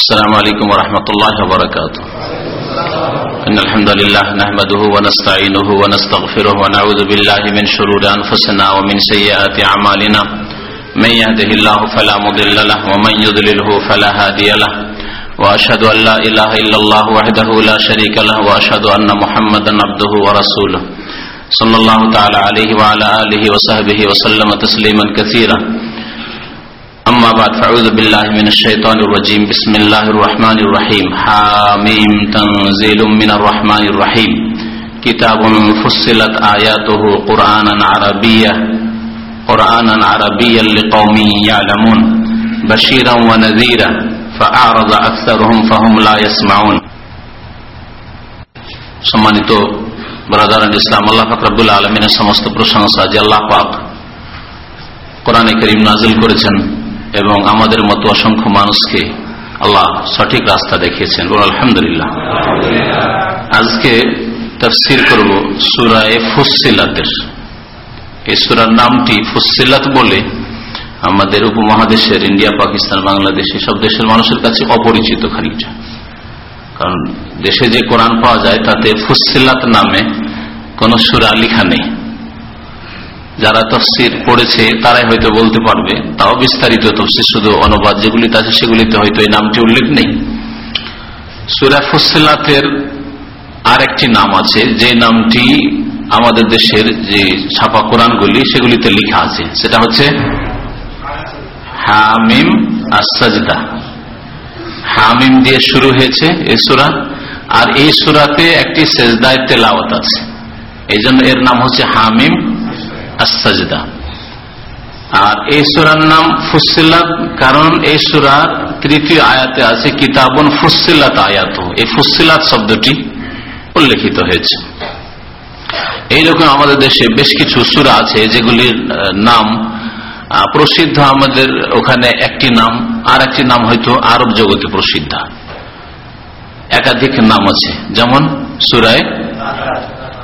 السلام عليكم ورحمة الله وبركاته. إن الحمد لله نحمده ونستعينه ونستغفره ونعوذ بالله من شرور أنفسنا ومن سيئات أعمالنا. من يهده الله فلا مضل له ومن يضلله فلا هادي له. وأشهد أن لا إله إلا الله وحده لا شريك له وأشهد أن محمدا عبده ورسوله. صلى الله تعالى عليه وعلى آله وصحبه وسلم تسليما كثيرا. أما بعد فأعوذ بالله من الشيطان الرجيم بسم الله الرحمن الرحيم حاميم تنزيل من الرحمن الرحيم كتاب فصلت آياته قرآنا عربيا قرآنا عربيا لقوم يعلمون بشيرا ونذيرا فأعرض أكثرهم فهم لا يسمعون সম্মানিত ব্রাদার ইসলাম আল্লাহ ফাকরাবুল আলমিনের সমস্ত প্রশংসা যে আল্লাহ পাক কোরআনে করিম নাজিল করেছেন এবং আমাদের মতো অসংখ্য মানুষকে আল্লাহ সঠিক রাস্তা দেখিয়েছেন। আলহামদুলিল্লাহ। আজকে তফসির করব সুরায় ফুসিলাতের এই সুরার নামটি ফুসিলাত বলে আমাদের উপমহাদেশের ইন্ডিয়া, পাকিস্তান, বাংলাদেশ এসব দেশের মানুষের কাছে অপরিচিত খানিকটা। কারণ দেশে যে কোরআন পাওয়া যায় তাতে ফুসিলাত নামে কোন সুরা লিখা নেই। যারা তফসির পড়েছে, তারাই হয়তো বলতে পারবে। তাও বিস্তারিত তফসির শুধু অনুবাদ যেগুলিতে আছে, সেগুলিতে হয়তো এই নামটি উল্লেখ নেই। সুরা ফুসিলাতের আর একটি নাম আছে, যে নামটি আমাদের দেশের যে ছাপা কোরআনগুলি, সেগুলিতে লিখা আছে। সেটা হচ্ছে হামিম আসাজদা হামিম দিয়ে শুরু হয়েছে এই সুরা, আর এই সুরাতে একটি সেজদায় তেলাওয়াত আছে। এই জন্য এর নাম হচ্ছে হামিম আসাজদা আর এই সুরার নাম ফুসিল্লাত কারণ এই সুরার তৃতীয় আয়াতে আছে, কিতাবন ফুসিল্লাত আয়াত এই ফুসিল্লাত শব্দটি উল্লেখিত হয়েছে। এইরকম আমাদের দেশে বেশ কিছু সুরা আছে, যেগুলির নাম প্রসিদ্ধ আমাদের ওখানে একটি নাম আর একটি নাম হয়তো আরব জগতে প্রসিদ্ধ। একাধিক নাম আছে, যেমন সুরায়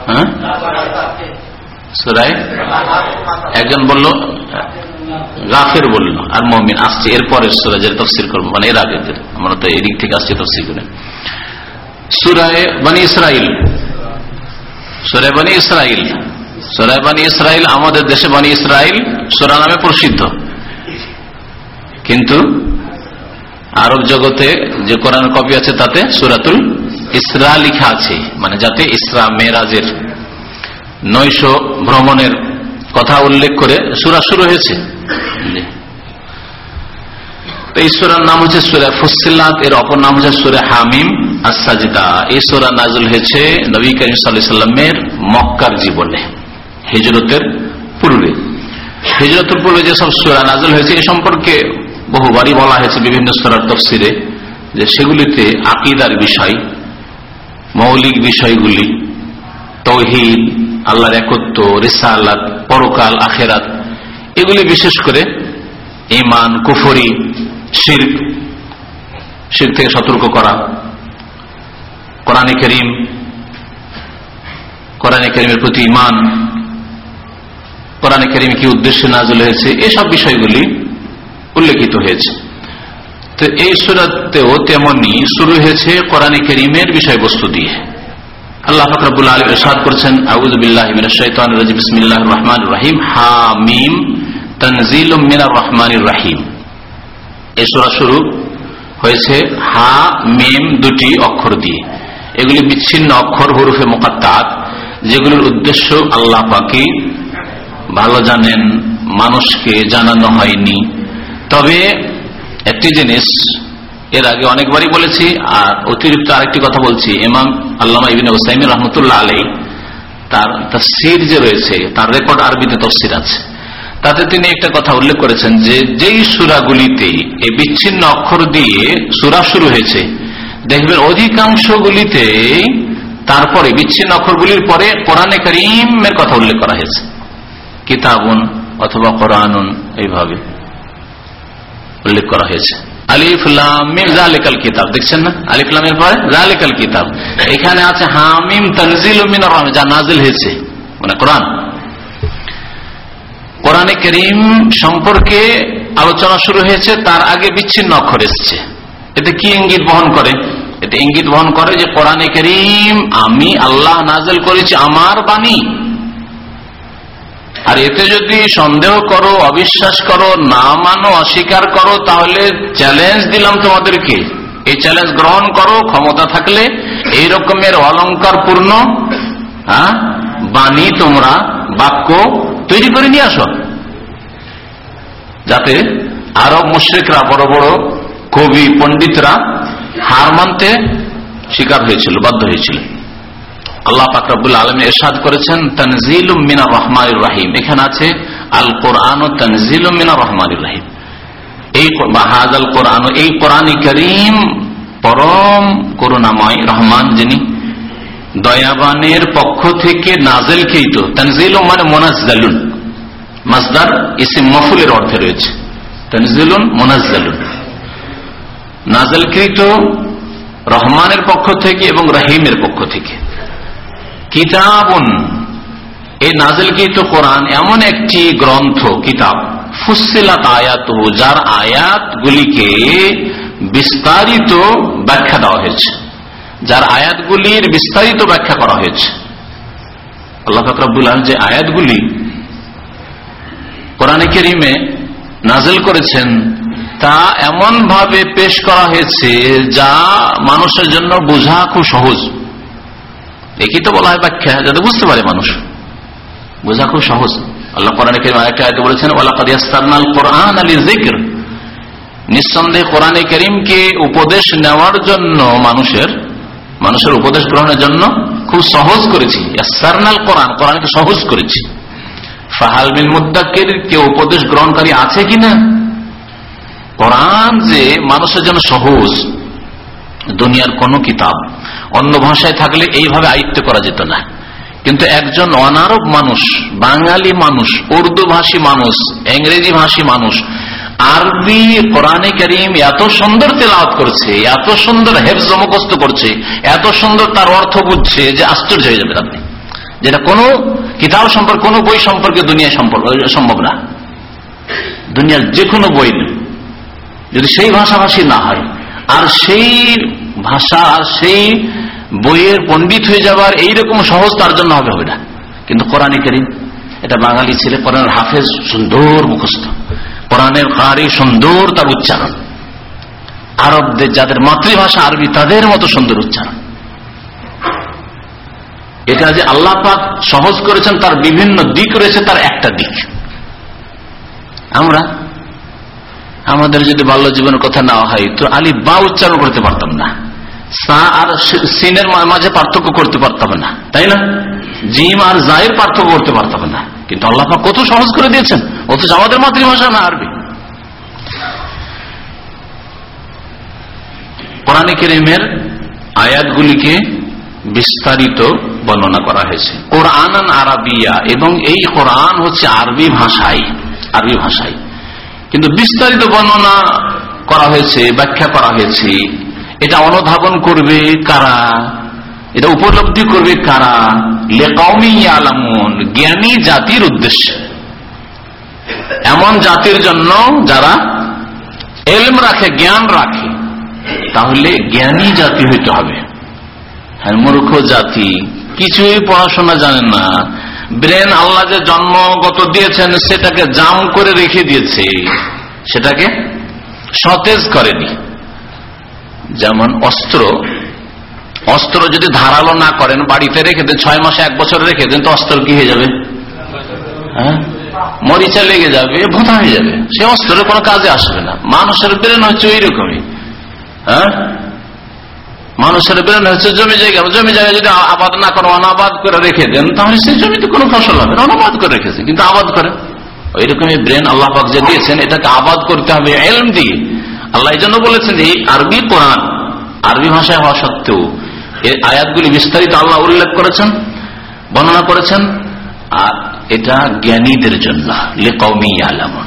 হ্যাঁ? সুরায় একজন বলল, গাফের বলল, আর মমিন, আসছে, এরপরের সুরা যেটা তফসির করব। মানে এর আগে আমরা তো এদিক থেকে আসছি তফসির করে। সুরায় বানি ইসরাইল, সুরায় বানি ইসরাইল, সুরায় বানি ইসরাইল, আমাদের দেশে বানি ইসরাইল সুরা নামে প্রসিদ্ধ। কিন্তু আরব জগতে যে কোরআন কপি আছে তাতে সুরাতুল ইসরা লিখা আছে মানে যাতে ইসরা, মেরাজের নৈশ ভ্রমণের কথা উল্লেখ করে সুরা শুরু হয়েছে। এই সুরার নাম হচ্ছে সুরা ফুসিল্লাত এর অপর নাম হচ্ছে সুরা হামিম আসাজিদা এই সুরা নাজল হয়েছে নবী করিম সাল্লামের মক্কার জীবনে, হিজরতের পূর্বে। হিজরতের পূর্বে যেসব সুরা নাজুল হয়েছে, এ সম্পর্কে বহুবারই বলা হয়েছে বিভিন্ন সুরার তফসিরে যে সেগুলিতে আকিদার বিষয়, মৌলিক বিষয়গুলি, তৌহিদ আল্লাহর একত্র রিসালাত, পরকাল, আখেরাত, এগুলি বিশেষ করে ইমান কুফরি, শির্ক শির থেকে সতর্ক করা। কোরআনে করিম, কোরআনে করিমের প্রতি ইমান কোরআনে করিম কি উদ্দেশ্যে নাজল হয়েছে, এসব বিষয়গুলি উল্লেখিত হয়েছে। তো এই সুরাতেও তেমনি শুরু হয়েছে কোরআনে করিমের বিষয়বস্তু দিয়ে। আল্লাহ ফকরাবুল আলম এরশাদ করছেন বিসমিল্লাহ রহমান রাহিম, হামিম তনজিল রহমান রাহিম। এই সুরা শুরু হয়েছে হা, মিম দুটি অক্ষর দিয়ে। এগুলি বিচ্ছিন্ন অক্ষর, হরুফে মোকাত্তাত, যেগুলির উদ্দেশ্য আল্লাহ পাকি ভালো জানেন, মানুষকে জানানো হয়নি। তবে একটি জিনিস এর আগে অনেকবারই বলেছি, আর অতিরিক্ত আরেকটি কথা বলছি। ইমাম আল্লামা ইবিন ওসাইম রহমতুল্লাহ আলাই তার তফসির যে রয়েছে, তার রেকর্ড আরবিতে তফসির আছে। তাতে তিনি একটা কথা উল্লেখ করেছেন যে, যেই সুরাগুলিতে এই বিচ্ছিন্ন অক্ষর দিয়ে সুরা শুরু হয়েছে, দেখবেন অধিকাংশগুলিতে তারপরে বিচ্ছিন্ন অক্ষরগুলির পরে কোরআনে করিমের কথা উল্লেখ করা হয়েছে। কিতাবুন অথবা কোরআনুন এইভাবে উল্লেখ করা হয়েছে। কিতাব। দেখছেন না? আলিফলামের পরে? কিতাব। এখানে আছে হামিম হয়েছে। মানে কোরআন। করিম সম্পর্কে আলোচনা শুরু হয়েছে, তার আগে বিচ্ছিন্ন অক্ষর এসছে। এতে কি ইঙ্গিত বহন করে? এটা ইঙ্গিত বহন করে যে কোরআনে করিম, আমি আল্লাহ নাজেল করেছি, আমার বাণী। আর এতে যদি সন্দেহ করো, অবিশ্বাস করো, না মানো, অস্বীকার করো, তাহলে চ্যালেঞ্জ দিলাম তোমাদেরকে। এই চ্যালেঞ্জ গ্রহণ করো, ক্ষমতা থাকলে। এই রকমের অলঙ্কার পূর্ণ হ্যাঁ? বাণী তোমরা, বাক্য তৈরি করে নিয়ে আসো। যাতে আরব মুশ্রিকরা, বড় বড় কবি, পণ্ডিতরা হার মানতে শিকার হয়েছিল, বাধ্য হয়েছিল। আল্লাহ ফাকরাবুল আলম এরশাদ করেছেন, তনজিল মিনা রহমান রাহিম। এখানে আছে আল কোরআন ও তনজিল মিনা রহমান রাহিম। এই হাজ আল কোরআন, এই কোরআন করিম পরম করুণাময় রহমান যিনি দয়াবানের পক্ষ থেকে নাজেল খেইত তনজিল মানে মোনাজুন মাসদার ইসিম মফুলের অর্থে রয়েছে। তনজিলুন মোনাজুন নাজেলকৃত রহমানের পক্ষ থেকে এবং রাহিমের পক্ষ থেকে। কিতাবন। এই নাজেলকৃত কোরআন এমন একটি গ্রন্থ, কিতাব। ফুসিলাত আয়াত যার আয়াতগুলিকে বিস্তারিত ব্যাখ্যা দেওয়া হয়েছে। যার আয়াতগুলির বিস্তারিত ব্যাখ্যা করা হয়েছে। আল্লাহ ফকরাবুল যে আয়াতগুলি কোরআনে কেরিমে নাজেল করেছেন, তা এমন ভাবে পেশ করা হয়েছে যা মানুষের জন্য বোঝা খুব সহজ। একই তো বলা হয় ব্যাখ্যা, যাতে বুঝতে পারে মানুষ। বোঝা খুব সহজ। আল্লাহ কোরআনে আয়তে বলেছেন কোরআন আলী জিক্র নিঃসন্দেহে কোরআনে করিমকে উপদেশ নেওয়ার জন্য মানুষের মানুষের উপদেশ গ্রহণের জন্য খুব সহজ করেছি। সারনাল কোরআন, কোরআনকে সহজ করেছি। ফাহাল বিন মুদাক্কের, কেউ উপদেশ গ্রহণকারী আছে কিনা? কোরআন যে মানুষের জন্য সহজ দুনিয়ার কোন কিতাব অন্য ভাষায় থাকলে এইভাবে আয়ত্ত করা যেত না। কিন্তু একজন অনারব মানুষ, বাঙালি মানুষ, উর্দু ভাষী মানুষ, ইংরেজি ভাষী মানুষ, আরবি কোরআনে করিম এত সুন্দর তেলাওয়াত করছে, এত সুন্দর হেফজ মুখস্ত করছে, এত সুন্দর তার অর্থ বুঝছে যে আশ্চর্য হয়ে যাবে আপনি। যেটা কোনো কিতাব সম্পর্কে, কোনো বই সম্পর্কে দুনিয়া সম্পর্ক, সম্ভব না। দুনিয়ার যে কোনো বই যদি সেই ভাষাভাষী না হয়, আর সেই ভাষা সেই বইয়ের পণ্ডিত হয়ে যাবার এইরকম সহজ তার জন্য হবে হবে না। কিন্তু কোরআনে করিম, এটা বাঙালি ছেলে কোরআনের হাফেজ সুন্দর মুখস্থ। কোরআনের কারি সুন্দর তার উচ্চারণ। আরবদের যাদের মাতৃভাষা আরবি, তাদের মতো সুন্দর উচ্চারণ। এটা যে আল্লাহ পাক সহজ করেছেন, তার বিভিন্ন দিক রয়েছে, তার একটা দিক। আমরা, আমাদের যদি বাল্য জীবনের কথা নেওয়া হয়, তো আলী বা উচ্চারণ করতে পারতাম না। সা আর সিনের মাঝে পার্থক্য করতে পারতাম না, তাই না? জিম আর জায়ের পার্থক্য করতে পারতাম না। কিন্তু আল্লাহ কত সহজ করে দিয়েছেন, অথচ আমাদের মাতৃভাষা না আরবি। কোরআন কেরিমের আয়াতগুলিকে বিস্তারিত বর্ণনা করা হয়েছে। কোরআন আরবিয়া, এবং এই কোরআন হচ্ছে আরবি ভাষায় আরবি ভাষায় কিন্তু বিস্তারিত বর্ণনা করা হয়েছে, ব্যাখ্যা করা হয়েছে এটা অনুধাবন করবে কারা? এটা উপলব্ধি করবে কারা? লেকাউমি আলামুন জ্ঞানী জাতির উদ্দেশ্যে। এমন জাতির জন্য যারা এলম রাখে, জ্ঞান রাখে, তাহলে জ্ঞানী জাতি হইতে হবে। হ্যাঁ মূর্খ জাতি, কিছুই পড়াশোনা জানেন না। ব্রেন আল্লাহ যে জন্মগত দিয়েছেন, সেটাকে জাম করে রেখে দিয়েছে। সেটাকে সতেজ করেনি। যেমন অস্ত্র অস্ত্র যদি ধারালো না করেন, বাড়িতে রেখে দেন, ছয় মাসে এক বছর রেখে দেন, তো অস্ত্র কি হয়ে যাবে? হ্যাঁ? মরিচা লেগে যাবে, ভোঁতা হয়ে যাবে। সে অস্ত্রের কোনো কাজে আসবে না। মানুষের ব্রেন হচ্ছে ওই রকমই। হ্যাঁ? মানুষের ব্রেন হচ্ছে জমি জায়গা। জমি জায়গা যদি আবাদ না করে, অনাবাদ করে রেখে দেন, তাহলে সেই জমিতে কোনো ফসল হবে অনাবাদ করে রেখেছে, কিন্তু আবাদ করে। ওই রকমই ব্রেন আল্লাহ যে দিয়েছেন, এটাকে আবাদ করতে হবে এলম দিয়ে। আল্লাহ এই জন্য বলেছেন এই আরবি কোরআন, আরবি ভাষায় হওয়া সত্ত্বেও এই আয়াতগুলি বিস্তারিত আল্লাহ উল্লেখ করেছেন, বর্ণনা করেছেন, আর এটা জ্ঞানীদের জন্য লেকমি আলামন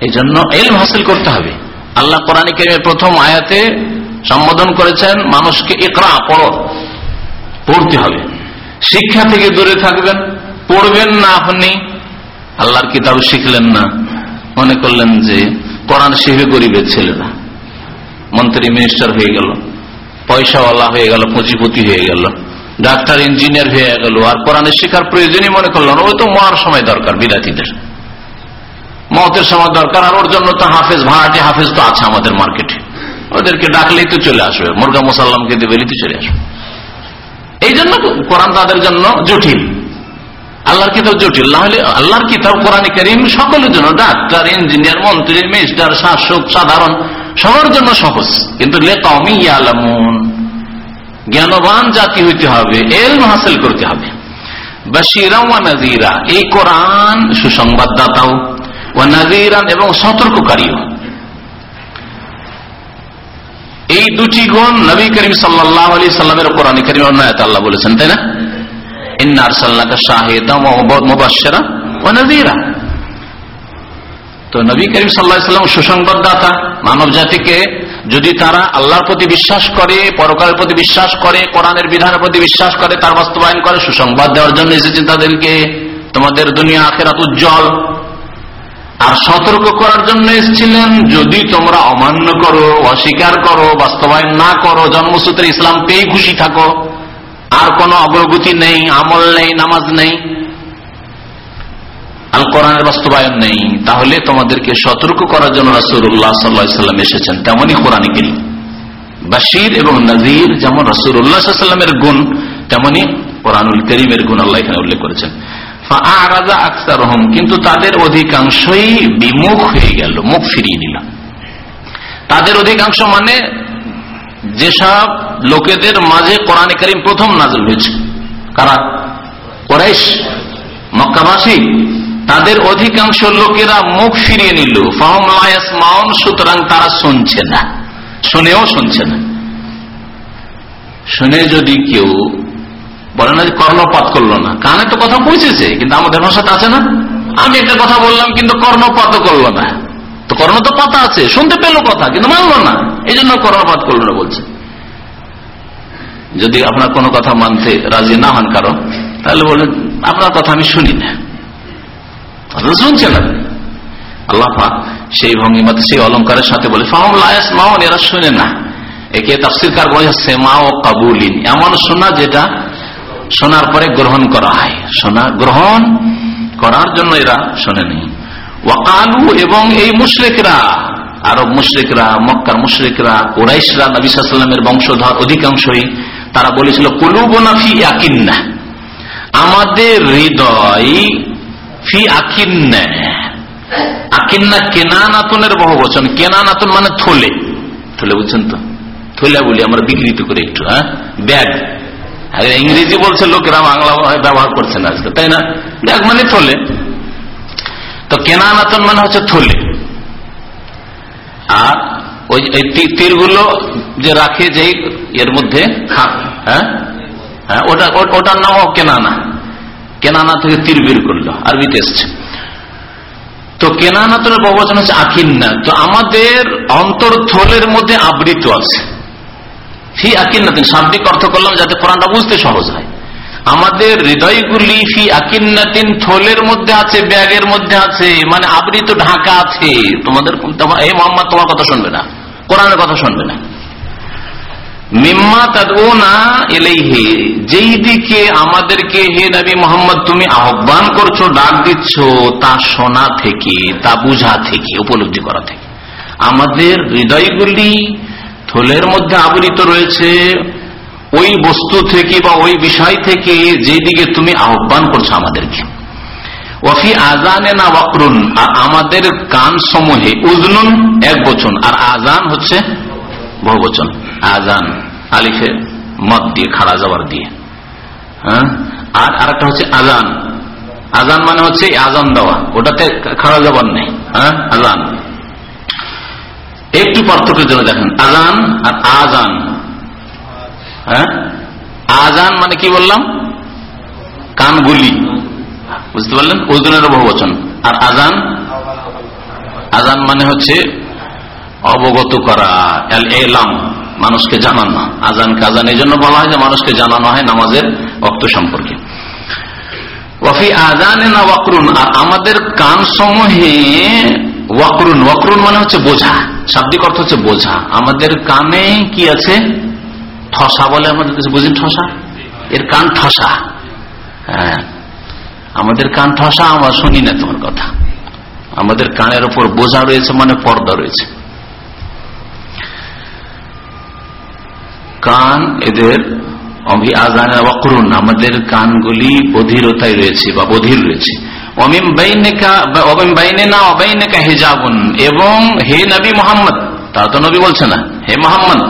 এই জন্য এলম হাসিল করতে হবে। আল্লাহ কোরআন প্রথম আয়াতে সম্বোধন করেছেন, মানুষকে একরা পড়, পড়তে হবে। শিক্ষা থেকে দূরে থাকবেন, পড়বেন না আপনি। আল্লাহর কিতাব শিখলেন না, মনে করলেন যে কোরআন শিখে গরিবের ছেলেরা। মন্ত্রী মিনিস্টার হয়ে গেল, পয়সাওয়ালা হয়ে গেল, পুঁজিপতি হয়ে গেল, ডাক্তার ইঞ্জিনিয়ার হয়ে গেল, আর কোরআনের শিকার প্রয়োজনই মনে করল না ওই তো মরার সময় দরকার বিদ্যার্থীদের। মতের সময় দরকার, আর ওর জন্য তো হাফেজ ভাড়াটি হাফেজ তো আছে আমাদের মার্কেটে ওদেরকে ডাকলেই তো চলে আসবে, মুরগা মুসাল্লামকে দেবেলেই তো চলে আসবে। এই জন্য কোরআন তাদের জন্য জটিল। আল্লাহর কিতাব জটিল, না হলে আল্লাহর কিতাব কোরআন করিম সকলের জন্য, ডাক্তার ইঞ্জিনিয়ার মন্ত্রী মিনিস্টার শাসক, সাধারণ সবার জন্য সহজ। কিন্তু জ্ঞানবান জাতি হইতে হবে, এলম হাসিল করতে হবে। বাসিরা এই কোরআন সুসংবাদদাতাও ও নাজিরান এবং সতর্ককারীও। এই দুটি গুণ নবী করিম সাল্লাহ সাল্লামের কোরআন করিম আল্লাহ বলেছেন, তাই না? তো নবী করিম সাল্লাম সুসংবাদদাতা মানব জাতিকে যদি তারা আল্লাহর প্রতি বিশ্বাস করে, পরকালের প্রতি বিশ্বাস করে, কোরআনের বিধানের প্রতি বিশ্বাস করে, তার বাস্তবায়ন করে, সুসংবাদ দেওয়ার জন্য এসেছেন তাদেরকে, তোমাদের দুনিয়া আখেরাত উজ্জ্বল। আর সতর্ক করার জন্য এসেছিলেন, যদি তোমরা অমান্য করো, অস্বীকার করো, বাস্তবায়ন না করো, জন্মসূত্রে ইসলাম পেয়ে খুশি থাকো। আর কোনো অগ্রগতি নেই, আমল নেই, নামাজ নেই। আল কোরআনের বাস্তবায়ন নেই, তাহলে তোমাদেরকে সতর্ক করার জন্য রাসুল্লাহ সাল্লাম এসেছেন। তেমনই কোরআন কিনি বাসির এবং নজির যেমন রসুল্লাহ গুণ তেমনি কোরআনুল করিমের গুণ আল্লাহ এখানে উল্লেখ করেছেন। কিন্তু তাদের অধিকাংশই বিমুখ হয়ে গেল, মুখ ফিরিয়ে নিল। তাদের অধিকাংশ মানে যেসব লোকেদের মাঝে কোরআন করিম প্রথম নাজল হয়েছে। কারা? কোরাইশ, মক্কাবাসী তাদের অধিকাংশ লোকেরা মুখ ফিরিয়ে নিল। ফাহম মাউন সুতরাং তারা শুনছে না। শুনেও শুনছে না। শুনে যদি কেউ বলে না যে কর্ণপাত করল না, কানে তো কথা পৌঁছেছে, কিন্তু আমাদের ভাষাতে আছে না। আমি একটা কথা বললাম, কিন্তু কর্ণপাত করল না। তো কর্ণ তো পাতা আছে, শুনতে পেল কথা, কিন্তু মানলো না। এই জন্য কর্ণপাত করল না বলছে। যদি আপনার কোনো কথা মানতে রাজি না হন কারও, তাহলে বলেন, আপনার কথা আমি শুনি না। শুনছে না আল্লাহ সেই ভঙ্গিমাতে, সেই অলঙ্কারের সাথে বলে এরা শুনে না। একে তাফসির কার বলে সেমা ও কাবুলিন এমন শোনা যেটা শোনার পরে গ্রহণ করা হয়। শোনা গ্রহণ করার জন্য এরা শোনেনি ওয়াকালু এবং এই মুশ্রিকরা, আরব মুশ্রিকরা, মক্কার মুশ্রিকরা, কোরাইশরা নবিসামের বংশধর অধিকাংশই, তারা বলেছিল কুলুবনাফি আকিন্না আমাদের হৃদয় ফি আকিন্না। আকিন্না কেনানাতনের বহু বচন। কেনানাতন মানে থলে। থলে বুঝছেন তো? থলে বলি, আমরা বিকৃত করে একটু হ্যাঁ? ব্যাগ। ইংরেজি বলছে লোকেরা, বাংলা ব্যবহার করছে না আজকে, তাই না? ব্যাগ মানে থলে। তো কেনানাতন মানে হচ্ছে থলে। আর ওই তীরগুলো যে রাখে যে এর মধ্যে হ্যাঁ? হ্যাঁ ওটা, ওটার নামও কেনানা। কেনানা থেকে তীর বের করল আরবিতে এসছে তো কেনানাতনের বহুবচন হচ্ছে আকিন্না তো আমাদের অন্তর থলের মধ্যে আবৃত আছে। ফি আকিন্নাতিন শাব্দিক অর্থ করলাম যাতে কোরআনটা বুঝতে সহজ হয়। আমাদের হৃদয়গুলি ফি আকিন্নাতিন থলের মধ্যে আছে, ব্যাগের মধ্যে আছে মানে আবৃত ঢাকা আছে। তোমাদের এই মোহাম্মদ তোমার কথা শুনবে না, কোরআনের কথা শুনবে না। মিম্মা তাদনা এলেইহে যেই দিকে আমাদেরকে হে নবী মোহাম্মদ তুমি আহ্বান করছ, ডাক দিচ্ছ, তা শোনা থেকে, তা বুঝা থেকে, উপলব্ধি করা থেকে। আমাদের হৃদয়গুলি থলের মধ্যে আবৃত রয়েছে, ওই বস্তু থেকে বা ওই বিষয় থেকে যেদিকে তুমি আহ্বান করছ আমাদেরকে। ওফি আজানে না ওয়াকরুন, আর আমাদের কান সমূহে উজনুন এক বচন, আর আজান হচ্ছে বহুবচন। আজান আলিফে মদ দিয়ে, খাড়া যাবার দিয়ে। হ্যাঁ? আর আরেকটা হচ্ছে আজান। আজান মানে হচ্ছে আজান দেওয়া। ওটাতে খাড়া যাবার নেই। হ্যাঁ? আজান। একটু পার্থক্যের জন্য দেখেন, আজান আর আজান। হ্যাঁ? আজান মানে কি বললাম? কানগুলি। বুঝতে পারলেন? ওজনের বহু বচন আর আজান? আজান মানে হচ্ছে অবগত করা এলাম মানুষকে জানানো আজান কাজান এই জন্য বলা হয় যে মানুষকে জানানো হয় নামাজের অক্ত সম্পর্কে। ওয়াফি আজানে না ওয়াকরুন, আর আমাদের কান সমূহে ওয়াকরুন ওয়াকরুন মানে হচ্ছে বোঝা। শাব্দিক অর্থ হচ্ছে বোঝা। আমাদের কানে কি আছে? ঠসা বলে আমাদের কাছে বুঝেন ঠসা? এর কান ঠসা। হ্যাঁ। আমাদের কান ঠসা, আমরা শুনি না তোমার কথা। আমাদের কানের ওপর বোঝা রয়েছে মানে পর্দা রয়েছে। কান এদের অভি আজান অকরুন আমাদের কানগুলি বধিরতায় রয়েছে বা বধির রয়েছে। হেজাবুন। এবং হে তা নবী বলছে না, হে মোহাম্মদ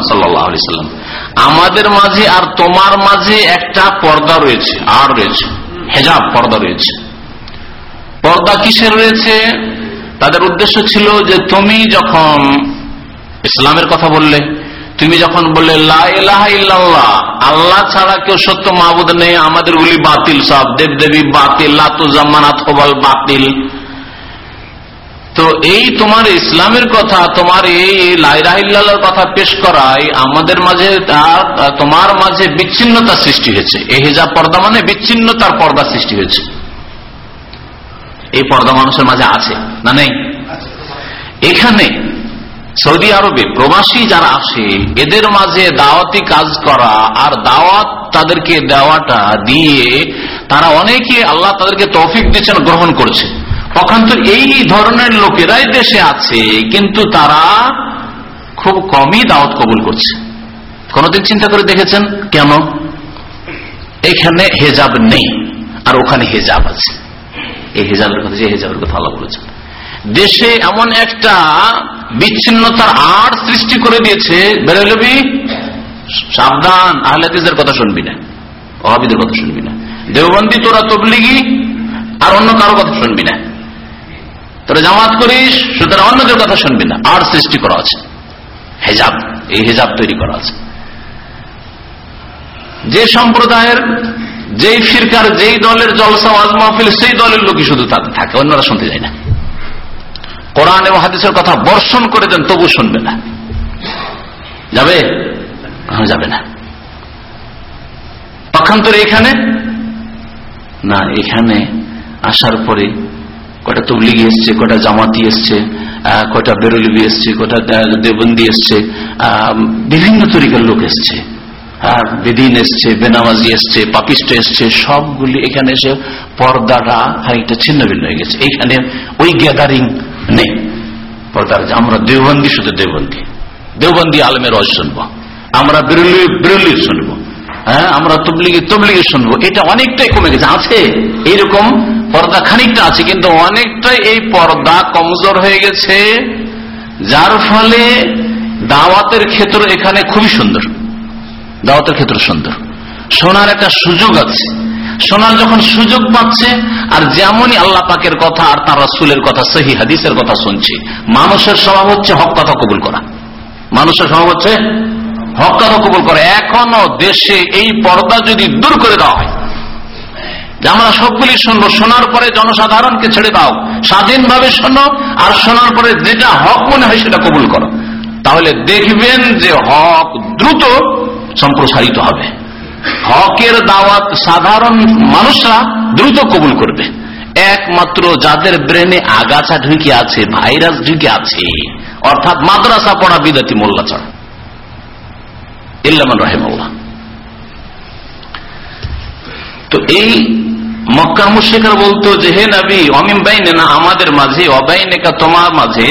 আমাদের মাঝে আর তোমার মাঝে একটা পর্দা রয়েছে, আর রয়েছে, হেজাব পর্দা রয়েছে। পর্দা কিসের রয়েছে? তাদের উদ্দেশ্য ছিল যে তুমি যখন ইসলামের কথা বললে তুমি যখন বললে আল্লাহ ছাড়া কেউ সত্য মাহবুদ নেই, আমাদের গুলি বাতিল সব। দেব দেবী বাতিল লাতুজামানাথবল বাতিল। তো এই তোমার ইসলামের কথা, তোমার এই লাইরাহিল্লাহর কথা পেশ করায়, আমাদের মাঝে তোমার মাঝে বিচ্ছিন্নতা সৃষ্টি হয়েছে। এই পর্দা মানে বিচ্ছিন্নতার পর্দা সৃষ্টি হয়েছে। এই পর্দা মানুষের মাঝে আছে না নেই? এখানে সৌদি আরবে প্রবাসী যারা আসে এদের মাঝে দাওয়াতি কাজ করা আর দাওয়াত তাদেরকে দেওয়াটা দিয়ে তারা অনেকে আল্লাহ তাদেরকে তৌফিক দিচ্ছেন, গ্রহণ করছে। পক্ষান্তর এই ধরনের লোকেরাই দেশে আছে, কিন্তু তারা খুব কমই দাওয়াত কবুল করছে। কোনদিন চিন্তা করে দেখেছেন? কেন? এখানে হেজাব নেই, আর ওখানে হেজাব আছে। এই হেজাবের কথা যে হেজাবের কথা আল্লাহ বলেছেন। দেশে এমন একটা বিচ্ছিন্নতার আট সৃষ্টি করে দিয়েছে বেরোলবি সাবধান আহলাদিসের কথা শুনবি না, অহাবিদের কথা শুনবি না, দেওবন্দি তোরা তবলিগি, আর অন্য কারও কথা শুনবি না। তোরা জামাত করিস, সুতরাং অন্যদের কথা শুনবি না আর সৃষ্টি করা আছে। হেজাব, এই হেজাব তৈরি করা আছে। যে সম্প্রদায়ের, যেই ফিরকার, যেই দলের জলসা, ওয়াজ মাহফিল, সেই দলের লোকই শুধু তাদের থাকে, অন্যরা শুনতে যায় না। কোরআন এবং হাদিসের কথা বর্ষণ করে দেন, তবু শুনবে না। যাবে? যাবে না। পক্ষান্তরে এখানে? না, এখানে আসার পরে কটা তবলিগি এসছে কটা জামাতি এসছে কটা বেরলিবি এসছে কটা দেবন্দি এসছে বিভিন্ন তরিকার লোক এসছে। বেদিন এসছে, বেনামাজি এসছে পাপিস্ট এসছে, সবগুলি এখানে এসে পর্দাটা খানিকটা ছিন্ন ভিন্ন হয়ে গেছে। এইখানে ওই গ্যাদারিং নেই। পর্দার আমরা দেওবন্দি, শুধু দেওবন্দি। দেওবন্দি আলমের রস শুনব। আমরা বিরলি বিরলি শুনব। হ্যাঁ আমরা তবলিগে তবলিগে শুনব। এটা অনেকটাই কমে গেছে। আছে। এইরকম পর্দা খানিকটা আছে, কিন্তু অনেকটাই এই পর্দা কমজোর হয়ে গেছে, যার ফলে দাওয়াতের ক্ষেত্র এখানে খুবই সুন্দর। দাওয়াতের ক্ষেত্র সুন্দর। শোনার একটা সুযোগ আছে। শোনার যখন সুযোগ পাচ্ছে, আর যেমনই আল্লাহ পাকের কথা আর তার রাসুলের কথা, সহি হাদিসের কথা শুনছি, মানুষের স্বভাব হচ্ছে হক কথা কবুল করা। মানুষের স্বভাব হচ্ছে হক কথা কবুল করা। এখনও দেশে এই পর্দা যদি দূর করে দেওয়া হয় আমরা সবগুলি শুনব শোনার পরে জনসাধারণকে ছেড়ে দাও, স্বাধীনভাবে শোনো, আর শোনার পরে যেটা হক মনে হয় সেটা কবুল করো। তাহলে দেখবেন যে হক দ্রুত সম্প্রসারিত হবে। হকের দাওয়াত সাধারণ মানুষরা দ্রুত কবুল করবে। একমাত্র যাদের ব্রেনে আগাছা ঢুকে আছে, ভাইরাস ঢুকে আছে, অর্থাৎ মাদ্রাসা পড়া বিদাতি মোল্লা ছাড়া। তো এই মুশেকার বলতো যে, হে নবী অমিম বাইনে না, আমাদের মাঝে অবাইনেকা তোমার মাঝে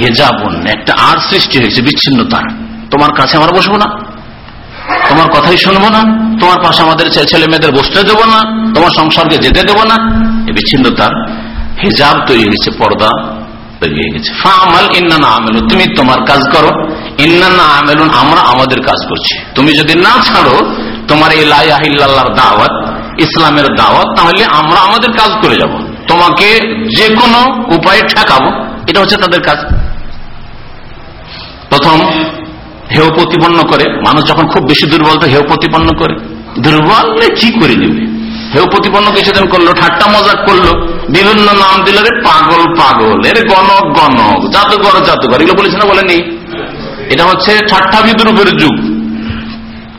হেজাবন একটা আর সৃষ্টি হয়েছে, বিচ্ছিন্নতার। তোমার কাছে আমরা বসবো না? তোমার কথাই শুনব না। তোমার পাশে আমাদের ছেলে মেয়েদের বসতে দেবো না। তোমার সংসারকে যেতে দেবো না। এ বিচ্ছিন্নতার হিজাব তৈরি হয়েছে, পর্দা তৈরি হয়ে গেছে। ফামাল ইন্নানা আমেলু তুমি তোমার কাজ করো। ইন্নানা আমেলুন, আমরা আমাদের কাজ করছি। তুমি যদি না ছাড়ো, তোমার এই লাইহিল্লাহর দাওয়াত, ইসলামের দাওয়াত, তাহলে আমরা আমাদের কাজ করে যাব। তোমাকে যে কোনো উপায়ে ঠেকাবো। এটা হচ্ছে তাদের কাজ। প্রথম হেউ প্রতিপন্ন করে। মানুষ যখন খুব বেশি দুর্বল, তো হেউ প্রতিপন্ন করে। দুর্বল কি করে নেবে? হেউ প্রতিপন্ন কিছুদিন করল, ঠাট্টা মজাক করল, বিভিন্ন নাম দিল রে, পাগল পাগল। এর গণক গণক, জাদুঘর জাদুঘর। এগুলো বলেছে না বলেনি এটা হচ্ছে ঠাট্টা বিদ্রুপের যুগ।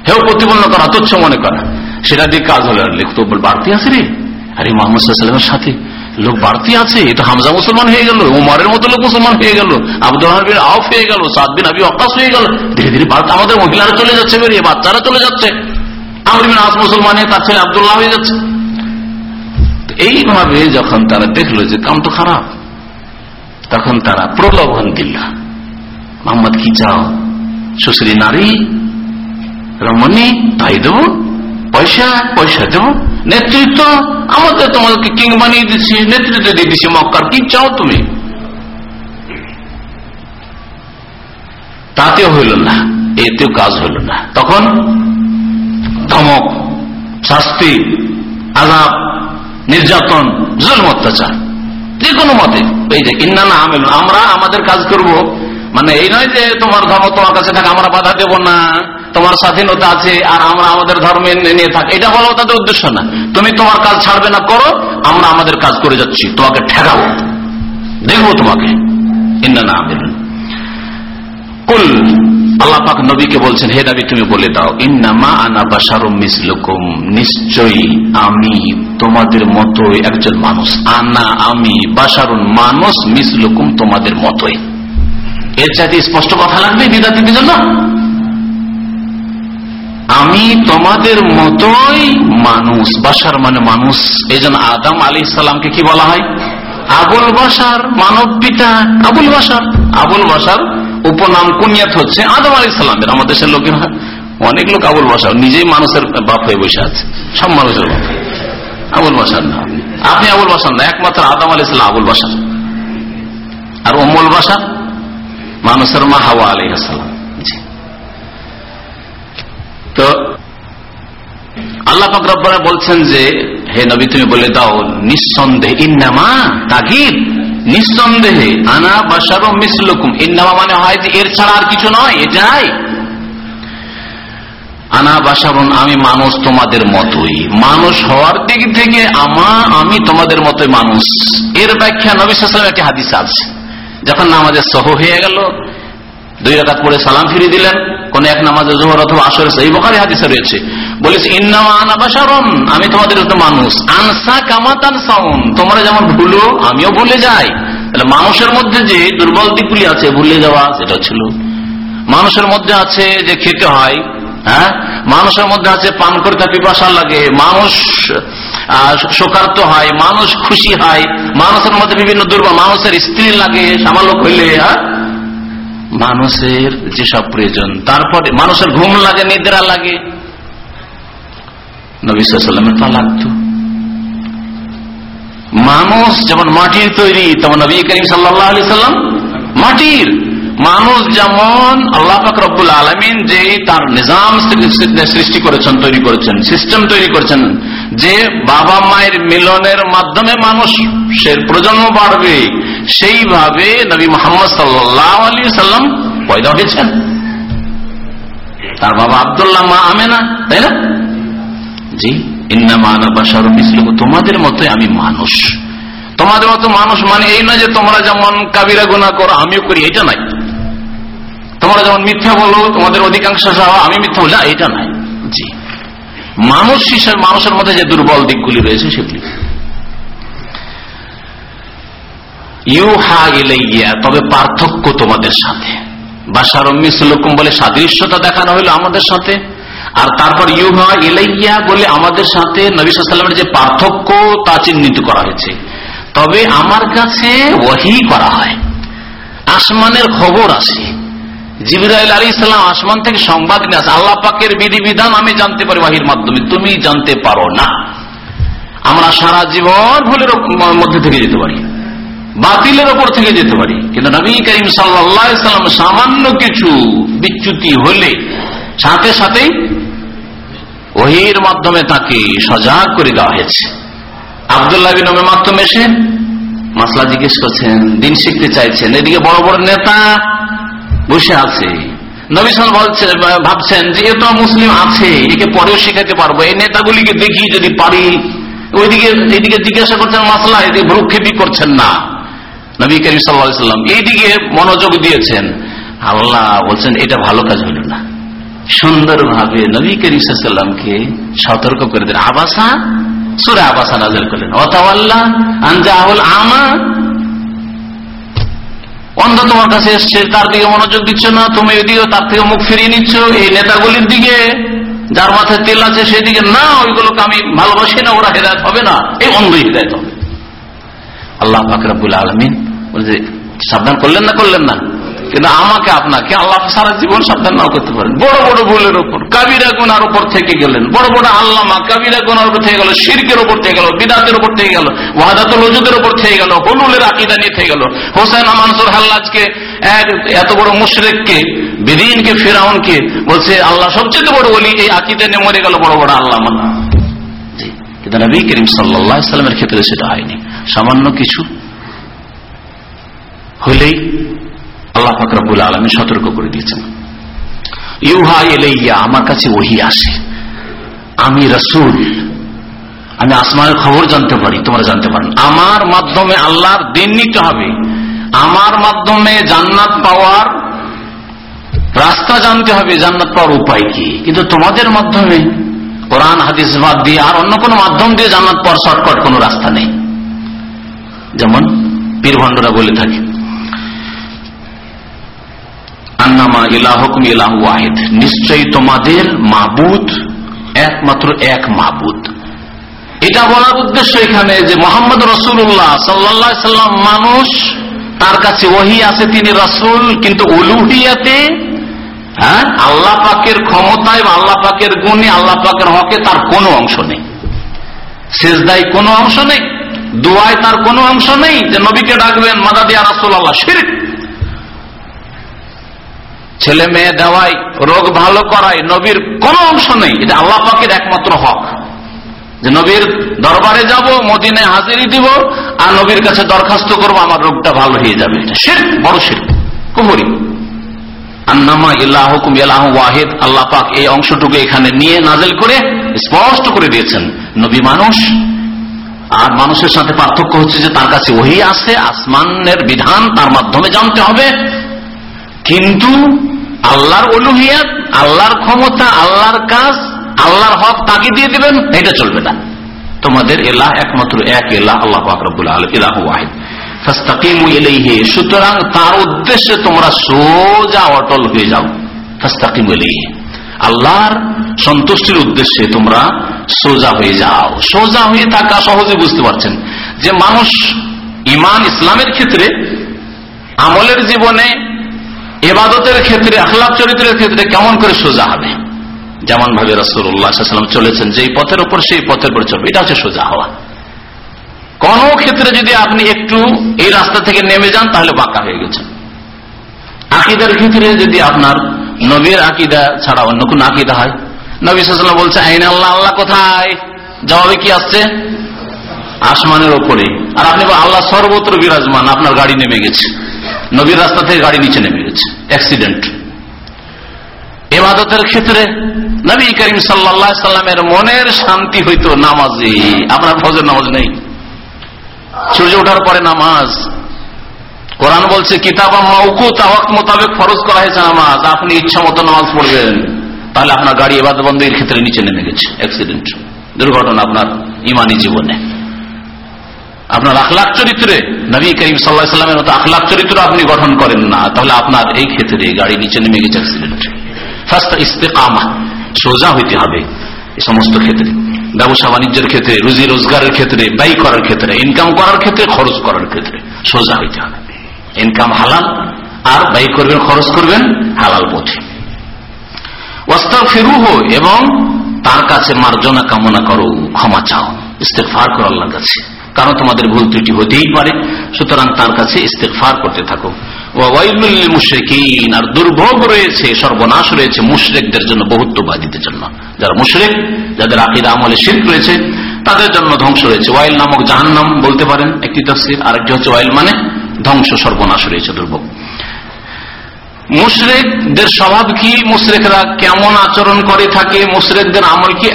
হেউ প্রতিপন্ন করা, তুচ্ছ মনে করা। সেটা দিয়ে কাজ হলো লিখতো বাড়তি আছে রে? আরে মোহাম্মদ সাথে লোক বাড়তি আছে তো হামজা মুসলমান হয়ে গেল, উমারের মতো লোক মুসলমান হয়ে গেল, আব্দুল হাবিন আউফ হয়ে গেল সাদবিন আবি অকাশ হয়ে গেল। ধীরে ধীরে আমাদের মহিলারা চলে যাচ্ছে, বেরিয়ে বাচ্চারা চলে যাচ্ছে। আমরিন আস মুসলমান তার ছেলে আবদুল্লাহ হয়ে যাচ্ছে। এইভাবে যখন তারা দেখল যে কাম তো খারাপ, তখন তারা প্রলোভন দিল। মোহাম্মদ, কি চাও? সুশ্রী নারী, রমণী তাই দেবো, পয়সা পয়সা দেবো। নেতৃত্ব আমাদের তোমাদেরকে কিং বানিয়ে দিচ্ছি নেতৃত্ব দিয়ে দিচ্ছি মক্কার। কি চাও তুমি? তাতেও হইল না, এতেও কাজ হইল না। তখন ধমক, শাস্তি আজাব নির্যাতন, জুলম, অত্যাচার, যে কোনো মতে। এই যে, ইন্না না আমরা আমাদের কাজ করব। মানে এই নয় যে তোমার ধর্ম তোমার কাছে থাকে, আমরা বাধা দেব না। তোমার স্বাধীনতা আছে আর আমরা আমাদের ধর্মে নিয়ে থাকি। এটা বলো তাদের উদ্দেশ্য না। তুমি তোমার কাজ ছাড়বে না, করো, আমরা আমাদের কাজ করে যাচ্ছি। তোমাকে ঠেকাবো দেখব তোমাকে। না কুল, আল্লাহ পাক নবীকে বলছেন, হে নবী, তুমি বলে দাও ইন্নামা আনা বাসারুম মিসলুকুম। নিশ্চয়ই আমি তোমাদের মতোই একজন মানুষ। আনা আমি বাসারুন মানুষ, মিসলুকুম তোমাদের মতোই। এর চাইতে স্পষ্ট কথা লাগবে বিদ্যার্থীদের জন্য? আমি তোমাদের মতোই মানুষ, বাসার মানে মানুষ। এই জন্য আদম আলী সালামকে কি বলা হয়? আবুল বাসার মানব পিতা। আবুল বাসার আবুল বাসার উপনাম কুনিয়াত হচ্ছে আদম আলী সালামের। আমাদের দেশের লোকের, অনেক লোক আবুল বাসার নিজেই মানুষের বাপ হয়ে বসে আছে। সব মানুষের বাপ। আবুল বাসার না। আপনি আবুল বাসার না, একমাত্র আদম আলী সালাম আবুল বাসার আর অমল বাসার মানুষের মা হাওয়া আলী সালাম তো আল্লাহ ফকরব্বরা বলছেন যে, হে নবী, তুমি বলে দাও, নিঃসন্দেহ, ইন্নামা তাকিদ নিঃসন্দেহে, আনা বাসার মিসলুকুম। ইন্নামা মানে হয় যে, এর ছাড়া আর কিছু নয় এটাই আনা বাসারুন আমি মানুষ তোমাদের মতোই। মানুষ হওয়ার দিক থেকে আমা, আমি তোমাদের মতোই মানুষ। এর ব্যাখ্যা নবী সালাম একটি হাদিস আছে। যখন নামাজের সহ হয়ে গেল, দুই রাকাত পরে সালাম ফিরিয়ে দিলেন। কোন এক নামাজে জোহর অথবা আসরে সেই বকারি হাদিসে রয়েছে। বলেছে ইন্নামাশারণ আমি তোমাদের মতো মানুষ। আনসা কামাতান সাউন তোমরা যেমন ভুলো, আমিও ভুলে যাই। তাহলে মানুষের মধ্যে যে দুর্বল দিকগুলি আছে, ভুলে যাওয়া সেটা ছিল। মানুষের মধ্যে আছে যে খেতে হয় হ্যাঁ? মানুষের মধ্যে আছে পান করতে পিপাসা লাগে। মানুষ শোকার্ত হয়, মানুষ খুশি হয়, মানুষের মধ্যে বিভিন্ন দুর্বল, মানুষের স্ত্রী লাগে সামালক হইলে মানুষের যেসব প্রয়োজন, তারপরে মানুষের ঘুম লাগে, নিদ্রা লাগে। নবীলামের লাগত। মানুষ যেমন মাটির তৈরি তেমন নবী করিম সাল্লাহ আলি সাল্লাম মাটির মানুষ যেমন আল্লাহ রব্বুল আলমিন যে তার নিজাম সৃষ্টি করেছেন, তৈরি করেছেন সিস্টেম তৈরি করেছেন, যে বাবা মায়ের মিলনের মাধ্যমে মানুষের প্রজন্ম বাড়বে, সেইভাবে নবী মোহাম্মদ সাল্লাহ আলী সাল্লাম পয়দা হয়েছেন। তার বাবা আবদুল্লাহ মা আমেনা, তাই না? জি তোমাদের মতো আমি মানুষ। তোমাদের মতো মানুষ মানে এই না যে তোমরা যেমন কাবিরা গুণা করো, আমিও করি, এটা নাই তোমরা যেমন মিথ্যা বলো, তোমাদের অধিকাংশ আমি মিথ্যা বলি। এটা নাই জি। মানুষ হিসাবে, মানুষের মধ্যে যে দুর্বল দিকগুলি রয়েছে, সেগুলি। ইউহা ইলাইয়া, তবে পার্থক্য তোমাদের সাথে। বাসার মিসলুকুম বলে সাদৃশ্যতা দেখানো হলো আমাদের সাথে। আর তারপর ইউহা ইলাইয়া বলে আমাদের সাথে নবীলামের যে পার্থক্য, তা চিহ্নিত করা হয়েছে। তবে আমার কাছে ওয়াহি করা হয়। আসমানের খবর আসে জিবিরাইল আলী ইসলাম আসমান থেকে সংবাদ নিয়ে আসে, আল্লাহ পাকের বিধিবিধান আমি জানতে পারি বাহির মাধ্যমে, তুমি জানতে পারো না। আমরা সারা জীবন ভুলের মধ্যে থেকে যেতে পারি, বাতিলের ওপর থেকে যেতে পারি। কিন্তু নবী করিম সাল্লাম সামান্য কিছু বিচ্যুতি হলে সাথে সাথেই ওহির মাধ্যমে তাকে সজাগ করে দেওয়া হয়েছে। আবদুল্লাহ বিন মাধ্যমে এসে মাসলা জিজ্ঞেস করছেন, দিন শিখতে চাইছেন, এদিকে বড় বড় নেতা বসে আছে। নবিসাল বলছেন ভাবছেন যে এ মুসলিম আছে একে পরেও শেখাতে পারব। এই নেতাগুলিকে দেখি যদি পারি, ওইদিকে, এদিকে জিজ্ঞাসা করছেন, মাসলা, এদিকে ভ্রুক্ষেপই করছেন না। নবী করিম সাল্লাম এইদিকে মনোযোগ দিয়েছেন। আল্লাহ বলছেন, এটা ভালো কাজ হইল না। সুন্দরভাবে নবী করিম সাল্লামকে সতর্ক করে দেন। আবাসা, সুরে আবাসা নাজেল করলেন। অতাওয়াল্লাহ আনজাহুল আমা অন্ধ তোমার কাছে এসছে, তার দিকে মনোযোগ দিচ্ছ না, তুমি এদিকে তার থেকে মুখ ফিরিয়ে নিচ্ছ, এই নেতাগুলির দিকে, যার মাথায় তেল আছে সেদিকে, না, ওইগুলোকে আমি ভালোবাসি না, ওরা হেদায়ত হবে না, এই অন্ধ হৃদায়ত হবে। আল্লাহ ফাকরাবুল আলমিন সাবধান করলেন না করলেন না। কিন্তু আমাকে আপনাকে আল্লাহ সারা জীবন সাবধান নাও করতে পারেন। বড় বড় ভুলের উপর, কাবিরা গুনার উপর থেকে গেলেন। বড় বড় আল্লামা কাবিরা গুনার উপর থেকে গেল, শির্কের উপর থেকে গেল, বিদাতের উপর থেকে গেল, ওয়াদাতুল হজুদের উপর থেকে গেল, হলুলের আকিদা নিয়ে থেকে গেল। হোসেন মানসুর হাল্লাজকে এত বড় মুশরেককে, বেদিনকে, ফেরাউনকে বলছে, আল্লাহ সবচেয়ে বড় বলি এই আকিদা নিয়ে মরে গেল, বড় বড় আল্লামা। কিন্তু নবী করিম ক্ষেত্রে সেটা হয়নি। সামান্য কিছু হলেই আল্লাহ ফাকরাবুল আলমী সতর্ক করে দিয়েছেন। ইউহা এলাইয়া আমার কাছে ওহি আসে। আমি রসুল, আমি আসমানের খবর জানতে পারি, তোমরা জানতে পারেন আমার মাধ্যমে আল্লাহর দিন নিতে হবে। আমার মাধ্যমে জান্নাত পাওয়ার রাস্তা জানতে হবে, জান্নাত পাওয়ার উপায় কি? কিন্তু তোমাদের মাধ্যমে, কোরআন, হাদিস, বাদ দিয়ে আর অন্য কোনো মাধ্যম দিয়ে জান্নাত পাওয়ার শর্টকাট কোনো রাস্তা নেই। যেমন পীরভণ্ডরা বলে থাকে আন্নামা ইলাহকুম ইলাহ ওয়াহিদ। নিশ্চয়ই তোমাদের মাবুদ একমাত্র এক মাবুদ। এটা বলার উদ্দেশ্য এখানে যে মোহাম্মদ রসুল্লাহ সাল্লা সাল্লাম মানুষ, তার কাছে ওহি আছে তিনি রসুল, কিন্তু উলুহিয়াতে হ্যাঁ আল্লাহ পাকের ক্ষমতায় আল্লাহ পাকের গুণে, আল্লাহ পাকের হকে তার কোনো অংশ নেই। শেষদায় কোনো অংশ নেই। দুয়ায় তার কোনো অংশ নেই যে নবীকে ডাকবেন, মাদাদিয়া রাসুল আল্লাহ শিরিক। ছেলে মেয়ে দেওয়াই, রোগ ভালো করাই, নবীর কোন অংশ নেই। এটা আল্লাহ পাকের একমাত্র হক। যে নবীর দরবারে যাব মদিনে হাজিরি দিব, আর নবীর কাছে দরখাস্ত করব, আমার রোগটা ভালো হয়ে যাবে। শির বড় শির কুমরি আন্নামা ইল্লাহ হুকুম ইলাহ ওয়াহিদ, আল্লাহ এই অংশটুকু এখানে নিয়ে নাজেল করে স্পষ্ট করে দিয়েছেন। নবী মানুষ, আর মানুষের সাথে পার্থক্য হচ্ছে যে তার কাছে ওহি আছে, আসমানের বিধান তার মাধ্যমে জানতে হবে। কিন্তু আল্লাহর অলুহিয়াত আল্লাহর ক্ষমতা, আল্লাহর কাজ, আল্লাহর হক তাকে দিয়ে দিবেন, এটা চলবে না। তোমাদের এলাহ একমাত্র এক এলাহ, আল্লাহ আকরবুল ইলাহ ওয়াহিদ। সুতরাং তার উদ্দেশ্যে তোমরা সোজা অটল হয়ে যাও। ফাস্তাকিম এলাইহে আল্লাহর সন্তুষ্টির উদ্দেশ্যে তোমরা সোজা হয়ে যাও। সোজা হয়ে থাকা সহজে বুঝতে পারছেন যে মানুষ ইমান ইসলামের ক্ষেত্রে আমলের জীবনে এবাদতের ক্ষেত্রে, আখলাপ চরিত্রের ক্ষেত্রে কেমন করে সোজা হবে? যেমন ভাবে রসুল্লাহাম চলেছেন যে পথের উপর, সেই পথের উপর চলবে। এটা হচ্ছে সোজা হওয়া। কোন ক্ষেত্রে যদি আপনি একটু এই রাস্তা থেকে নেমে যান, তাহলে বাঁকা হয়ে গেছেন। আকিদার ক্ষেত্রে যদি আপনার নবীর আকিদা ছাড়া অন্য কোন আকিদা হয়, নবী সাল্লাম বলছে, আইন আল্লাহ আল্লাহ কোথায়? জবাবে কি আসছে? আসমানের ওপরে। আর আপনি আল্লাহ সর্বত্র বিরাজমান, আপনার গাড়ি নেমে গেছে। নবীর রাস্তা থেকে গাড়ি নিচে নেমে গেছে। অ্যাক্সিডেন্ট এবাদতের ক্ষেত্রে নবী করিম সাল্লা সাল্লামের মনের শান্তি হইতো নামাজে। আপনার ফজর নামাজ নেই। সূর্য ওঠার পরে নামাজ। কোরআন বলছে কিতাব মোতাবেক ফরজ করা হয়েছে নামাজ। আপনি ইচ্ছা মতো নামাজ পড়বেন। তাহলে আপনার গাড়ি এবাদ বন্ধের ক্ষেত্রে নিচে নেমে গেছে। অ্যাক্সিডেন্ট দুর্ঘটনা আপনার ইমানি জীবনে। আপনার আখলাখ চরিত্রে নবী করিম সাল্লাহ সাল্লামের মতো আখলাখ চরিত্র আপনি গঠন করেন না, তাহলে আপনার এই ক্ষেত্রে গাড়ি নিচে নেমে গেছে অ্যাক্সিডেন্ট ফাস্তা ইস্তেকামা, সোজা হইতে হবে এই সমস্ত ক্ষেত্রে। ব্যবসা বাণিজ্যের ক্ষেত্রে, রুজি রোজগারের ক্ষেত্রে, ব্যয় করার ক্ষেত্রে ইনকাম করার ক্ষেত্রে, খরচ করার ক্ষেত্রে সোজা হইতে হবে। ইনকাম হালাল, আর ব্যয় করবেন, খরচ করবেন হালাল পথে। ওয়াস্তা ফেরু এবং তার কাছে মার্জনা কামনা করো, ক্ষমা চাও ইস্তেফার করো আল্লাহর কাছে। কারণ তোমাদের ভুল ত্রুটি হতেই পারে। সুতরাং তার কাছে ইস্তেফার করতে থাকো। আর দুর্ভোগ রয়েছে, সর্বনাশ রয়েছে মুশরেকদের জন্য, বহুত্ববাদীদের জন্য। যারা যাদের আমলে শিল্প রয়েছে, তাদের জন্য ধ্বংস রয়েছে। ওয়াইল নামক বলতে পারেন একটি তফসির, আরেকটি হচ্ছে ওয়াইল মানে ধ্বংস, সর্বনাশ রয়েছে, দুর্ভোগ। মুশরেকদের স্বভাব কি? মুশরেকরা কেমন আচরণ করে থাকে? মুশরেকদের আমল কি?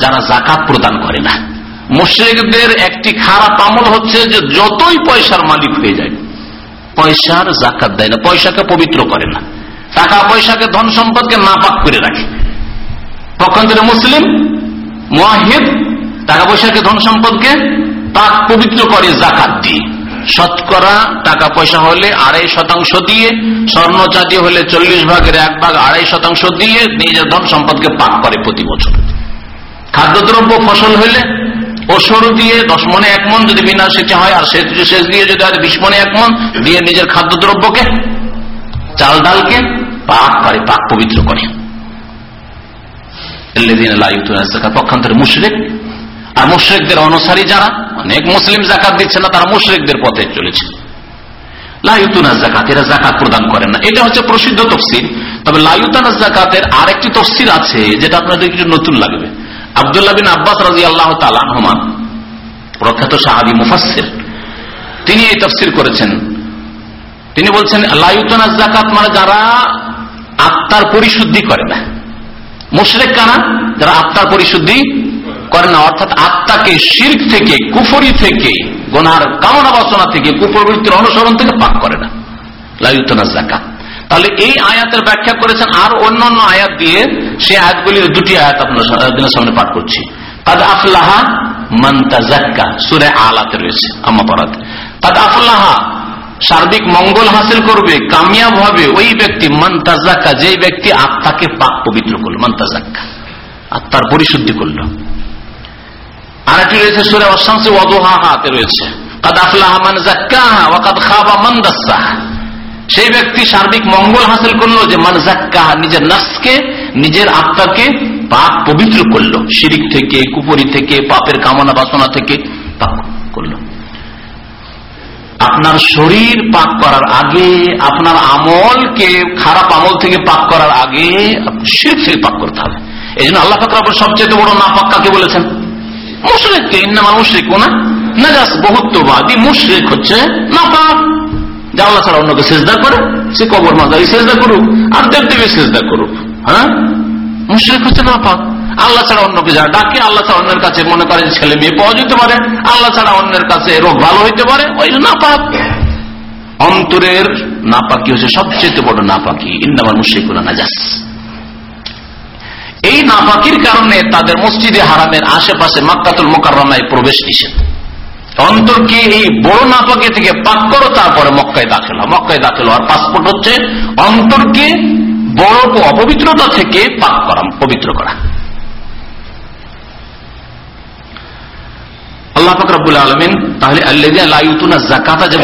যারা জাকাত প্রদান করে না। মুশ্রিকদের একটি খারাপ আমল হচ্ছে যে যতই পয়সার মালিক হয়ে যায়, পয়সার জাকাত দেয় না, পয়সাকে পবিত্র করে না। টাকা পয়সাকে ধন সম্পদকে নাপাক করে রাখে। পক্ষান্তরে মুসলিম মহিদ টাকা পয়সাকে ধন সম্পদকে পাক পবিত্র করে জাকাত দিয়ে। শতকরা টাকা পয়সা হলে আড়াই শতাংশ দিয়ে, স্বর্ণ চাঁদি হলে চল্লিশ ভাগের এক ভাগ আড়াই শতাংশ দিয়ে নিজের ধন সম্পদকে পাক করে প্রতি বছর। খাদ্যদ্রব্য ফসল হলে ওসর দিয়ে দশ মনে এক মন যদি বিনা সেচে হয়, আর শেষ দিয়ে যদি হয়, বিশ মনে এক মন, দিয়ে নিজের খাদ্যদ্রব্যকে, চাল ডালকে পাক করে, পাক পবিত্র করে। মুশরেক আর মুশ্রিকদের অনুসারী যারা, অনেক মুসলিম জাকাত দিচ্ছে না, তারা মুশ্রিকদের পথে চলেছে। জাকাত এরা জাকাত প্রদান করেন না। এটা হচ্ছে প্রসিদ্ধ তবে আরেকটি তফসির আছে, যেটা আপনাদের কিছু নতুন লাগবে। আবদুল্লাহ বিন আব্বাস রাজি আল্লাহ তালাহমান প্রখ্যাত সাহাবি মুফাসির তিনি এই তফসির করেছেন। তিনি বলছেন লাইতানা জাকাত মানে যারা আত্মার পরিশুদ্ধি করে না। মুশরেক কানা যারা আত্মার পরিশুদ্ধি করে না। অর্থাৎ আত্মাকে শির্ক থেকে, কুফরি থেকে, গোনার কামনা বাসনা থেকে কুপবৃত্তির অনুসরণ থেকে পাক করে না। লাইউতনা জাকাত তাহলে এই আয়াতের ব্যাখ্যা করেছেন আর অন্যান্য আয়াত দিয়ে সে আয়াতগুলির দুটি আয়াত আপনার সামনে পাঠ করছি। কাদ আফলাহা মান্তাজাক্কা সুরে আলাতে রয়েছে আমাপারাতে কাদ আফলাহা, সার্বিক মঙ্গল হাসিল করবে, কামিয়াব হবে ওই ব্যক্তি মান্তাজাক্কা যে ব্যক্তি আত্মাকে পাক পবিত্র করল মান্তাজাক্কা আত্মার পরিশুদ্ধি করল। আরেকটি রয়েছে সুরে অশাংসে ওয়াদোহা হাতে রয়েছে। কাদ আফলাহা মান জাক্কাহা ওয়াকাদ খাবা মান সেই ব্যক্তি সার্বিক মঙ্গল হাসিল করল যে মান জাক্কাহা নিজের নাসকে, নিজের আত্মাকে পাক পবিত্র করল। শিরিক থেকে, কুপুরি থেকে, পাপের কামনা বাসনা থেকে পাক করল। আপনার শরীর পাক করার আগে, আপনার আমলকে খারাপ আমল থেকে পাক করার আগে শির থেকে পাক করতে হবে। এই জন্য আল্লাহ ফাকর সবচেয়ে বড় না পাক কাকে বলেছেন? মুশরিককে ইন্নামা মুশরিক না বহুত্ববাদী মুশরিক হচ্ছে না পাপ যা আল্লাহ ছাড়া অন্যকে সেজদা করে, সে কবর মাদারি সেজদা করুক, আর দেব দেবী সেজদা করুক হ্যাঁ? মুশরিক হচ্ছে না পাপ আল্লাহ ছাড়া অন্যকে যারা ডাকে আল্লাহ ছাড়া অন্যের কাছে, মনে করেন ছেলে মেয়ে পাওয়া যেতে পারে। আল্লাহ ছাড়া অন্যের কাছে রোগ ভালো হইতে পারে, ওই না পাপ অন্তরের নাপাকি হচ্ছে সবচেয়ে বড় নাপাকি ইন্দামান মুশরিকুনা নাজাস। এই নাপাকির কারণে তাদের মসজিদে হারামের আশেপাশে মাক্কাতুল মোকাররমায় প্রবেশ নিষেধ। অন্তরকে এই বড় নাপাকি থেকে পাক করো, তারপরে মক্কায় দাখিল মক্কায় দাখিল হওয়ার পাসপোর্ট হচ্ছে অন্তরকে বড় অপবিত্রতা থেকে পাক করা, পবিত্র করা।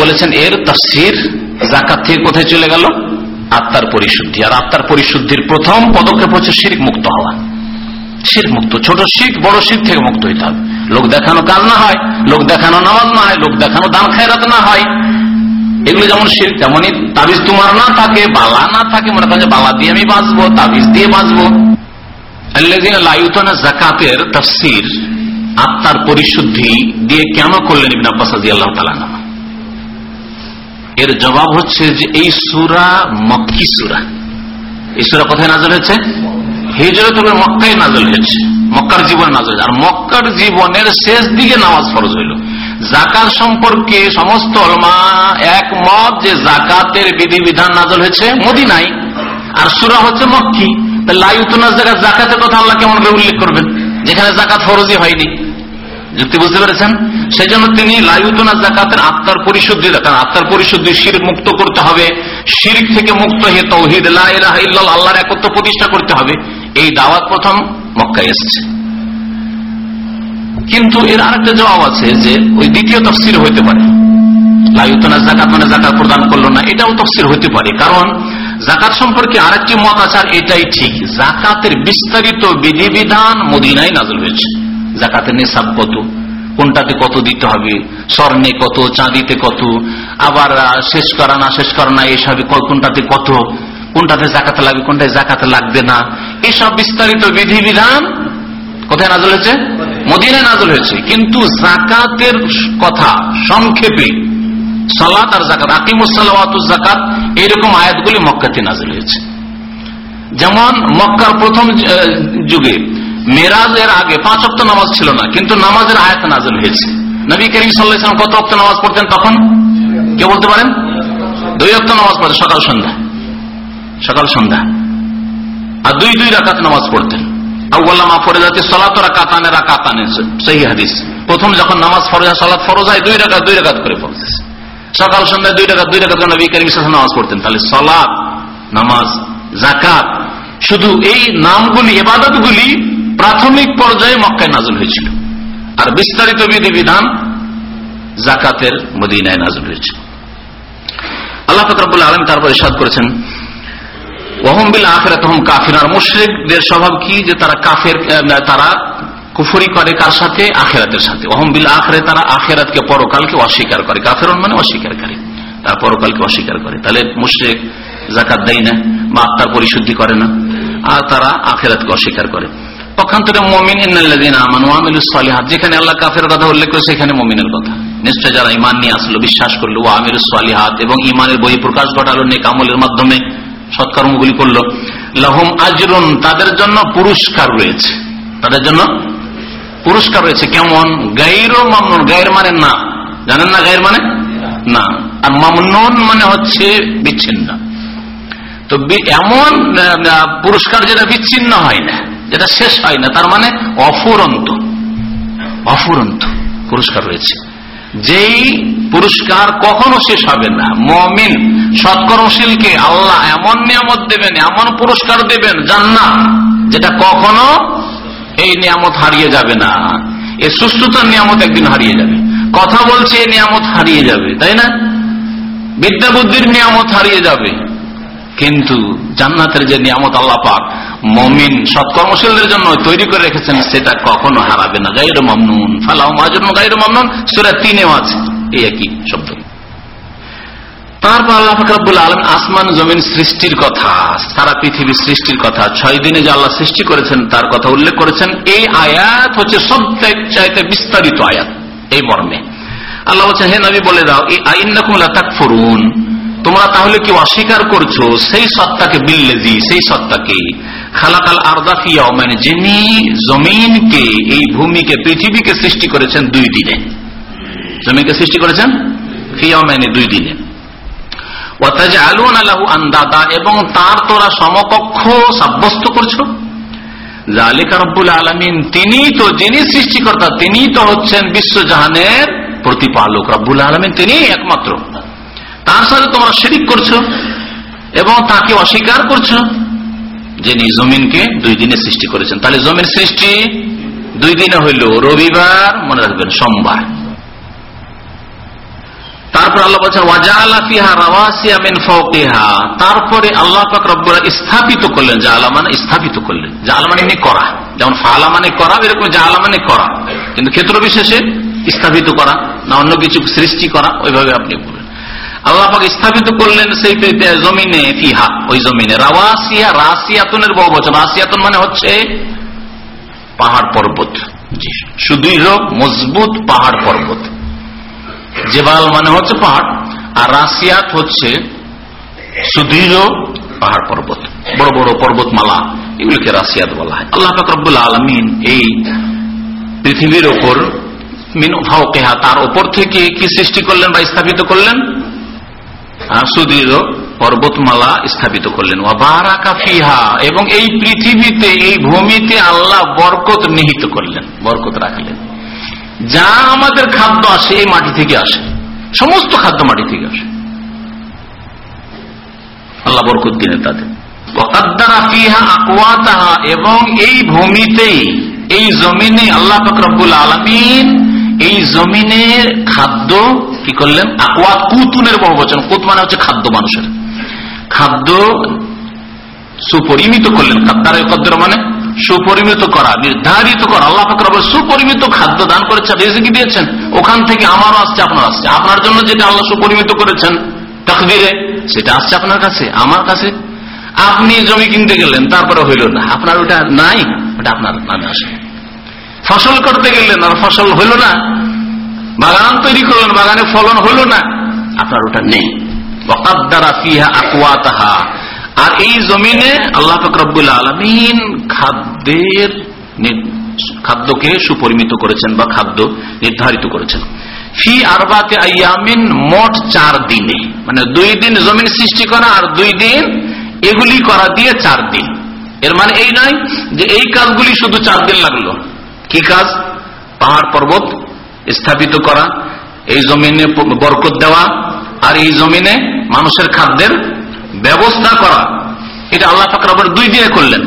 বলেছেন, এর জাকাত থেকে কোথায় চলে গেল? আত্মার পরিশুদ্ধি। আর আত্মার পরিশুদ্ধির প্রথম পদক্ষেপ হচ্ছে শির মুক্ত হওয়া। শির মুক্ত ছোট শিখ বড় শিখ থেকে মুক্ত হইতে হবে। লোক দেখানো কাজ না হয়, লোক দেখানো নামাজ না হয়, লোক দেখানো দান খায়রাত না হয়। এগুলো যেমন তেমনই তাবিজ তোমার না থাকে, বালা না থাকে, মনে করেন বালা দিয়ে আমি বাঁচবো, তাবিজ দিয়ে বাঁচবো। জাকাতের তফসির আত্মার পরিশুদ্ধি দিয়ে কেন করলেন ইবিন আব্বাস আল্লাহ তালা এর জবাব হচ্ছে যে এই সুরা মক্কি সুরা। এই সুরা কোথায় নাজল হয়েছে? হিজরত মক্কায় নাজল হয়েছে। মক্কার জীবনে নাজল আর মক্কার জীবনের শেষ দিকে নামাজ ফরজ হইল। জাকাত সম্পর্কে সমস্ত একমত যে জাকাতের বিধিবিধান নাজল হয়েছে মদিনাই আর সুরা হচ্ছে মক্কি। লাই লাইউতনার জায়গায় জাকাতের কথা আল্লাহ কেমন করে উল্লেখ করবেন? যেখানে জাকাত ফরজই হয়নি। যুক্তি বুঝতে পেরেছেন? সেই জন্য তিনি লাইউদ্দুনা জাকাতের আত্মার পরিশুদ্ধি দেখান আত্মার পরিশুদ্ধি শির মুক্ত করতে হবে। শির থেকে মুক্ত হয়ে তৌহিদ আল্লাহর একত্র প্রতিষ্ঠা করতে হবে। এই দাওয়াত প্রথম মক্কায় এসছে। কিন্তু এর আরেকটা জবাব আছে যে ওই দ্বিতীয় তফসির হইতে পারে। মানে কত? কোনটাতে কত দিতে হবে? স্বর্ণে কত? চাঁদিতে কত? আবার শেষ করা না, শেষ করা না, এসব কোনটাতে কত? কোনটাতে জাকাতে লাগবে কোনটাতে জাকাতে লাগবে না? এসব বিস্তারিত বিধিবিধান কোথায় নাজল হয়েছে? মদিনায় নাজল হয়েছে। কিন্তু জাকাতের কথা সংক্ষেপে, সালাত আর জাকাত আকিমুসালাত জাকাত এইরকম আয়াতগুলি মক্কাতে নাজল হয়েছে। যেমন মক্কার প্রথম যুগে মেরাজের আগে পাঁচ অক্ট নামাজ ছিল না, কিন্তু নামাজের আয়াত নাজল হয়েছে। নবী করিম সাল্লাম কত অক্ট নামাজ পড়তেন তখন? কে বলতে পারেন? দুই অক্ট নামাজ পড়তেন সকাল সন্ধ্যা। সকাল সন্ধ্যা। আর দুই দুই রাকাত নামাজ পড়তেন। দুই শুধু এই নামগুলি এবাদতগুলি প্রাথমিক পর্যায়ে মক্কায় নাজল হয়েছিল। আর বিস্তারিত বিধিবিধান জাকাতের মদিনায় নাজল হয়েছিল আল্লাহ আলম তারপরে সাদ করেছেন ওহমবিল আখেরাত হম কাফির। আর মুশ্রিকদের স্বভাব কি? যে তারা কাফের তারা কুফরি করে কার সাথে? আখেরাতের সাথে। আখরে তারা আখেরাতকে পরকালকে অস্বীকার করে। কাফের মানে অস্বীকার করে তারা পরকালকে অস্বীকার করে। তাহলে মুশ্রিক জাকাত দেয় না, বা আত্মার পরিশুদ্ধি করে না, আর তারা আখেরাতকে অস্বীকার করে। পক্ষান্তরে মমিন যেখানে আল্লাহ কাফের কথা উল্লেখ করে সেখানে মমিনের কথা। নিশ্চয় যারা ইমান নিয়ে আসলো, বিশ্বাস করল ও আমির সালিহাত, এবং ইমানের বই প্রকাশ ঘটালো, নেক আমলের মাধ্যমে। সৎকর্মগুলি করল। লহম আজরুন, তাদের জন্য পুরস্কার রয়েছে। তাদের জন্য পুরস্কার রয়েছে। কেমন? গাইর মামনুন। গায়ের মানে না। জানেন না গায়ের মানে? না। আর মামনুন মানে হচ্ছে বিচ্ছিন্ন। তো এমন পুরস্কার যেটা বিচ্ছিন্ন হয় না, যেটা শেষ হয় না, তার মানে অফুরন্ত। অফুরন্ত পুরস্কার রয়েছে। যেই পুরস্কার কখনো শেষ হবে না। মমিন সৎকর্মশীলকে আল্লাহ এমন নিয়ামত দেবেন, এমন পুরস্কার দেবেন জান্না যেটা কখনো এই নিয়ামত হারিয়ে যাবে না। এ সুস্থতার নিয়ামত একদিন হারিয়ে যাবে। কথা বলছে এই নিয়ামত হারিয়ে যাবে, তাই না? বিদ্যা বুদ্ধির নিয়ামত হারিয়ে যাবে। কিন্তু জান্নাতের যে নিয়ামত আল্লাহ পাক মমিন সৎকর্মশীলদের জন্য তৈরি করে রেখেছেন, সেটা কখনো হারাবে না। গাইর মামনুন ফালাও জন্য গাইর মামনুন সেটা তিনেও আছে, এই একই শব্দ। তারপর আল্লাহ আলম আসমান জমিন সৃষ্টির কথা, সারা সৃষ্টির কথা, ছয় দিনে যে আল্লাহ সৃষ্টি করেছেন, তার কথা উল্লেখ করেছেন, এই আয়াত হচ্ছে চাইতে বিস্তারিত আয়াত, এই মর্মে। আল্লাহ বলে দাও, এই তোমরা তাহলে কি অস্বীকার করছ? সেই সত্তাকে বিল্লেজি সেই সত্তাকে। খালাকাল আরদাফিয়া মানে যিনি জমিনকে, এই ভূমিকে, পৃথিবীকে সৃষ্টি করেছেন দুই দিনে। জমিকে সৃষ্টি করেছেন ফিয়া মানে দুই দিনে। এবং তার তোরা সমকক্ষ সাব্যস্ত করছ। জালিকা রব্বুল আলমিন, তিনি তো, যিনি সৃষ্টিকর্তা, তিনি তো হচ্ছেন বিশ্বজাহানের প্রতিপালক। রব্বুল আলমিন তিনি একমাত্র। তার সাথে তোমরা শিরিক করছ এবং তাকে অস্বীকার করছ যিনি জমিনকে দুই দিনে সৃষ্টি করেছেন। তাহলে জমিন সৃষ্টি দুই দিনে হইল, রবিবার, মনে রাখবেন সোমবার। তারপর আল্লাহ বলছেন তারপরে আল্লাহ পাক স্থাপিত করলেন জালা মানে স্থাপিত করলেন। জালা মানে করা। যেমন ফালা মানে করা, এরকম জালা মানে করা। কিন্তু ক্ষেত্র বিশেষে স্থাপিত করা, না অন্য কিছু সৃষ্টি করা, ওইভাবে আপনি আল্লাহ পাক স্থাপিত করলেন সেই জমিনে ফিহা, ওই জমিনে। রাওয়াসিয়া, রাসিয়াতনের বহু বছর রাসিয়াতন মানে হচ্ছে পাহাড় পর্বত। সুদৃঢ়, মজবুত পাহাড় পর্বত। জেবাল মানে হচ্ছে পাহাড়, আর রাশিয়াত হচ্ছে সুদৃঢ় পাহাড় পর্বত। বড় বড় পর্বতমালা, এগুলিকে রাশিয়াত বলা হয়। আল্লাহ ফাকরুল আলমিন এই পৃথিবীর ওপর মিনফাওকেহা তার ওপর থেকে কি সৃষ্টি করলেন বা স্থাপিত করলেন? সুদৃঢ় পর্বতমালা স্থাপিত করলেন। এবং এই পৃথিবীতে, এই ভূমিতে আল্লাহ বরকত নিহিত করলেন, বরকত রাখলেন। যা আমাদের খাদ্য আসে, এই মাটি থেকে আসে। সমস্ত খাদ্য মাটি থেকে আসে। আল্লাহ বরকত দিলেন তাদের। এবং এই ভূমিতেই, এই জমিনে আল্লাহ ফকরবুল আলমিন এই জমিনের খাদ্য কি করলেন? আকওয়াত কুতুনের বহু বচন। কুত মানে হচ্ছে খাদ্য মানুষের। খাদ্য সুপরিমিত করলেন। খাদ্যার মানে সুপরিমিত করা, নির্ধারিত করা। আল্লাহ ফাকর সুপরিমিত খাদ্য দান করেছেন রেজিকি দিয়েছেন। ওখান থেকে আমারও আসছে আপনার আসছে। আপনার জন্য যেটা আল্লাহ সুপরিমিত করেছেন, তকদিরে, সেটা আসছে আপনার কাছে, আমার কাছে। আপনি জমি কিনতে গেলেন, তারপরে হইল না। আপনার ওটা নাই, ওটা আপনার নামে আসে। ফসল করতে গেলেন আর ফসল হইল না। বাগান তৈরি করলেন, বাগানে ফলন হইল না। আপনার ওটা নেই। আর এই জমিনে আল্লাহ ফকরবুল আলমিন খাদ্যের খাদ্যকে সুপরিমিত করেছেন বা খাদ্য নির্ধারিত করেছেন। ফি আরবাতে আয়ামিন মোট চার দিনে। মানে দুই দিন জমিন সৃষ্টি করা আর দুই দিন এগুলি করা দিয়ে চার দিন। এর মানে এই নয় যে এই কাজগুলি শুধু চার দিন লাগল। কি কাজ? পাহাড় পর্বত স্থাপিত করা, এই জমিনে বরকত দেওয়া আর এই জমিনে মানুষের খাদ্যের ব্যবস্থা করা। এটা আল্লাহ ফাকর দুই দিনে করলেন।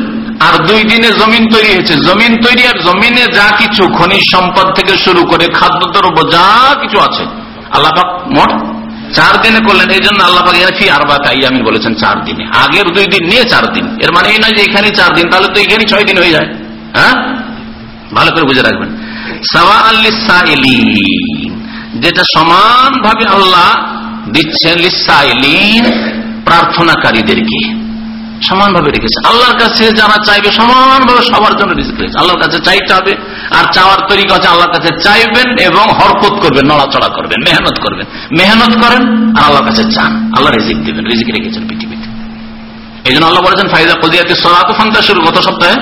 আর দুই দিনে জমিন তৈরি হয়েছে। জমিন তৈরি আর জমিনে যা কিছু খনিজ সম্পদ থেকে শুরু করে খাদ্য দ্রব্য যা কিছু আছে, আল্লাহ মোট চার দিনে করলেন। এই জন্য আল্লাহ ফি আরবা আমি বলেছেন চার দিনে। আগের দুই দিন নিয়ে চার দিন। এর মানে এই নয় যে এখানে চার দিন, তাহলে তো এখানে ছয় দিন হয়ে যায়। হ্যাঁ? ভালো করে বুঝে রাখবেন। যেটা সমানভাবে আল্লাহ দিচ্ছেন প্রার্থনাকারীদেরকে। সমানভাবে রেখেছে। আল্লাহর কাছে যারা চাইবে, সমানভাবে সবার জন্য রিস্ক রয়েছে। আল্লাহর কাছে চাইতে হবে, আর চাওয়ার তরিকা হচ্ছে আল্লাহর কাছে চাইবেন এবং হরকত করবেন, নড়াচড়া করবেন, মেহনত করবেন। মেহনত করেন আর আল্লাহর কাছে চান। আল্লাহ রিজিক দেবেন, রিজিক রেখেছেন পৃথিবীতে। এই জন্য আল্লাহ বলেছেন ফাইজা কদিয়াতে সরাত ফান্তা শুরু গত সপ্তাহে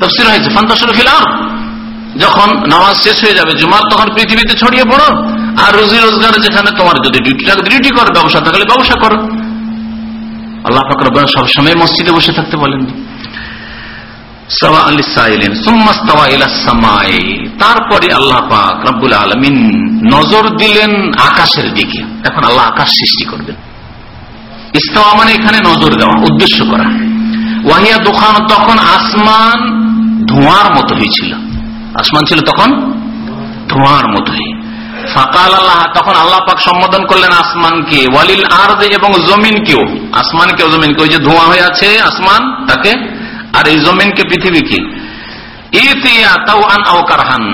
তফসির হয়েছে ফান্তা শুরু ফিলাম যখন নামাজ শেষ হয়ে যাবে, জুমার তখন পৃথিবীতে ছড়িয়ে পড়ো, আর রুজি রোজগার যেখানে তোমার যদি ডিউটি থাকে ডিউটি করো, ব্যবসা থাকলে ব্যবসা করো। আল্লাহ ফাকর সবসময় মসজিদে বসে থাকতে বলেন। তারপরে আল্লাহ পাক রব্বুল আলমিন নজর দিলেন আকাশের দিকে। এখন আল্লাহ আকাশ সৃষ্টি করবেন। ইস্তাওয়া মানে এখানে নজর দেওয়া, উদ্দেশ্য করা। ওয়াহিয়া দোকান তখন আসমান ধোঁয়ার মতো হয়েছিল। আসমান ছিল তখন ধোঁয়ার মতোই। ফাকাল আল্লাহ তখন আল্লাহ পাক সম্বোধন করলেন আসমানকে, ওয়ালিল আর এবং জমিনকেও। আসমানকেও জমিনকে, ওই যে ধোঁয়া হয়ে আছে আসমান, তাকে? আর এই জমিনকে পৃথিবীকে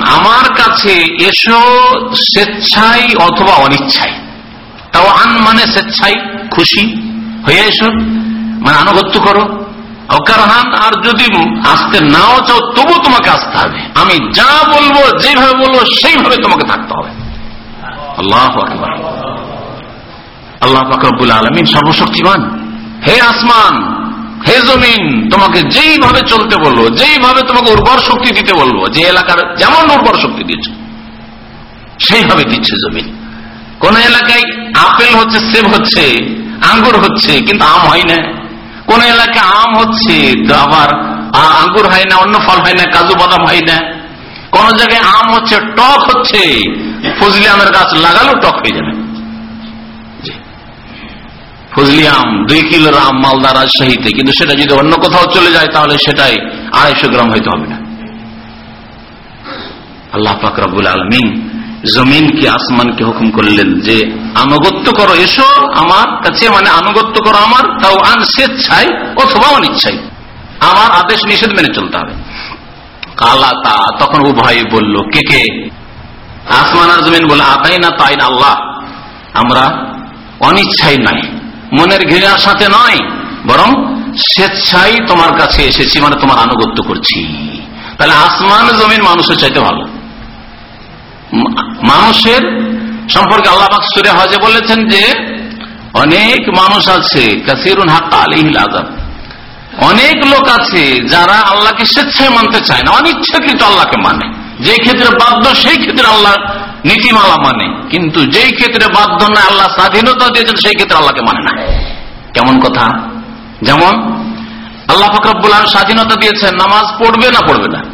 আমার কাছে এসো স্বেচ্ছাই অথবা অনিচ্ছায়। তাও আন মানে স্বেচ্ছাই খুশি, হয়ে এসো মানে আনুগত্য করো। অকারহান, আর যদি আসতে নাও চাও তবু তোমাকে আসতে হবে। আমি যা বলব, যেভাবে বলব, সেইভাবে তোমাকে থাকতে হবে। আল্লাহ আল্লাহ ফাকরুল আলমিন সর্বশক্তিমান। হে আসমান, হে জমিন, তোমাকে যেইভাবে চলতে বলব, যেইভাবে তোমাকে উর্বর শক্তি দিতে বলব, যে এলাকার যেমন উর্বর শক্তি দিচ্ছে সেইভাবে দিচ্ছে জমিন। কোন এলাকায় আপেল হচ্ছে, সেব হচ্ছে, আঙ্গুর হচ্ছে, কিন্তু আম হয় না। কোন এলাকায় আম হচ্ছে আবার আঙ্গুর হয় না, অন্য ফল হয় না, কাজু বাদাম হয় না। কোন জায়গায় আম হচ্ছে, টক হচ্ছে, ফজলি আমের গাছ লাগালো, টক হয়ে যাবে। ফজলি আম, দুই কিলোর আম মালদা রাজশাহীতে, কিন্তু সেটা যদি অন্য কোথাও চলে যায়, তাহলে সেটাই আড়াইশো গ্রাম হইতে হবে না। আল্লাহ ফাকরাবুল আলমিন জমিনকে, আসমানকে হুকুম করলেন যে, আনুগত্য করো, এসো আমার কাছে মানে আনুগত্য করো আমার, তাও আন স্বেচ্ছায় অথবা অনিচ্ছাই আমার আদেশ নিষেধ মেনে চলতে হবে। কালা তা তখন উভয় বলল, কে কে? আসমান আর জমিন বলে আতাই না তাই না আল্লাহ। আমরা অনিচ্ছাই নাই, মনের ঘৃণার সাথে নয়, বরং স্বেচ্ছাই তোমার কাছে এসেছি মানে তোমার আনুগত্য করছি। তাহলে আসমান জমিন মানুষের চাইতে ভালো। মানুষের সম্পর্কে আল্লাহ সুরে হজে বলেছেন যে, অনেক মানুষ আছে, কাসিরুন হাক্কা আলিহিল আজাব অনেক লোক আছে যারা আল্লাহকে স্বেচ্ছায় মানতে চায় না, অনিচ্ছাকৃত আল্লাহকে মানে। যে ক্ষেত্রে বাধ্য, সেই ক্ষেত্রে আল্লাহ নীতিমালা মানে। কিন্তু যেই ক্ষেত্রে বাধ্য না, আল্লাহ স্বাধীনতা দিয়েছেন, সেই ক্ষেত্রে আল্লাহকে মানে না। কেমন কথা? যেমন, আল্লাহ ফকরাবুল স্বাধীনতা দিয়েছেন, নামাজ পড়বে না পড়বে না।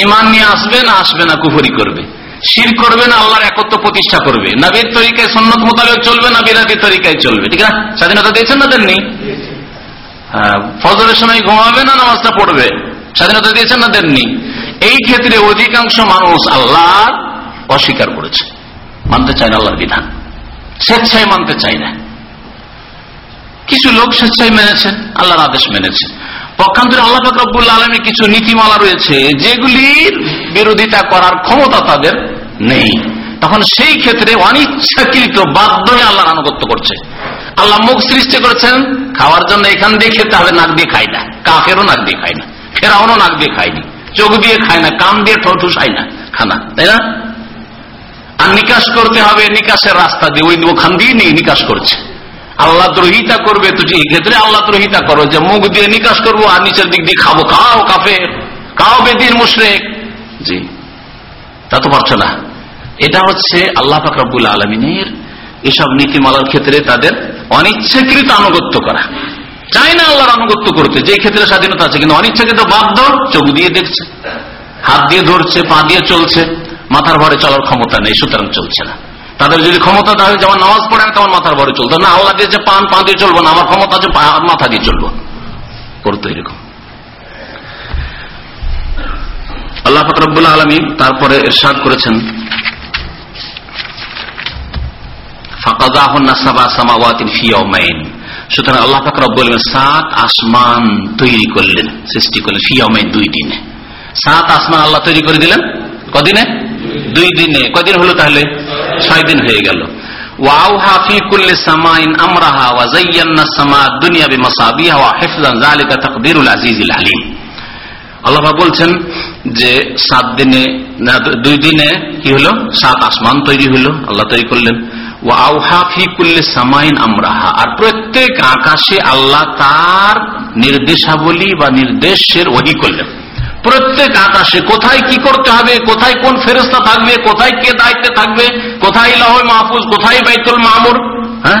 ইমান নিয়ে আসবে না আসবে না, কুফরি করবে। শির করবে না আল্লাহর একত্র প্রতিষ্ঠা করবে। নবীর তরিকায় সন্ন্যত মোতাবেক চলবে না বিরাতির তরিকায় চলবে। ঠিক আছে স্বাধীনতা দিয়েছেন না দেননি? হ্যাঁ, ফজরের সময় ঘুমাবে না নামাজটা পড়বে? স্বাধীনতা দিয়েছেন না দেননি? এই ক্ষেত্রে অধিকাংশ মানুষ আল্লাহ অস্বীকার করেছে। মানতে চায় না আল্লাহর বিধান। স্বেচ্ছায় মানতে চায় না। কিছু লোক স্বেচ্ছায় মেনেছে আল্লাহর আদেশ মেনেছে। পক্ষান্তরে আল্লাহ ফকরবুল্লা আলমের কিছু নীতিমালা রয়েছে, যেগুলির বিরোধিতা করার ক্ষমতা তাদের নেই। তখন সেই ক্ষেত্রে অনিচ্ছাকৃত বাধ্য হয়ে আল্লাহর আনুগত্য করছে। আল্লাহ মুখ সৃষ্টি করেছেন, খাওয়ার জন্য এখান দিয়ে খেতে হবে, নাক দিয়ে খায় না। কাকেরও নাক দিয়ে খায় না, ফেরাউনও নাক দিয়ে খায়নি, চোখ দিয়ে খায় না, কান দিয়ে ঠোঁটুসাই না খানা তাই না? আর নিকাশ করতে হবে, নিকাশের রাস্তা দিয়ে, ওই ওখান দিয়ে নিকাশ করছে। আল্লাহ দ্রোহিতা করবে তো ক্ষেত্রে আল্লাহ দ্রোহিতা করো, যে মুখ দিয়ে নিকাশ করব আর নিচের দিক দিয়ে খাব। খাও কাফে খাও বেদির মুশরেক। জি, তা তো পারছ না। এটা হচ্ছে আল্লাহ ফাকরাবুল আলমিনের এসব নীতিমালার ক্ষেত্রে তাদের অনিচ্ছাকৃত আনুগত্য করা। চায় না আল্লাহর আনুগত্য করতে যে ক্ষেত্রে স্বাধীনতা আছে, কিন্তু অনিচ্ছা কিন্তু বাধ্য চোখ দিয়ে দেখছে, হাত দিয়ে ধরছে, পা দিয়ে চলছে, মাথার ভরে চলার ক্ষমতা নেই, সুতরাং চলছে না। তাদের যদি ক্ষমতা থাকে যেমন নামাজ পড়ে না তেমন মাথার ভরে চলতো না, আল্লাহ দিয়েছে পান, পা দিয়ে চলবো না, আমার ক্ষমতা আছে মাথা দিয়ে চলবো। করতো এরকম। আল্লাহ ফকরবুল্লা আলমী তারপরে এরশাদ করেছেন সুতরাং আল্লাহ ফাকর বললেন সাত আসমান তৈরি করলেন, সৃষ্টি করলেন ফিয়মাইন দুই দিনে। সাত আসমান আল্লাহ তৈরি করে দিলেন, কদিনে? দুই দিনে। কদিন হলো তাহলে? ছয় দিন হয়ে গেল। বলছেন যে সাত দিনে দুই দিনে কি হলো? সাত আসমান তৈরি হলো, আল্লাহ তৈরি করলেন। ও আউহাফি কুল্লে সামাইন আমরাহা। আর প্রত্যেক আকাশে আল্লাহ তার নির্দেশাবলী বা নির্দেশের ওহি করলেন। প্রত্যেক আকাশে কোথায় কি করতে হবে, কোথায় কোন ফেরস্তা থাকবে, কোথায় কে দায়িত্বে থাকবে, কোথায় লাহুল মাহফুজ, কোথায় বাইতুল মামুর হ্যাঁ?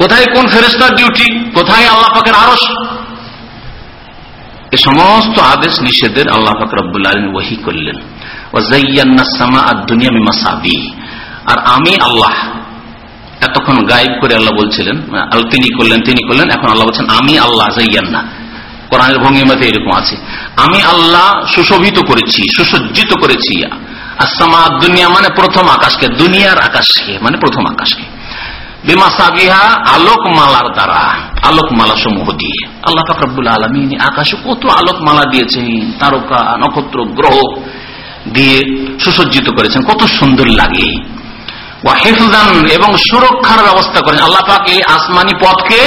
কোথায় কোন ফেরস্তার ডিউটি কোথায় আল্লাহ পাকের আরস এ সমস্ত আদেশ নিষেধের আল্লাহ পাক রব্বুল আলম ওহি করলেন। আর আমি আল্লাহ। এতক্ষণ গাইব করে আল্লাহ বলছিলেন তিনি করলেন তিনি করলেন, এখন আল্লাহ বলছেন, আমি আল্লাহ জাইয়ান্না কোরআনের ভঙ্গিমাতে এরকম আছে। আমি আল্লাহ সুশোভিত করেছি, সুসজ্জিত করেছি। আসামা দুনিয়া মানে প্রথম আকাশকে, দুনিয়ার আকাশকে মানে প্রথম আকাশকে। আলোকমালার দ্বারা, আলোকমালা দিয়ে। আল্লাহ আলমিন আকাশে কত আলোকমালা দিয়েছেন, তারকা, নক্ষত্র, গ্রহ দিয়ে সুসজ্জিত করেছেন। কত সুন্দর লাগে। এবং সুরক্ষার ব্যবস্থা করেন। আল্লাহ পাক এই আসমানি পথকে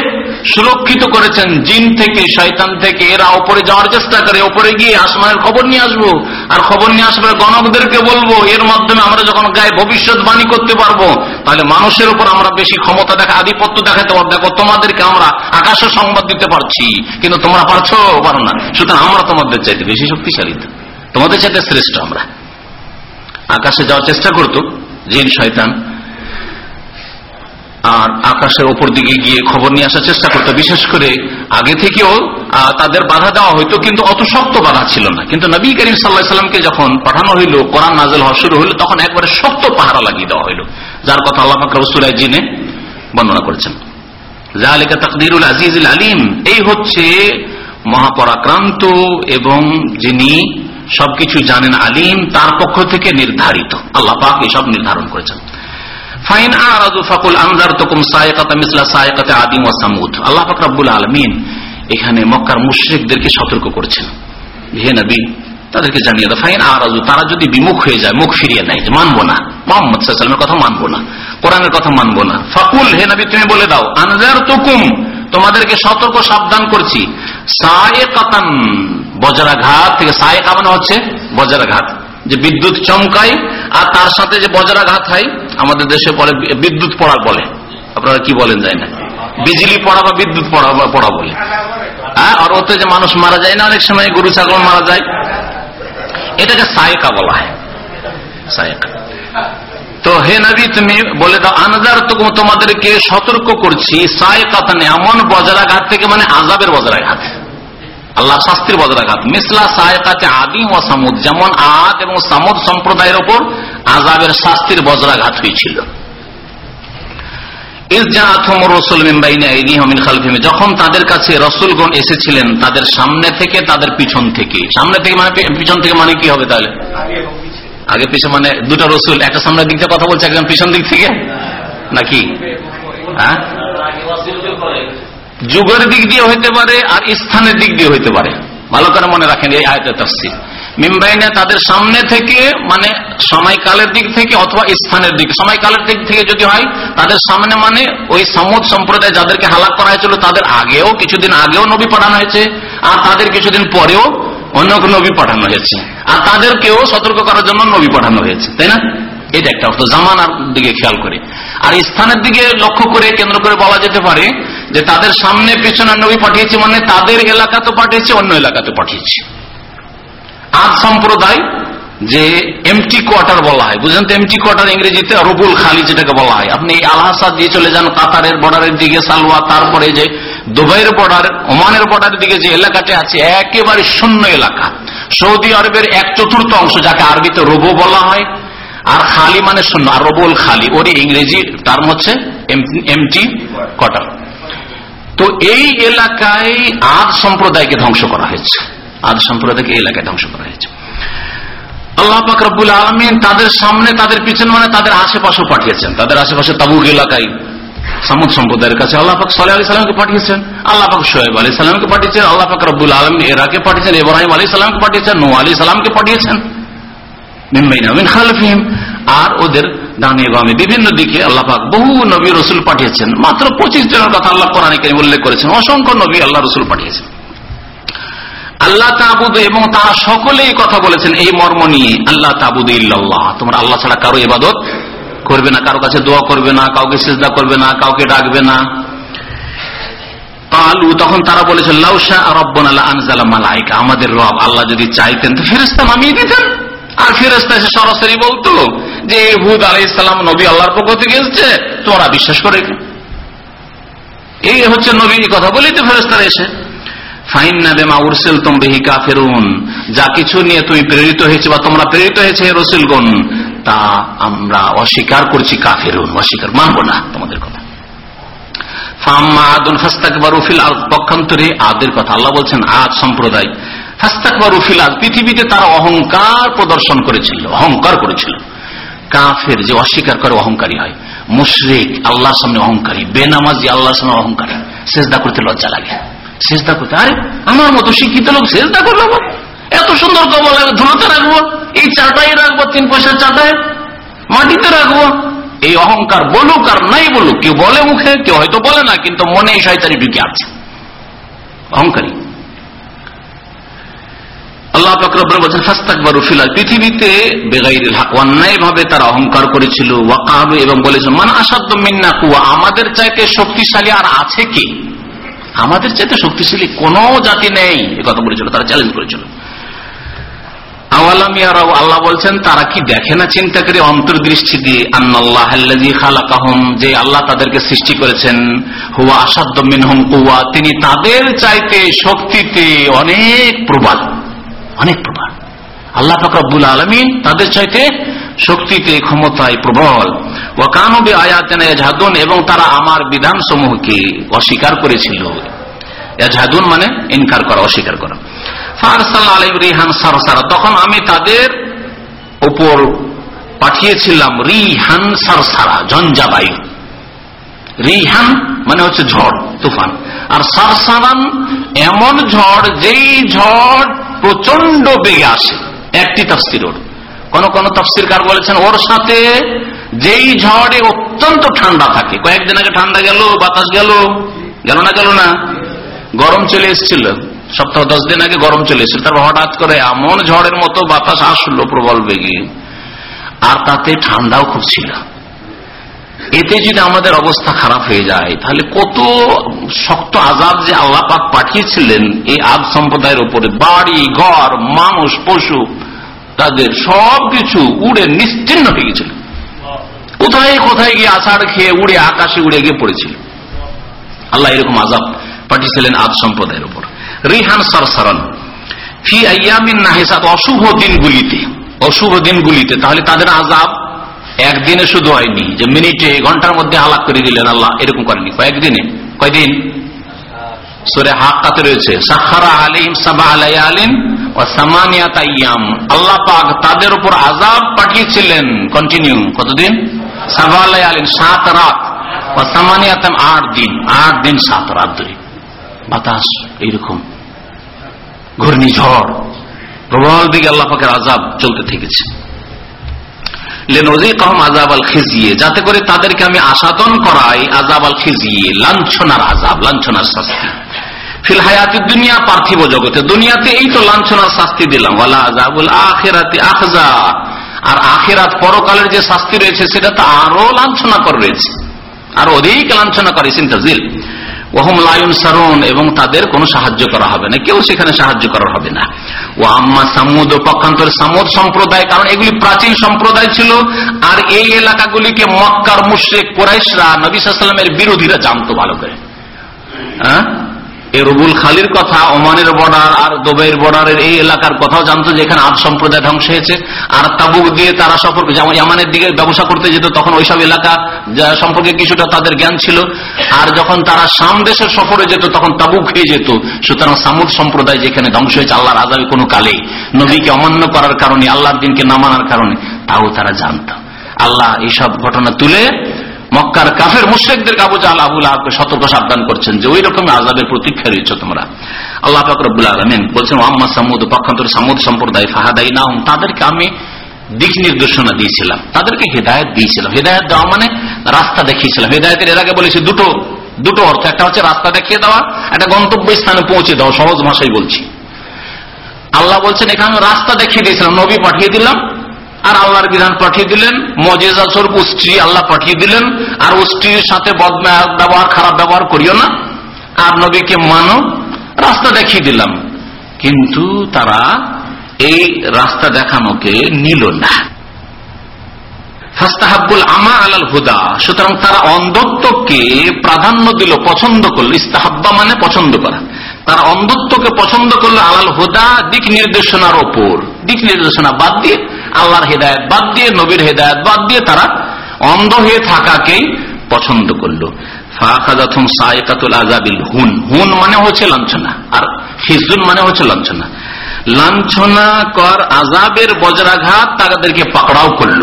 সুরক্ষিত করেছেন। জিন থেকে, শয়তান থেকে, এরা ওপরে যাওয়ার চেষ্টা করে। ওপরে গিয়ে আসমানের খবর নিয়ে আসব। আর খবর নিয়ে আসবে গণকদেরকে বলব, এর মাধ্যমে আমরা যখন গায়ে ভবিষ্যৎবাণী করতে পারব, তাহলে মানুষের উপর আমরা বেশি ক্ষমতা দেখা, আধিপত্য দেখাতে পারব। দেখো, তোমাদেরকে আমরা আকাশে সংবাদ দিতে পারছি। কিন্তু তোমরা পারছ পারো না। সুতরাং আমরা তোমাদের চাইতে বেশি শক্তিশালী। তোমাদের চাইতে শ্রেষ্ঠ আমরা। আকাশে যাওয়ার চেষ্টা করতো। জিন, শয়তান। আর আকাশের ওপর দিকে গিয়ে খবর নিয়ে আসার চেষ্টা করতো। বিশেষ করে আগে থেকেও তাদের বাধা দেওয়া হইতো, কিন্তু অত শক্ত বাধা ছিল না। কিন্তু নবী করিম সাল্লাহ সাল্লামকে যখন পাঠানো হইল, কোরআন নাজল হওয়া শুরু হইল, তখন একবারে শক্ত পাহারা লাগিয়ে দেওয়া হইল। যার কথা আল্লাহ ফাকরুসুরাই জিনে বর্ণনা করেছেন। জাহালিকা তকদিরুল আজিজুল আলিম, এই হচ্ছে মহাপরাক্রান্ত এবং যিনি সবকিছু জানেন আলিম, তার পক্ষ থেকে নির্ধারিত। আল্লাহ পাক এসব নির্ধারণ করেছেন। ফাইন ফাকুল আল্লাহ পাক রব্বুল আলমিন এখানে মক্কার মুশ্রিকদেরকে সতর্ক করেছেন। হে নবী, তাদেরকে জানিয়ে দাও, ফাইন আরাজু তারা যদি বিমুখ হয়ে যায়, মুখ ফিরিয়ে নেয় মানবো না। মোহাম্মদ কথা মানবো না। কোরআনের কথা মানবো না। ফাকুল, হে নবী, তুমি বলে দাও আনজার তুকুম তোমাদেরকে সতর্ক সাবধান করছি। সায়কাতান, বজ্রাঘাত থেকে সায়কা মানে হচ্ছে বজ্রাঘাত, যে বিদ্যুৎ চমকায় আর তার সাথে যে বজ্রাঘাত হয়, আমাদের দেশে বলে বিদ্যুৎ পড়া বলে। আপনারা কি বলেন যায় না। বিজলি পড়া বা বিদ্যুৎ পড়া পড়া বলে। হ্যাঁ আর ওতে যে মানুষ মারা যায় না, অনেক সময় গরু ছাগল মারা যায়। এটাকে সায়কা বলা হয়। সায়কা। তো হে নবী, তুমি বলে দাও আনজার তোমাদেরকে সতর্ক করছি সায়কাতানে এমন বজ্রাঘাত থেকে মানে আজাবের বজ্রাঘাত। আল্লাহ শাস্তির বজ্রাঘাত। মিসলা সায়কাতে আদিম ও সামুদ, যেমন আদ এবং সামুদ সম্প্রদায়ের ওপর আজাবের শাস্তির বজ্রাঘাত হয়েছিল। যখন তাদের কাছে রসুলগণ এসেছিলেন, তাদের সামনে থেকে, তাদের পিছন থেকে। সামনে থেকে মানে পিছন থেকে মানে কি হবে তাহলে? আগে পিছন মানে দুটো রসুল, একটা সামনের দিক থেকে কথা বলছে, একজন পিছন দিক থেকে? নাকি? হ্যাঁ? যুগের দিক দিয়ে হইতে পারে আর স্থানের দিক দিয়ে হইতে পারে। ভালো করে মনে রাখেন এই আয়তের তফসিল মিমবাইনে তাদের সামনে থেকে মানে সময়কালের দিক থেকে অথবা স্থানের দিক। সময়কালের দিক থেকে যদি হয়, তাদের সামনে মানে ওই সমুদ সম্প্রদায় যাদেরকে হালাক করা হয়েছিল, তাদের আগেও, কিছুদিন আগেও নবী পাঠানো হয়েছে, আর তাদের কিছুদিন পরেও অন্য কোন নবী পাঠানো হয়েছে। আর তাদেরকেও সতর্ক করার জন্য নবী পাঠানো হয়েছে, তাই না? এটা একটা অর্থ, জামানার দিকে খেয়াল করে। আর স্থানের দিকে লক্ষ্য করে কেন্দ্র করে বলা যেতে পারে যে তাদের সামনে, পেছনে নবী পাঠিয়েছে মানে তাদের এলাকাতে পাঠিয়েছে, অন্য এলাকাতে পাঠিয়েছে। আজ সম্প্রদায় যে এমটি কোয়ার্টার বলা হয়, বুঝলেন তো? এমটি কোয়ার্টার ইংরেজিতে রবুল খালি যেটাকে বলা হয়। আপনি আলহাসাদ দিয়ে চলে যান, কাতারের বর্ডারের দিকে সালওয়া তারপরে যে দুবাইয়ের বর্ডার ওমানের বর্ডারের দিকে যে এলাকাটা আছে, একেবারে শূন্য এলাকা। সৌদি আরবের এক চতুর্থ অংশ, যাকে আরবিতে রোবো বলা হয়। আর খালি মানে শূন্য, আর রোবল খালি। ওর ইংরেজি টার্ম হচ্ছে এমটি কটার তো এই এলাকায় আদ সম্প্রদায়কে ধ্বংস করা হয়েছে। আদ সম্প্রদায়কে এই এলাকায় ধ্বংস করা হয়েছে। আল্লাহ রব্বুল আলমিন তাদের সামনে, তাদের পিছন মানে তাদের আশেপাশে পাঠিয়েছেন। তাদের আশেপাশে তাবুক এলাকায় সামুদ সম্প্রদায়ের কাছে আল্লাহ পাক সাল্লাহ আলি সাল্লামকে পাঠিয়েছেন। আল্লাহ পাক সোহেব আলী সাল্লামকে পাঠিয়েছেন। আল্লাহ পাক রব্বুল আলম এরাকে পাঠিয়েছেন। ইব্রাহিম আলী সাল্লামকে পাঠিয়েছেন। নো আলী সাল্লামকে পাঠিয়েছেন। আর ওদের ডানে বামে বিভিন্ন দিকে আল্লাহ পাক বহু নবী রসুল পাঠিয়েছেন। মাত্র পঁচিশ জনের কথা আল্লাহ কোরআন উল্লেখ করেছেন। অসংখ্য নবী আল্লাহ রসুল পাঠিয়েছেন। আল্লাহ তাবুদ এবং তারা সকলেই কথা বলেছেন, এই মর্ম নিয়ে আল্লাহ তাবুদ ইল্লাল্লাহ। তোমার আল্লাহ ছাড়া কারও ইবাদত করবে না, কারও কাছে দোয়া করবে না, কাউকে সেজদা করবে না, কাউকে ডাকবে না। কালু, তখন তারা বলেছে লাউসা রব্বন আল্লাহ আনজালা মালাইকা। আমাদের রব আল্লাহ যদি চাইতেন, তো নামিয়ে দিতেন। আর ফেরেস্তা এসে সরাসরি বলতো যে হুদ আলাই ইসলাম নবী আল্লাহর পক্ষ থেকে এসছে, তোমরা বিশ্বাস করে এই হচ্ছে নবী কথা বলি তো ফেরেস্তারা এসে যা কিছু নিয়ে তুমি প্রেরিত হয়েছে বা তোমরা প্রেরিত হয়েছে রসুলগণ, তা আমরা অস্বীকার করছি কাফেরুন। অস্বীকার মানবো না তোমাদের কথা। পক্ষান্তরে আদের কথা আল্লাহ বলছেন আজ সম্প্রদায়। পৃথিবীতে তারা অহংকার প্রদর্শন করেছিল, অহংকার করেছিল। কাফের যে অস্বীকার করে অহংকারী হয়। মুশরিক আল্লাহর সামনে অহংকারী, বেনামাজি আল্লাহর সামনে অহংকারী। সেজদা করতে লজ্জা লাগে। সেজদা করতে। আরে, আমার মতো শিক্ষিত লোক সেজদা করব এত সুন্দর কবল ধুলোতে রাখব, এই চাটাই রাখব, তিন পয়সার চাটায় মাটিতে রাখব। এই অহংকার বলুক আর নাই বলুক, কেউ বলে মুখে, কেউ হয়তো বলে না, কিন্তু মনে এই শয়তানি ঢুকে আছে। অহংকারী। আল্লাহ ফকরবর বলছেন, ফাস্তাকবার ফিলাল পৃথিবীতে বেগাইর অন্যায় ভাবে তারা অহংকার করেছিল ওয়াকাবে এবং বলেছিল, মান আসাদ্দ মিন্না কুয়া আমাদের চাইতে শক্তিশালী আর আছে কি? আমাদের চাইতে শক্তিশালী কোন জাতি নেই কথা বলেছিল, তারা চ্যালেঞ্জ করেছিল। তারা কি দেখে না চিন্তা করে অন্তর্দৃষ্টি দিয়ে যে আল্লাহ তাদেরকে সৃষ্টি করেছেন, হুয়া তিনি তাদের চাইতে শক্তিতে অনেক প্রবাল, অনেক প্রবল। আল্লাহ ফকরাবুল আলমিন তাদের চাইতে শক্তিতে, ক্ষমতায় প্রবল। ও কানবে আয়াতন এবং তারা আমার বিধান সমূহকে অস্বীকার করেছিল। এজাহাদুন মানে ইনকার করা, অস্বীকার করা। তখন আমি তাদের পাঠিয়েছিলাম রিহান সারসারা ঝঞ্ঝাবায়ু রিহান মানে হচ্ছে ঝড়, তুফান। আর সারসারান এমন ঝড়, যেই ঝড় প্রচণ্ড বেগে আসে। একটি কোন কোন তফসিরকার বলেছেন, ওর সাথে যেই ঝড়ে অত্যন্ত ঠান্ডা থাকে। কয়েকদিন আগে ঠান্ডা গেল, বাতাস গেল গেল না গেল না? গরম চলে এসেছিল। সপ্তাহ দশ দিন আগে গরম চলে এসেছিল। তারপর হঠাৎ করে এমন ঝড়ের মতো বাতাস আসলো প্রবল বেগে। আর তাতে ঠান্ডাও খুব ছিল। এতে যদি আমাদের অবস্থা খারাপ হয়ে যায়, তাহলে কত শক্ত আজাব যে আল্লাহ পাক পাঠিয়েছিলেন এই আব সম্প্রদায়ের উপরে। বাড়ি, ঘর, মানুষ, পশু তাদের সবকিছু উড়ে নিশ্চিন্ন হয়ে গেছিল। কোথায় কোথায় গিয়ে আষাঢ় খেয়ে উড়ে আকাশে উড়ে গিয়ে পড়েছিল। আল্লাহ এরকম আজাব পাঠিয়েছিলেন আব সম্প্রদায়ের উপর। রিহান সরসরন, ফি আয়ামিন নাহেসাদ অশুভ দিনগুলিতে অশুভ দিনগুলিতে, তাহলে তাদের আজাব একদিনে শুধু হয়নি, যে মিনিটে, ঘণ্টার মধ্যে হালাক করে দিলেন আল্লাহ, এরকম করেনি। কয়েকদিনে? কয়দিন? সুরে হাক্কাতে রয়েছে, সাখারা আলিম আলাই ও সামানিয়াত আল্লাহ পাক তাদের উপর আজাব পাঠিয়েছিলেন। কন্টিনিউ কতদিন? আলাই আলিম সাত রাত। ও আট দিন। আট দিন, সাত রাত ধরে। বাতাস, এইরকম। ঘূর্ণিঝড়। প্রবল দিকে আল্লাহ পাকের আজাব চলতে থেকেছে। যাতে করে তাদেরকে আমি আসাদন করাই আজাব আল খিজিয়ে লাঞ্ছনার আজাব লাঞ্ছনার শাস্তি। ফিল হায়াতি দুনিয়া পার্থিব জগতে, দুনিয়াতে এই তো লাঞ্ছনার শাস্তি দিলাম। আজাবুল আখেরাতে আখজা। আর আখেরাত পরকালের যে শাস্তি রয়েছে, সেটা তো আরও লাঞ্ছনা করে রয়েছে। আর অধিক লাঞ্ছনা করে চিন্তাজিল ওহম লায়ন সারুন এবং তাদের কোনো সাহায্য করা হবে না। কেউ সেখানে সাহায্য করা হবে না। ও আম্মা সামুদ ও পক্ষান্তর সামুদ সম্প্রদায়, কারণ এগুলি প্রাচীন সম্প্রদায় ছিল, আর এই এলাকাগুলিকে মক্কার মুশ্রেক কোরাইশরা নবী বিরোধীরা জানতো ভালো করে। হ্যাঁ? এই রুবুল খালির কথা, ওমানের বর্ডার আর দুবাইয়ের বর্ডারের এই এলাকার কথাও জানতো যেখানে আদ সম্প্রদায় ধ্বংস হয়েছে। আর তাবুক দিয়ে তারা সফর যেমন ইয়ামানের দিকে ব্যবসা করতে যেত, তখন ওইসব এলাকা সম্পর্কে কিছুটা তাদের জ্ঞান ছিল। আর যখন তারা সাম দেশের সফরে যেত, তখন তাবুক হয়ে যেত। সুতরাং সামুদ সম্প্রদায় যেখানে ধ্বংস হয়েছে, আল্লাহর আজাবে কোনো কালেই। নবীকে অমান্য করার কারণে, আল্লাহর দিনকে না মানার কারণে, তাও তারা জানত। আল্লাহ এইসব ঘটনা তুলে মক্কার কাফের মুশ্রেকদের কাবু জাল আবুল আহকে সতর্ক, সাবধান করছেন যে ওই রকম আজাবের প্রতীক্ষা রয়েছে তোমরা। আল্লাহ ফাকরুল আলমিন বলছেন মোহাম্মদ সামুদ, পক্ষান্তর সামুদ সম্প্রদায় ফাহাদাই না তাদেরকে আমি দিক নির্দেশনা দিয়েছিলাম। তাদেরকে হেদায়ত দিয়েছিলাম। হেদায়ত দেওয়া মানে রাস্তা দেখিয়েছিলাম। হেদায়তের এর আগে বলেছি দুটো দুটো অর্থ। একটা হচ্ছে রাস্তা দেখিয়ে দেওয়া, একটা গন্তব্য স্থানে পৌঁছে দেওয়া। সহজ ভাষায় বলছি। আল্লাহ বলছেন, এখানে রাস্তা দেখিয়ে দিয়েছিলাম, নবী পাঠিয়ে দিলাম। আর আল্লাহর বিধান পাঠিয়ে দিলেন, মজেজা স্বরূপ স্ত্রী আল্লাহ পাঠিয়ে দিলেন, আর স্ত্রীর সাথে বদ ব্যবহার, খারাপ ব্যবহার করিও না। আর নবীকে মানো, রাস্তা দেখিয়ে দিলাম। কিন্তু তারা এই রাস্তা দেখানোকে নিল না। ফাস্তাহাবুল আমা আলাল হুদা, সুতরাং তারা অন্ধত্বকে প্রাধান্য দিল, পছন্দ করল। ইস্তাহাব্বা মানে পছন্দ করা। তারা অন্ধত্বকে পছন্দ করল আলাল হুদা, দিক নির্দেশনার ওপর। দিক নির্দেশনা বাদ দিয়ে আল্লাহর হেদায়ত, বাদ দিয়ে নবীর হেদায়ত, বাদ দিয়ে তারা অন্ধ হয়ে থাকাকেই পছন্দ করল। মানে মানে লাঞ্ছনা। কর বজ্রাঘাত তাদেরকে পাকড়াও করল।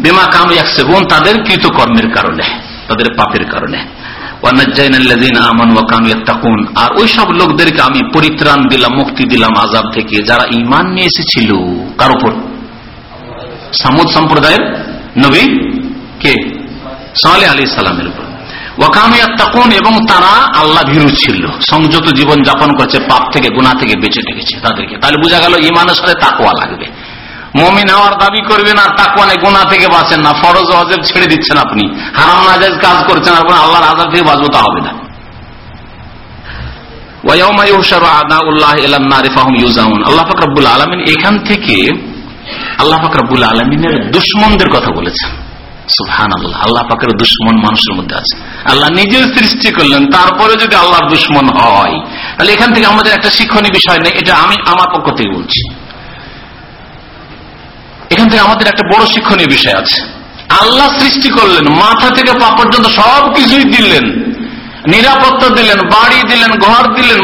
বিমা কাম একসেগুন তাদের কৃতকর্মের কারণে, তাদের পাপের কারণে। আর ওই সব লোকদেরকে আমি পরিত্রাণ দিলাম, মুক্তি দিলাম আজাব থেকে, যারা ইমান নিয়ে এসেছিল। কার উপর? সামুদ সম্প্রদায়ের নবী কে? সালে আলী সালামের উপর। এবং তারা আল্লাহ ভীরু ছিল। সংযত জীবন যাপন করছে, পাপ থেকে গুণা থেকে বেঁচে ঠেকেছে তাদেরকে। তাহলে বোঝা গেল ইমানের সাথে তাকুয়া লাগবে। মমিন হওয়ার দাবি করবেন আর তাকুয়া নেই গুণা থেকে বাঁচেন না। ফরজ অজেব ছেড়ে দিচ্ছেন আপনি। হারাম নাজাজ কাজ করছেন আপনার আল্লাহর আজাদ থেকে বাঁচবো তা হবে না। তারপরে যদি আল্লাহর দুশ্মন হয়, তাহলে এখান থেকে আমাদের একটা শিক্ষণীয় বিষয় নেই, এটা আমি আমার পক্ষ থেকে বলছি। এখান থেকে আমাদের একটা বড় শিক্ষণীয় বিষয় আছে। আল্লাহ সৃষ্টি করলেন, মাথা থেকে পা পর্যন্ত সব কিছুই দিলেন। নিরাপত্তা দিলেন, বাড়ি দিলেন, ঘর দিলেন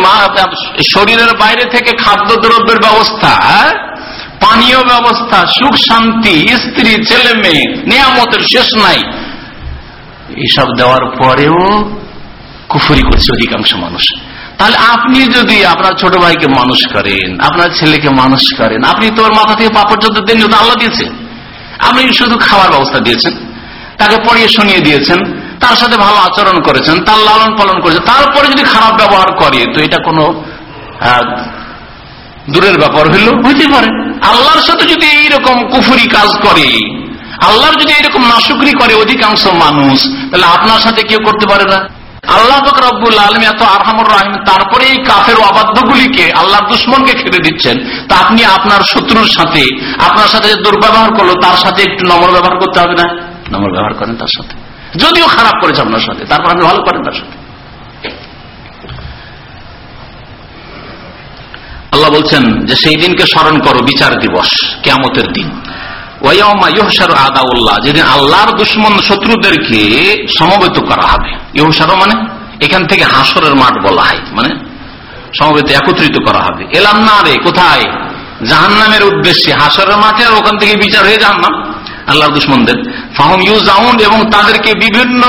শরীরের বাইরে থেকে খাদ্য দ্রব্যের ব্যবস্থা হ্যাঁ? পানীয় ব্যবস্থা, সুখ, শান্তি, স্ত্রী, ছেলে, মেয়ে, নিয়ামতের শেষ নাই। এইসব দেওয়ার পরেও কুফুরি করছে অধিকাংশ মানুষ। তাহলে আপনি যদি আপনার ছোট ভাইকে মানুষ করেন, আপনার ছেলেকে মানুষ করেন, আপনি তোর মাথা থেকে পা পর্যন্ত দেন আল্লাহ দিয়েছেন আপনি শুধু খাওয়ার ব্যবস্থা দিয়েছেন, তাকে পড়িয়ে শুনিয়ে দিয়েছেন, তার সাথে ভালো আচরণ করেছেন, তার লালন পালন করেছেন, তারপরে যদি খারাপ ব্যবহার করে, তো এটা কোনো দূরের ব্যাপার হইল? হইতে পারে। আল্লাহর সাথে যদি এইরকম কুফুরি কাজ করে, আল্লাহর যদি এরকম নাশুকরি করে অধিকাংশ মানুষ, তাহলে আপনার সাথে কেউ করতে পারে না। আল্লাহ রব্বুল আলম এত আরহামুর রাহিম, তারপরে এই কাফের অবাধ্যগুলিকে আল্লাহ দুশ্মনকে খেতে দিচ্ছেন। তা আপনি আপনার শত্রুর সাথে, আপনার সাথে যে দুর্ব্যবহার করল, তার সাথে একটু নম্র ব্যবহার করতে হবে না? নম্র ব্যবহার করেন তার সাথে। যদিও খারাপ করেছে আপনার সাথে, তারপর আপনি ভালো করেন তার সাথে। আল্লাহ বলছেন যে, সেই দিনকে স্মরণ করো, বিচার দিবস কেমতের দিন। যেদিন আল্লাহর দুশ্মন শত্রুদেরকে সমবেত করা হবে। ইহসারো মানে? এখান থেকে হাসরের মাঠ বলা হয় মানে সমবেত, একত্রিত করা হবে। এলাম না রে কোথায়? জাহান নামের উদ্দেশ্যে হাসরের মাঠে, আর ওখান থেকে বিচার হয়ে যান না আল্লাহর দুশ্মনদের। ফাহম ইউ জাউন এবং তাদেরকে বিভিন্ন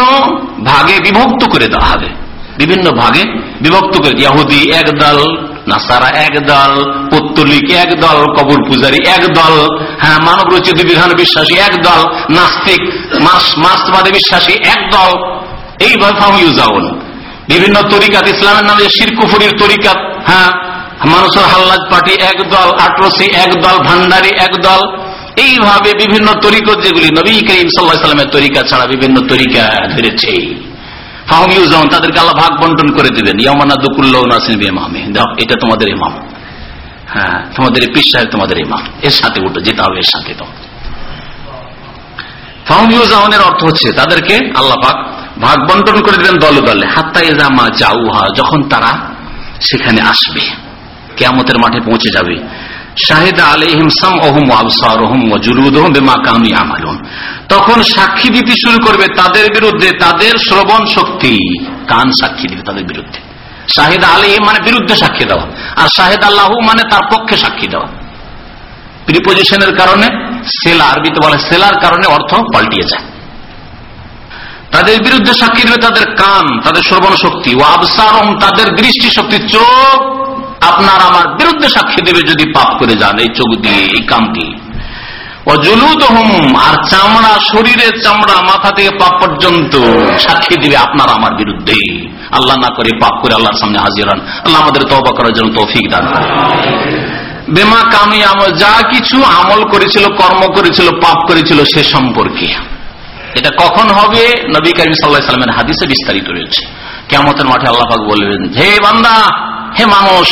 ভাগে বিভক্ত করে দেওয়া হবে। বিভিন্ন ভাগে বিভক্ত করে, ইয়াহুদি এক দল নাসারা এক দল, পত্তলিক এক দল কবর পূজারি এক দল হ্যাঁ মানব রচিত বিধান বিশ্বাসী এক দল, নাস্তিক মাসবাদে বিশ্বাসী এক দল। এইভাবে ফাহুজাউন বিভিন্ন তরিকাত, ইসলামের নামে শিরকুফুরির তরিকাত হ্যাঁ মানুষের হাল্লাদ পার্টি এক দল, আটরসি এক দল, ভান্ডারি এক দল। এইভাবে বিভিন্ন তরিকত যেগুলি নবী করিম সাল্লাহ সাল্লামের তরিকা ছাড়া বিভিন্ন তরিকা ধরেছে। তাদেরকে আল্লাহ ভাগ বন্টন করে দিবেন ইয়ামানা দুকুল্লাহ এটা তোমাদের ইমাম। হ্যাঁ তোমাদের পিস সাহেব তোমাদের ইমাম। এর সাথে উঠো, যেতে হবে এর সাথে তো অর্থ হচ্ছে, তাদেরকে আল্লাহ পাক ভাগ বন্টন করে দিলেন দলে দলে। যখন তারা সেখানে আসবে, কেয়ামতের মাঠে পৌঁছে যাবে শাহিদ আলহিম সাম ওহম আবসার ওহম বেমা আমালুন তখন সাক্ষী দিতে শুরু করবে তাদের বিরুদ্ধে, তাদের শ্রবণ শক্তি, কান সাক্ষী দিবে তাদের বিরুদ্ধে। আলহিম মানে বিরুদ্ধে সাক্ষী দেওয়া, আর শাহেদ আল্লাহ মানে তার পক্ষে সাক্ষী দেওয়া। প্রিপোজিশনের কারণে সেলা আরবিতে বলে সেলার কারণে অর্থ পাল্টিয়ে যায়। তাদের বিরুদ্ধে সাক্ষী দেবে তাদের কান, তাদের শ্রবণ শক্তি ও আবসারম তাদের দৃষ্টি শক্তি চোখ আপনার আমার বিরুদ্ধে সাক্ষী দেবে যদি পাপ করে যান, এই চোখ দিয়ে, এই কান দিয়ে আর চামড়া, শরীরের চামড়া মাথা থেকে পাপ পর্যন্ত সাক্ষী দিবে আপনার আমার বিরুদ্ধে। আল্লাহ না করে পাপ করে আল্লাহর সামনে হাজির হন। আল্লাহ আমাদের তবা করার জন্য তৌফিক দান বেমা কামি আমল যা কিছু আমল করেছিল, কর্ম করেছিল, পাপ করেছিল সে সম্পর্কে। এটা কখন হবে? নবী করিম সাল্লাহ সাল্লামের হাদিসে বিস্তারিত রয়েছে। কেমতের মাঠে আল্লাহাক বলবেন, হে বান্দা হে মানুষ,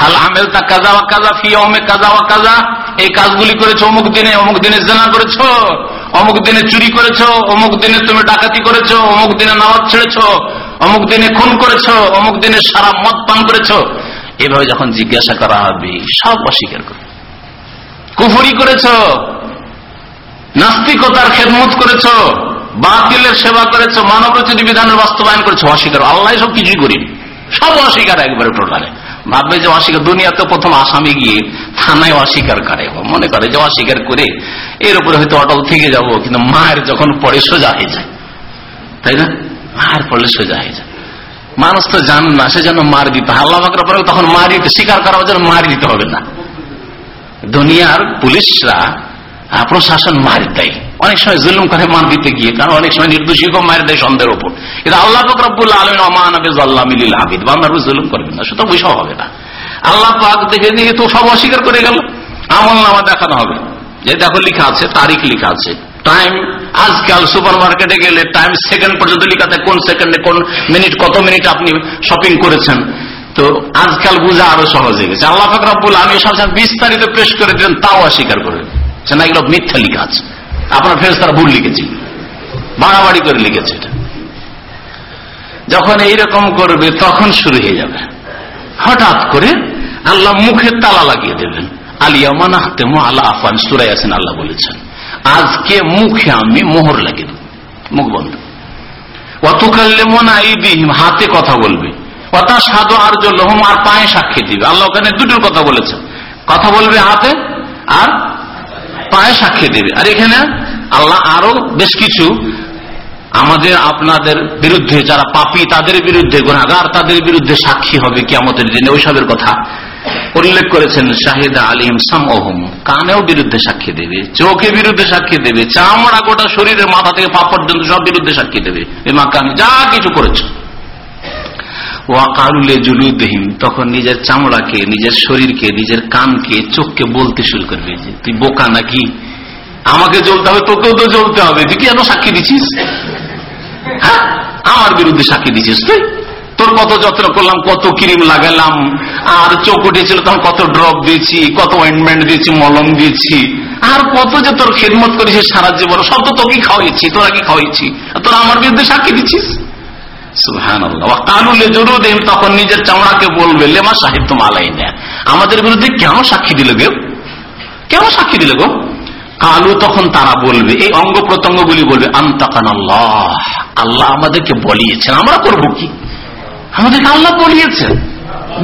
হাল আমেল তা কাজা ওয়া কাজা, ফি অমে কাজা ওয়া কাজা। এই কাজগুলি করেছ অমুক দিনে অমুক দিনে জেনা করেছ, অমুক দিনে চুরি করেছ, অমুক দিনে তুমি ডাকাতি করেছ, অমুক দিনে নামাজ ছেড়েছো, অমুক দিনে খুন করেছ, অমুক দিনে সারা মদ পান করেছ। এভাবে যখন জিজ্ঞাসা করা হবে, সব অস্বীকার করে। কুফুরি করেছ, নাস্তিকতার খেদমত করেছ, বাতিলের সেবা করেছ মানব রচিত বিধানের বাস্তবায়ন করেছ, অস্বীকার আল্লাহ সব কিছুই করি সব অস্বীকার একবারে টোটালে। ভাববে যে অস্বীকার দুনিয়াতে প্রথম আসামে গিয়ে থানায় অস্বীকার করে। মনে করে যে অস্বীকার করে, এর উপরে হয়তো অটল থেকে যাব, কিন্তু মায়ের যখন পরে সোজা হয়ে যায়। তাই না? মায়ের পড়লে সোজা হয়ে যায়। মানুষ তো জান না, সে যেন মার দিতে আল্লাহ বাকরা পরে তখন মার দিতে, স্বীকার করার জন্য মার দিতে হবে না। দুনিয়ার পুলিশরা প্রশাসন মার দেয়। অনেক সময় জুলুম করে মার দিতে গিয়ে, কারণ অনেক সময় নির্দোষীকেও মার দেয় সন্দেহের ওপর কিন্তু আল্লাহ ফকরাবুল আলমিন ওমান আবিজ আবিদ বান্দার জুলুম করবেন না সেটা বিষয় হবে না। আল্লাহ পাক দেখে দিয়ে তো সব অস্বীকার করে গেল। আমল নামা দেখানো হবে। যে দেখো লিখা আছে, তারিখ লিখা আছে। টাইম আজকাল সুপার মার্কেটে গেলে টাইম সেকেন্ড পর্যন্ত লিখাতে কোন সেকেন্ডে কোন মিনিট কত মিনিট আপনি শপিং করেছেন। তো আজকাল বুঝা আরও সহজ হয়ে গেছে। আল্লাহ ফাকরাবুল আমি সবসময় বিস্তারিত পেশ করে দিলেন, তাও অস্বীকার করে সে না এগুলো মিথ্যা লিখা আছে। আপনার ফেরত তারা ভুল লিখেছি। বাড়াবাড়ি করে লিখেছে এটা। যখন এইরকম করবে, তখন শুরু হয়ে যাবে। হঠাৎ করে আল্লাহ মুখে তালা লাগিয়ে দেবেন আলিয়া মানাহতে আল্লাহ আফান সুরাই আছেন আল্লাহ বলেছেন, আজকে মুখে আমি মোহর লাগিয়ে দেব। মুখ বন্ধ। অতকাল্লে মনে হাতে কথা বলবে। কথা সাধু আর জল্লহম আর পায়ে সাক্ষী দিবে। আল্লাহ ওখানে দুটোর কথা বলেছেন। কথা বলবে হাতে আর পায়ে সাক্ষী দিবে। আর এখানে আল্লাহ আরও বেশ কিছু আমাদের আপনাদের বিরুদ্ধে, যারা পাপি, তাদের বিরুদ্ধে গুণাগার তাদের বিরুদ্ধে সাক্ষী হবে কি আমাদের দিনে। ওইসবের কথা উল্লেখ করেছেন শাহিদা আলিম সাম ওহম কানেও বিরুদ্ধে সাক্ষী দেবে, চোখে বিরুদ্ধে সাক্ষী দেবে, চামড়া গোটা শরীরের মাথা থেকে পা পর্যন্ত সব বিরুদ্ধে সাক্ষী দেবে। আমি যা কিছু করেছ। ওয়াকারুলে জুলুদ্দিহিম তখন নিজের চামড়াকে, নিজের শরীরকে, নিজের কানকে, চোখকে বলতে শুরু করবে যে, তুই বোকা নাকি? আমাকে জ্বলতে হবে, তোকেও তো জ্বলতে হবে। তুই কেন সাক্ষী দিছিস? হ্যাঁ আমার বিরুদ্ধে সাক্ষী তুই। তোর কত যত্ন করলাম, কত ক্রিম লাগালাম, আর চোখ উঠেছিল, তখন কত ড্রপ দিয়েছি, কত অয়েন্টমেন্ট দিয়েছি, মলম দিয়েছি। আর কত যে তোর খেদমত করেছিস সারা জীবন, সব তো তোকে খাওয়াইছি, তোরা কি খাওয়াইছি? তোরা আমার বিরুদ্ধে সাক্ষী দিচ্ছিস তখন নিজের চামড়াকে বলবে, লেমা সাহিত্য মালাই নেয় আমাদের বিরুদ্ধে কেন সাক্ষী দিল গো? কেন সাক্ষী দিল গো? কালু তখন তারা বলবে, এই অঙ্গ প্রত্যঙ্গ গুলি বলবে আন্তাকান আল্লাহ আল্লাহ আমাদেরকে বলিয়েছেন। আমরা করব কি? আমাদেরকে আল্লাহ বলিয়েছেন।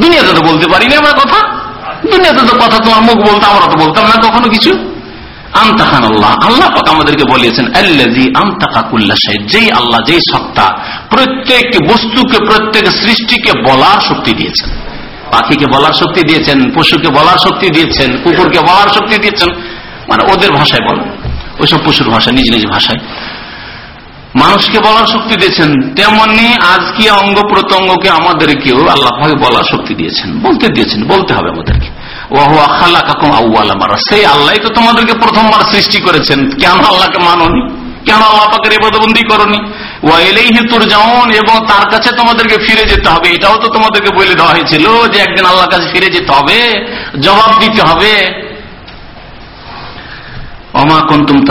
দুনিয়াতে তো বলতে পারি না আমরা কথা। দুনিয়াতে তো কথা তোমার মুখ বলতো, আমরা তো বলতাম না কখনো কিছু। আন্তাকান আল্লাহ আল্লাহ পাক আমাদেরকে বলিয়েছেন আল্লাজি আন্তাকাকুল্লা সাহেব যেই আল্লাহ, যেই সত্তা প্রত্যেক বস্তুকে, প্রত্যেক সৃষ্টিকে বলার শক্তি দিয়েছেন। পাখিকে বলার শক্তি দিয়েছেন, পশুকে বলার শক্তি দিয়েছেন, কুকুরকে বলার শক্তি দিয়েছেন। মানে ওদের ভাষায় বল ওইসব পশুর ভাষা, নিজ নিজ ভাষায়। মানুষকে বলার শক্তি দিয়েছেন। তেমনি আজকে অঙ্গ প্রত্যঙ্গকে আমাদেরকেও আল্লাহ বলার শক্তি দিয়েছেন। বলতে দিয়েছেন, বলতে হবে আমাদেরকে। সেই আল্লাহ তো তোমাদেরকে প্রথমবার সৃষ্টি করেছেন। কেন আল্লাহকে মাননি? কেন আল্লাহ পাকের এবাদবন্দি করনি? এবং তার কাছে তোমাদেরকে ফিরে যেতে হবে। এটাও তো তোমাদেরকে বলে দেওয়া হয়েছিল যে একদিন আল্লাহর কাছে ফিরে যেতে হবে, জবাব দিতে হবে। অমা কুনতুম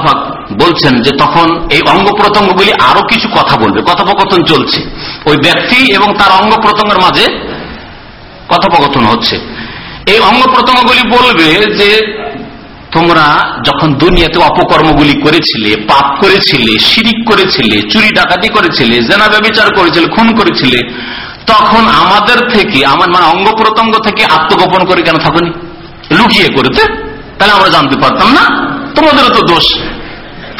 পাক বলছেন যে তখন এই অঙ্গ প্রত্যঙ্গগুলি আরও কিছু কথা বলবে, কথোপকথন চলছে। ওই ব্যক্তি এবং তার অঙ্গ প্রত্যঙ্গের মাঝে কথোপকথন হচ্ছে। এই অঙ্গ প্রত্যঙ্গগুলি বলবে যে, তোমরা যখন দুনিয়াতে অপকর্মগুলি করেছিলে, পাপ করেছিলে, শিরিক করেছিলে, চুরি ডাকাতি করেছিলে, জেনা ব্যবচার করেছিলে, খুন করেছিলে, তখন আমাদের থেকে, আমার মানে অঙ্গ প্রত্যঙ্গ থেকে আত্মগোপন করে কেন থাকুনি লুকিয়ে করতে তাহলে আমরা জানতে পারতাম না। তোমাদেরও তো দোষ।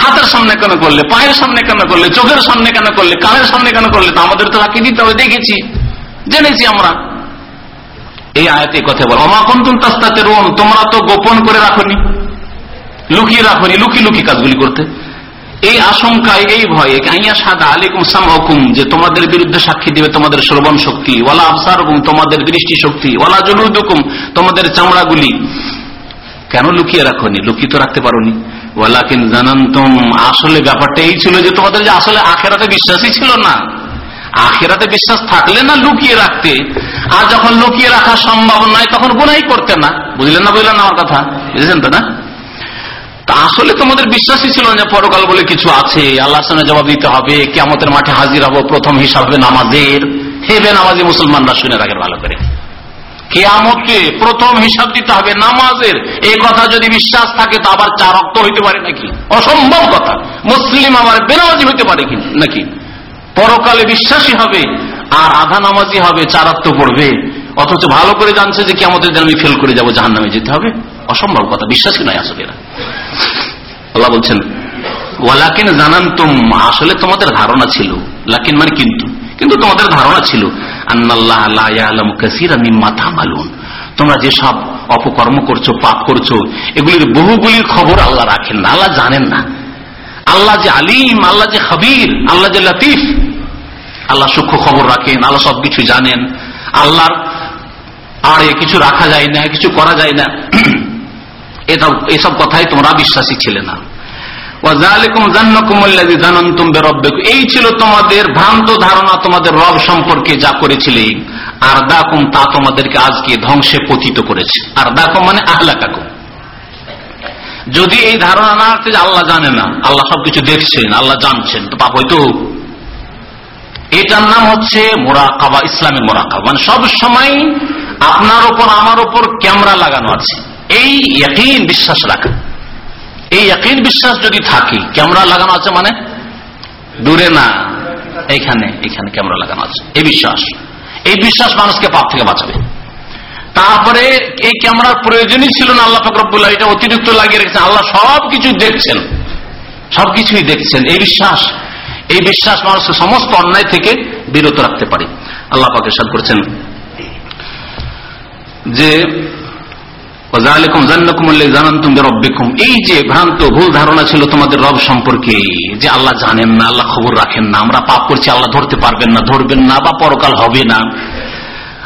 হাতের সামনে কেন করলে, পায়ের সামনে কেন করলে, চোখের সামনে কেন করলে, কানের সামনে কেন করলে, তো আমাদের তো রাখি দিতে হবে, দেখেছি। জেনেছি আমরা। এই আয়াতে কথা বল অমাকুন্তুম তাস্তাতে রোম তোমরা তো গোপন করে রাখনি, লুকিয়ে রাখনি, লুকি লুকি কাজগুলি করতে। এই আশঙ্কায় এই ভয়ে, আইয়া সাদা আলিকুম সামহুকুম যে তোমাদের বিরুদ্ধে সাক্ষী দিবে তোমাদের শ্রবণ শক্তি, ওয়ালা আফসার তোমাদের দৃষ্টি শক্তি, ওয়ালা জলুদুকুম, তোমাদের চামড়াগুলি। কেন লুকিয়ে রাখনি? লুকিয়ে তো রাখতে পারোনি। ওয়ালাকিন জানান্তম, আসলে ব্যাপারটা এই ছিল যে তোমাদের যে আসলে আখেরাতে বিশ্বাসই ছিল না। আখেরাতে বিশ্বাস থাকলে না লুকিয়ে রাখতে? আর যখন লুকিয়ে রাখা সম্ভব নয় তখন গুনাই করতে না। বুঝলেন না, বুঝলেন আমার কথা? বুঝলেন তো না? আসলে তোমাদের বিশ্বাসই ছিল যে পরকাল বলে কিছু আছে। আল্লাহ সামনে জবাব দিতে হবে কেমতের মাঠে হাজির হব, প্রথম হিসাব নামাজের। হেবে নামাজি মুসলমানরা, শুনে রাখেন ভালো করে। কেয়ামতকে প্রথম হিসাব দিতে হবে নামাজের। এই কথা যদি বিশ্বাস থাকে, তো আবার চার রক্ত হইতে পারে নাকি? অসম্ভব কথা। মুসলিম আবার বেনামাজি হইতে পারে নাকি? পরকালে বিশ্বাসী হবে, আর আধা নামাজি হবে চারাত্ম পড়বে। অথচ ভালো করে জানছে যে কেমতের দিন আমি ফেল করে যাব জাহান নামে যেতে হবে। অসম্ভব কথা, বিশ্বাসী নয় আসলে আল্লাহ বলছেন, ওয়ালাকিন জানান তুম আসলে তোমাদের ধারণা ছিল। লাকিন মানে কিন্তু কিন্তু তোমাদের ধারণা ছিল তোমরা যেসব অপকর্ম করছ, পাপ করছ, এগুলির বহুগুলির খবর আল্লাহ রাখেন না, আল্লাহ জানেন না। আল্লাহ যে আলিম, আল্লাহ যে খবির, আল্লাহ যে লতিফ। আল্লাহ সূক্ষ্ম খবর রাখেন, আল্লাহ সবকিছু জানেন। আল্লাহর আর কিছু রাখা যায় না, কিছু করা যায় না। এসব কথাই তোমরা বিশ্বাসী ছিলে না। এই ছিল তোমাদের ভ্রান্ত ধারণা, তোমাদের রব সম্পর্কে যা করেছিলে। আর দাকুম তা তোমাদেরকে আজকে ধ্বংসে পতিত করেছে। আর দাকুম মানে আহলাকাকুম। যদি এই ধারণা না আছে যে আল্লাহ জানে না, আল্লাহ সবকিছু দেখছেন, আল্লাহ জানছেন, তো পাপ হয়তো। এটার নাম হচ্ছে মোরাকাবা ইসলামের মোরাকাবা। মানে সব সময় আপনার ওপর, আমার ওপর ক্যামেরা লাগানো আছে। এই একই বিশ্বাস রাখা। এই একই বিশ্বাস যদি থাকে, ক্যামেরা লাগানো আছে মানে? দূরে না এখানে এখানে ক্যামেরা লাগানো আছে। এই বিশ্বাস। এই বিশ্বাস মানুষকে পাপ থেকে বাঁচাবে। তারপরে এই ক্যামেরার প্রয়োজনই ছিল না, আল্লাহ ফকরবুল্লাহ এটা অতিরিক্ত লাগিয়ে রেখেছেন। আল্লাহ সবকিছু দেখছেন। সবকিছুই দেখছেন। এই বিশ্বাস এই বিশ্বাস মানুষকে সমস্ত অন্যায় থেকে বিরত রাখতে পারে। আল্লাহ পাকে সাদ করেছেন যে যে আল্লাহ জানেন না, আল্লাহ খবর রাখেন না, আমরা পাপ করছি, আল্লাহ ধরতে পারবেন না, ধরবেন না বা পরকাল হবে না।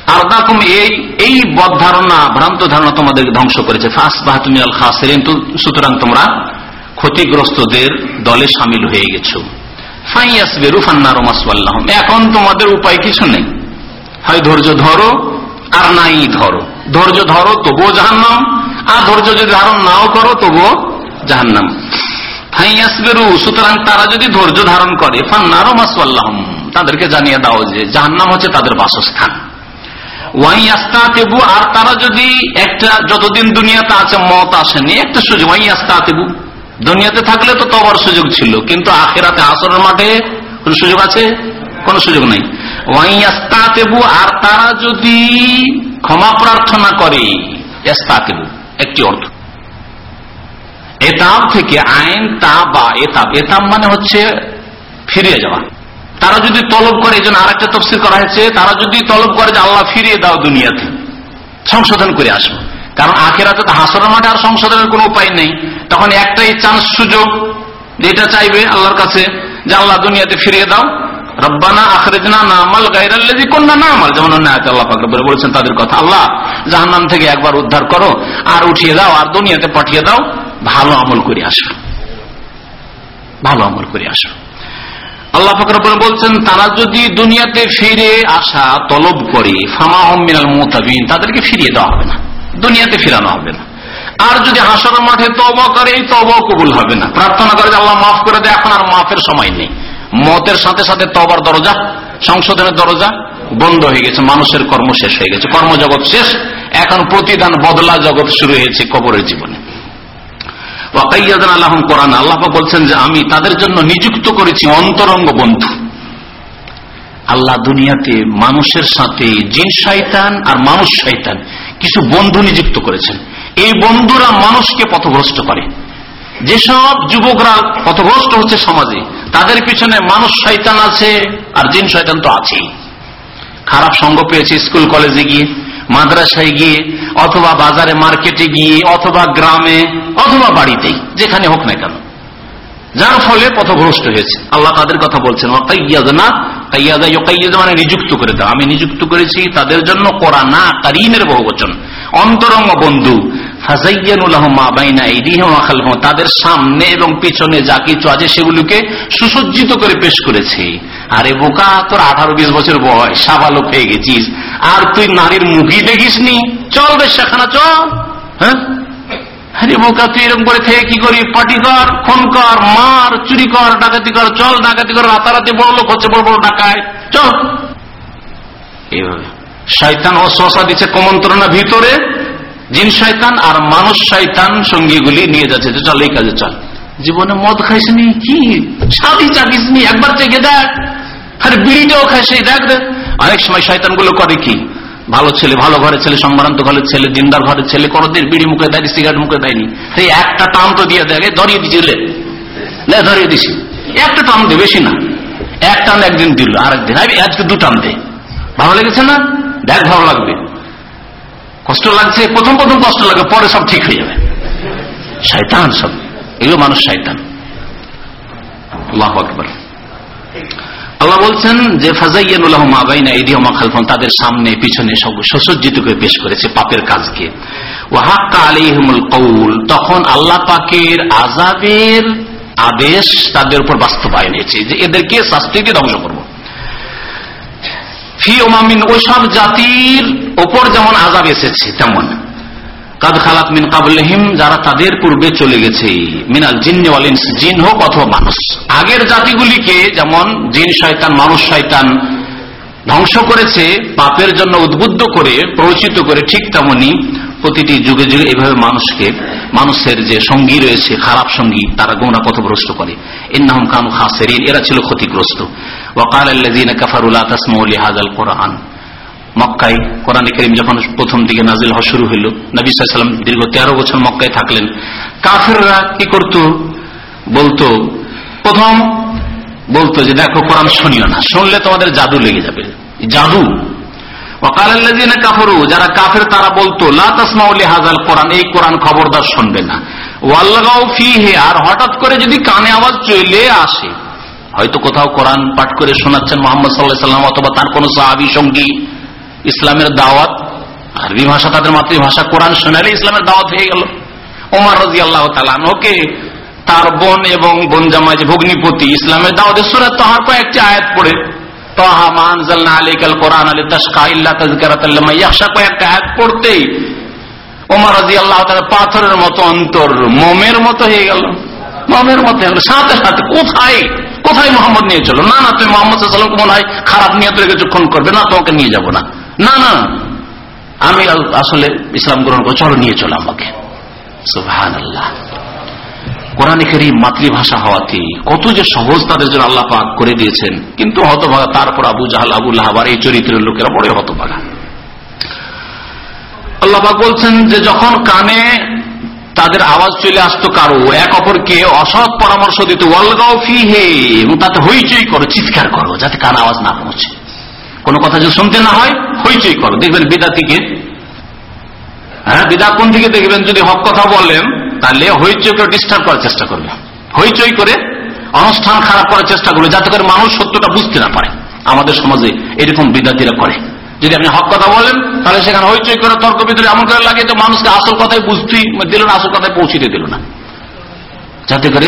আর দেখুন এই এই বদ ধারণা, ভ্রান্ত ধারণা তোমাদেরকে ধ্বংস করেছে। ফাঁস বাহ তুমি আল খাসের সুতরাং তোমরা ক্ষতিগ্রস্তদের দলে সামিল হয়ে গেছো। ফাইয়াস বেরু ফান্নার এখন তোমাদের উপায় কিছু নেই। হয় ধৈর্য ধরো, আর নাই ধরো। ধৈর্য ধরো, তবুও জাহান্নাম। আর ধৈর্য যদি ধারণ নাও করো, তবুও জাহান্নাম। ফাইয়াসবেরু সুতরাং তারা যদি ধৈর্য ধারণ করে, ফান্নারো মাসুয়াল্লাহ তাদেরকে জানিয়ে দাও যে জাহান্নাম হচ্ছে তাদের বাসস্থান। ওয়াইয়াস্তাতেবু আর তারা যদি একটা যতদিন দুনিয়াতে আছে, মত আসেনি, একটা সুযোগ। ওয়াইয়াস্তাতেবু দুনিয়াতে থাকলে তো সুযোগ ছিল, কিন্তু আখেরাতে আসরের মাঠে কোন সুযোগ আছে? কোন সুযোগ নাই। আর তারা যদি ক্ষমা প্রার্থনা করে একটি অর্থ। এতাব থেকে আইন তা বা এতাব। এতাব মানে হচ্ছে ফিরিয়ে যাওয়া। তারা যদি তলব করে, এই জন্য আর একটা তফসিল করা হয়েছে, তারা যদি তলব করে যে আল্লাহ ফিরিয়ে দাও দুনিয়াতে, সংশোধন করে আসব। কারণ আখেরাতে হাসরের মাঠে আর সংশোধনের কোনো উপায় নেই। তখন একটাই চান্স সুযোগ যেটা চাইবে আল্লাহর কাছে, যে আল্লাহ দুনিয়াতে ফিরিয়ে দাও। রব্বানা আখরেজনা নামাল গাইরাল্লাজি কন্যা নামাল। যেমন আল্লাহ ফাকর বলেছেন, তাদের কথা, আল্লাহ, জাহান্নাম থেকে একবার উদ্ধার করো, আর উঠিয়ে দাও, আর দুনিয়াতে পাঠিয়ে দাও। ভালো আমল করে আসো। ভালো আমল করে আসো। আল্লাহ ফকর বলছেন, তারা যদি দুনিয়াতে ফিরে আসা তলব করে ফামা মিনাল মোতাবিন, তাদেরকে ফিরিয়ে দেওয়া হবে না। দুনিয়াতে ফিরানো হবে না। আর যদি হাসর মাঠে তব করে, এই তব কবুল হবে না। প্রার্থনা করে যে আল্লাহ মাফ করে দেয়, এখন আর মাফের সময় নেই। মতের সাথে সাথে তবার দরজা, সংশোধনের দরজা বন্ধ হয়ে গেছে, মানুষের কর্ম শেষ হয়ে গেছে, কর্মজগৎ শেষ। এখন প্রতিদান বদলা জগৎ শুরু হয়েছে কবরের জীবনে। আল্লাহ কোরআন। আল্লাহ বলছেন যে আমি তাদের জন্য নিযুক্ত করেছি অন্তরঙ্গ বন্ধু। আল্লাহ দুনিয়াতে মানুষের সাথে জিন শৈতান আর মানুষ শৈতান কিছু বন্ধু নিযুক্ত করেছেন। এই বন্ধুরা মানুষকে পথভ্রষ্ট করে। যেসব যুবকরা পথভ্রষ্ট হচ্ছে সমাজে, তাদের পিছনে মানুষ শৈতান আছে আর জিন শৈতান তো আছেই। খারাপ সঙ্গ পেয়েছে স্কুল, কলেজে গিয়ে। মাদ্রাসায় গিয়ে, অথবা বাজারে মার্কেটে গিয়ে, অথবা গ্রামে, অথবা বাড়িতেই, যেখানে হোক না কেন। যার ফলে পথভ্রষ্ট হয়েছে। আল্লাহ তাদের কথা বলছেন না কাইয়াদা মানে নিযুক্ত করে দাও। আমি নিযুক্ত করেছি তাদের জন্য করা না, কারিমের বহু বচন অন্তরঙ্গ বন্ধু। তাদের সামনে এবং পিছনে যা কিছু আছে সেগুলিকে সুসজ্জিত করে পেশ করেছে। আরে বোকা, তোর আঠারো বিশ বছর বয়স, সাবালক হয়ে গেছিস। আর তুই নারীর মুখই দেখিস নি চল সেখানে চল। হ্যাঁ? আরে বোকা, তুই এরকম করে থেকে কি করি পাটি কর, খুন কর, মার, চুরি কর, ডাকাতি কর, চল ডাকাতি কর, রাতারাতি বড় লোক হচ্ছে বড় বড় ডাকায়। চল। এইভাবে। শয়তান অশ্বাসা দিচ্ছে কমন্ত্রণা ভিতরে, জিন শয়তান আর মানুষ শয়তান সঙ্গীগুলি নিয়ে যাচ্ছে। যে চল, এই কাজে চল। জীবনে মদ খাইসনি কি? সাদি চাকিসনি একবার চেখে দেখ। আর বিড়িটাও খাইছে দেখ দেখ। অনেক সময় শয়তানগুলো করে কি? ভালো ছেলে, ভালো ঘরের ছেলে সম্মানান্ত ঘরের ছেলে, জিন্দার ঘরের ছেলে, কোনদিন বিড়ি মুখে দেয়নি, সিগারেট মুখে দেয়নি। সেই একটা টান তো দিয়ে দেখে ধরিয়ে দিছি লে, ধরিয়ে দিছি। একটা টান দে, বেশি না। এক টান একদিন দিল, আরেকদিন। আজকে দু টান দে। ভালো লেগেছে না? দেখ ভালো লাগবে। কষ্ট লাগছে, প্রথম প্রথম কষ্ট লাগে, পরে সব ঠিক হয়ে যাবে। শয়তান সব, এগুলো মানুষ শয়তান। আল্লাহ বলছেন যে ফাজাইয়ান তাদের সামনে, পিছনে সব সুসজ্জিত করে পেশ করেছে পাপের কাজকে। কৌল তখন আল্লাহ পাকের আজাবের আদেশ তাদের উপর বাস্তবায়ন হয়েছে যে, এদেরকে শাস্তি দিয়ে ধ্বংস করব। ফি ওমামিন ওইসব জাতির ওপর যেমন আজাব এসেছে, তেমন। কাদ খালাত মিন কাবলহিম, যারা তাদের পূর্বে চলে গেছে, মিনাল জিন্নে জিন হোক অথবা মানুষ। আগের জাতিগুলিকে যেমন জিন শয়তান, মানুষ শয়তান ধ্বংস করেছে, পাপের জন্য উদ্বুদ্ধ করে, প্ররোচিত করে, ঠিক তেমনি প্রতিটি যুগে যুগে এভাবে মানুষকে, মানুষের যে সঙ্গী রয়েছে, খারাপ সঙ্গী, তারা গৌনা পথভ্রষ্ট করে। ইন্নাহম কানু খাসের এরা ছিল ক্ষতিগ্রস্ত। ওয়াকাল কাফারুল্লাহ তাসমৌলি হাজাল কোরআন মক্কায় কোরআন যখন প্রথম দিকে নাজিল হওয়া শুরু হইল, নবী সাল্লাম দীর্ঘ তেরো বছর মক্কায় থাকলেন। কাফেররা কি করত? বলতো, প্রথম বলতো যে, দেখো, কোরআন শুনিও না, শুনলে তোমাদের জাদু লেগে যাবে। জাদু। কাফরু যারা কাফের, তারা বলতো হাজাল এই কোরআন খবরদার শুনবে না। ফি আর হঠাৎ করে যদি কানে আওয়াজ চলে আসে হয়তো কোথাও কোরআন পাঠ করে শোনাচ্ছেন মোহাম্মদ সাল্লাহ সাল্লাম অথবা তার কোন সাহাবি সঙ্গী। ইসলামের দাওয়াত, আরবি ভাষা তাদের মাতৃভাষা, কোরআন শোনালে ইসলামের দাওয়াত হয়ে গেল। ওমার রাজি আল্লাহ তালানোকে তার বোন এবং বোন জামাই ভগ্নিপতি, ইসলামের দাওয়াত সুরাত তাহার কয়েকটি আয়াত পড়ে। তহা মানজালতেই ওমার রাজি আল্লাহ পাথরের মতো অন্তর মোমের মতো হয়ে গেল। মমের মতো হয়ে গেল। সাথে সাথে কোথায় কোথায় মোহাম্মদ নিয়ে চলো? না না, তুমি মোহাম্মদ সাল্লামকে মনে হয় খারাপ নিয়ে তোর কিছুক্ষণ করবে। না, তোমাকে নিয়ে যাব না। না না আমি আসলে ইসলাম গ্রহণ করে চলো, নিয়ে চলো আমাকে। সুহান আল্লাহ মাতৃভাষা হওয়াতে কত যে সহজ তাদের জন্য আল্লাহ পাক করে দিয়েছেন। কিন্তু হতভাগা তারপর আবু জাহাল আবুল্লাহ আবার এই চরিত্রের লোকেরা বড় হতভাগা। আল্লাহ বলছেন যে, যখন কানে তাদের আওয়াজ চলে আসতো কারও। এক অপরকে অসৎ পরামর্শ দিত। ওয়ালগাও ফি হে এবং তাতে হইচই করো, চিৎকার করো, যাতে কান আওয়াজ না পৌঁছে। কোনো কথা যদি শুনতে না হয়, হইচই করো। দেখবেন বিদাতিকে হ্যাঁ বিদাপন থেকে দেখবেন? যদি হক কথা বলেন, তাহলে হইচই করে ডিস্টার্ব করার চেষ্টা করবে। হইচই করে অনুষ্ঠান খারাপ করার চেষ্টা করবে, যাতে করে মানুষ সত্যটা বুঝতে না পারে। আমাদের সমাজে এরকম বিদ্যার্থীরা করে। যদি আপনি হক কথা বলেন, তাহলে সেখানে হইচই করে, তর্ক ভিতরে এমন করে লাগে যে মানুষকে আসল কথায় বুঝতেই দিল না, আসল কথায় পৌঁছিতে দিল না। যাতে করে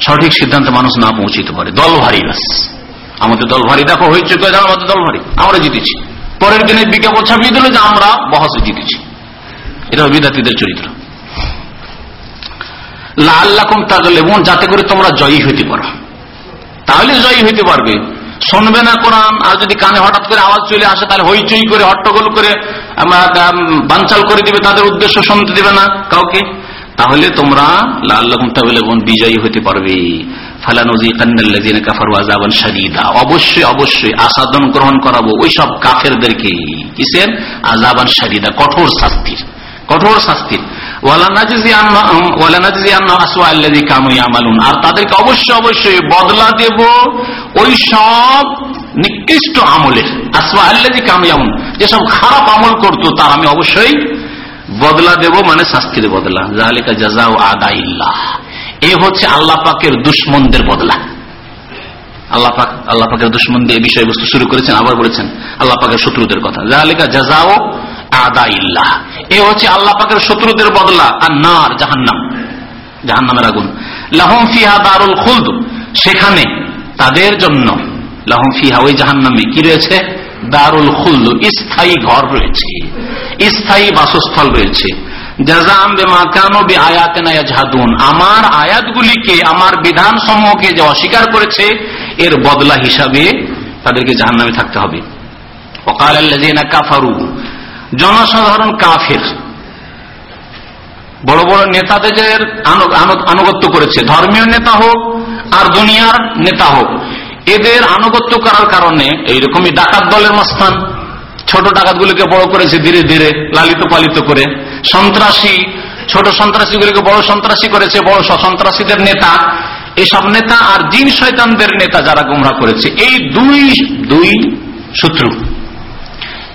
সঠিক সিদ্ধান্তে মানুষ না পৌঁছিতে পারে। দল ভারী ব্যাস। আমাদের দল ভারী দেখো হয়েছে আমাদের দল ভারী আমরা জিতেছি। পরের দিনে বিজ্ঞাপন ছাপিয়ে দিল যে আমরা বহসে জিতেছি। এটা বিদ্যার্থীদের চরিত্র। লাল্লাকুম তাগলেবন, যাতে করে তোমরা জয়ী হইতে পারো। তাহলে জয়ী হইতে পারবে। শুনবে না কোরআন, আর যদি কানে হঠাৎ করে আওয়াজ চলে আসে, তাহলে হইচই করে, হট্টগোল করে বানচাল করে দিবে, তাদের উদ্দেশ্য শুনতে দিবে না কাউকে। তাহলে তোমরা তাগলেবন বিজয়ী হতে পারবে। অবশ্যই অবশ্যই আসাদন গ্রহণ করাবো ওই সব কিসের? আজাবান কঠোর শাস্তির। কঠোর শাস্তির। আর তাদেরকে অবশ্যই অবশ্যই বদলা দেব ওই সব নিকৃষ্ট আমলের। আসওয়া আল্লাদি কামিয়ামুন যেসব খারাপ আমল করতো তার আমি অবশ্যই বদলা দেব মানে শাস্তির বদলা। জাহালিকা জাজা ও আদা এ হচ্ছে আল্লাহ পাকের দুশ্মনদের বদলা। আল্লাহ আল্লাহ পাকের দুশ্মন দিয়ে বিষয়বস্তু শুরু করেছেন, আবার বলেছেন, আল্লাহ পাকের শত্রুদের কথা। জাহালিকা জাজাও আদা ইল্লাহ। এ হচ্ছে আল্লাহ পাকের শত্রুদের বদলা, আর নার জাহান্নাম। জাহান্নামের আগুন। লাহম ফিহা দারুল খুলদ। সেখানে তাদের জন্য লাহম ফিহা, ওই জাহান্নামে কি রয়েছে? দারুল খুলদ, স্থায়ী ঘর রয়েছে। স্থায়ী বাসস্থল রয়েছে। আমার আয়াতগুলিকে, আমার বিধান সমূহকে যে অস্বীকার করেছে, এর বদলা হিসাবে তাদেরকে জাহান নামে থাকতে হবে। জনসাধারণ কাফের। বড় বড় নেতাদের আনুগত্য করেছে। ধর্মীয় নেতা হোক আর দুনিয়ার নেতা হোক, এদের আনুগত্য করার কারণে এইরকমই ডাকাত দলের মাস্তান, ছোট ডাকাতগুলিকে বড় করেছে ধীরে ধীরে, লালিত পালিত করে। সন্ত্রাসী, ছোট সন্ত্রাসীগুলিকে বড় সন্ত্রাসী করেছে, বড় সন্ত্রাসীদের নেতা। এসব নেতা আর জিন শৈতানদের নেতা যারা গুমরা করেছে। এই দুই দুই শত্রু।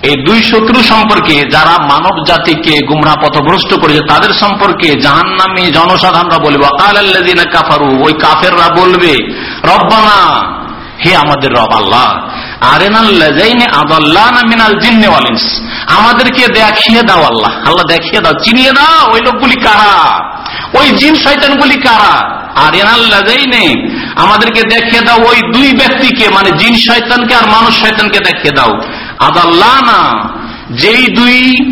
এই দুই শত্রু সম্পর্কে যারা মানব জাতিকে গুমরা পথভ্রষ্ট করেছে, তাদের সম্পর্কে জাহান নামে জনসাধারণরা বলবে আকাল কাফারু ওই কাফেররা বলবে, রব্বানা, হে আমাদের রব আল্লাহ আমাদেরকে দেখিয়ে দাও আল্লাহ। আল্লাহ দেখিয়ে দাও, চিনিয়ে দাও, ওই লোকগুলি কারা? ওই জিন শৈতানগুলি কারা? আর আমাদেরকে দেখিয়ে দাও, ওই দুই ব্যক্তিকে মানে জিন শৈতানকে আর মানুষ শৈতানকে দেখিয়ে দাও। আদাল্লাহ না যেই দুই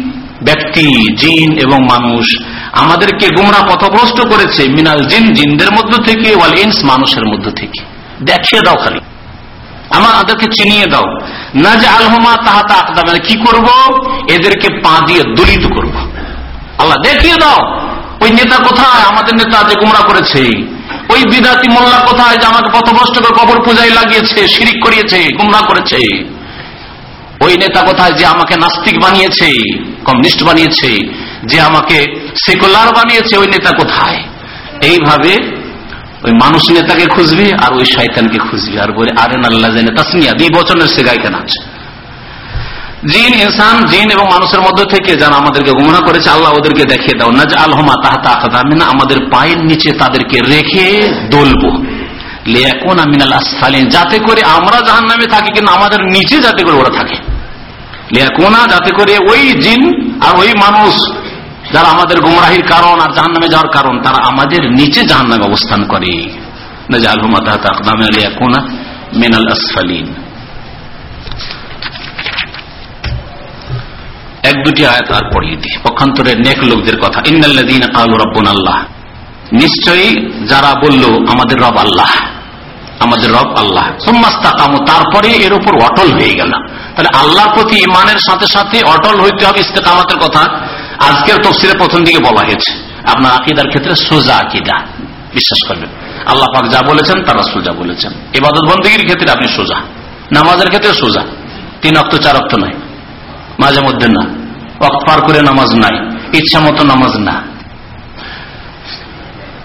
ব্যক্তি, জিন এবং মানুষ, আমাদেরকে গুমরা পথভ্রষ্ট করেছে মিনাল জিন, জিনদের মধ্য থেকে, ওয়াল ইনস মানুষের মধ্য থেকে। দেখিয়ে দাও খালি। আমাদেরকে চিনিয়ে দাও। না যে আলহমা তাহাতা আকদামে। কি করব? এদেরকে পা দিয়ে দলিত করব। আল্লাহ, দেখিয়ে দাও। ওই নেতা কোথায়? আমাদের নেতা যে গুমরা করেছে। ওই বিদাতি মোল্লা কোথায়? যে আমাকে পথভ্রষ্ট করে কবর পূজায় লাগিয়েছে, শিরিক করিয়েছে, গুমরা করেছে। ওই নেতা কোথায় যে আমাকে নাস্তিক বানিয়েছে, কমিউনিস্ট বানিয়েছে, যে আমাকে সেকুলার বানিয়েছে, ওই নেতা কোথায়? এইভাবে ওই মানুষ নেতাকে খুঁজবি আর ওই শয়তানকে খুঁজবি আর বলে আরেন আল্লাহ জেনে তাসমিয়া দুই বচনের সে গায়কেন আছে জিন, ইনসান, জিন এবং মানুষের মধ্য থেকে যারা আমাদেরকে গুমরা করেছে, আল্লাহ ওদেরকে দেখিয়ে দাও না যে আলহমা তাহাতা আকাদামিনা আমাদের পায়ের নিচে তাদেরকে রেখে দলবো। লেয়াকুন আমিনাল আসফালিন, যাতে করে আমরা জাহান নামে থাকি, কিন্তু আমাদের নিচে যাতে করে ওরা থাকে। লেয়াকুনা, যাতে করে ওই জিন আর ওই মানুষ যারা আমাদের গুমরাহির কারণ আর জাহান নামে যাওয়ার কারণ, তারা আমাদের নিচে জাহান নামে অবস্থান করে। এক দুটি নেক লোকদের কথা আল্লাহ নিশ্চয়ই যারা বলল, আমাদের রব আল্লাহ। আমাদের রব আল্লাহ। সোম্মাস্তাকামু তারপরে এর উপর অটল হয়ে গেল। তাহলে আল্লাহর প্রতি ইমানের সাথে সাথে অটল হইতে হবে ইস্তেকামাতের কথা। আজকের তফসিলের প্রথম দিকে বলা হয়েছে, আপনার আকিদার ক্ষেত্রে সোজা আকিদা। বিশ্বাস করবেন। আল্লাহ পাক যা বলেছেন, তারা সোজা বলেছেন। এবাদত বন্দীগীর ক্ষেত্রে আপনি সোজা। নামাজের ক্ষেত্রে সোজা। তিন অক্ত, চার অক্ত নয়। মাঝে মধ্যে না। অক্ত পার করে নামাজ নাই। ইচ্ছা মতো নামাজ না।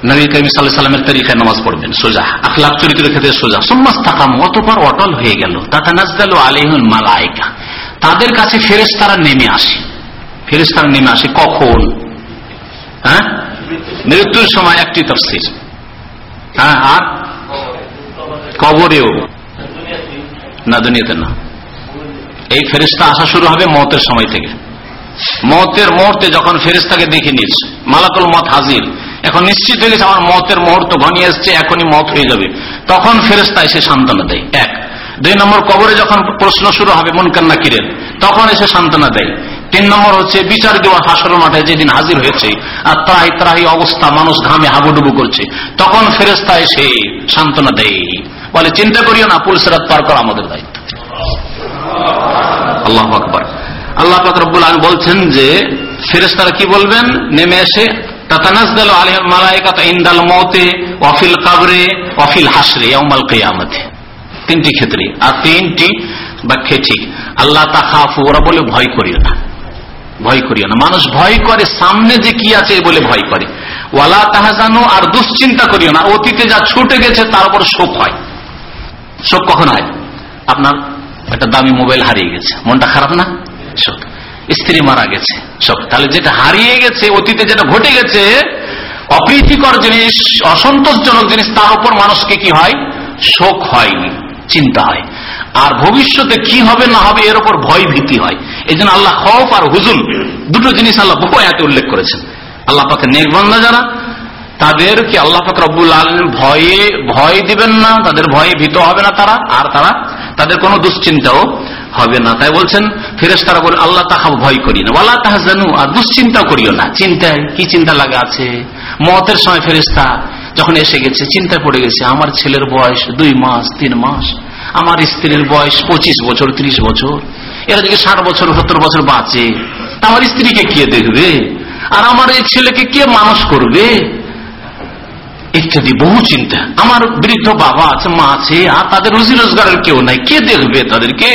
নবী করিম সাল্লামের তরিকায় নামাজ পড়বেন, সোজা। আখলাখ চরিত্রের ক্ষেত্রে সোজা। সোম্মাস থাকাম অতপর অটল হয়ে গেল। তাতা নাজদাল আলিহুল মালাইকা তাদের কাছে ফেরেস তারা নেমে আসে। ফেরেস তারা নেমে আসে কখন? হ্যাঁ? মৃত্যুর সময় একটি তফসির। হ্যাঁ আর? কবরেও। না, দুনিয়াতে না। এই ফেরিস্তা আসা শুরু হবে মতের সময় থেকে। মতের মুহূর্তে যখন ফেরিস্তাকে দেখে নিস, মালাকুল মত হাজির। এখন নিশ্চিত হয়ে গেছে, আমার মতের মুহূর্ত ঘনিয়ে এসছে এখনই মত হয়ে যাবে। তখন ফেরিস্তা এসে সান্ত্বনা দেয়। এক। দুই নম্বর, কবরে যখন প্রশ্ন শুরু হবে মন কান্না কিরেন তখন এসে সান্ত্বনা দেয়। তিন নম্বর হচ্ছে, বিচার দেওয়া হাসর মাঠে যেদিন হাজির হয়েছে, আর ত্রাহি ত্রাহি অবস্থা মানুষ ঘামে হাবুডুবু করছে, তখন ফেরেস্তা এসে সান্ত্বনা দেয়। বলে, চিন্তা করিও না পুলিশের পার করা আমাদের দায়িত্ব। আল্লাহ আকবর। আল্লাহ রব্বুল আলম বলছেন যে ফেরেস্তারা কি বলবেন? নেমে এসে তিনটি ক্ষেত্রে। ভয় না। মানুষ ভয় করে, সামনে যে কি আছে বলে ভয় করে। ওয়ালা তাহাজানো, আর দুশ্চিন্তা করিও না। অতীতে যা ছুটে গেছে, তার উপর শোক হয়। শোক কখন হয়? আপনার একটা দামি মোবাইল হারিয়ে গেছে। মনটা খারাপ না? শোক স্ত্রী মারা গেছে শোক তাহলে যেটা হারিয়ে গেছে, অতীতে যেটা ঘটে গেছে, অপ্রীতিকর জিনিস, অসন্তোষজনক জিনিস, তার উপর মানুষকে কি হয়? শোক হয় চিন্তা হয়। আর ভবিষ্যতে কি হবে, না হবে, এর উপর ভয় ভীতি হয়। এই জন্য আল্লাহ খফ আর হুজুন দুটো জিনিস আল্লাহ বহু এতে উল্লেখ করেছেন। আল্লাহ পাকে নেকবন্ধা যারা, তাদেরকে আল্লাহ পাক রব্বুল আলম ভয়ে, ভয় দিবেন না, তাদের ভয়ে ভীত হবে না তারা, আর তারা তাদের কোনো দুশ্চিন্তাও হবে না। তাই বলছেন ফেরেস তারা বলে, আল্লাহ তাহা ভয় করি না। আল্লাহ তাহা জানু আর দুশ্চিন্তা করিও না। চিন্তায় কি চিন্তা লাগা আছে? মতের সময় ফেরেস্তা যখন এসে গেছে, চিন্তায় পড়ে গেছে, আমার ছেলের বয়স দুই মাস, তিন মাস, আমার স্ত্রীর বয়স পঁচিশ বছর, ত্রিশ বছর। এরা যদি ষাট বছর, সত্তর বছর বাঁচে আমার স্ত্রীকে কে দেখবে? আর আমার এই ছেলেকে কে মানুষ করবে? ইত্যাদি বহু চিন্তা। আমার বৃদ্ধ বাবা আছে, মা আছে, আর তাদের রুজি রোজগারের কেউ নাই। কে দেখবে তাদেরকে?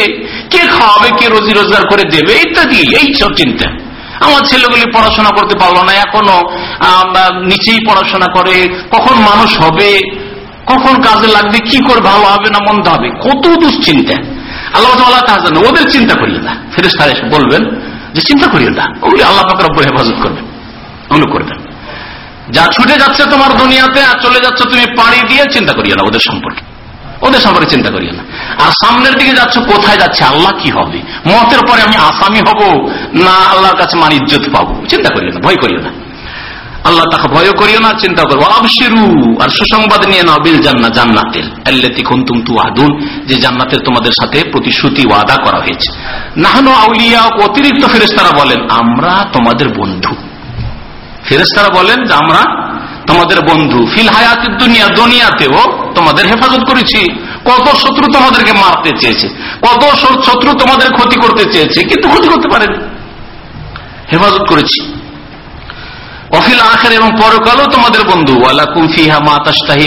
কে খাওয়াবে? কে রুজি রোজগার করে দেবে? ইত্যাদি এইসব চিন্তা। আমার ছেলেগুলি পড়াশোনা করতে পারল না, এখনও নিচেই পড়াশোনা করে। কখন মানুষ হবে? কখন কাজে লাগবে? কি করে ভালো হবে না মন্দ হবে? কত দুশ্চিন্তা। আল্লাহ কাজ জানো, ওদের চিন্তা করিও না। ফেরেস তারা এসে বলবেন যে, চিন্তা করিও না। ওগুলি আল্লাহ উপর হেফাজত করবেন। ওগুলো করবেন যা ছুটে যাচ্ছে তোমার দুনিয়াতে আর চলে যাচ্ছে, তুমি পাড়ি দিয়ে চিন্তা করিও না ওদের সম্পর্কে। ওদের সম্পর্কে চিন্তা করিও না। আর সামনের দিকে যাচ্ছ, কোথায় যাচ্ছে, আল্লাহ কি হবে? মতের পরে আমি আসামি হব, না আল্লাহর কাছে মান ইজ্জত পাবো? চিন্তা করিও না, ভয় করিও না। আল্লাহ তাকে ভয় করিও না চিন্তা করব। আবশিরু আর সুসংবাদ নিয়ে নাও, বিল জান্না জান্নাতের। আল্লাতি কুনতুম তুআদুন যে জান্নাতের তোমাদের সাথে প্রতিশ্রুতি ওয়াদা করা হয়েছে। নাহনু আউলিয়া, অতিরিক্ত ফেরেশতারা বলেন, আমরা তোমাদের বন্ধু। ফেরেশতারা বলেন যে আমরা তোমাদের বন্ধু, ফিল হায়াতের দুনিয়া দুনিয়াতেও তোমাদের হেফাজত করেছি। কত শত্রু তোমাদেরকে মারতে চেয়েছে, কত শত্রু তোমাদের ক্ষতি করতে চেয়েছে, কিন্তু ক্ষতি করতে পারেন। হেফাজত করেছি। অফিল আখের এবং পরকালও তোমাদের বন্ধু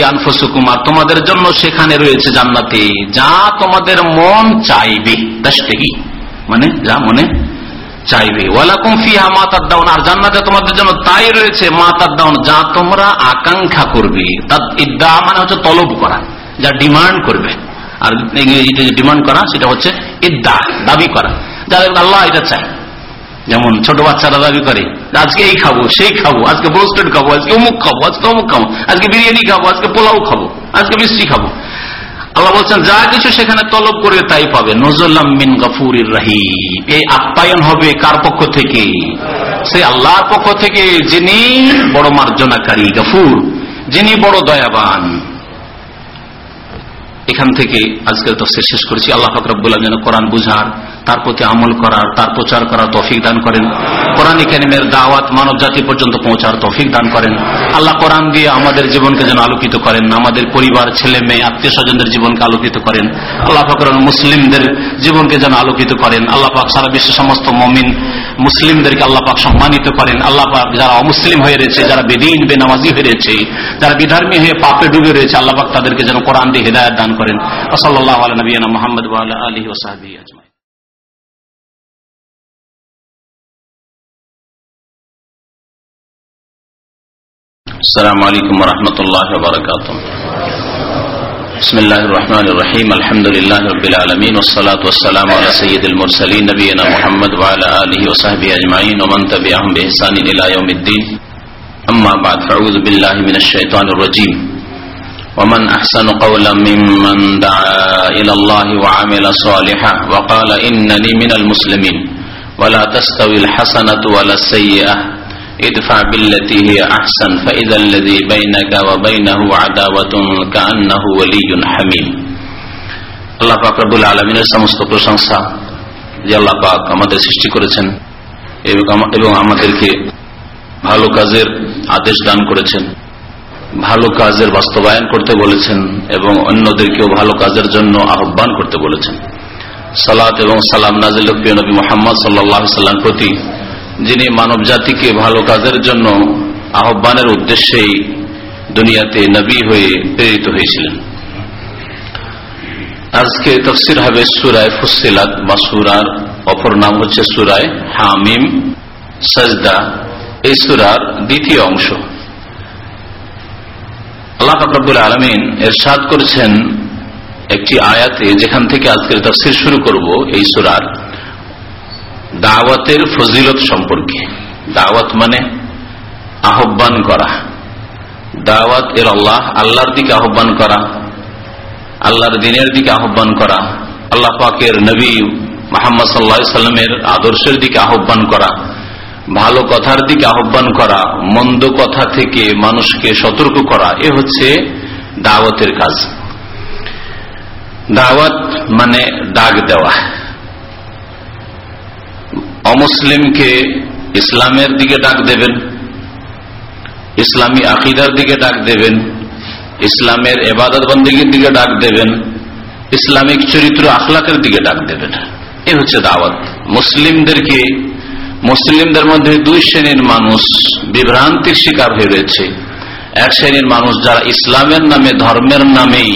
আনফুসুকুমার তোমাদের জন্য সেখানে রয়েছে জান্নাতে, যা তোমাদের মন চাইবে মানে যা মনে চাইবে। ওয়ালাকুম মাতার দাউন আর জান্নাতে তোমাদের জন্য তাই রয়েছে মাতার দাউন যা তোমরা আকাঙ্ক্ষা করবে। তার ইদ্যা মানে হচ্ছে তলব করা, যা ডিমান্ড করবে। আর ডিমান্ড করা, সেটা হচ্ছে ইদ্যা দাবি করা। যাদের আল্লাহ এটা চাই যেমন ছোট বাচ্চারা দাবি করে আজকে এই খাব, সেই খাব, আজকে ব্রোস্টেড খাব, আজকে অমুক খাব, আজকে অমুক খাব, আজকে বিরিয়ানি খাব, আজকে পোলাও খাব, আজকে মিষ্টি খাব। আল্লাহ বলছেন, যা কিছু সেখানে তলব করবে তাই পাবে। নজরুল্লামিন গফুর রাহিম। এই আপ্যায়ন হবে কার পক্ষ থেকে? সে আল্লাহর পক্ষ থেকে যিনি বড় মার্জনাকারী, গফুর, যিনি বড় দয়াবান। এখান থেকে আজকের তো শেষ করেছি। আল্লাহ ফকরাবুল্লাহ যেন কোরআন বুঝার তার প্রতি আমল করার, তার প্রচার করার তফিক দান করেন। কোরআন ইকানিমের দাওয়াত মানব জাতি পর্যন্ত পৌঁছার তফিক দান করেন। আল্লাহ কোরআন দিয়ে আমাদের জীবনকে যেন আলোকিত করেন, আমাদের পরিবার, ছেলে মেয়ে, আত্মীয় স্বজনদের জীবনকে আলোকিত করেন। আল্লাহ পাক মুসলিমদের জীবনকে যেন আলোকিত করেন। আল্লাহ পাক সারা বিশ্বের সমস্ত মমিন মুসলিমদেরকে আল্লাহ পাক সম্মানিত করেন। আল্লাহ পাক যারা অমুসলিম হয়ে রয়েছে, যারা বেদিন, বেনামাজি হয়ে রয়েছে, যারা বিধর্মী হয়ে পাপে ডুবে রয়েছে, আল্লাহ পাক তাদেরকে যেন কোরআন দিয়ে হৃদায়ত দান করেন। সাল্লাহ আলী নবীনা মোহাম্মদ আলহি ওসাহাবি আজমাই السلام علیکم ورحمۃ اللہ وبرکاتہ بسم اللہ الرحمن الرحیم الحمد للہ رب العالمین والصلاة والسلام علی سید المرسلین نبینا محمد وعلى آلہ وصحبہ اجمعین ومن تبعہم بحسان الى یوم الدین اما بعد فعوذ باللہ من الشیطان الرجیم ومن احسن قولا ممن دعا الى اللہ وعمل صالحا وقال اننی من المسلمین ولا تستوی الحسنة ولا السیئة ادفع بالتي هي أحسن فإذا الذي بينك وبينه عداوة كأنه ولي حميم আল্লাহ পাক রবুল আলমিনের সমস্ত প্রশংসা যে আল্লাহ পাক আমাদের সৃষ্টি করেছেন এবং আমাদেরকে ভালো কাজের আদেশ দান করেছেন ভালো কাজের বাস্তবায়ন করতে বলেছেন এবং অন্যদেরকেও ভালো কাজের জন্য আহ্বান করতে বলেছেন সালাত এবং সালাম নাজিল নবী মোহাম্মদ সাল্লাহ সাল্লাম প্রতি যিনি মানব জাতিকে ভালো কাজের জন্য আহ্বানের উদ্দেশ্যেই দুনিয়াতে নবী হয়ে প্রেরিত হয়েছিলেন। আজকে তফসির হবে সুরায় ফুসিলাত বা সুরার অপর নাম হচ্ছে সুরায় হামিম, সজদা। এই সুরার দ্বিতীয় অংশ। আল্লাহ ফাকরুল আলমিন এর সাদ করেছেন একটি আয়াতে যেখান থেকে আজকের তফসির শুরু করব এই সুরার। দাওয়াতের ফজিলত সম্পর্কে। দাওয়াত মানে আহ্বান করা। দাওয়াত এর আল্লাহ, আল্লাহর দিকে আহ্বান করা, আল্লাহর দিনের দিকে আহ্বান করা, আল্লাহ পাকের নবী মোহাম্মদ সাল্লা সাল্লামের আদর্শের দিকে আহ্বান করা, ভালো কথার দিকে আহ্বান করা, মন্দ কথা থেকে মানুষকে সতর্ক করা, এ হচ্ছে দাওয়াতের কাজ। দাওয়াত মানে ডাক দেওয়া। অমুসলিমকে ইসলামের দিকে ডাক দেবেন, ইসলামী আকিদার দিকে ডাক দেবেন, ইসলামের এবাদত বন্দীগীর দিকে ডাক দেবেন, ইসলামিক চরিত্র আখলাকের দিকে ডাক দেবেন। এ হচ্ছে দাওয়াত। মুসলিমদেরকে, মুসলিমদের মধ্যে দুই শ্রেণির মানুষ বিভ্রান্তির শিকার হয়ে রয়েছে। এক শ্রেণির মানুষ যারা ইসলামের নামে, ধর্মের নামেই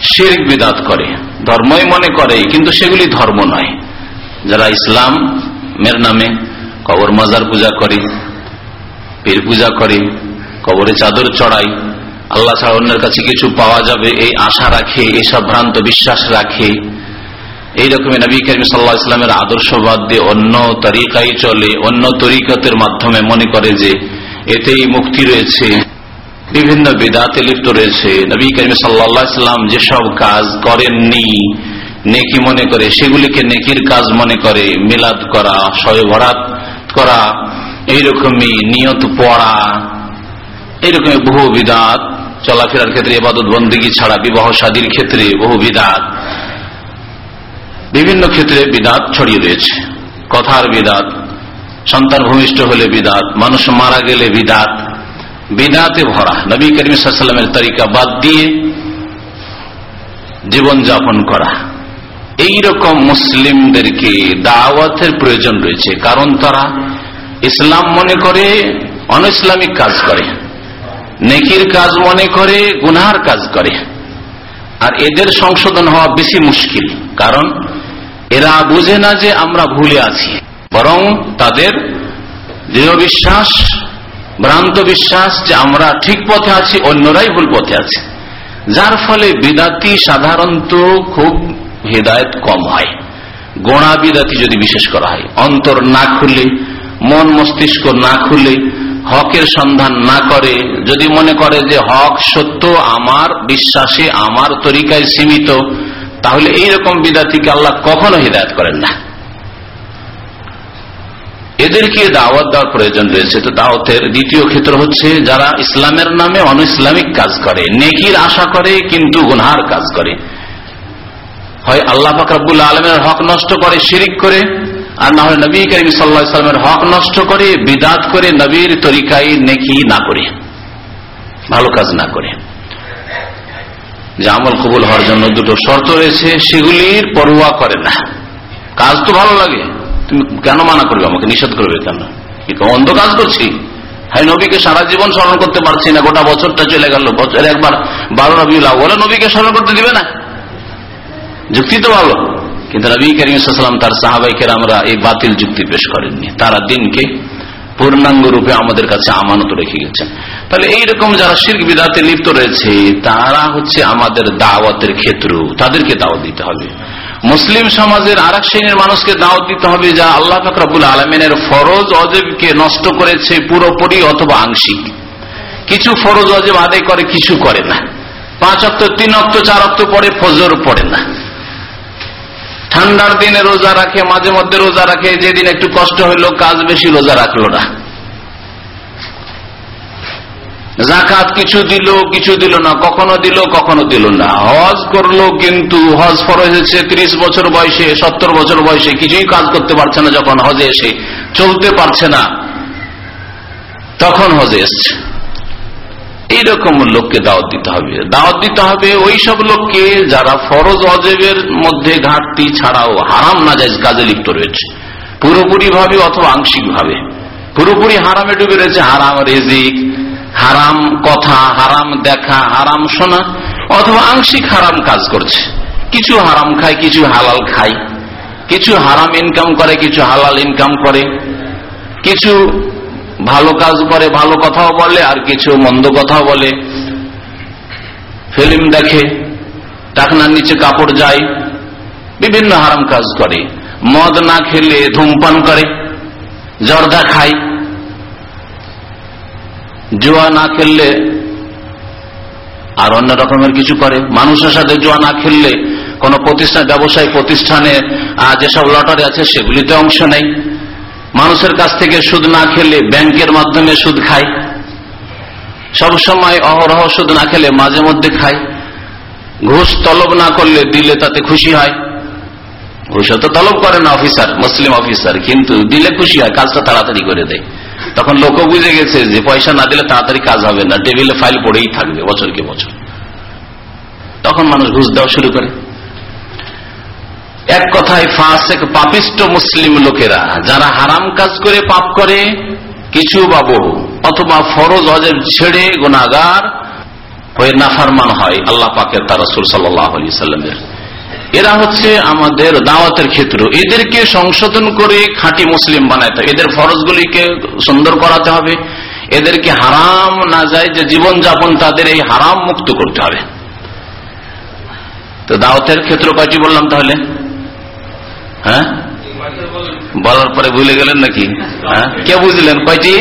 শির বিদাত করে। ধর্মই মনে করে, কিন্তু সেগুলি ধর্ম নয়। যারা ইসলামের নামে কবর মাজার পূজা করে, পীর পূজা করে, কবরে চাদর চড়াই আল্লাহ ছাড়া অন্যের কাছে কিছু পাওয়া যাবে, এই আশা রাখে এইসব ভ্রান্ত বিশ্বাস রাখে। এই রকমের নবী করিম সাল্লাহ ইসলামের আদর্শবাদ দিয়ে অন্য তরিকাই চলে, অন্য তরিকতের মাধ্যমে মনে করে যে এতেই মুক্তি রয়েছে। বিভিন্ন বেদাতে লিপ্ত রয়েছে। নবী করিম সাল্লাম যেসব কাজ করেননি নেকি মনে করে, সেগুলিকে নেকির কাজ মনে করে, মিলাদ করা ভরাত করা, এইরকমই নিয়ত পড়া, এইরকমই বহু বিদাত, চলাফেরার ক্ষেত্রে এবাদত বন্দীগী ছাড়া, বিবাহ সাদীর ক্ষেত্রে বহু বিদাত, বিভিন্ন ক্ষেত্রে বিদাত ছড়িয়ে রয়েছে। কথার বিদাত, সন্তান ভূমিষ্ঠ হলে বিদাত, মানুষ মারা গেলে বিদাত, বিদাতে ভরা। নবী করিমের তরিকা বাদ দিয়ে জীবন যাপন করা। এই রকম মুসলিমদেরকে দাওয়াতের প্রয়োজন রয়েছে। কারণ তারা ইসলাম মনে করে অন ইসলামিক কাজ করে। নেকির কাজ মনে করে, গুনার কাজ করে। আর এদের সংশোধন হওয়া বেশি মুশকিল। কারণ এরা বুঝে না যে আমরা ভুলে আছি। বরং তাদের দৃঢ় বিশ্বাস, ভ্রান্ত বিশ্বাস যে আমরা ঠিক পথে আছি, অন্যরাই ভুল পথে আছে। যার ফলে বিদাতি সাধারণত খুব হৃদায়ত কম হয়। গোড়া বিদাতি যদি বিশেষ করা হয়, অন্তর না খুলে, মন মস্তিষ্ক না খুলে, হকের সন্ধান না করে, যদি মনে করে যে হক সত্য আমার, বিশ্বাসে আমার তরিকায় সীমিত, তাহলে এইরকম বিদাতিকে আল্লাহ কখনো হৃদায়ত করেন না। এদেরকে দাওয়াত দেওয়ার প্রয়োজন রয়েছে? তো দাওয়াতের দ্বিতীয় ক্ষেত্র হচ্ছে, যারা ইসলামের নামে অন ইসলামিক কাজ করে, নেকির আশা করে, কিন্তু গুনহার কাজ করে। হয় আল্লাহ ফাকরাবুল্লাহ আলমের হক নষ্ট করে, শিরিক করে, আর না হয় নবী করিম সাল্লা হক নষ্ট করে, বিদাত করে, নবীর তরিকায় নেকি না করে, ভালো কাজ না করে। যে আমল কবুল হওয়ার জন্য দুটো শর্ত রয়েছে, সেগুলির পড়ুয়া করে না। কাজ তো ভালো লাগে, তুমি কেন মানা করবে আমাকে? নিষেধ করবে কেন? অন্ধ কাজ করছি? হ্যাঁ নবীকে সারা জীবন স্মরণ করতে পারছি না, গোটা বছরটা চলে গেল, বছরে একবার বারো নবী বলে নবীকে স্মরণ করতে দিবে না। যুক্তি তো ভালো। কিন্তু নবী করিম তার সাহাবাইকের আমরা এই বাতিল যুক্তি পেশ করেননি। তারা দিনকে পূর্ণাঙ্গ রূপে আমাদের কাছে আমানত রেখে গেছেন তাহলে এইরকম যারা শির্ক বিদাতে লিপ্ত রয়েছে, তারা হচ্ছে আমাদের দাওয়াতের ক্ষেত্র। তাদেরকে দাওয়াত দিতে হবে। মুসলিম সমাজের আর শ্রেণির মানুষকে দাওয়াত দিতে হবে যা আল্লাহ ফাকরাবুল আলমিনের ফরজ অজেবকে নষ্ট করেছে পুরোপুরি অথবা আংশিক। কিছু ফরজ অজেব আদায় করে, কিছু করে না। পাঁচ অক্ট তিন অক্ট চার অক্ট পরে ফজর পড়ে না। ঠান্ডার দিনে রোজা রাখে, মাঝে মধ্যে রোজা রাখে, যেদিন একটু কষ্ট হইল, কাজ বেশি রোজা রাখল না। জাকাত কিছু দিল কিছু দিল না, কখনো দিল কখনো দিল না। হজ করল কিন্তু হজ ফরজ হয়েছে, ত্রিশ বছর বয়সে, সত্তর বছর বয়সে, কিছুই কাজ করতে পারছে না যখন হজে এসে। চলতে পারছে না। তখন হজে এসছে। এইরকম লোককে দাওয়াত দিতে হবে। দাওয়াত দিতে হবে ওই সব লোককে যারা ফরজ অজেবের মধ্যে ঘাটতি ছাড়াও হারাম নাজাইজ কাজে লিপ্ত রয়েছে। পুরোপুরি ভাবে অথবা আংশিক ভাবে পুরোপুরি হারামে ডুবে রয়েছে। হারাম রেজিক, হারাম কথা, হারাম দেখা, হারাম শোনা, অথবা আংশিক হারাম কাজ করছে। কিছু হারাম খায়, কিছু হালাল খায়। কিছু হারাম ইনকাম করে, কিছু হালাল ইনকাম করে। কিছু ভালো কাজ করে, ভালো কথাও বলে, আর কিছু মন্দ কথাও বলে। ফিল্ম দেখে টাকনার নিচে কাপড় যায়, বিভিন্ন হারাম কাজ করে। মদ না খেলে ধূমপান করে, জর্দা খায়। জুয়া না খেললে আর অন্য রকমের কিছু করে। মানুষের সাথে জুয়া না খেললে কোন প্রতিষ্ঠান, ব্যবসায়ী প্রতিষ্ঠানে যেসব লটারি আছে, সেগুলিতে অংশ নেই মানুষের কাছ থেকে সুদ না খেলে ব্যাংকের মাধ্যমে সুদ খায়। সব সময় অহরহ সুদ না খেলে মাঝে মধ্যে খায়। ঘুষ তলব না করলে দিলে তাতে খুশি হয়। ঘুষ তো তলব করে না অফিসার, মুসলিম অফিসার, কিন্তু দিলে খুশি হয়, কাজটা তাড়াতাড়ি করে দেয়। তখন লোক বুঝে গেছে যে পয়সা না দিলে তাড়াতাড়ি কাজ হবে না, টেবিলে ফাইল পড়েই থাকবে বছরকে বছর। তখন মানুষ ঘুষ দেওয়া শুরু করে। এক কথায় ফাঁসেক পাপিষ্ট মুসলিম লোকেরা, যারা হারাম কাজ করে পাপ করে, কিছু বা বহু, অথবা ফরজ অজেব ছেড়ে গুণাগার হয়ে নাফারমান হয় আল্লাহ পাকের তার রসুল সাল্লামের। এরা হচ্ছে আমাদের দাওয়াতের ক্ষেত্র। এদেরকে সংশোধন করে খাঁটি মুসলিম বানাইতে এদের ফরজগুলিকে সুন্দর করাতে হবে। এদেরকে হারাম না যায় যে জীবন যাপন তাদের এই হারাম মুক্ত করতে হবে। তো দাওয়াতের ক্ষেত্র কয়টি বললাম তাহলে? হ্যাঁ? বলার পরে ভুলে গেলেন নাকি? হ্যাঁ? কে বুঝলেন? কয়টি?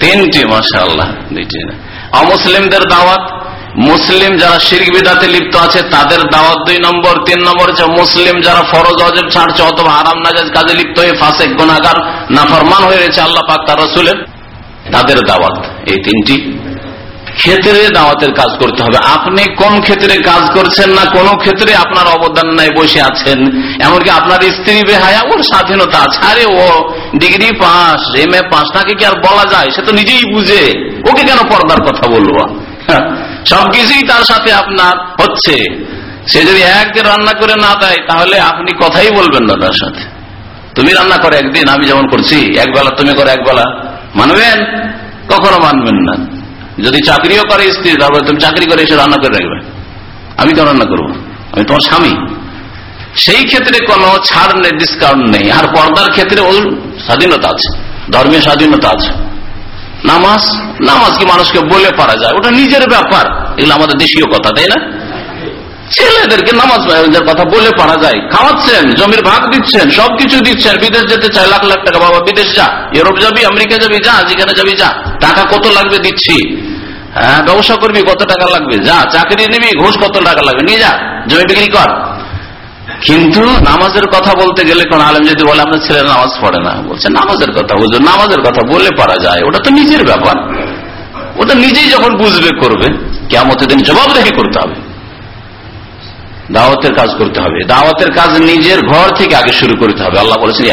তিনটি মাসা আল্লাহ দুইটি অমুসলিমদের দাওয়াত, মুসলিম যারা শিরিক বিদাতে লিপ্ত আছে, তাদের দাওয়াত দুই নম্বর, তিন নম্বর হচ্ছে মুসলিম যারা ফরজ অজেব ছাড়ছে অথবা আরাম নাজাজ কাজে লিপ্ত হয়ে ফাঁসে গুণাগার নাফরমান হয়ে রয়েছে আল্লাহ পাক তার রসুলের, তাদের দাওয়াত, এই তিনটি। ক্ষেত্রে দাওয়াতের কাজ করতে হবে। আপনি কোন ক্ষেত্রে কাজ করছেন না, কোন ক্ষেত্রে আপনার অবদান নাই, বসে আছেন। এমনকি আপনার স্ত্রী বেহায়া, ওর স্বাধীনতা আছে আরে ও degree pass M A pass, তাকে কি আর বলা যায়? সে তো নিজেই বুঝে। ওকে কেন পর্দার কথা বলব? সবকিছুই তার সাথে আপনার হচ্ছে। সে যদি একদিন রান্না করে না দেয়, তাহলে আপনি কথাই বলবেন না তার সাথে। তুমি রান্না করে একদিন, আমি যেমন করছি, একবেলা তুমি করে একবেলা। মানবেন? কখনো মানবেন না। যদি চাকরিও করে, স্ত্রী, তারপরে তুমি চাকরি করে এসে রান্না করে রাখবে। আমি তো রান্না করব? আমি তোমার স্বামী। সেই ক্ষেত্রে কোনো ছাড় নেই ডিসকাউন্ট নেই। আর পর্দার ক্ষেত্রে ওর স্বাধীনতা আছে, ধর্মীয় স্বাধীনতা আছে। নামাজ নামাজ কি মানুষকে বলে পারা যায়? ওটা নিজের ব্যাপার। এগুলো আমাদের দেশীয় কথা, তাই না? ছেলেদেরকে নামাজ কথা বলে পারা যায়। খাওয়াচ্ছেন, জমির ভাগ দিচ্ছেন, সবকিছু দিচ্ছেন। বিদেশ যেতে চায়, লাখ লাখ টাকা। বাবা, বিদেশ যা। ইউরোপ যাবি, আমেরিকা যাবি, যা, যেখানে যাবি, যা। টাকা কত লাগবে দিচ্ছি। হ্যাঁ ব্যবসা করবি, কত টাকা লাগবে? যা, চাকরি নিবি ঘুষ কত টাকা লাগবে। নিয়ে যা, জমি বিক্রি কর। কিন্তু নামাজের কথা বলতে গেলে কোন আলম যদি বলে, আপনার ছেলে নামাজ পড়ে না, বলছে, নামাজের কথা বুঝবে নামাজের কথা বলে পারা যায়। ওটা তো নিজের ব্যাপার। ওটা নিজেই যখন বুঝবে, করবে কেমন দিন জবাবদেহি করতে হবে। দাওয়াতের কাজ করতে হবে। দাওয়াতের কাজ নিজের ঘর থেকে আগে শুরু করতে হবে। আল্লাহ বলেছেন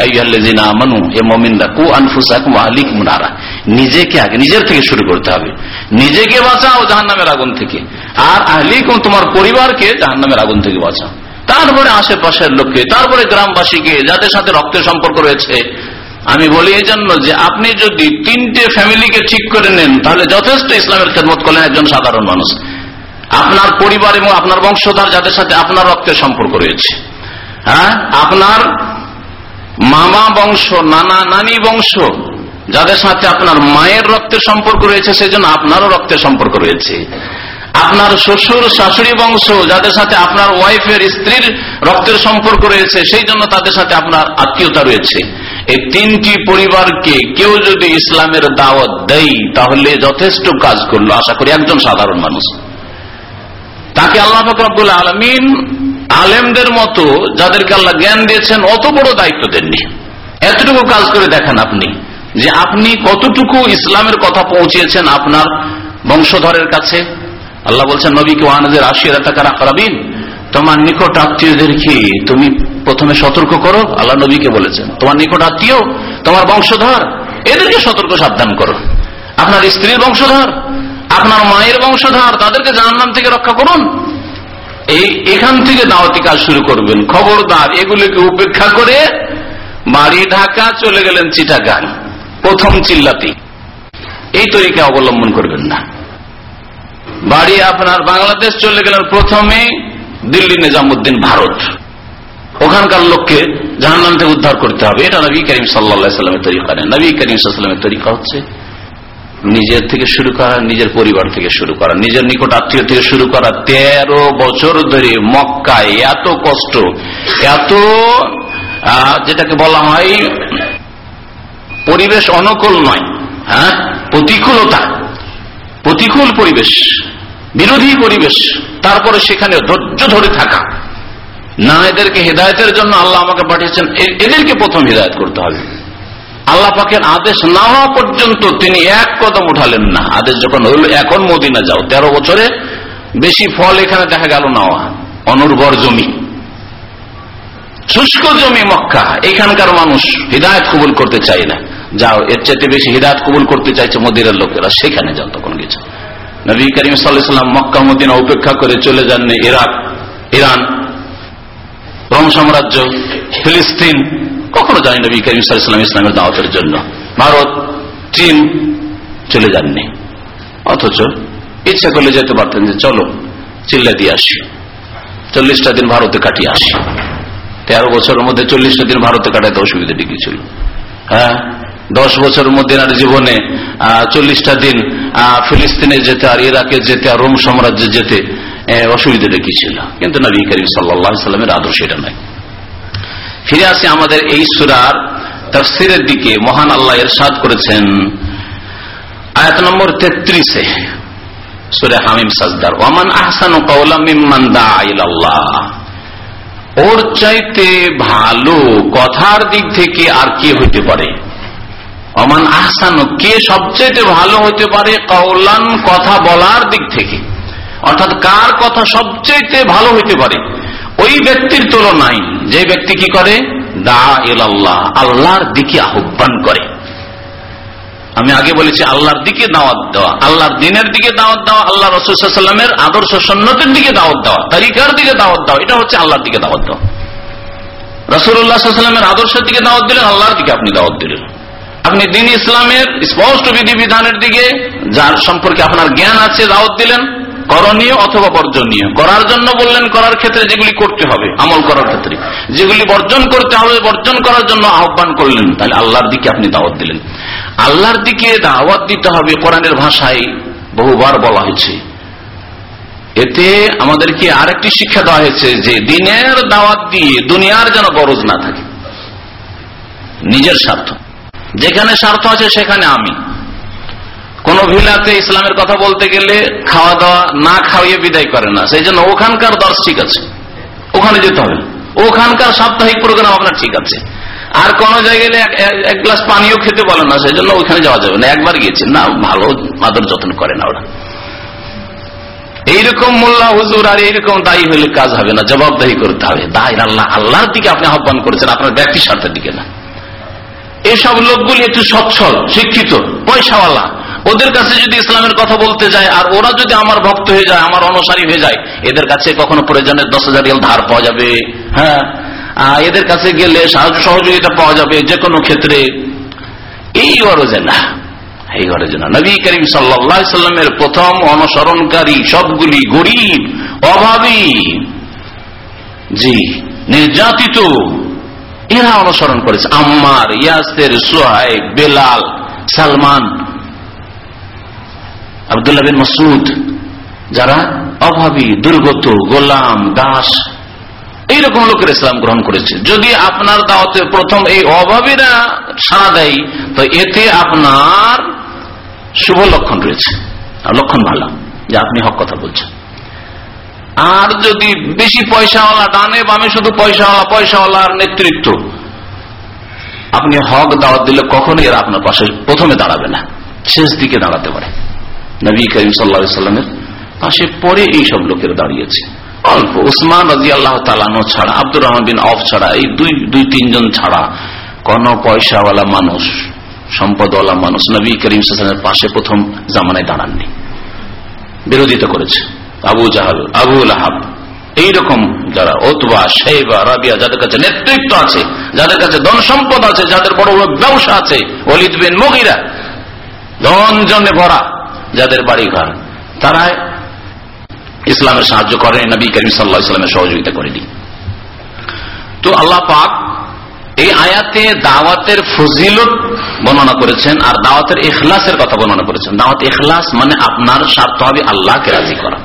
মানু এ মমিন্দা কু আনফুসাকুম আহলিকুম নারা। নিজেকে আগে, নিজের থেকে শুরু করতে হবে। নিজেকে বাঁচাও জাহান্নামের আগুন থেকে। আর আহলিকুম, তোমার পরিবারকে জাহান্নামের আগুন থেকে বাঁচাও। তারপরে আশেপাশের লোককে, তারপরে গ্রামবাসীকে, যাদের সাথে রক্তের সম্পর্ক রয়েছে। আমি বলি এই জন্য যে, আপনি যদি তিনটে ফ্যামিলিকে ঠিক করে নেন, তাহলে যথেষ্ট ইসলামের খেদমত করলেন একজন সাধারণ মানুষ। আপনার পরিবার এবং আপনার বংশধর যাদের সাথে আপনার রক্তের সম্পর্ক রয়েছে হ্যাঁ? আপনার মামা বংশ, নানা, নানি বংশ যাদের সাথে আপনার মায়ের রক্তের সম্পর্ক রয়েছে, সেজন্য আপনারও রক্তের সম্পর্ক রয়েছে। আপনার শ্বশুর, শাশুড়ি বংশ যাদের সাথে আপনার ওয়াইফের স্ত্রীর রক্তের সম্পর্ক রয়েছে, সেই জন্য তাদের সাথে আপনার আত্মীয়তা রয়েছে। এই তিনটি পরিবারকে কেউ যদি ইসলামের দাওয়াত দেয়, তাহলে যথেষ্ট কাজ করল, আশা করি একজন সাধারণ মানুষ। তাকে আল্লাহ ফকরাবুল আলমিন আলেমদের মতো যাদেরকে আল্লাহ জ্ঞান দিয়েছেন, অত বড় দায়িত্ব দেননি। এতটুকু কাজ করে দেখেন আপনি, যে আপনি কতটুকু ইসলামের কথা পৌঁছিয়েছেন আপনার বংশধরের কাছে। আল্লাহ বলছেন নবীকে ওয়ানদের আশিয়ার টাকার আকারাবিন? তোমার নিকট আত্মীয়দেরকে তুমি প্রথমে সতর্ক করো। আল্লাহ নবীকে বলেছেন, তোমার নিকট আত্মীয়, তোমার বংশধর, এদেরকে সতর্ক সাবধান করো। আপনার স্ত্রীর বংশধর আপনার মায়ের বংশধর, তাদেরকে জাহান্নাম থেকে রক্ষা করুন। এই, এখান থেকে দাওয়াতি কাজ শুরু করবেন। খবরদার, এগুলিকে উপেক্ষা করে বাড়ি ঢাকা চলে গেলেন চিটাগাং। প্রথম চিল্লাতি এই তরিকা অবলম্বন করবেন না। বাড়ি আপনার বাংলাদেশ চলে গেলেন প্রথমে দিল্লি নিজামুদ্দিন ভারত। ওখানকার লোককে জাহান্নাম থেকে উদ্ধার করতে হবে। এটা নবী করিম সাল্লা সাল্লামের তরিকা। নবী করিম সাল্লামের তরিকা হচ্ছে নিজের থেকে শুরু করা, নিজের পরিবার থেকে শুরু করা, নিজের নিকট আত্মীয় থেকে শুরু করা, তেরো বছর ধরে মক্কায় এত কষ্ট, এত যেটাকে বলা হয় পরিবেশ অনুকূল নয় হ্যাঁ? প্রতিকূলতা, প্রতিকূল পরিবেশ, বিরোধী পরিবেশ, তারপরে সেখানে ধৈর্য ধরে থাকা। না এদেরকে হেদায়তের জন্য আল্লাহ আমাকে পাঠিয়েছেন এদেরকে প্রথম হেদায়ত করতে হবে। আল্লাহ পাকের আদেশ না হওয়া পর্যন্ত তিনি এক কদম উঠালেন না। আদেশ যখন হইল, এখন মদিনা যাও। তেরো বছরে বেশি ফল এখানে দেখা গেল না। অনুর্বর জমি। শুষ্ক জমি মক্কা। এখানকার মানুষ হৃদায়ত কবুল করতে চাই না। যাও, এর চাইতে বেশি হৃদায়ত কবুল করতে চাইছে মদিরের লোকেরা। সেখানে যাও, তখন গেছে। নবী করিম সাল্লাম মক্কা, মদিনা উপেক্ষা করে চলে যাননি ইরাক, ইরান রোম সাম্রাজ্য ফিলিস্তিন কখনো জানি নবী করিম সাল্লাম ইসলামের দাওয়াতের জন্য। ভারত, চীন চলে যাননি। অথচ ইচ্ছা করলে যেতে পারতেন যে চলো চিল্লা দিয়ে আসি। চল্লিশটা দিন ভারতে কাটিয়ে আসি। তেরো বছরের মধ্যে চল্লিশটা দিন ভারতে কাটাইতে অসুবিধা ছিল। হ্যাঁ? দশ বছরের মধ্যে আর জীবনে চল্লিশটা দিন ফিলিস্তিনে যেতে আর ইরাকে যেতে আর রোম সাম্রাজ্যে যেতে অসুবিধাটা কি ছিল। কিন্তু নবী করিম সাল্লা সাল্লামের আদর্শ এটা নয়। ফিরে আসি আমাদের এই সুরার তফসিরের দিকে। মহান আল্লাহ এর সাদ করেছেন। আয়াত নম্বর তেত্রিশে, সুরে হামিম সাজদার। ওমান আহসান কৌলামিমান ওর চাইতে ভালো কথার দিক থেকে আর কে হইতে পারে? অমান আহসান, কে সবচেয়ে ভালো হইতে পারে কৌলান কথা বলার দিক থেকে? অর্থাৎ কার কথা সবচেয়ে ভালো হইতে পারে? ওই ব্যক্তির তুলনায় যে ব্যক্তি কি করে? দা আল্লাহ আল্লাহর দিকে আহ্বান করে। আমি আগে বলেছি, আল্লাহর দিকে দাওয়াত দেওয়া। আল্লাহর দিনের দিকে দাওয়াত দেওয়া, আল্লাহ রসুলের আদর্শ সন্ন্যতের দিকে দাওয়াত দেওয়া, তালিকার দিকে দাওয়াত দেওয়া, এটা হচ্ছে আল্লাহর দিকে দাওয়াত দেওয়া। রসুল্লাহামের আদর্শের দিকে দাওয়াত দিলেন, আল্লাহর দিকে আপনি দাওয়াত দিলেন। আপনি দিন ইসলামের স্পষ্ট বিধিবিধানের দিকে, যার সম্পর্কে আপনার জ্ঞান আছে, দাওয়াত দিলেন। করণীয় অথবা বর্জনীয়? করার জন্য বললেন করার ক্ষেত্রে যেগুলি করতে হবে, আমল করার ক্ষেত্রে। যেগুলি বর্জন করতে হবে, বর্জন করার জন্য আহ্বান করলেন। তাহলে আল্লাহর দিকে আপনি দাওয়াত দিলেন। আল্লাহর দিকে দাওয়াত দিতে হবে কোরআনের ভাষায় বহুবার বলা হয়েছে। এতে আমাদেরকে আরেকটি শিক্ষা দেওয়া হয়েছে যে দিনের দাওয়াত দিয়ে দুনিয়ার যেন গরজ না থাকে। নিজের স্বার্থ। যেখানে স্বার্থ আছে সেখানে আমি। কোন ভিলাতে ইসলামের কথা বলতে গেলে খাওয়া দাওয়া না খাওয়িয়ে বিদায় করে না। সেই জন্য ওখানকার দর্শ ঠিক আছে। ওখানে যেতে হবে। ওখানকার সাপ্তাহিক প্রোগ্রাম আপনার ঠিক আছে। আর কোন জায়গায় এক গ্লাস পানিও খেতে বলে না, সেই জন্য ওইখানে যাওয়া যাবে না। একবার গিয়েছে। না, ভালো আদর যত্ন করে না ওরা। এইরকম মোল্লা হুজুর আর এইরকম দায়ী হইলে কাজ হবে না, জবাবদাহি করতে হবে। দায় আল্লাহ, আল্লাহর দিকে আপনি আহ্বান করেছেন, আপনার ব্যক্তি স্বার্থের দিকে না। এসব লোকগুলি একটু সচ্ছল, শিক্ষিত, পয়সাওয়ালা। ওদের কাছে যদি ইসলামের কথা বলতে যায়, আর ওরা যদি আমার ভক্ত হয়ে যায়, আমার অনুসারী হয়ে যায়, এদের কাছে কখনো প্রয়োজনের দশ হাজার ধার পাওয়া যাবে। হ্যাঁ? এদের কাছে গেলে সাহায্য সহযোগিতা পাওয়া যাবে, যে কোনো ক্ষেত্রে। এই গরজে না, এই গরজে না। নবী করিম সাল্লামের প্রথম অনুসরণকারী সবগুলি গরিব, অভাবী, জি, নির্যাতিত, এরা অনুসরণ করেছে। আম্মার, ইয়াসের, সোহাইব, বেলাল, সালমান আবদুল্লাহ বিন মসুদ যারা অভাবী, দুর্গত, গোলাম, দাস, এইরকম লোকের ইসলাম গ্রহণ করেছে। যদি আপনার দাওয়াতে প্রথম এই অভাবীরা সাড়া দেয়, তো এতে আপনার শুভ লক্ষণ রয়েছে। লক্ষণ ভালো, যে আপনি হক কথা বলছেন। আর যদি বেশি পয়সাওয়ালা ডানে বামে শুধু পয়সাওয়ালা পয়সাওয়ালার নেতৃত্ব, আপনি হক দাওয়াত দিলে কখনোই এরা আপনার পাশে প্রথমে দাঁড়াবে না, শেষ দিকে দাঁড়াতে পারে। নবী করিম সাল্লা সাল্লামের পাশে পরে এইসব লোকের দাঁড়িয়েছে। অল্প উসমান রাজি আল্লাহ তালানো ছাড়া, আব্দুর রহমান বিন অফ ছাড়া, এই দুই দুই, তিনজন ছাড়া কোন পয়সাওয়ালা মানুষ, সম্পদওয়ালা মানুষ নবী করিম সাল্লামের পাশে প্রথম জামানায় দাঁড়াননি। বিরোধিতা করেছে। আবু জাহাল, আবু আহাব এইরকম যারা ওতবা শেবা রাবিয়া, যাদের কাছে নেতৃত্ব আছে, যাদের কাছে ধন সম্পদ আছে, যাদের বড় বড় ব্যবসা আছে অলিদ বিন মগিরা ধন জনে ভরা। যাদের বাড়ি ঘর তারা ইসলামের সাহায্য করেন নবী করিম সাল্লাহ ইসলামের সহযোগিতা করেনি তো আল্লাহ পাক এই আয়াতে দাওয়াতের ফজিলত বর্ণনা করেছেন আর দাওয়াতের এখলাসের কথা বর্ণনা করেছেন। দাওয়াত এখলাস মানে আপনার স্বার্থ হবে আল্লাহকে রাজি করা।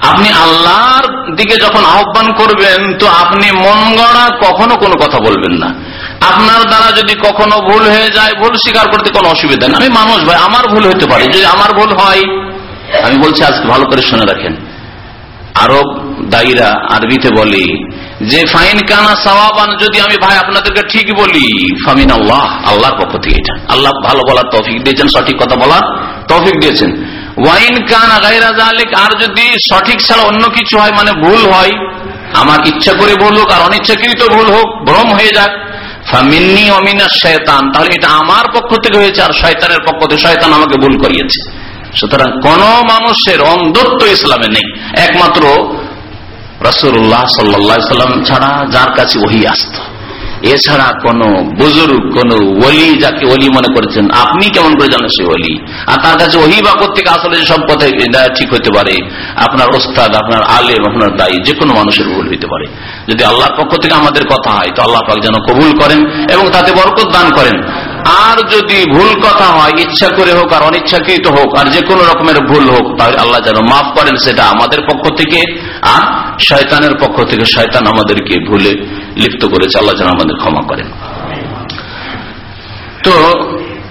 আপনি আল্লাহর দিকে যখন আহ্বান করবেন, তো আপনি মন গড়া কখনো কোনো কথা বলবেন না। আপনার দ্বারা যদি কখনো ভুল হয়ে যায়, ভুল স্বীকার করতে কোনো অসুবিধা নেই। আমি মানুষ ভাই, আমার ভুল হতে পারে। যদি আমার ভুল হয়, আমি বলছি, আজকে ভালো করে শুনে রাখেন। আরব দায়ীরা আরবিতে বলি, যে ফাইন কানা সওয়াবান, যদি আমি ভাই আপনাদেরকে ঠিক বলি, ফামিন আল্লাহ, আল্লাহর পক্ষ থেকে এটা। আল্লাহ ভালো বলার তৌফিক দিয়েছেন, সঠিক কথা বলার তৌফিক দিয়েছেন। ওয়াইন কান গাইরা জালিক আর যদি সঠিক ছাড়া অন্য কিছু হয় মানে ভুল হয়, আমার ইচ্ছা করে ভুল হোক, আর অনিচ্ছাকৃত ভুল হোক, ভ্রম হয়ে যাক ফামিন্নি অমিনা শয়তান, তাহলে এটা আমার পক্ষ থেকে হয়েছে আর শয়তানের পক্ষ থেকে শয়তান আমাকে ভুল করিয়েছে। সুতরাং কোন মানুষের অন্ধত্ব ইসলামে নেই। একমাত্র রসুল্লাহ সাল্লাম ছাড়া যার কাছে ওহি আসত। এছাড়া কোন বুজুর্গ, কোন ওলি যাকে ওলি মনে করেছেন, আপনি কেমন করে জানেন সে ওলি? আর তার কাছে ওহি বা থেকে আসলে সব পথে ঠিক হতে পারে। আপনার ওস্তাদ, আপনার আলেম, আপনার দায়ী, যে কোনো মানুষের ভুল হইতে পারে। যদি আল্লাহর পক্ষ থেকে আমাদের কথা হয়, তো আল্লাহ পাক যেন কবুল করেন এবং তাতে বরকত দান করেন। আর যদি ভুল কথা হয়, ইচ্ছা করে হোক আর অনিচ্ছাকৃত হোক, আর যে কোনো রকমের ভুল হোক, তাহলে আল্লাহ যেন মাফ করেন সেটা আমাদের পক্ষ থেকে, আর শয়তানের পক্ষ থেকে শয়তান আমাদেরকে ভুলে লিপ্ত করেছে, আল্লাহ যেন আমাদের ক্ষমা করেন। তো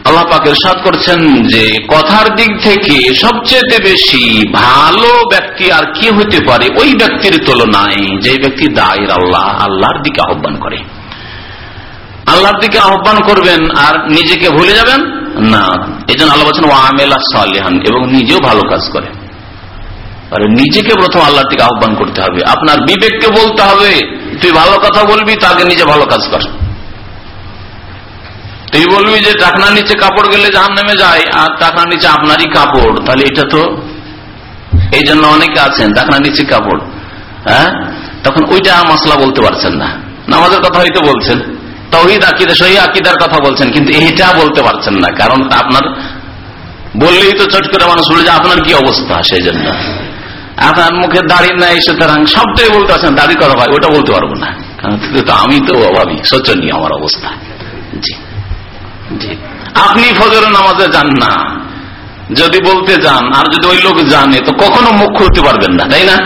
আল্লাহ পাকের করছেন যে, কথার দিক থেকে সবচেয়ে বেশি ভালো ব্যক্তি আর কি হতে পারে, ওই ব্যক্তির তুলনায় যে ব্যক্তি দায়ের আল্লাহ, আল্লাহর দিকে আহ্বান করে। আল্লাহর দিকে আহ্বান করবেন আর নিজেকে ভুলে যাবেন? না। এই জন্য আল্লাহ বলছেন ওয়ামেলা সালেহান, এবং নিজেও ভালো কাজ করে। আর নিজেকে প্রথম আল্লাহর দিকে আহ্বান করতে হবে। আপনার বিবেককে বলতে হবে, তুই ভালো কথা বলবি তাকে নিজে ভালো কাজ কর। তুই বলবি যে টাকনার নিচে কাপড় গেলে জাহান নেমে যায়, আর টাকনার নিচে আপনারই কাপড়। তাহলে এটা তো এই জন্য অনেকে আছেন টাকনার নিচে কাপড়। হ্যাঁ? তখন ওইটা মশলা বলতে পারছেন না। নামাজের কথা হয়তো বলছেন, তহিদ আকিদা, সহি আকিদার কথা বলছেন, কিন্তু এটা বলতে পারছেন না। কারণ আপনার বললেই তো চট করে মানুষ বলে যে আপনার কি অবস্থা, সেই জন্য। আপনার মুখে দাড়ি নাই, সুতরাং সবটাই বলতে পারছেন দাড়ির করা ভাই, ওটা বলতে পারব না। কারণ আমি তো অভাবী, শোচনীয় আমার অবস্থা। জি জি। আপনি ফজর নামাজে যান না। যদি বলতে যান, আর যদি ওই লোক জানে, তো কখনো মুখ খুলতে পারবেন না, তাই না?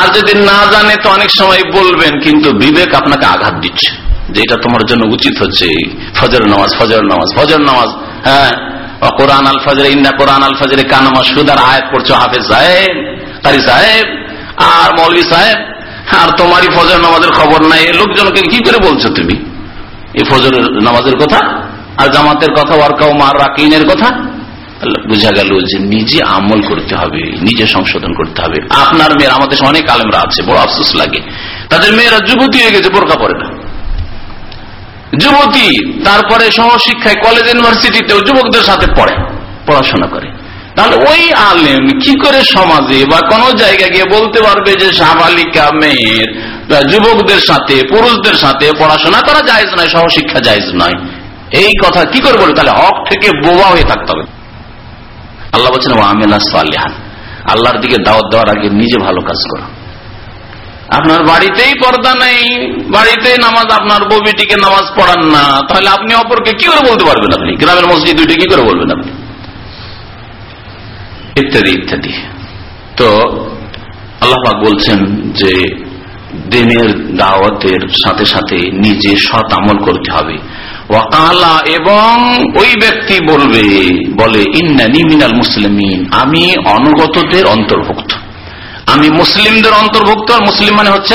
আর যদি না জানে, তো অনেক সময় বলবেন, কিন্তু বিবেক আপনাকে আঘাত দিচ্ছে। যে এটা তোমার জন্য উচিত হচ্ছে ফজর নামাজ ফজর নামাজ ফজর নামাজ হ্যাঁ? কোরআন আল ফজরে ইন্না কোরআন আল ফজরে কানামা সুদার আয়াত পড়ছো, হাফেজ সাহেব। তারি সাহেব, আর মৌলী সাহেব, আর তোমারই ফজর নামাজের খবর নাই। লোকজনকে কি করে বলছো তুমি? এই ফজর নামাজের কথা? আর জামাতের কথা ওয়ার্কাও মার রাকিনের কথা? বুঝা গেল যে নিজে আমল করতে হবে, নিজে সংশোধন করতে হবে। আপনার মেয়ের, আমাদের অনেক আলেমরা আছে, বড় আফসোস লাগে। তাদের মেয়েরা যুবতী হয়ে গেছে বোরকা পরে না। যুবতী, তারপরে সহশিক্ষায়, কলেজ, ইউনিভার্সিটিতেও যুবকদের সাথে পড়ে, পড়াশোনা করে। তাহলে ওই আলেম কি করে সমাজে বা কোন জায়গা গিয়ে বলতে পারবে যে সাবালিকা মেয়ের যুবকদের সাথে, পুরুষদের সাথে পড়াশোনা করা যায় নয়, সহশিক্ষা যায় নয়? এই কথা কি করে বলবে? তাহলে হক থেকে বোবা হয়ে থাকতে হবে। আল্লাহ বলছেন ওয়ামেলা আল্লাহর দিকে দাওয়াত দেওয়ার আগে নিজে ভালো কাজ করো। আপনার বাড়িতেই পর্দা নেই, বাড়িতেই নামাজ, আপনার ববিটিকে নামাজ পড়ান না, তাহলে আপনি অপরকে কি করে বলতে পারবেন আপনি? গ্রামের মসজিদ দুইটি কি করে বলবেন আপনি? ইত্যাদি ইত্যাদি। তো আল্লাহাক বলছেন যে দিনের দাওয়াতের সাথে সাথে নিজে সৎ আমল করতে হবে। ওয়াকালা এবং ওই ব্যক্তি বলবে, বলে, ইন্নানি মিনাল মুসলিমিন, আমি অনুগতদের অন্তর্ভুক্ত। আমি মুসলিমদের অন্তর্ভুক্ত, আর মুসলিম মানে হচ্ছে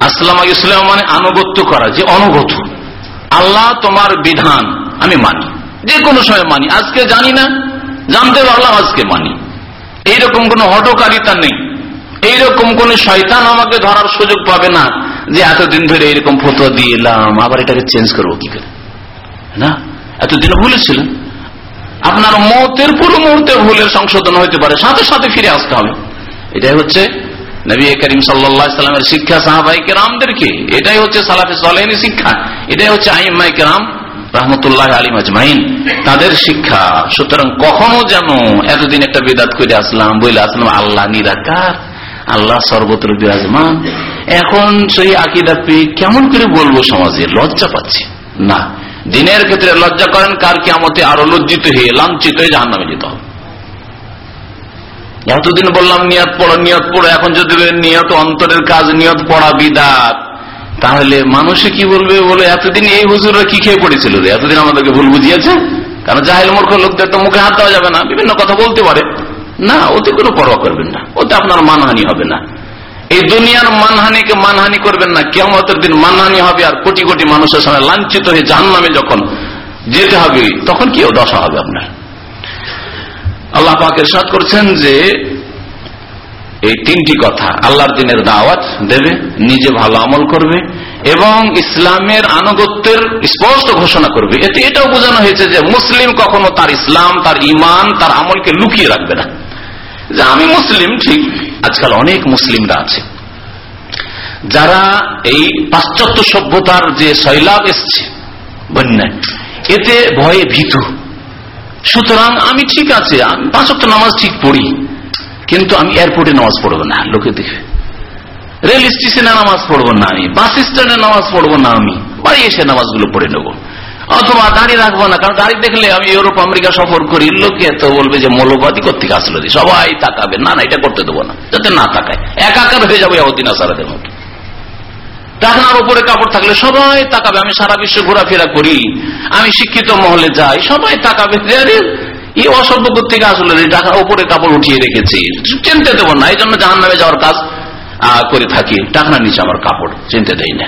আসলাম ইসলাম মানে আনুগত্য করা, যে অনুগত। আল্লাহ তোমার বিধান, আমি মানি। যে কোনো সময় মানি, আজকে জানি না জানতে পারলাম আজকে মানি। এইরকম কোন হটকারিতা নেই। এইরকম কোন শয়তান আমাকে ধরার সুযোগ পাবে না যে এতদিন ধরে এরকম ফটো দিয়ে এলাম, আবার এটাকে চেঞ্জ করব কি করে? না? এতদিন ভুলেছিলেন আপনার মতের পুরো মুহূর্তে ভুলের সংশোধন হইতে পারে, সাথে সাথে ফিরে আসতে হবে। এটাই হচ্ছে নবী করিম সাল্লামের শিক্ষা সাহাবাই কেরামদেরকে। এটাই হচ্ছে সালাফে সালেনি শিক্ষা। এটাই হচ্ছে আহিমাই কেরাম রহমতুল্লাহ আলী মাজমাইন তাদের শিক্ষা, সুতরাং কখনো যেন এতদিন একটা বেদাত করে আসলাম বলে আসলাম, আল্লাহ নিরাকার, আল্লাহ সর্বত্র বিরাজমান এখন সেই আকিদা পেয়ে কেমন করে বলব সমাজে? লজ্জা পাচ্ছি। না, দিনের ক্ষেত্রে লজ্জা করেন কার কেমতে আরও লজ্জিত হয়ে, লাঞ্ছিত হয়ে জাহান নামে যেতে হবে। এতদিন বললাম, নিয়ত পড়ো নিয়ত পড়ো, এখন যদি নিয়ত অন্তরের কাজ, নিয়ত পড়া বিদাত। তাহলে মানুষে কি বলবে? বলে, এতদিন এই হুজুররা কি খেয়ে পড়েছিল রে? এতদিন আমাদেরকে ভুল বুঝিয়েছে? কারণ জাহেল মূর্খ লোকদের তো মুখে হাত দেওয়া যাবে না, বিভিন্ন কথা বলতে পারে। না, ওতে কোনো পরোয়া করবেন না। ওতে আপনার মানহানি হবে না। এই দুনিয়ার মানহানিকে মানহানি করবেন না। কেমতের দিন মানহানি হবে আর কোটি কোটি মানুষের সামনে লাঞ্ছিত হয়ে জাহান নামে যখন যেতে হবে, তখন কি দশা হবে আপনার? আল্লাহ পাকের সাদ করছেন যে এই তিনটি কথা, আল্লাহর দিনের দাওয়াত দেবে, নিজে ভালো আমল করবে এবং ইসলামের আনুগত্যের স্পষ্ট ঘোষণা করবে। এতে এটাও বোঝানো হয়েছে যে মুসলিম কখনো তার ইসলাম, তার ইমান তার আমলকে লুকিয়ে রাখবে না। যে আমি মুসলিম, ঠিক, আজকাল অনেক মুসলিমরা আছে। যারা এই পাশ্চাত্য সভ্যতার যে শৈলাভ এসছে, বন্যায়, এতে ভয়ে ভীত। সুতরাং আমি ঠিক আছে পাঁচক্ত নামাজ ঠিক পড়ি। কিন্তু আমি এয়ারপোর্টে নামাজ পড়ব না লোকে দেখবে রেল স্টেশনে নামাজ পড়ব না আমি, বাস স্ট্যান্ডে নামাজ পড়ব না আমি, বাড়ি এসে নামাজগুলো পড়ে নেব। অথবা দাঁড়িয়ে রাখব না, কারণ গাড়ি দেখলে আমি ইউরোপ, আমেরিকা সফর করি, লোকে তো বলবে যে মৌলবাদী কোথেকে আসলো সবাই তাকাবে, না না, এটা করতে দেবো না। যাতে না তাকায়, একাকার হয়ে যাবে অদিন আসারাদের মতো। টাকনার উপরে কাপড় থাকলে সবাই তাকাবে, আমি সারা বিশ্বে ঘোরাফেরা করি, আমি শিক্ষিত মহলে যাই, সবাই তাকাবে এই অসভ্য থেকে আসলে টাকা উপরে কাপড় উঠিয়ে রেখেছি, চিনতে দেবো না এই জন্য জাহান নামে যাওয়ার কাজ করে থাকি। টাকনার নিচে আমার কাপড়, চিনতে দেয় না।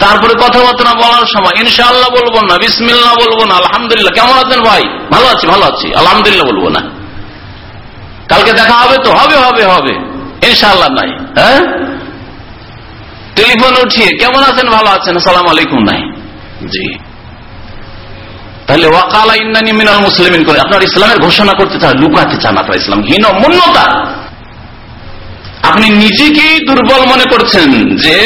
তারপরে কথাবার্তা বলার সময়, ইনশাআল্লাহ বলব না বিসমিল্লা বলব না, আলহামদুলিল্লাহ। কেমন আছেন ভাই? ভালো আছি ভালো আছি। আলহামদুলিল্লাহ বলব না। কালকে দেখা হবে তো? হবে হবে হবে। ইনশাআল্লাহ নাই। হ্যাঁ? টেলিফোন উঠিয়ে, কেমন আছেন? ভালো আছেন? সালাম আলাইকুম নাই। জি। তাহলে ওয়াকালা ইন্দানি মিনাল মুসলিমিন করে আপনার ইসলামের ঘোষণা করতে চান, লুকাতে চান আপনার ইসলাম। হীন আপনি নিজেকেই দুর্বল মনে করছেন যে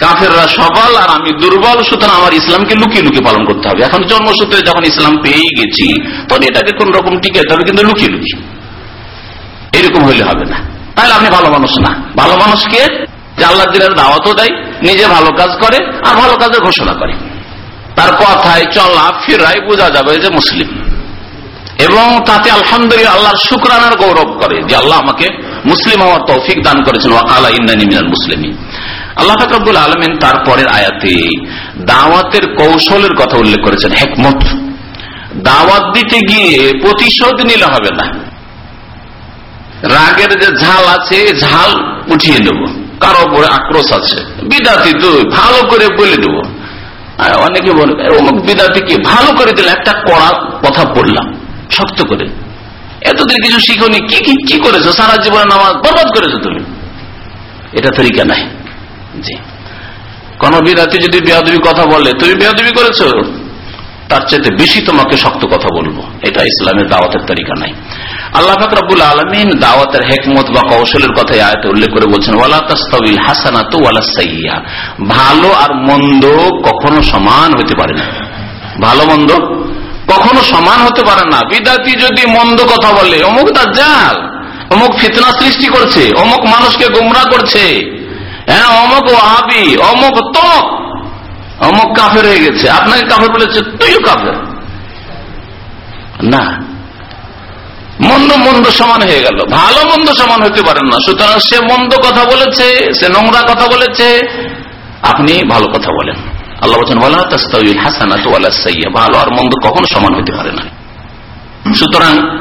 কাফেররা সবল আর আমি দুর্বল, সুতরাং আমার ইসলামকে লুকিয়ে লুকিয়ে পালন করতে হবে। এখন জন্মসূত্রে যখন ইসলাম পেয়ে গেছি তখন এটাকে কোন রকম টিকাতে হবে কিন্তু লুকিয়ে লুকিয়ে। এরকম হইলে হবে না। তাহলে আপনি ভালো মানুষ না। ভালো মানুষকে আল্লাহ দিনের দাওয়াতও দেয়, নিজে ভালো কাজ করে আর ভালো কাজের ঘোষণা করে। তার কথায় চলা ফিরাই বোঝা যাবে যে মুসলিম। এবং তাতে আলহামদুলিল্লাহ আল্লাহর শুক্রানার গৌরব করে যে আল্লাহ আমাকে মুসলিম হওয়ার তৌফিক দান করেছেন। ওয়াকালা ইন্দানি মিনাল মুসলিমী আল্লাহ ফাকরুল আলমিন তারপরের আয়াতে দাওয়াতের কৌশলের কথা উল্লেখ করেছেন। হেকমত। দাওয়াত দিতে গিয়ে প্রতিশোধ নিলে হবে না। রাগের যে ঝাল আছে ঝাল উঠিয়ে নেব। কারও উপরে আক্রোশ আছে। বিদাতি ভালো করে বলে দেবো। অনেকে বলবে অমুক বিদাতিকে ভালো করে দিলে একটা কড়া কথা বললাম, শক্ত করে। এতদিন কিছু শিখনি, কি কি কি করেছ? সারা জীবনে নামাজ বরবাদ করেছ তুমি। এটা তরিকা নাই। জি। কোন বিদাতি যদি বেয়াদবি কথা বলে, তুমি বেয়াদবি করেছ? তার চাইতে বেশি তোমাকে শক্ত কথা বলব। এটা ইসলামের দাওয়াতের তালিকা নাই। আল্লাহ ফাকরাবুল আলমিন দাওয়াতের হেকমত বা কৌশলের কথা আয়তে উল্লেখ করে বলছেন, ওয়ালা তাস্তাবিল হাসানাত ওয়ালা সাইয়া ভালো আর মন্দ কখনো সমান হতে পারে না। ভালো মন্দ কখনো সমান হতে পারে না। বিদাতি যদি মন্দ কথা বলে, অমুক তার জাল অমুক ফিতনা সৃষ্টি করছে, অমুক মানুষকে গুমরা করছে হ্যাঁ অমুক আবি অমুক তমক অমুক কাফের হয়ে গেছে। আপনাকে কাফের বলেছে, তুইও কাফের। না। মন্দ মন্দ সমান হয়ে গেল। ভালো মন্দ সমান হতে পারেন না। সুতরাং সে মন্দ কথা বলেছে, সে নোংরা কথা বলেছে, আপনি ভালো কথা বলেন। আল্লাহ বলছেন বলা ভালো আর মন্দ কখনো সমান হতে পারে না। সুতরাং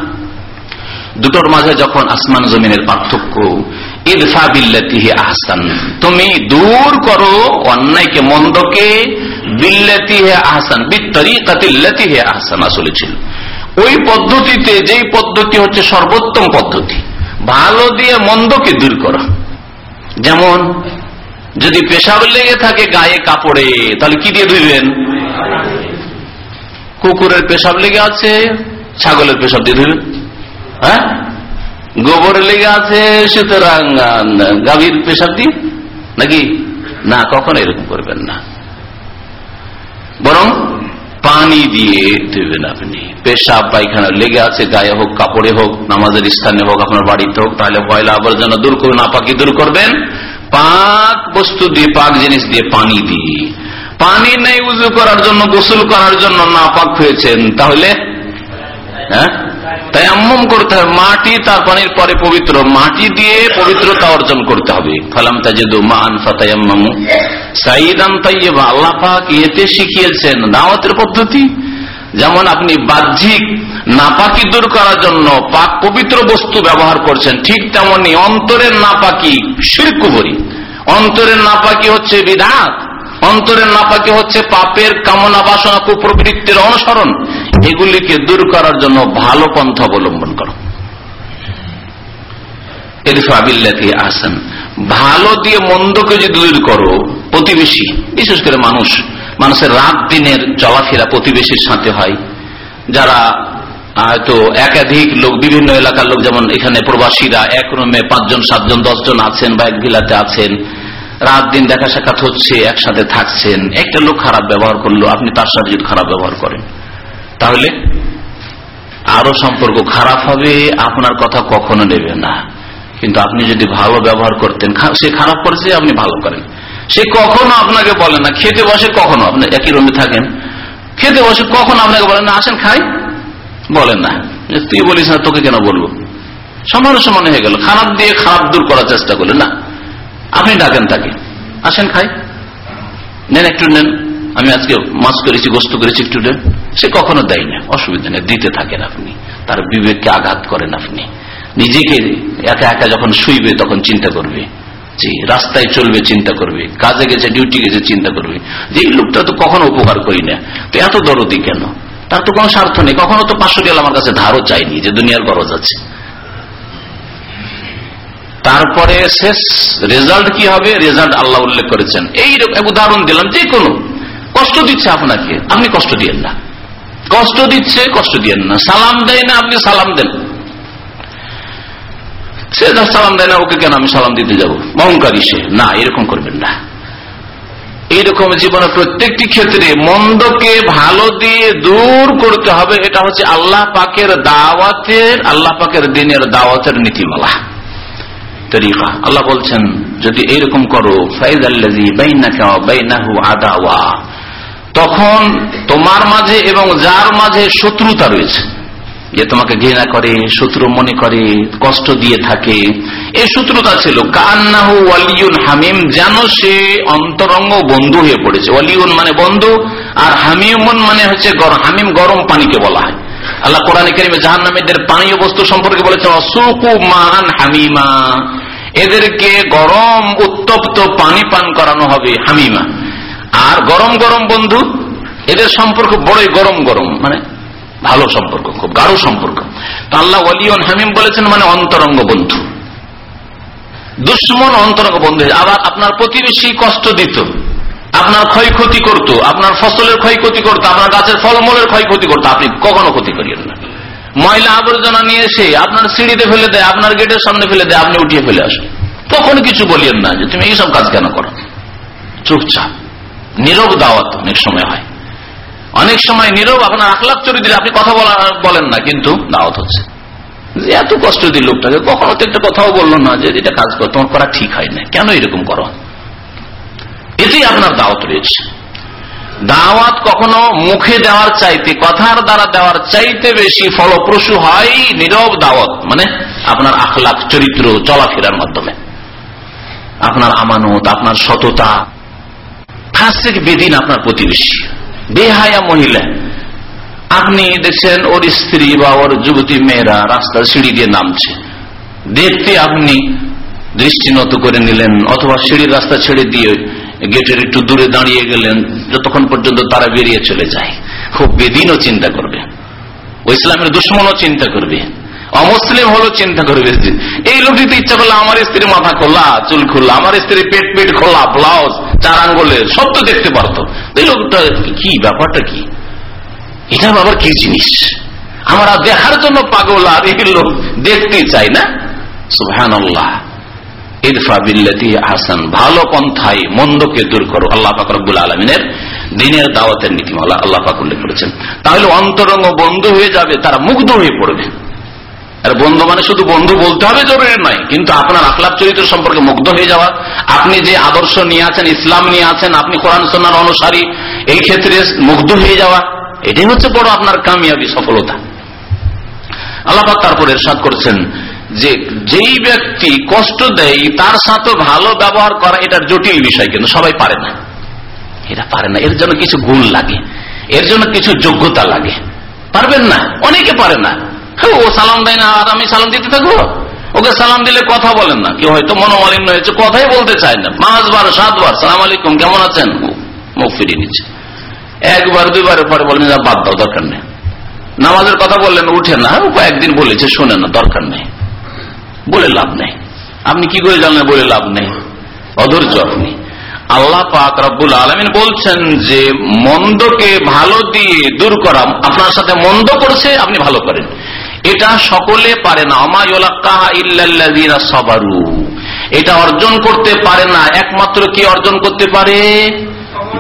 দুটোর মাঝে যখন আসমান জমিনের পার্থক্য ইদফা বিল্লাতিহি আহসান। তুমি দূর করো অন্যায়কে মন্দকে বিল্লাতি হে আহসান বিতরিকাতিল্লাতি হে আহসান আসলে ছিল। ওই পদ্ধতিতে যেই পদ্ধতি হচ্ছে সর্বোত্তম পদ্ধতি। ভালো দিয়ে মন্দকে দূর করা। যেমন, যদি পেশাব লেগে থাকে গায়ে কাপড়ে, তাহলে কি দিয়ে ধুইবেন? কুকুরের পেশাব লেগে আছে, ছাগলের পেশাব দিয়ে ধুইবেন। হ্যাঁ? গোবর লেগে আছে, সুতরাং গাভীর পেশাব দিয়ে? নাকি? না, কখন এরকম করবেন না। বরং পানি দিয়ে দেবেন আপনি। পেশাব, পায়খানা লেগে আছে, গায়ে হোক, কাপড়ে হোক, নামাজের স্থানে হোক, আপনার বাড়িতে হোক, তাহলে পয়লা আবর্জনা দূর করুন আপাকি দূর করবেন। পাক বস্তু দিয়ে, পাক জিনিস দিয়ে পানি দিয়ে। পানি নেই উজু করার জন্য, গোসল করার জন্য না পাক হয়েছেন, তাহলে? হ্যাঁ? তাই আম্মম করতে হবে মাটি তার পানির পরে পবিত্র। মাটি দিয়ে পবিত্রতা অর্জন করতে হবে। ফালাম তাজেদু মান ফাতায়াম্মামু সাইদান তাইয়্যিবা। আল্লাহ পাক এতে শিখিয়েছেন দাওয়াতের পদ্ধতি। যেমন আপনি বাহ্যিক নাপাকি দূর করার জন্য পাক পবিত্র বস্তু ব্যবহার করছেন, ঠিক তেমনি অন্তরের নাপাকি শিরকুবরি অন্তরের নাপাকি হচ্ছে বিধাত, অন্তরের নাপাকি হচ্ছে পাপের কামনা বাসনা কুপ্রবৃত্তির অনুসরণ। এগুলিকে দূর করার জন্য ভালো পন্থা অবলম্বন করো। আসান ভালো দিয়ে মন্দকে যদি দূর করো, প্রতিবেশী, বিশেষ করে মানুষ, মানুষের রাত দিনের চলাফেরা প্রতিবেশীর সাথে হয়। যারা হয়তো একাধিক লোক, বিভিন্ন এলাকার লোক, যেমন এখানে প্রবাসীরা, এক রুমে পাঁচজন, সাতজন, দশজন আছেন বা এক ভিলাতে আছেন। রাত দিন দেখা সাক্ষাৎ হচ্ছে, একসাথে থাকছেন। একটা লোক খারাপ ব্যবহার করল, আপনি তার সাথে যদি খারাপ ব্যবহার করেন। তাহলে আরও সম্পর্ক খারাপ হবে, আপনার কথা কখনো নেবে না। কিন্তু আপনি যদি ভালো ব্যবহার করতেন সে খারাপ করেছে, আপনি ভালো করেন। সে কখনো আপনাকে বলে না, খেতে বসে কখনো, আপনি একই রুমে থাকেন। খেতে বসে কখনো আপনাকে বলেন না, আসেন, খাই। বলেন না। তুই বলিস না, তোকে কেন বলব? সমান সমান হয়ে গেল। খারাপ দিয়ে খারাপ দূর করার চেষ্টা করলেন, না। আপনি ডাকেন তাকে, আসেন, খাই। নেন, একটু নেন। আমি আজকে মাছ করেছি, গোস্ত করেছি একটু সে কখনো দেয় না। অসুবিধা নেই, দিতে থাকেন আপনি। তার বিবেককে আঘাত করেন আপনি। নিজেকে একা একা যখন শুইবে তখন চিন্তা করবে। জি রাস্তায় চলবে চিন্তা করবে, কাজে গেছে ডিউটি গেছে, চিন্তা করবে। যে লোকটা তো কখনো উপকার করি না। তো এত দরদি কেন? তার তো কোনো স্বার্থ নেই। কখনো তো পাঁচশো গেল আমার কাছে ধারও চাইনি যে দুনিয়ার গরজ আছে। তারপরে শেষ রেজাল্ট কি হবে? রেজাল্ট আল্লাহ উল্লেখ করেছেন। এই উদাহরণ দিলাম, যে কোনো। কষ্ট দিচ্ছে আপনাকে। আপনি কষ্ট দিয়েন না। কষ্ট দিচ্ছে, কষ্ট দিয়েন না। সালাম দেয় না, আপনি সালাম দেন। সে যা সালাম দেয় না, ওকে কেন আমি সালাম দিতে যাব? অহংকারী সে। না, এরকম করবেন না। এইরকম জীবনের প্রত্যেকটি ক্ষেত্রে মন্দকে ভালো দিয়ে দূর করতে হবে, এটা হচ্ছে আল্লাহ পাকের দাওয়াতের, আল্লাহ পাকের দিনের দাওয়াতের নীতিমালা। তরিকা। আল্লাহ বলছেন, যদি এইরকম করো ফাইজ আল্লাজি বাইনাহু আদাওয়া। তখন তোমার মাঝে এবং যার মাঝে শত্রুতা রয়েছে, যে তোমাকে ঘৃণা করে, শত্রু মনে করে, কষ্ট দিয়ে থাকে, এই শত্রুতা ছিল। কান্নাহু ওয়ালিউন হামিম, যেন সে অন্তরঙ্গ বন্ধু হয়ে পড়েছে। ওয়ালিউন মানে বন্ধু, আর হামিমন মানে হচ্ছে গরম হামিম গরম পানিকে বলা হয়। আল্লাহ কোরআন করিমে জাহান নামীদের পানীয় বস্তু সম্পর্কে বলেছেন, অসুকু মান হামিমা। এদেরকে গরম, উত্তপ্ত পানি পান করানো হবে হামিমা। আর গরম গরম বন্ধু, এদের সম্পর্ক বড়ই গরম গরম মানে ভালো সম্পর্ক, খুব গাঢ় সম্পর্ক। তো আল্লাহ ওয়ালিয়ন হামিম বলেছেন মানে অন্তরঙ্গ বন্ধু। দুশ্মন অন্তরঙ্গ বন্ধু আবার আপনার প্রতিবেশী কষ্ট দিত, আপনার ক্ষয়ক্ষতি করত, আপনার ফসলের ক্ষয়ক্ষতি করতো, আপনার গাছের ফলমূলের ক্ষয়ক্ষতি করতো, আপনি কখনো ক্ষতি করিয়েন না। ময়লা আবর্জনা নিয়ে এসে আপনার সিঁড়িতে ফেলে দেয়, আপনার গেটের সামনে ফেলে দেয়, আপনি উঠিয়ে ফেলে আসেন। তখন কিছু বলিয়েন না যে তুমি এইসব কাজ কেন করো? চুপচাপ। নীরব দাওয়াত অনেক সময় হয়। অনেক সময় নীরব আপনার আখলাখ চরিত্রে আপনি কথা বলেন না, কিন্তু দাওয়াত হচ্ছে। যে এত কষ্ট দিল লোকটাকে কখনো তো একটা কথাও বলল না যে এটা কাজ কর, তোমার করা ঠিক হয় না। কেন এরকম করো? এতেই আপনার দাওয়াত রয়েছে। দাওয়াত কখনো মুখে দেওয়ার চাইতে, কথার দ্বারা দেওয়ার চাইতে বেশি ফলপ্রসূ হয় নীরব দাওয়াত মানে আপনার আখলাখ চরিত্র চলাফেরার মাধ্যমে। আপনার আমানত, আপনার সততা খাস থেকে বেদিন আপনার প্রতিবেশী বেহায়া মহিলা। আপনি দেখছেন ওর স্ত্রী বা ওর যুবতী মেয়েরা রাস্তার সিঁড়ি দিয়ে নামছে। দেখতে আপনি দৃষ্টি নত করে নিলেন অথবা সিঁড়ির রাস্তা ছেড়ে দিয়ে গেটের একটু দূরে দাঁড়িয়ে গেলেন, যতক্ষণ পর্যন্ত তারা বেরিয়ে চলে যায়। খুব বেদিনও চিন্তা করবে। ও ইসলামের দুশ্মনও চিন্তা করবে। অমুসলিম হলো চিন্তা করবে এই লোকটি তো ইচ্ছা করল আমার স্ত্রীর মাথা খোলা, চুল খোলা আমার স্ত্রীর পেট পেট খোলা ব্লাউজ চার আঙ্গুলের সব তো দেখতে পারতো। এই লোকটা কি, ব্যাপারটা কি? এটা আবার কি জিনিস? আমরা দেখার জন্য পাগল আর এই লোক দেখতে চাই না? সুহান আহসান, ভালো পন্থায় মন্দকে দূর করো। আল্লাহ ফাকরুল আলমিনের দিনের দাওয়াতের নীতিমালা আল্লাহ পাক উল্লেখ তাহলে অন্তরঙ্গ বন্ধু হয়ে যাবে, তারা মুগ্ধ হয়ে পড়বে। আর বন্ধু মানে শুধু বন্ধু বলতে হবে জরুরি নয়, কিন্তু আপনার আখলাপ চরিত্র সম্পর্কে মুগ্ধ হয়ে যাওয়া, আপনি যে আদর্শ নিয়ে আছেন, ইসলাম নিয়ে আছেন, আপনি কোরআন সন্ন্যার অনুসারী, এই ক্ষেত্রে মুগ্ধ হয়ে যাওয়া, এটাই হচ্ছে বড় আপনার কামিয়াবি সফলতা। আল্লাহাক তারপর এরশাদ করছেন যে যেই ব্যক্তি কষ্ট দেয়, তার সাথে ভালো ব্যবহার করা, এটা জটিল বিষয়, কিন্তু সবাই পারে না। এটা পারে না, এর জন্য কিছু গুণ লাগে, এর জন্য কিছু যোগ্যতা লাগে। পারবেন না, অনেকে পারে না। ও সালাম দেয় না, আর আমি সালাম দিতে থাকব? ওকে সালাম দিলে কথা বলেন না কেউ হয়তো মনোমালিন্য হয়েছে, কথাই বলতে চায় না। পাঁচবার, সাতবার, সালাম আলাইকুম, কেমন আছেন? মুখ ফিরিয়ে নিচ্ছে একবার, দুইবার, পরে বলেন যা বাদ দাও, দরকার নেই। নামাজের কথা বললেন উঠে না কয়েকদিন বলেছে শোনে না, দরকার নেই। বলে লাভ নেই। আপনি কি করে জানলেন, বলে লাভ নেই? অধৈর্য আপনি। আল্লাহ পাক রব্বুল আলমিন বলছেন যে, মন্দকে ভালো দিয়ে দূর করা, আপনার সাথে মন্দ করছে, আপনি ভালো করেন। এটা সকলে পারে না। সবারু। এটা অর্জন করতে পারে না। একমাত্র কি অর্জন করতে পারে?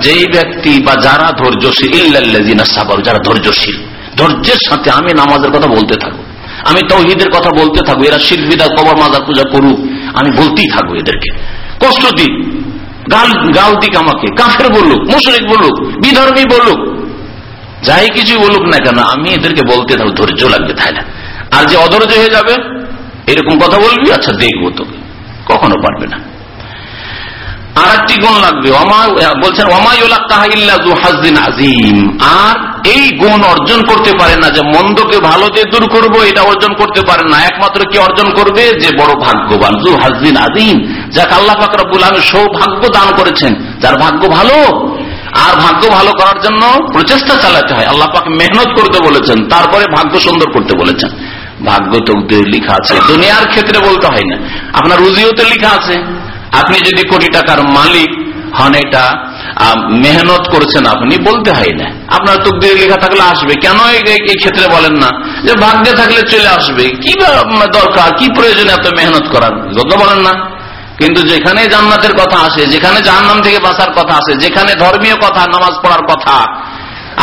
যেই ব্যক্তি বা যারা ধৈর্যশীল, ইল্লাল্লাযিনা সাবারু, যারা ধৈর্যশীল। ধৈর্যের সাথে আমি নামাজের কথা বলতে থাকব। আমি তৌহিদের কথা বলতে থাকব। এরা শিল্পীরা কবর মাজার পূজা করুক। আমি বলতেই থাকব এদেরকে। কষ্ট দিক। গাল গাল দিক আমাকে। কাফের বলুক, মুশরিক বলুক, বিধর্মী বলুক। যাই কিছু বলুক না কেন, আমি এদেরকে বলতে থাকব, ধৈর্য লাগবে তাই না? আর যে অধৈর্য হয়ে যাবে, এরকম কথা বলবি আচ্ছা দেখব তোকে। কখনো পারবে না। আর একটি গুণ লাগবে বলছেন আজিম। আর এই গুণ অর্জন করতে পারে না যে মন্দকে ভালো দিয়ে দূর করব, এটা অর্জন করতে পারে না। একমাত্র কি অর্জন করবে? যে বড় ভাগ্যবান, জু হাজদিন আজিম, যাকে আল্লাহ ফাকরাবুল আমি সৌভাগ্য দান করেছেন। যার ভাগ্য ভালো আর ভাগ্য ভালো করার জন্য প্রচেষ্টা চালাতে হয়। আল্লাহ পাক মেহনত করতে বলেছেন, তারপরে ভাগ্য সুন্দর করতে বলেছেন। ভাগ্য তো লিখা আছে, দুনিয়ার ক্ষেত্রে বলতে হয় না। আপনার রুজিও তো লিখা আছে, আপনি যদি কোটি টাকার মালিক হন এটা মেহনত করেছেন আপনি, বলতে হয় না। আপনার তকদির লেখা থাকলে আসবে। কেন এই ক্ষেত্রে বলেন না যে ভাগ্যে থাকলে চলে আসবে? কি দরকার? কি প্রয়োজন এত মেহনত করার? যত বলেন না। কিন্তু যেখানে জান্নাতের কথা আসে, যেখানে জাহান্নাম থেকে বাঁচার কথা আসে, যেখানে ধর্মীয় কথা, নামাজ পড়ার কথা,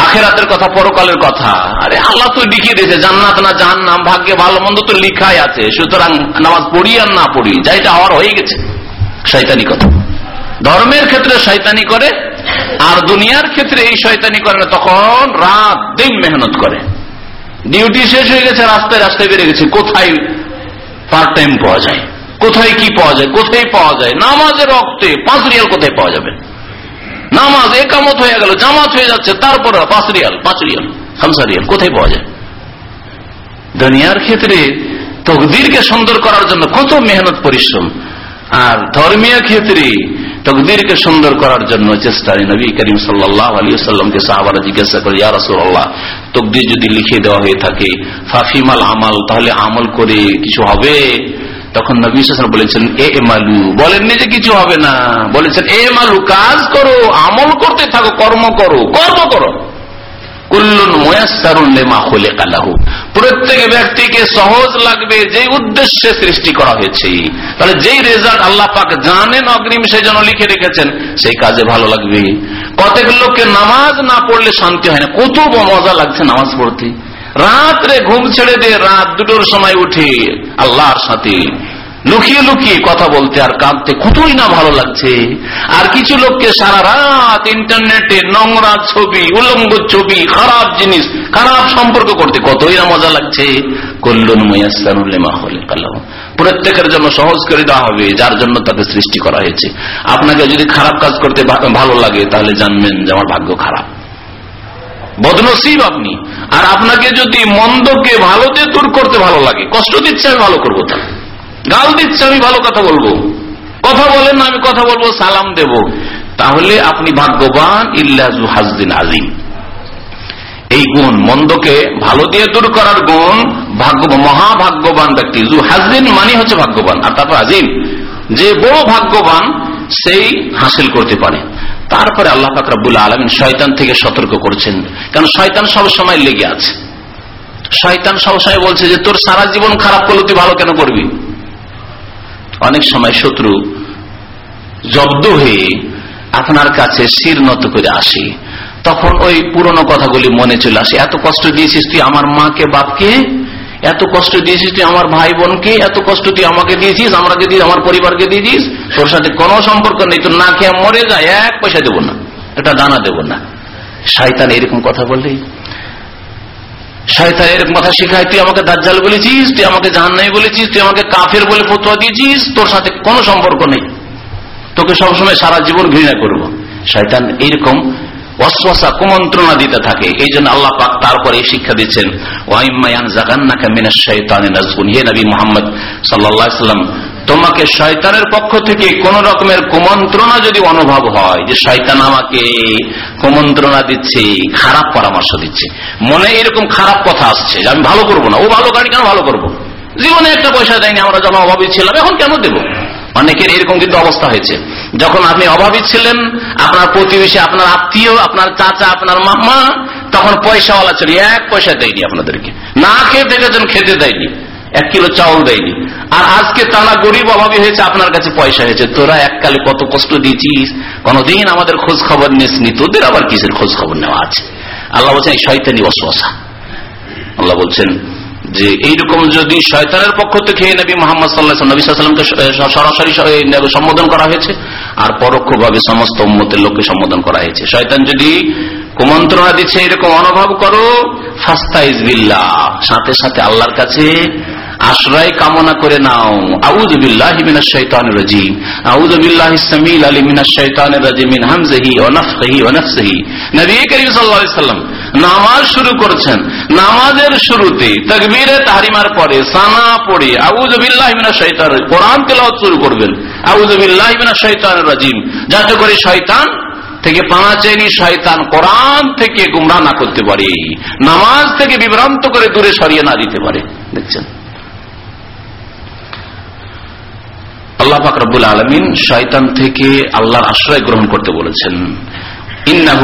আখেরাতের কথা, পরকালের কথা, আরে আল্লাহ তো লিখিয়ে দিয়েছে, জান্নাত না জাহান্নাম, ভাগ্যে ভালো মন্দ তো লিখাই আছে, সুতরাং নামাজ পড়ি আর না পড়ি যাইটা হওয়ার হয়ে গেছে শৈতানি কথা। ধর্মের ক্ষেত্রে শৈতানি করে, আর দুনিয়ার ক্ষেত্রে এই শৈতানি করে না, তখন রাত দিন মেহনত করে। ডিউটি শেষ হয়ে গেছে, রাস্তায় রাস্তায় বেড়ে গেছে, কোথায় পার্ট টাইম পাওয়া যায়? কোথায় কি পাওয়া যায়, কোথায় পাওয়া যায়? নামাজের রক্তে পাঁচ রিয়াল কোথায় পাওয়া যাবে? নামাজ একামত হয়ে গেল, জামাত হয়ে যাচ্ছে, তারপর পাঁচ রিয়াল পাঁচ রিয়াল হামসা রিয়াল, কোথায় পাওয়া যায়? দুনিয়ার ক্ষেত্রে তকদিরকে সুন্দর করার জন্য কত মেহনত, পরিশ্রম। আর ধর্মীয় ক্ষেত্রে তকদিরকে সুন্দর করার জন্য চেষ্টা নবী করিম সাল্লাহ আলী সাল্লামকে সাহাবারা জিজ্ঞাসা করে, ইয়া রসুল্লাহ তকদির যদি লিখে দেওয়া হয়ে থাকে, ফাফিমাল আমাল, তাহলে আমল করে কিছু হবে? তখন নবী বলেছেন, এ মালু। বলেননি যে কিছু হবে না। বলেছেন, এ মালু, কাজ করো, আমল করতে থাকো, কর্ম করো কর্ম করো। প্রত্যেক ব্যক্তিকে সহজ লাগবে যে উদ্দেশ্যে সৃষ্টি করা হয়েছে। তাহলে যেই রেজাল্ট আল্লাহ পাক জানেন অগ্রিম, সেই জন্য লিখে রেখেছেন, সেই কাজে ভালো লাগবে। কতক লোককে নামাজ না পড়লে শান্তি হয় না। কত মজা লাগছে নামাজ পড়তে। রাত্রে ঘুম ছেড়ে দিয়ে রাত দুটোর সময় উঠে আল্লাহর সাথে। লুকিয়ে লুকিয়ে কথা বলতে আর কাঁদতে কতই না ভালো লাগছে। আর কিছু লোককে সারা রাত ইন্টারনেটে নোংরা ছবি, উলঙ্গ ছবি, খারাপ জিনিস, খারাপ সম্পর্ক করতে কতই না মজা লাগছে। কল্লন ময়াস্তানুল্লেমা হলে কাল্লাহ প্রত্যেকের জন্য সহজ করে দেওয়া হবে, যার জন্য তাদের সৃষ্টি করা হয়েছে। আপনাকে যদি খারাপ কাজ করতে ভালো লাগে, তাহলে জানবেন যে আমার ভাগ্য খারাপ। বদনসিব আপনি। আর আপনাকে যদি মন্দকে ভালোতে দূর করতে ভালো লাগে, কষ্ট দিচ্ছে আমি ভালো করব তা গাল দিচ্ছে আমি ভালো কথা বলব। কথা বলেন না আমি কথা বলব, সালাম দেব। তাহলে আপনি ভাগ্যবান ইল্লাজু আজিম এই গুণ, মন্দকে ভালো দিয়ে দূর করার গুণ, ভাগ্য, মহাভাগ্যবান ব্যক্তি। জু হাজদিন মানে হচ্ছে ভাগ্যবান, আর তারপর আজিম যে বড় ভাগ্যবান, সেই হাসিল করতে পারে। তারপরে আল্লাহ ফাকরাবুল আলমিন শয়তান থেকে সতর্ক করছেন। কারণ শয়তান সব সময় লেগে আছে। শয়তান সবসময় বলছে যে, তোর সারা জীবন খারাপ করলে তুই ভালো কেন করবি? অনেক সময় শত্রু জব্দ হয়ে আপনার কাছে শির নত করে আসি। তখন ওই পুরনো কথাগুলি মনে চলে আসে। এত কষ্ট দিয়েছিস তুই আমার মাকে, বাপকে? এত কষ্ট দিয়েছিস তুই আমার ভাই বোনকে, এত কষ্ট তুই আমাকে দিয়েছিস আমরা যদি আমার পরিবারকে দিয়েছিস, তোর সাথে কোনো সম্পর্ক নেই, তোর না খেয়ে মরে যায়, এক পয়সা দেবো না এটা দানা দেবো না। শয়তান এরকম কথা বললেই। শয়তান এরকম কথা শিখায়, তুই আমাকে দাজ্জাল বলেছিস, তুই আমাকে জাহান্নাই বলেছিস, তুই আমাকে কাফের বলে ফতুয়া দিয়েছিস, তোর সাথে কোনো সম্পর্ক নেই। তোকে সবসময় সারা জীবন ঘৃণা করব। শয়তান এইরকম অশ্বাসা কুমন্ত্রণা দিতে থাকে। এই জন্য আল্লাহ পাক তারপরে শিক্ষা দিচ্ছেন ওয়াইমায়ান জাগান্নাকা মিনাশ শাইতানে হে নবী সাল্লাম, তোমাকে শয়তানের পক্ষ থেকে কোন রকমের কুমন্ত্রণা যদি অনুভব হয়, যে শয়তান আমাকে কুমন্ত্রণা দিচ্ছে, খারাপ পরামর্শ দিচ্ছে, মনে এরকম খারাপ কথা আসছে যে আমি ভালো করব না। ও ভালো গাড়ি কেন ভালো করব? জীবনে একটা পয়সা দেয়নি, আমরা যখন অভাবী ছিলাম, এখন কেন দেব? অনেকের এরকম কিন্তু অবস্থা হয়েছে। যখন আপনি অভাবী ছিলেন, আপনার প্রতিবেশী, আপনার আত্মীয়, আপনার চাচা, আপনার মামা তখন পয়সাওয়ালা ছিল, এক পয়সা দেয়নি আপনাদেরকে। না খেয়ে দেখেছেন, খেতে দেয়নি। এক কিলো চাউল দেয়নি। আর আজকে তারা গরিব, অভাবী হয়েছে, আপনার কাছে পয়সা হয়েছে। তোরা এককালে কত কষ্ট দিয়েছিস? কোনদিন আমাদের খোঁজ খবর নিসনি। তোদের আবার কিসের খোঁজ খবর নেওয়া আছে? আল্লাহ বলছেন, এই শয়তানি অশ্বাসা। আল্লাহ বলছেন যে এইরকম যদি শয়তানের পক্ষ থেকে নবী মোহাম্মদ সাল্লাহ নবী সাল্লামকে সরাসরি সম্বোধন করা হয়েছে, আর পরোক্ষভাবে সমস্ত উম্মতের লোককে সম্বোধন করা হয়েছে। শয়তান যদি কুমন্ত্রণা দিচ্ছে এরকম অনুভব করো ফাস্তা ইজবিল্লা সাথে সাথে আল্লাহর কাছে আশ্রয় কামনা করে নাও। আউদ বিল্লাহ শাইতানির রাজিম। আউদ বিল্লাহ নামাজ শুরু করছেন। নামাজের শুরুতে তাকবীরে তাহরিমার পরে সানা পড়ে আউজ বিল্লাহ মিনাশ শাইতানির কোরআন তেলাওয়াত শুরু করবেন। আউজ বিল্লাহ মিনাশ শাইতানির রাজিম। যাতে করে শয়তান থেকে পানা চাইনি শয়তান কোরআন থেকে গুমরা না করতে পারে। নামাজ থেকে বিভ্রান্ত করে দূরে সরিয়ে না দিতে পারে। দেখছেন? আল্লাহ ফাকরাবুল আলমিন শয়তান থেকে আল্লাহর আশ্রয় গ্রহণ করতে বলেছেন। আল্লাহ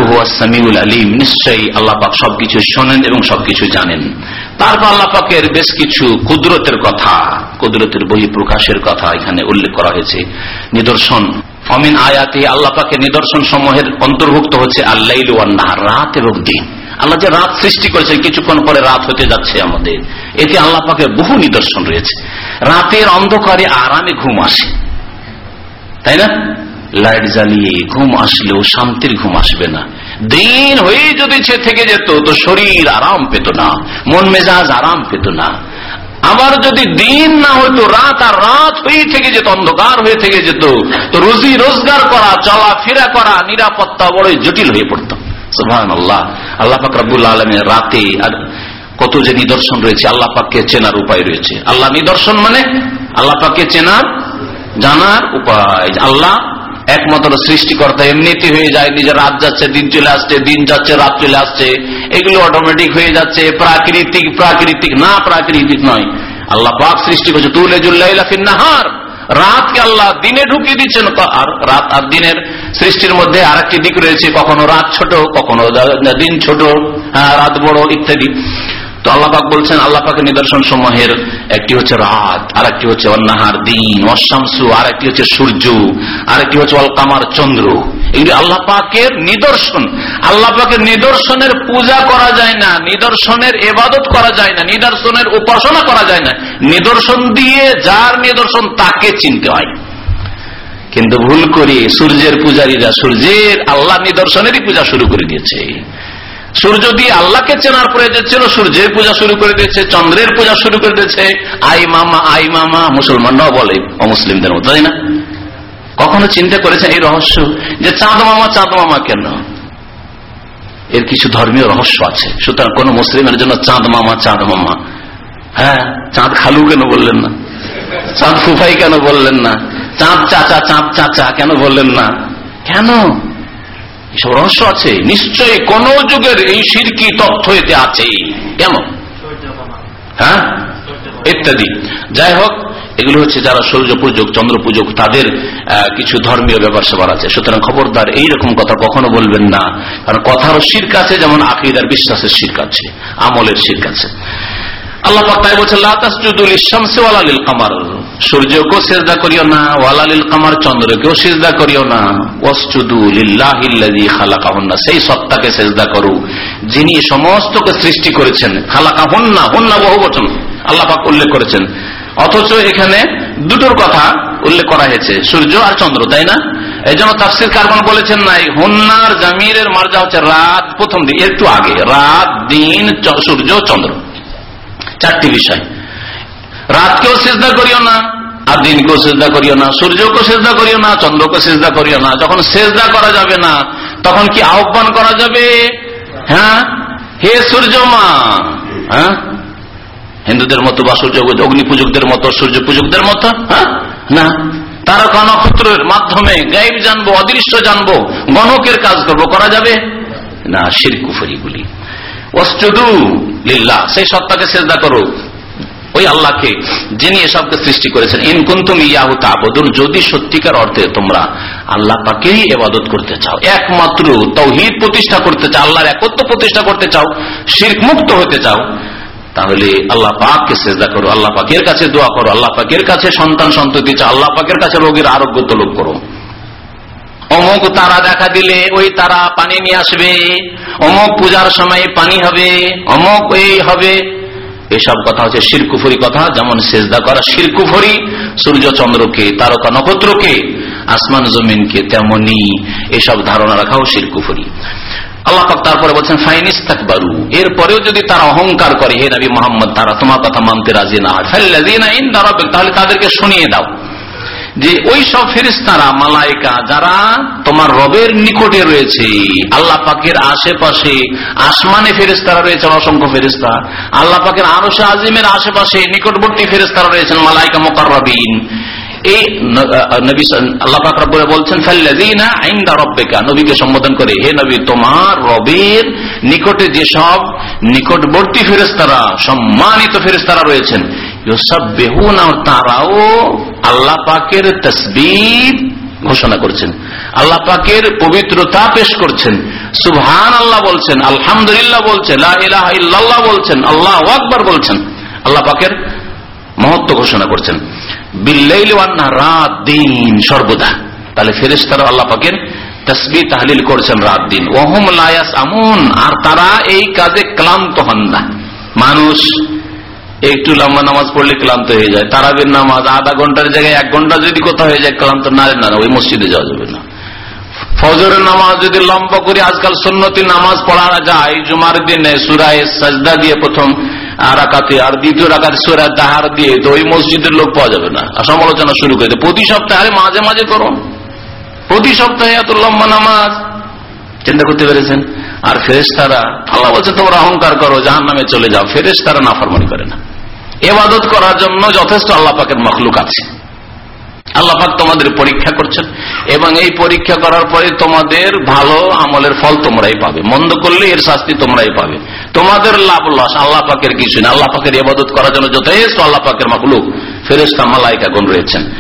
নিদর্শন। ফমিন আল্লাহ পাকের নিদর্শন সমূহের অন্তর্ভুক্ত হচ্ছে আল্লাহ রাত এবং দিন। আল্লাহ যে রাত সৃষ্টি করেছেন, কিছুক্ষণ পরে রাত হতে যাচ্ছে আমাদের। এতে আল্লাহ পাকের বহু নিদর্শন রয়েছে। রাতের অন্ধকারে আরামে ঘুম আসে। তাই না? লাইট জ্বালিয়ে ঘুম আসলেও শান্তির ঘুম আসবে না। দিন হয়ে যদি সে থেকে যেত, তো শরীর আরাম পেত না, মন মেজাজ আরাম পেত না। আবার যদি দিন না হইতো রাত আর রাত হয়ে থেকে যেত, অন্ধকার হয়ে থেকে যেত, তো রুজি রোজগার করা চলা ফেরা করা, নিরাপত্তা বড়ই জটিল হয়ে পড়ত। সুহান আল্লাহ আল্লাহ পাক রাবুল আলমের রাতে আর কত যে নিদর্শন রয়েছে, আল্লাহ পাককে চেনার উপায় রয়েছে। আল্লাহ নিদর্শন মানে আল্লাহ পাককে চেনার, জানার উপায়। আল্লাহ একমাত্র সৃষ্টিকর্তা এমনিতে হয়ে যায় নিজের রাত যাচ্ছে দিন চলে আসছে দিন যাচ্ছে রাত চলে আসছে। এগুলো অটোমেটিক হয়ে যাচ্ছে প্রাকৃতিক প্রাকৃতিক না প্রাকৃতিক নয়। আল্লাহ পাক সৃষ্টি করছে তুলে নাহার। রাতকে আল্লাহ দিনে ঢুকিয়ে দিচ্ছেন আর রাত আর দিনের সৃষ্টির মধ্যে আর দিক রয়েছে কখনো রাত ছোট কখনো দিন ছোট হ্যাঁ, রাত বড় ইত্যাদি। তো আল্লাপাক বলছেন আল্লাপাকের নিদর্শন সমূহের একটি হচ্ছে রাত আর একটি হচ্ছে অন্নাহার দিন অশামসু আর একটি হচ্ছে সূর্য আর একটি হচ্ছে অলকামার চন্দ্র। এগুলি আল্লাহ পাকের নিদর্শন, আল্লাহ পাকের নিদর্শনের পূজা করা যায় না, নিদর্শনের এবাদত করা যায় না, নিদর্শনের উপাসনা করা যায় না, নিদর্শন দিয়ে যার নিদর্শন তাকে চিনতে হয়। কিন্তু ভুল করে সূর্যের পূজারীরা সূর্যের আল্লাহ নিদর্শনেরই পূজা শুরু করে দিয়েছে। সূর্য দিয়ে আল্লাহকে চেনার প্রয়োজন ছিল, সূর্যের পূজা শুরু করে দিয়েছে, চন্দ্রের পূজা শুরু করে দিয়েছে। আই মামা আই মামা, মুসলমানরাও বলে অমুসলিমদের মতো, তাই না? কখনো চিন্তা করেছেন এই রহস্য যে চাঁদ মামা চাঁদ মামা কেন? এর কিছু ধর্মীয় রহস্য আছে। সুতরাং কোন মুসলিমের জন্য চাঁদ মামা চাঁদ মামা। হ্যাঁ চাঁদ খালু কেন বললেন না? চাঁদ ফুফাই কেন বললেন না? চাঁদ চাচা চাঁদ চাচা কেন বললেন না? কেন? এসব রহস্য আছে। নিশ্চয়ই কোন যুগের এই সিরকি তথ্য এতে আছে। কেমন? হ্যাঁ? ইত্যাদি। যাই হোক, এগুলো হচ্ছে যারা সূর্য পূজক চন্দ্র পূজক তাদের কিছু ধর্মীয় ব্যাপার সেবার আছে। সুতরাং খবরদার এইরকম কথা কখনো বলবেন না। কারণ কথারও শির কাছে যেমন আকিদার বিশ্বাসের শির কাছে আমলের শির কাছে আল্লাহ তাই বলছে লাতাসজুদুল ইসলামসে ওয়ালালিল কামার সূর্যকেও সেজদা করিও না ওয়ালালিল কামার চন্দ্রকেও সেজদা করিও না। সেই সত্তাকে সেজদা যিনি সমস্তকে সৃষ্টি করেছেন। হুন্না বহু বচন উল্লেখ করেছেন। অথচ এখানে দুটোর কথা উল্লেখ করা হয়েছে, সূর্য আর চন্দ্র, তাই না? এই জন্য তাফসির কারবান বলেছেন নাই, হুন্নার জামিরের মার্জা হচ্ছে রাত প্রথম দিন, একটু আগে, রাত, দিন সূর্য, চন্দ্র। চারটি বিষয়। রাতকেও চেষ্টা করিও না, আর দিনকেও চেষ্টা করিও না, সূর্যকেও চেষ্টা করিও না চন্দ্রকে চেষ্টা করিও না। যখন চেষ্টা করা যাবে না, তখন কি আহ্বান করা যাবে? হ্যাঁ? হে সূর্য মা হ্যাঁ? হিন্দুদের মতো বা সূর্য অগ্নি পূজকদের মতো সূর্য পূজকদের মতো? হ্যাঁ? না। তারকা নক্ষত্রের মাধ্যমে গাইব জানব, অদৃশ্য জানব, গণকের কাজ করব, করা যাবে? না শিরকুফরিগুলি ওয়াসজুদু লিল্লাহ, সেই সত্তাকে চেষ্টা করো। ওই আল্লাহকে যিনি এসবকে সৃষ্টি করেছেন। ইনকুন্তুম ইয়াহু তাবদুন যদি সত্যিকার অর্থে তোমরা আল্লাহ পাকেই এবাদত করতে চাও, একমাত্র তৌহিদ প্রতিষ্ঠা করতে চাও, আল্লাহর একত্র প্রতিষ্ঠা করতে চাও, শির্ক মুক্ত হতে চাও, তাহলে আল্লাহ পাককে চেষ্টা করো, আল্লাহ পাকের কাছে দোয়া করো, আল্লাহ পাকের কাছে সন্তান সন্ততি চাও, আল্লাহ পাকের কাছে রোগীর আরোগ্য তলব করো। অমুক তারা দেখা দিলে ওই তারা পানি নিয়ে আসবে, অমুক পূজার সময় পানি হবে, অমুক এই হবে। এসব কথা হচ্ছে শিরকুফরি কথা, যেমন সেজদা করা শিরকুফরি সূর্য চন্দ্রকে তারকা নক্ষত্রকে, আসমান জমিনকে তেমনি। এসব ধারণা রাখাও শিরকুফরি। আল্লাহ তারপরে বলছেন ফাইনিস থাকবারু এরপরেও যদি তারা অহংকার করে, হে নবী মোহাম্মদ, তারা তোমার কথা মানতে রাজি না হয়। তাহলে তাদেরকে শুনিয়ে দাও। যে ওই সব ফেরিস্তারা মালাইকা যারা তোমার রবের নিকটে রয়েছে, আল্লাহ পাকের আশেপাশে, আসমানে ফেরিস্তারা রয়েছেন, অসংখ্য ফেরিস্তা আল্লাহ পাকের আরও আজিমের আশেপাশে নিকটবর্তী ফেরিস্তারা রয়েছেন মালাইকা মোকার রবিন এই নবী আল্লাহ পাক বলছেন, ফাল্লাযীনা ইনদা রাব্বিকা। নবীকে সম্বোধন করে, হে নবী, তোমার রবের নিকটে যেসব নিকটবর্তী ফেরেশতারা, সম্মানিত ফেরেশতারা রয়েছেন, ইউসাব্বিহুনা, তারাও আল্লাহ পাকের তাসবিহ ঘোষণা করছেন। আল্লাহ পাকের পবিত্রতা পেশ করছেন। সুবহান আল্লাহ বলছেন, আলহামদুলিল্লাহ বলছেন বলছেন, আল্লাহু আকবার বলছেন। আল্লাহ পাকের মহত্ব ঘোষণা করছেন। রাত, দিন, সর্বদা। তাহলে ফেরেস্তারা আল্লাহ পাকের তসবি তাহলিল করছেন রাত, দিন। ওহম লায়াস আমুন আর তারা এই কাজে ক্লান্ত হন না। মানুষ একটু লম্বা নামাজ পড়লে ক্লান্ত হয়ে যায়। তারাবির নামাজ আধা ঘণ্টার জায়গায় এক ঘণ্টা যদি কোথাও হয়ে যায়, ক্লান্ত না না, ওই মসজিদে যাওয়া যাবে না। ফজরের নামাজ যদি লম্বা করে আজকাল সন্নতি নামাজ পড়া যায়, জুমার দিনে সুরায় সাজদা দিয়ে প্রথম রাকাতে, আর দ্বিতীয় রাকাতে সুরা দাহার দিয়ে, তো ওই মসজিদের লোক পাওয়া যাবে না। সমালোচনা শুরু করে প্রতি সপ্তাহে মাঝে মাঝে করো প্রতি সপ্তাহে এত লম্বা নামাজ। চিন্তা করতে পেরেছেন? আর ফেরেস তারা আল্লাহ বলছে, তোমরা অহংকার করো জাহান নামে চলে যাও। ফেরেস তারা নাফরমানি করে না। এবাদত করার জন্য যথেষ্ট আল্লাহ পাকের মখলুক আছে। আল্লাপাক তোমাদের পরীক্ষা করছেন এবং এই পরীক্ষা করার পরে তোমাদের ভালো আমলের ফল তোমরাই পাবে। মন্দ করলে এর শাস্তি তোমরাই পাবে। তোমাদের লাভ লস আল্লাহ পাকের কিছু না আল্লাহ পাকের ইবাদত করার জন্য যথেষ্ট আল্লাহ পাকের মাকলুক ফেরেস্তা মালাইকা গুন রয়েছেন।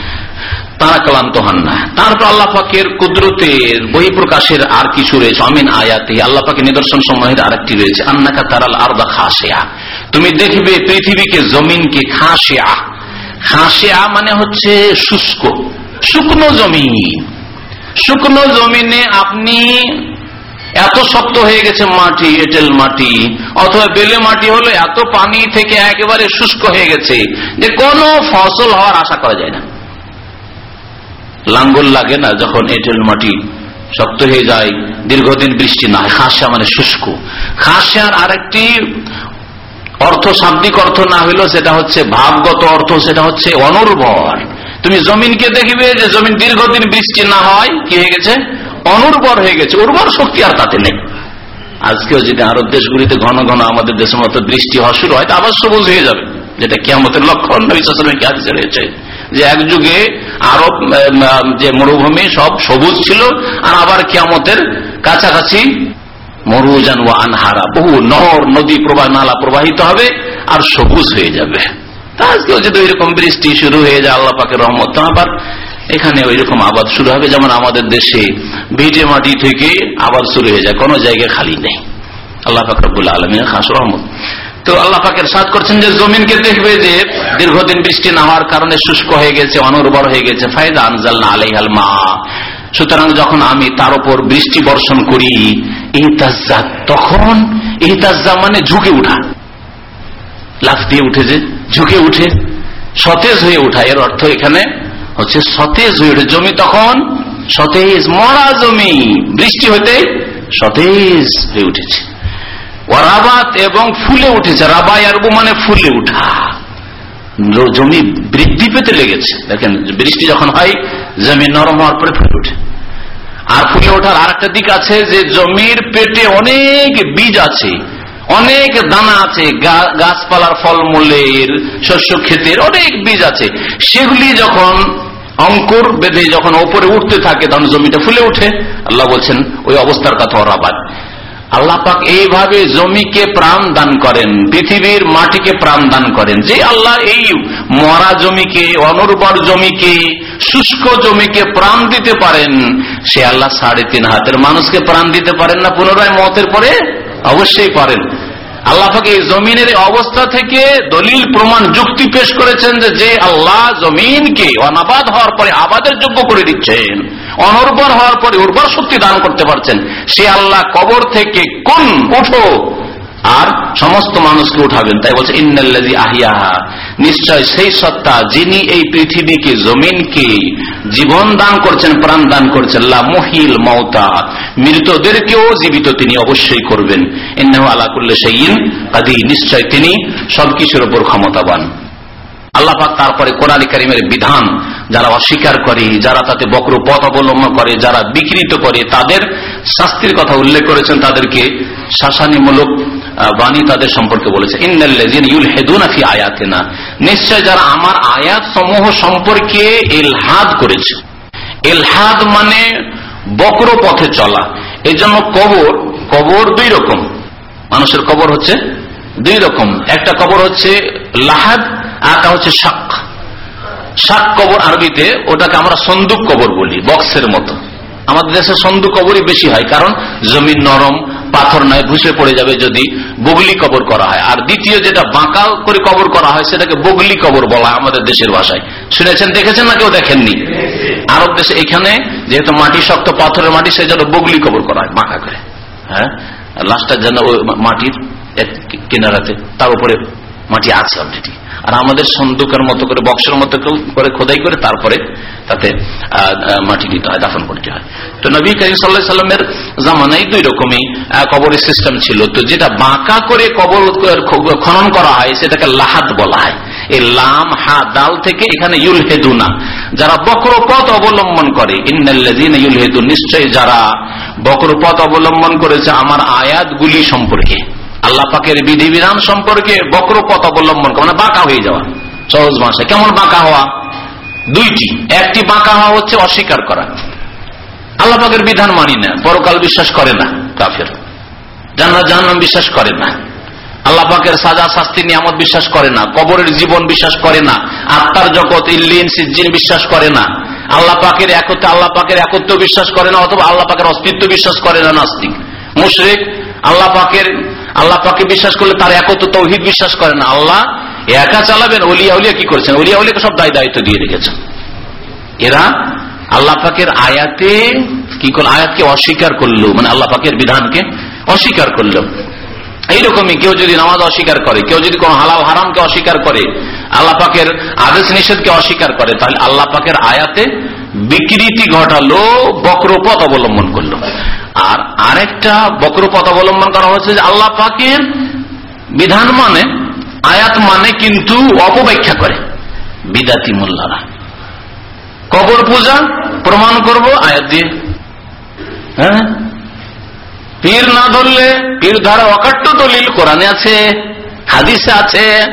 তারা ক্লান্ত হন না। তারপর আল্লাহ পাকের কুদরতের বই প্রকাশের আর কিছু রয়েছে। অমিন আয়াতে। আল্লাহ পাকের নিদর্শন সমূহের আরেকটি রয়েছে। আন্নাকা তারাল আরদা খাসেয়া তুমি দেখবে পৃথিবীকে জমিনকে খাসিয়া খাসিয়া মানে হচ্ছে শুষ্ক, শুকনো জমিন। শুকনো জমিনে আপনি এত শক্ত হয়ে গেছে মাটি, এটেল মাটি, অথবা বেলে মাটি হলো এত পানি থেকে একেবারে শুষ্ক হয়ে গেছে যে কোনো ফসল হওয়ার আশা করা যায় না। লাঙ্গল লাগে না যখন এটেল মাটি শক্ত হয়ে যায়, দীর্ঘদিন বৃষ্টি না খাসা মানে শুষ্ক। খাসার আরেকটি অর্থ, শাব্দিক অর্থ না হইলেও সেটা হচ্ছে ভাবগত অর্থ, সেটা হচ্ছে অনুর্বর। তুমি জমিনকে দেখবে যে জমিন দীর্ঘদিন বৃষ্টি না হয়, কি হয়ে গেছে? অনুর্বর হয়ে গেছে। উর্বর শক্তি আর তাতে নেই। আজকেও যদি আরব দেশগুলিতে ঘন ঘন আমাদের দেশের মতো বৃষ্টি হওয়া শুরু হয়, তা আবার সবুজ হয়ে যাবে। যেটা কেমতের লক্ষণ রয়েছে। যে এক যুগে আরব যে মরুভূমি সব সবুজ ছিল, আর আবার কিয়ামতের কাছাকাছি মরুজান ও আনহারা, বহু নহর নদী প্রবাহ, নালা প্রবাহিত হবে আর সবুজ হয়ে যাবে। আজকেও যদি ওইরকম বৃষ্টি শুরু হয়ে যায়, আল্লাহ পাকে রহমত আবার এখানে ওই রকম আবাদ শুরু হবে, যেমন আমাদের দেশে ভিজে মাটি থেকে আবাদ শুরু হয়ে যায়, কোনো জায়গায় খালি নেই। আল্লাহ ফাকরুল আলমিন খাস রহমত। তো আল্লাহ পাকের সাদ করছেন যে জমিনকে দেখবে যে দীর্ঘদিন বৃষ্টি না হওয়ার কারণে শুষ্ক হয়ে গেছে, অনুর্বর হয়ে গেছে। ফায়দা আনজাল না আলাইহাল মা। সুতরাং যখন আমি তার উপর বৃষ্টি বর্ষণ করি ইহতাজা তখন ইহতাজা মানে ঝুঁকে উঠা। লাফ দিয়ে উঠেছে ঝুঁকে উঠে, সতেজ হয়ে উঠা। এর অর্থ এখানে হচ্ছে সতেজ হয়ে উঠে। জমি তখন সতেজ, মরা জমি। বৃষ্টি হতে সতেজ হয়ে উঠেছে। রাবাত এবং ফুলে উঠেছে। রাবাই আরবু মানে ফুলে উঠা। জমি বৃদ্ধি পেতে লেগেছে। দেখেন, বৃষ্টি যখন হয়, জমি নরম হওয়ার পরে ফুলে উঠে আর ফুলে ওঠার আর একটা দিক আছে যে, জমির পেটে অনেক বীজ আছে, অনেক দানা আছে গাছপালার ফলমূলের, শস্য ক্ষেতের অনেক বীজ আছে। সেগুলি যখন অঙ্কুর বেঁধে যখন ওপরে উঠতে থাকে, তখন জমিটা ফুলে উঠে আল্লাহ বলছেন, ওই অবস্থার কথা ওর আল্লাহ পাক এইভাবে জমিকে প্রাণ দান করেন, পৃথিবীর মাটিকে প্রাণ দান করেন। যে আল্লাহ এই মরা জমিকে, অনুর্বর জমিকে, শুষ্ক জমিকে প্রাণ দিতে পারেন, সে আল্লাহ সাড়ে তিন হাতের মানুষকে প্রাণ দিতে পারেন না, পুনরায় মতের পরে অবশ্যই পারেন। আল্লাহ পাকে এই জমিনের অবস্থা থেকে দলিল প্রমাণ, যুক্তি পেশ করেছেন যে আল্লাহ জমিনকে অনাবাদ হওয়ার পরে আবাদের যোগ্য করে দিচ্ছেন। অনুর্বর হওয়ার পরে উর্বর শক্তি দান করতে পারছেন। সে আল্লাহ কবর থেকে কোন, উঠো। আর সমস্ত মানুষকে উঠাবেন। তাই বলছে ইন্নাল্লাজি আহিয়াহা নিশ্চয় সেই সত্তা যিনি এই পৃথিবীকে, জমিনকে জীবন দান করছেন, প্রাণ দান করছেন। মহিল মৌতা মৃতদেরকেও জীবিত তিনি অবশ্যই করবেন। ইন্নাহ আলা করলে সেই কাদি নিশ্চয় তিনি সবকিছুর উপর ক্ষমতাবান। আল্লাহাক তারপরে কোরআনী কারিমের বিধান যারা অস্বীকার করে, যারা তাতে বক্র পথ অবলম্বন করে, যারা বিকৃত করে, তাদের শাস্তির কথা উল্লেখ করেছেন, তাদেরকে শাসানিমূলক বাণী তাদের সম্পর্কে বলেছে। আয়াতেনা। নিশ্চয় যারা আমার আয়াত সমূহ সম্পর্কে এলহাদ করেছে। এলহাদ মানে বক্র পথে চলা। এই জন্য কবর কবর দুই রকম। মানুষের কবর হচ্ছে দুই রকম। একটা কবর হচ্ছে লাহাদ আরটা হচ্ছে শাক। শাক কবর আরবিতে ওটাকে আমরা সন্দুক কবর বলি, বক্সের মতো। আমাদের দেশে সন্দুক কবরই বেশি হয়, কারণ জমিন নরম, পাথর নয়, ঘুষে পড়ে যাবে যদি বগলি কবর করা হয়। আর দ্বিতীয় যেটা বাঁকা করে কবর করা হয়, সেটাকে বগলি কবর বলা হয় আমাদের দেশের ভাষায়। শুনেছেন, দেখেছেন না কেউ দেখেননি? আরব দেশে এখানে যেহেতু মাটি শক্ত, পাথরের মাটি সেই জন্য বগলি কবর করা হয়, বাঁকা করে। হ্যাঁ? লাস্টটা যেন মাটির কিনারাতে, তার উপরে মাটি আছে অলরেডি আর আমাদের সন্দুকের মতো করে, বক্সের মতো করে খোদাই করে, তারপরে তাতে মাটি দিতে হয়, দাফন করতে হয়। তো নবী করিম সাল্লা সাল্লামের জামানাই দুই রকমই কবরের সিস্টেম ছিল। তো যেটা বাঁকা করে কবর খনন করা হয়, সেটাকে লাহাত বলা হয়। এই লাম, হা, দাল থেকে এখানে ইউল হেদুনা যারা বক্রপথ অবলম্বন করে ইউল হেদু নিশ্চয় যারা বক্রপথ অবলম্বন করেছে, আমার আয়াতগুলি সম্পর্কে। আল্লাহ পাকের বিধিবিধান সম্পর্কে বক্র পথ অবলম্বন করে মানে বাঁকা হয়ে যাওয়া, সহজ ভাষায়। কেমন বাঁকা হওয়া? দুইটি। একটি বাঁকা হওয়া হচ্ছে অস্বীকার করা। আল্লাহ পাকের বিধান মানি না, পরকাল বিশ্বাস করে না কাফের। জান্নাত জাহান্নাম বিশ্বাস করে না। আল্লাহ পাকের সাজা, শাস্তি, নিয়ামত বিশ্বাস করে না। কবরের জীবন বিশ্বাস করে না। আত্মার জগৎ, ইল্লিন সিজিন বিশ্বাস করে না। আল্লাহ পাকের একত্র আল্লাহ পাকের একত্র বিশ্বাস করে না, অথবা আল্লাহ পাকের অস্তিত্ব বিশ্বাস করে না নাস্তিক। মুশরিক, আল্লাহ পাকের আল্লাহ পাকে বিশ্বাস করলে তার একত তৌহিদ বিশ্বাস করে না। আল্লাহ একা চালাবেন অলিয়া উলিয়া কি করেছেন? অলিয়া উলিয়াকে সব দায় দায়িত্ব দিয়ে রেখেছেন। এরা আল্লাহ পাকের আয়াতে কি করল আয়াতকে অস্বীকার করল মানে আল্লাহ পাকের বিধানকে অস্বীকার করল। এইরকমই কেউ যদি নামাজ অস্বীকার করে, কেউ যদি কোন হালাল হারামকে অস্বীকার করে, আল্লাহ পাকের আদেশ নিষেধকে অস্বীকার করে, তাহলে আল্লাহ পাকের আয়াতে বিকৃতি ঘটালো, বক্রপথ অবলম্বন করল। আর আরেকটা বক্রপথ অবলম্বন করা হচ্ছে যে আল্লাহ পাকের বিধান মানে আয়াত মানে কিন্তু অপব্যাখ্যা করে, বিদাতি মোল্লারা। কবর পূজা, প্রমাণ করব আয়াত দিয়ে। হ্যাঁ? পীর না ধরলে পীর ধারা অকাট্য দলিল কোরআনে আছে, হাদিসে আছে।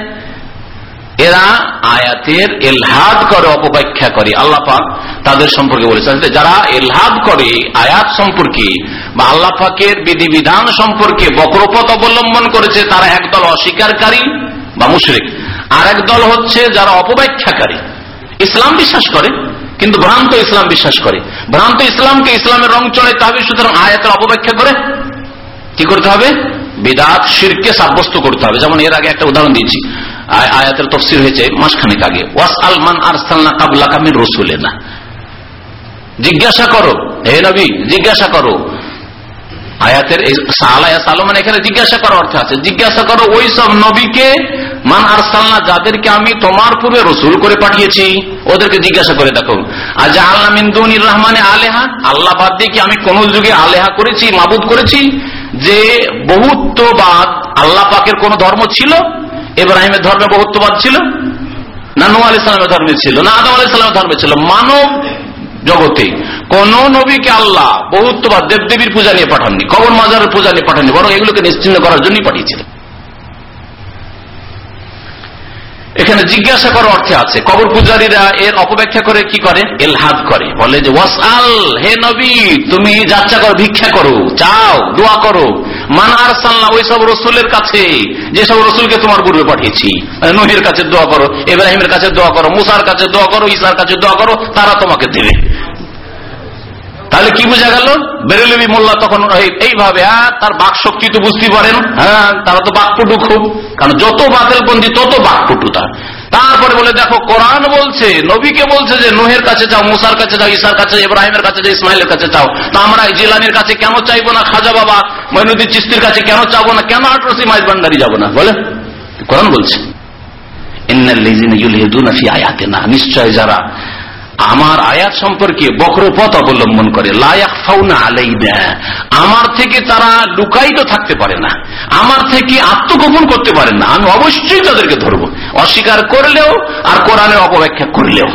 এরা আয়াতের এলহাদ করে, অপব্যাখ্যা করে। আল্লাহ পাক তাদের সম্পর্কে বলেছেন যারা এলহাদ করে আয়াত সম্পর্কে বা আল্লাহ পাকের বিধিবিধান সম্পর্কে বক্রপথ অবলম্বন করেছে, তারা একদল অস্বীকারী বা মুশরিক। আর দল হচ্ছে যারা অপব্যাখ্যাকারী। ইসলাম বিশ্বাস করে। কিন্তু ভ্রান্ত ইসলাম বিশ্বাস করে। ভ্রান্ত ইসলামকে ইসলামের রং চড়াইতে হবে সুতরাং আয়াতের অপব্যাখ্যা করে কি করতে হবে? বিদাত, শিরকে সাব্যস্ত করতে হবে। যেমন এর আগে একটা উদাহরণ দিয়েছি। আয়াতের তফসির হয়েছে মাসখানেক আগে। ওয়াস আলমান আরসালনা কাবুল্লা কামির রসুলেনা। জিজ্ঞাসা করো, হে নবী, জিজ্ঞাসা করো আয়াতের সালমান এখানে জিজ্ঞাসা করার অর্থ আছে, জিজ্ঞাসা করো ওই সব নবীকে মান আরসালনা, যাদেরকে আমি তোমার পূর্বে রসুল করে পাঠিয়েছি, ওদেরকে জিজ্ঞাসা করে দেখো। আর যে আল্লাহ মিন্দুনির রহমানে আলেহা, আল্লাহ বাদ দিয়ে কি আমি কোন যুগে আলেহা করেছি, মাবুদ করেছি? যে বহুত্ববাদ আল্লাহ পাকের কোন ধর্ম ছিল? এব্রাহিমের ধর্মে বহুত্ববাদ ছিল? না নু আলি সালামের ধর্মে ছিল? না আদম আলি সালামের ধর্মে ছিল? মানব জগতে কোন নবীকে আল্লাহ বহুত্ববাদ দেবদেবীর পূজা নিয়ে পাঠাননি কবর মাজারের পূজা নিয়ে পাঠাননি, বরং এগুলোকে নিশ্চিন্ন করার জন্যই পাঠিয়েছিলেন এখানে জিজ্ঞাসা করার অর্থে আছে, কবর পূজারীরা এর অপব্যাখ্যা করে কি করে? এলহাদ করে। বলে যে ওয়াসাল হে নবী, তুমি যাত্রা করো, ভিক্ষা করো, চাও, দোয়া করো। মান আর সাল্লাহ ওই সব রসুলের কাছে যেসব রসুলকে তোমার পূর্বে পাঠিয়েছি। কাছে দোয়া করো কাছে দোয়া করো, মুসার কাছে দোয়া করো ইসার কাছে দোয়া করো, তারা তোমাকে দেবে। তাহলে কি বোঝা গেল? বেরেলবি মোল্লা তখন এইভাবে তার বাক শক্তি তো বুঝতে পারেন। হ্যাঁ তারা তো বাকপটু খুব। কারণ যত বন্দি তত বাকপটু তার। তারপরে বলে দেখো, কোরআন বলছে, নবীকে বলছে যে, নোহের কাছে যাও, মুসার কাছে যাও ইসার কাছে, ইব্রাহিমের কাছে যাও, ইসমাইলের কাছে যাও। তা আমরা জিলানির কাছে কেন চাইব না? খাজা বাবা মহিনুদ্দিন চিস্তির কাছে কেন চাবো না? কেন আটরসি মাইজ ভান্ডারি যাব না? বলে, কোরআন বলছে নিশ্চয় যারা আমার আয়াত সম্পর্কে বক্রপথ অবলম্বন করে লায়াক ফাউনা আলাই আমার থেকে তারা লুকায়িত থাকতে পারে না। আমার থেকে আত্মগোপন করতে পারে না। আমি অবশ্যই তাদেরকে ধরবো। অস্বীকার করলেও আর কোরআনের অপব্যাখ্যা করলেও।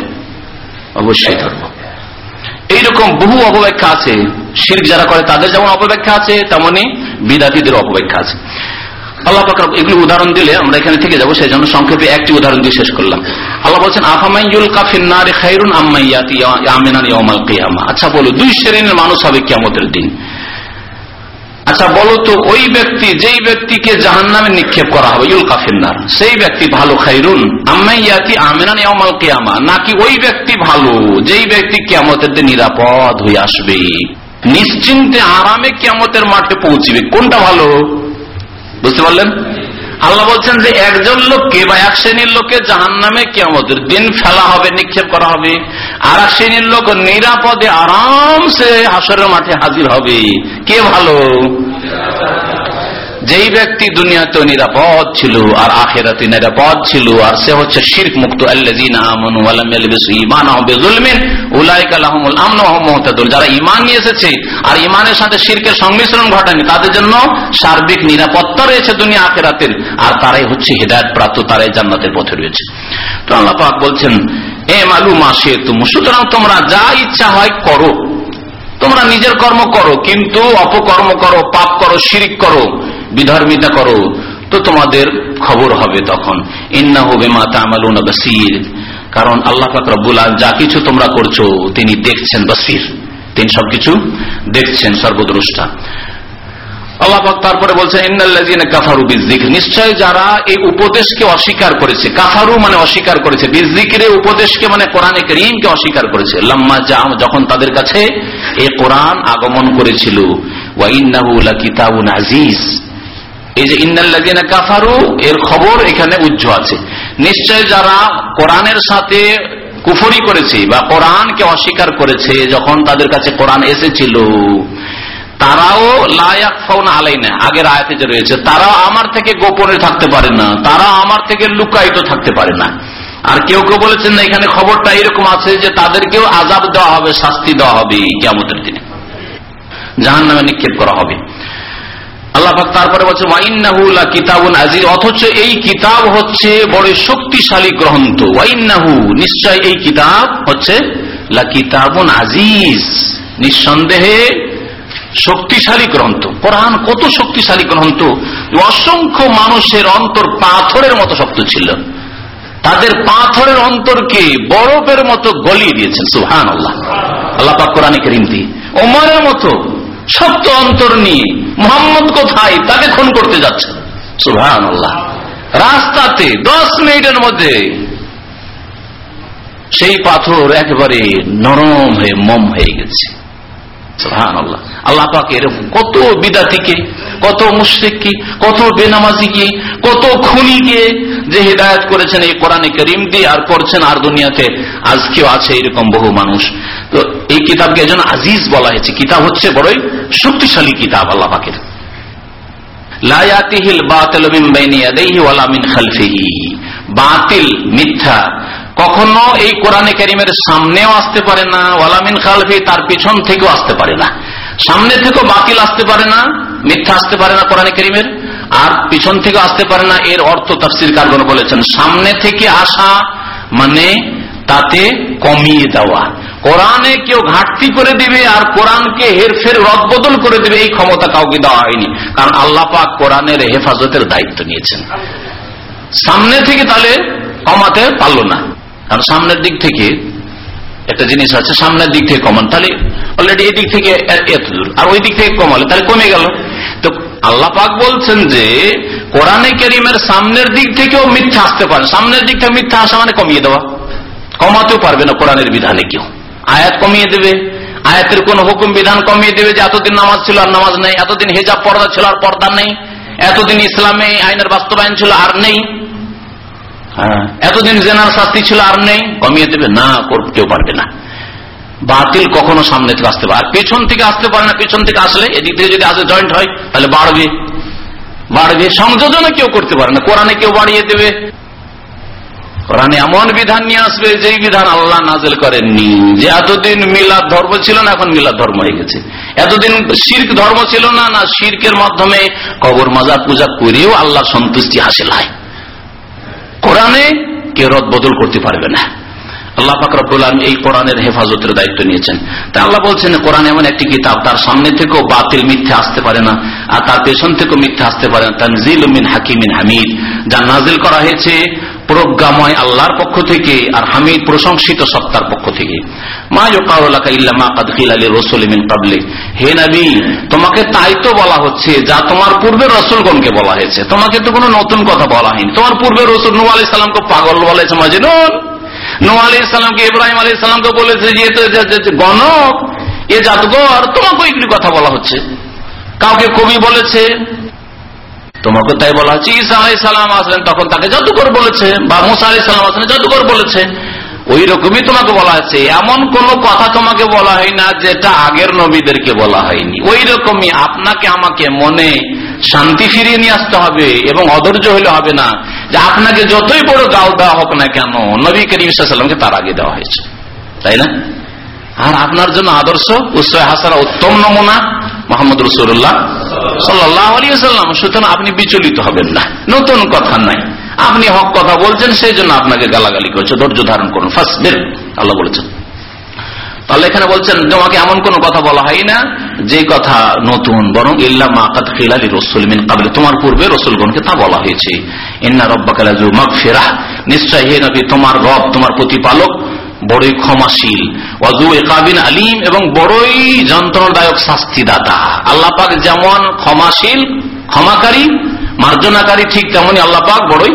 অবশ্যই ধরবো এইরকম বহু অপব্যাখ্যা আছে শির যারা করে তাদের যেমন অপব্যাখ্যা আছে, তেমনি বিদাতিদের অপব্যাখ্যা আছে। আল্লাহ এগুলো উদাহরণ দিলে আমরা এখানে থেকে যাব সেই জন্য সংক্ষেপে একটি উদাহরণ দিয়ে শেষ করলাম। আল্লাহ বলছেন আফামাইল কাফিনারে খাইরুন আম্মাইয়াতি আমিনান ইয়াউমাল কিয়ামা? আচ্ছা বলো, দুই শ্রেণির মানুষ হবে কিয়ামতের দিন। আচ্ছা বলো তো, ওই ব্যক্তি, যেই ব্যক্তিকে জাহান নামে নিক্ষেপ করা হবে, ইউল কাফিনার সেই ব্যক্তি ভালো খাইরুন? আম্মাইয়াতি আমিনান ইয়াউমাল কেয়ামা, নাকি ওই ব্যক্তি ভালো, যেই ব্যক্তি কেমতের নিরাপদ হয়ে আসবে? নিশ্চিন্তে আরামে কেমতের মাঠে পৌঁছবে, কোনটা ভালো? বুঝতে পারলেন? আল্লাহ বলছেন যে একজন লোককে বা এক শ্রেণির লোককে জাহান নামে কেমতের দিন ফেলা হবে, নিক্ষেপ করা হবে। আর এক শ্রেণির লোক নিরাপদে আরামসে হাসরের মাঠে হাজির হবে। কে ভালো? যেই ব্যক্তি দুনিয়াতে নিরাপদ ছিল আর আখেরাতে নিরাপদ ছিল, আর সে হচ্ছে শির্ক মুক্ত যারা ইমান নিয়ে এসেছে আর ইমানের সাথে শির্কের সংমিশ্রণ ঘটানি তাদের জন্য সার্বিক নিরাপত্তা রয়েছে দুনিয়া আখেরাতের, আর তারাই হচ্ছে হৃদায়ত প্রাপ্ত তারাই জান্নাতের পথে রয়েছে। তো আল্লাহ বলছেন, এ মালু মাসে তুমি সুতরাং তোমরা যা ইচ্ছা হয় করো। তোমরা নিজের কর্ম করো, কিন্তু অপকর্ম করো, পাপ করো, শিরিক করো, বিধর্মিতা করো, তো তোমাদের খবর হবে তখন। ইন্না হবে মাতা আমালুন বসির। কারণ আল্লাহ ফাকরাবুল যা কিছু তোমরা করছ, তিনি দেখছেন বসির। তিনি সবকিছু দেখছেন, সর্বদ্রষ্টা। আল্লাহ তারপরে বলছেন কাফারু বিযিকর নিশ্চয় যারা এই উপদেশকে অস্বীকার করেছে, কাফারু মানে অস্বীকার করেছে বিযিকরে উপদেশকে মানে কোরআনে কারীমকে অস্বীকার করেছে। লাম্মা যখন তাদের কাছে এই কোরআন আগমন করেছিল আজিজ। এই যে কাফারু, এর খবর এখানে উজ্জ আছে। নিশ্চয় যারা কোরআনের সাথে কুফরি করেছে বা কোরআনকে অস্বীকার করেছে, যখন তাদের কাছে কোরআন এসেছিল তারাও লায়াক ফাউনা আলাইনা, আগের আয়াতে যে রয়েছে, তারাও আমার থেকে গোপনে থাকতে পারে না তারা আমার থেকে লুকায়িত থাকতে পারে না। আর কেউ কেউ বলেছেন, না, এখানে খবরটা এরকম আছে যে তাদেরকেও আজাব দেওয়া হবে, শাস্তি দেওয়া হবে কেমতের দিনে। জাহান নামে নিক্ষেপ করা হবে। আল্লাহাক তারপরে বলছে ওয়াইন্নাহুল্লা কিতাবুন আজিজ অথচ এই কিতাব হচ্ছে বড় শক্তিশালী গ্রন্থ। ওয়াইন্নাহু নিশ্চয় এই কিতাব হচ্ছে লা কিতাবুন আজিজ নিঃসন্দেহে শক্তিশালী গ্রন্থ। কোরআন কত শক্তিশালী গ্রন্থ। অসংখ্য মানুষের অন্তর পাথরের মতো শক্ত ছিল। তাদের পাথরের অন্তরকে বরফের মতো গলিয়ে দিয়েছেন সুহান আল্লাহ আল্লাহ পাক কোরআনে করিম দিয়ে ওমরের মতো সত্য অন্তর নিয়ে মোহাম্মদ কোথায় তাকে খুন করতে যাচ্ছে সুহান আল্লাহ রাস্তাতে দশ মিনিটের মধ্যে সেই পাথর একেবারে নরম হয়ে মম হয়ে গেছে। আল্লাহ এরকম কত বিদাতিকে, কত মুশ্রিককে, কত বেনামাজিকে, কত খুনিকে যে হৃদায়ত করেছেন এই কোরআনে করিম দিয়ে আর করছেন আর দুনিয়াতে, আজকেও আছে এরকম বহু মানুষ। তো এই কিতাবকে এজন আজিজ বলা হয়েছে। কিতাব হচ্ছে বড়ই শক্তিশালী কিতাব আল্লাহ পাকের। বাতিল মিথ্যা কখনো এই কোরআনে কারিমের সামনেও আসতে পারে না ওয়ালামিন খালফি, তার পিছন থেকেও আসতে পারে না। সামনে থেকেও বাতিল আসতে পারে না, মিথ্যা আসতে পারে না কোরআনে করিমের, আর পিছন থেকে আসতে পারে না, এর অর্থ তাফসির কারগণ বলেছেন। সামনে থেকে আসা মানে তাতে কমিয়ে দেওয়া। কোরআনে কেউ ঘাটতি করে দিবে আর কোরআনকে হেরফের, রদবদল করে দিবে, এই ক্ষমতা কাউকে দেওয়া হয়নি। কারণ আল্লাহ পাক কোরআনের হেফাজতের দায়িত্ব নিয়েছেন। সামনে থেকে তাহলে কমাতে পারল না। কারণ সামনের দিক থেকে একটা জিনিস আছে, সামনের দিক থেকে কমান। তাহলে অলরেডি এই দিক থেকে এত দূর। আর ওই দিক থেকে কমালে তাহলে কমে গেল। তো আল্লাহ পাক বলছেন যে, কোরআনে কেরিমের সামনের দিক থেকেও মিথ্যা আসতে পারে। সামনের দিক থেকে মিথ্যা আসা মানে কমিয়ে দেওয়া। কমাতেও পারবে না কোরআনের বিধানে কেউ। আয়াত কমিয়ে দেবে। আয়াতের কোন হুকুম বিধান কমিয়ে দেবে যে, এতদিন নামাজ ছিল আর নামাজ নেই, এতদিন হেজাব পর্দা ছিল আর পর্দা নেই, এতদিন ইসলামে আইনের বাস্তবায়ন ছিল আর নেই। এতদিন জেনার শাস্তি ছিল আর নেই। কমিয়ে দেবে। না কেউ পারবে না। বাতিল কখনো সামনে থেকে আসতে পারে। পেছন থেকে আসতে পারে না, পেছন থেকে আসলে। এদিক থেকে যদি আসে, জয়েন্ট হয়, তাহলে বাড়বে। বাড়বে। সংযোজনে কেউ করতে পারে না। কোরআনে কেউ বাড়িয়ে দেবে। কোরআনে এমন বিধান নিয়ে আসবে, যেই বিধান আল্লাহ নাজেল করেননি। যে এতদিন মিলাদ ধর্ম ছিল না, এখন মিলাদ ধর্ম হয়ে গেছে। এতদিন শির্ক ধর্ম ছিল না না শির্কের মাধ্যমে কবর, মাজার, পূজা করেও আল্লাহ সন্তুষ্টি হাসিল হয়। কোরআনে কেউ রদ বদল করতে পারবে না। আল্লাহ ফাকরুল আলম এই কোরআনের হেফাজতের দায়িত্ব নিয়েছেন। তা আল্লাহ বলছেন, কোরআন এমন একটি কিতাব, তার সামনে থেকেও বাতিল মিথ্যে আসতে পারে না, আর তার পেছন থেকেও মিথ্যে আসতে পারে না। তানজিল হাকিম হাকিমিন হামিদ, যা নাজিল করা হয়েছে প্রজ্ঞাময় আল্লাহর পক্ষ থেকে আর হামিদ প্রশংসিত সত্তার পক্ষ থেকে। হে নবী, তোমাকে তাই তো বলা হচ্ছে যা তোমার পূর্বে রসুলগণকে বলা হয়েছে। তোমাকে তো কোনো নতুন কথা বলা হয়নি। তোমার পূর্বে রসুল নু আলি সাল্লামকে পাগল বলেছে মাজনুন। নু আলি সাল্লামকে ইব্রাহিম আলী সাল্লামকে বলেছে যে গণক, এ জাদুঘর তোমাকে এগুলি কথা বলা হচ্ছে। কাউকে কবি বলেছে তোমাকে তাই বলা হচ্ছে, ঈসা আলাই সালাম আসলেন, তখন তাকে জাদুকর বলেছে, বা মুসা আলাই সালাম আসলেন, জাদুকর বলেছে। ওই রকমই তোমাকে বলা হয়েছে এমন কোন কথা তোমাকে বলা হয় না যেটা আগের নবীদেরকে বলা হয়নি। ওই রকমই আপনাকে আমাকে মনে শান্তি ফিরিয়ে নিয়ে আসতে হবে এবং অধৈর্য হইলে হবে না, যে আপনাকে যতই বড় গাও দেওয়া হোক না কেন, নবী করিম সাল্লামকে তার আগে দেওয়া হয়েছে। তাই না? আর আপনার জন্য আদর্শ উৎসব হাসারা উত্তম নমুনা মোহাম্মদ রসুল্লাহ সাল্লাহ সাল্লাম সুতরাং আপনি বিচলিত হবেন না। নতুন কথা নাই। আপনি হক কথা বলছেন, সেই জন্য আপনাকে গালাগালি করছে। ধৈর্য ধারণ করুন। ফার্স্ট বের আল্লাহ বলেছেন। তাহলে এখানে বলছেন, তোমাকে এমন কোন কথা বলা হয় না, যে কথা নতুন, বরং রসুল মিন তোমার পূর্বে রসুলগণকে তা বলা হয়েছে। ইন্না রব্বাকালাজু মাগ ফেরাহ নিশ্চয় হে নবী, তোমার রব, তোমার প্রতিপালক বড়ই ক্ষমাশীল। অজু একাবিন আলিম এবং বড়ই যন্ত্রণাদায়ক শাস্তিদাতা। আল্লাহ পাক যেমন ক্ষমাশীল, ক্ষমাকারী, মার্জনাকারী ঠিক তেমনই আল্লাহ পাক বড়ই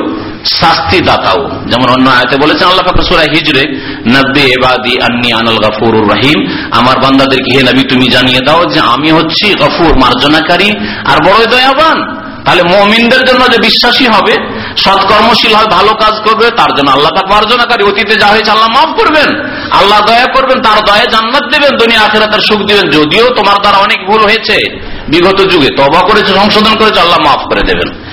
শাস্তি দাতাও যেমন অন্য আয়তে বলেছেন, আল্লাহ পাক হিজরে, নব্বে এবাদি আন্নি আনাল গফুর রহিম। আমার বান্দাদেরকে, হে নবী, তুমি জানিয়ে দাও যে আমি হচ্ছি গফুর, মার্জনাকারী আর বড়ই দয়াবান। তাহলে মমিনদের জন্য যে বিশ্বাসী হবে সৎকর্মশীল হয়, ভালো কাজ করবে, তার জন্য আল্লাহ তাক মার্জনাকারী। অতীতে যা হয়েছে আল্লাহ মাফ করবেন। আল্লাহ দয়া করবেন, তার দয়া জান্নাত দেবেন, দুনিয়া আখেরা তার সুখ দিবেন। যদিও তোমার দ্বারা অনেক ভুল হয়েছে, বিগত যুগে তবা করেছে, সংশোধন করেছে, আল্লাহ মাফ করে দেবেন।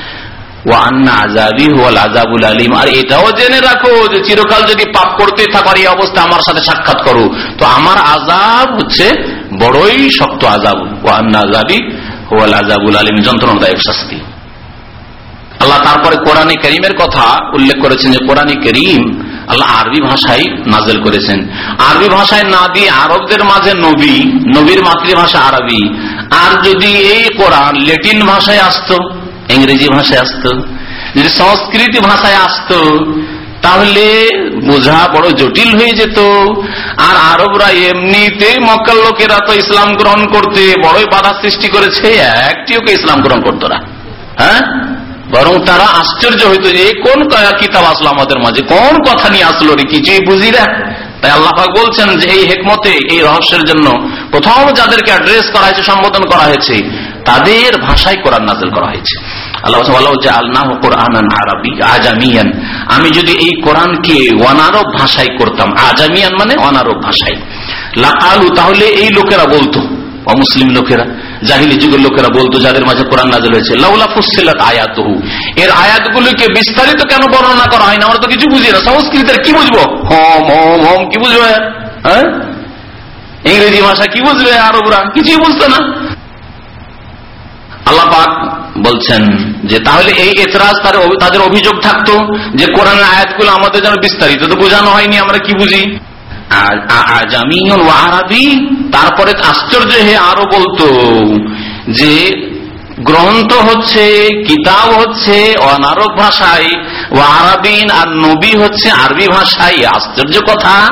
আজাবি আলিম। আর এটাও জেনে রাখো যে চিরকাল যদি পাপ করতে এই অবস্থা আমার সাথে সাক্ষাৎ করো। তো আমার হচ্ছে বড়ই শক্ত আজাব আলিম, যন্ত্রণাদায়ক শাস্তি। আল্লাহ তারপরে কোরআনে করিমের কথা উল্লেখ করেছেন যে কোরআনে করিম আল্লাহ আরবি ভাষায় নাজেল করেছেন। আরবি ভাষায় না দিয়ে আরবদের মাঝে নবী, নবীর মাতৃভাষা আরবি। আর যদি এই কোরআন লেটিন ভাষায় আসত, ইংরেজি ভাষায় আসত, যদি সংস্কৃতি ভাষায় আসত, তাহলে বোঝা বড় জটিল হয়ে যেত। আর আরবরা এমনিতে মক্কার লোকেরা তো ইসলাম গ্রহণ করতে বড়ই বাধা সৃষ্টি করেছে, একটিও কে ইসলাম গ্রহণ করতো না? হ্যাঁ? বরং তারা আশ্চর্য হইতো যে কোন কিতাব আসলো আমাদের মাঝে? কোন কথা নিয়ে আসলো রে? কিছুই বুঝি না। তাই আল্লাহাক বলছেন যে, এই হেকমতে, এই রহস্যের জন্য প্রথম যাদেরকে অ্যাড্রেস করা হয়েছে, সম্বোধন করা হয়েছে, তাদের ভাষায় কোরআন নাজল করা হয়েছে। আমি যদি এই কোরআনকে অনারব ভাষায় করতাম, আজামিয়ান মানে অনারব ভাষায়। লাকালু, তাহলে এই লোকেরা বলতো, অমুসলিম লোকেরা জাহিলি যুগের লোকেরা বলতো, যাদের মাঝে কোরআন নাজল হয়েছে, লাউলা ফুসিলাত আয়াত এর আয়াতগুলিকে বিস্তারিত কেন বর্ণনা করা হয় না আমরা তো কিছু বুঝি না। সংস্কৃতের কি বুঝব? হম হম হম, কি বুঝবে? হ্যাঁ? ইংরেজি ভাষা কি বুঝবে? আরবরা? কিছুই বুঝতো না। আল্লাহ পাক বলছেন যে, তাহলে এই এতরাজ তাদের অভিযোগ থাকতো যে, কোরআনের আয়াতগুলো আমাদের যেন বিস্তারিত। তো বোঝানো হয়নি, আমরা কি বুঝি? তারপরে আশ্চর্য হে আরও বলতো যে গ্রন্থ হচ্ছে, কিতাব হচ্ছে অনারব ভাষায় ও আরবিন আর নবী হচ্ছে আরবি ভাষায়। আশ্চর্য কথা,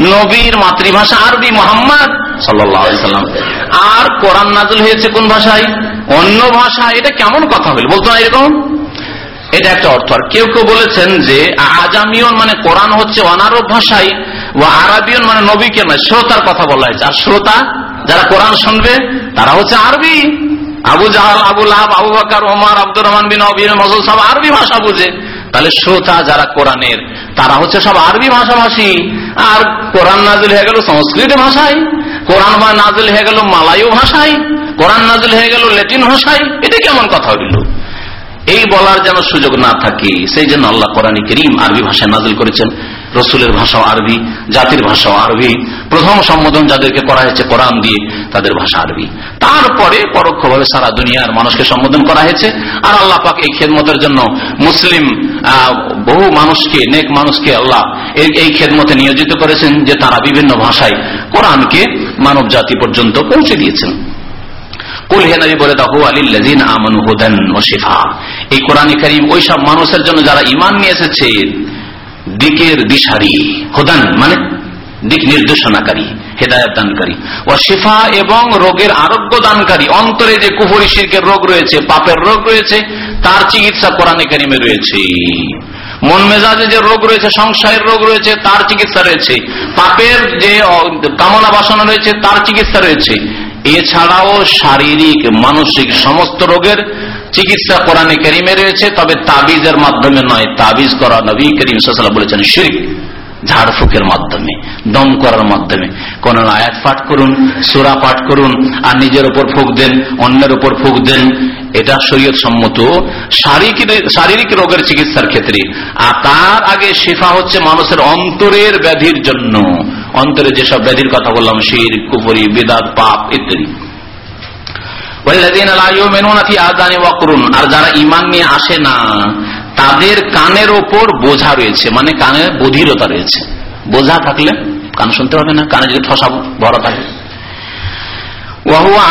নবীর মাতৃভাষা আরবি, মোহাম্মদ সাল্লাম। আর কোরআন নাজল হয়েছে কোন ভাষায়? অন্য ভাষা এটা কেমন কথা বলতো না এরকম? এটা একটা অর্থ। আর কেউ কেউ বলেছেন যে, আজামিয়ন মানে কোরআন হচ্ছে অনারব ভাষায় ও আরবিয়ন মানে নবীকে নয়, শ্রোতার কথা বলা হয়েছে। আর শ্রোতা যারা কোরআন শুনবে, তারা হচ্ছে আরবি। Abu Jahal Abul Ahab Abu Bakar, Omar, Abdur Rahman bin Aubin মজুল সব আরবি ভাষা বুঝে। তাহলে শ্রোতা যারা কোরআনের, তারা হচ্ছে সব আরবি ভাষাভাষী। আর কোরআন নাজিল হয়ে গেল সংস্কৃত ভাষায় কোরআন নাজিল হয়ে গেল মালায়ু ভাষায় কোরআন নাজিল হয়ে গেল ল্যাটিন ভাষায় এটা কেমন কথা হইল? এই বলার যেন সুযোগ না থাকে, সেই জন্য আল্লাহ কোরআন করিম আরবি ভাষায় নাজিল করেছেন। রসুলের ভাষাও আরবি, জাতির ভাষাও আরবি। প্রথম সম্বোধন যাদেরকে করা হয়েছে কোরআন দিয়ে, তাদের ভাষা আরবি। তারপরে পরোক্ষভাবে সারা দুনিয়ার মানুষকে সম্বোধন করা হয়েছে। আর আল্লাহ পাক এই খেদমতের জন্য মুসলিম বহু মানুষকে, নেক মানুষকে আল্লাহ এই খেদমতে নিয়োজিত করেছেন যে তারা বিভিন্ন ভাষায় কোরআনকে মানব জাতি পর্যন্ত পৌঁছে দিয়েছেন। বলে দেখো আলিল্লাজিন আমন হুদান ও শিফা। এই কোরআন করিম ওইসব মানুষের জন্য যারা ইমান নিয়ে এসেছে, দিকের দিশারি, হুদান মানে দিক নির্দেশনাকারী, হেদায়ত দানকারী। ও শিফা এবং রোগের আরোগ্য দানকারী, অন্তরে যে কুফরি শিল্পের রোগ রয়েছে, পাপের রোগ রয়েছে, তার চিকিৎসা কোরআনে কারিমে রয়েছে। মন মেজাজে যে রোগ রয়েছে সংসারের রোগ রয়েছে, তার চিকিৎসা রয়েছে। পাপের যে কামনা বাসনা রয়েছে, তার চিকিৎসা রয়েছে। এছাড়াও শারীরিক, মানসিক সমস্ত রোগের চিকিৎসা কোরআনে কেরিমে রয়েছে, তবে তাবিজের মাধ্যমে নয়, তাবিজ করা নবী করিম সাল্লাহ বলেছেন শিরিক, ঝাড়ফুকের মাধ্যমে, দম করার মাধ্যমে। কোন আয়াত পাঠ করুন, সুরা পাঠ করুন, আর নিজের উপর ফুক দেন, অন্যের উপর ফুক দেন, এটা শরীয়ত সম্মত শারীরিক রোগের চিকিৎসার ক্ষেত্রে। আর তার আগে শিফা হচ্ছে মানুষের অন্তরের ব্যাধির জন্য। অন্তরে যেসব ব্যাধির কথা বললাম, শির কুপুরি বেদাত, পাপ ইত্যাদি। আর যারা ইমান নিয়ে আসে না, তাদের কানের ওপর বোঝা রয়েছে মানে কানে বধিরতা রয়েছে। বোঝা থাকলে কান শুনতে হবে না, কানে যদি ভরা থাকে।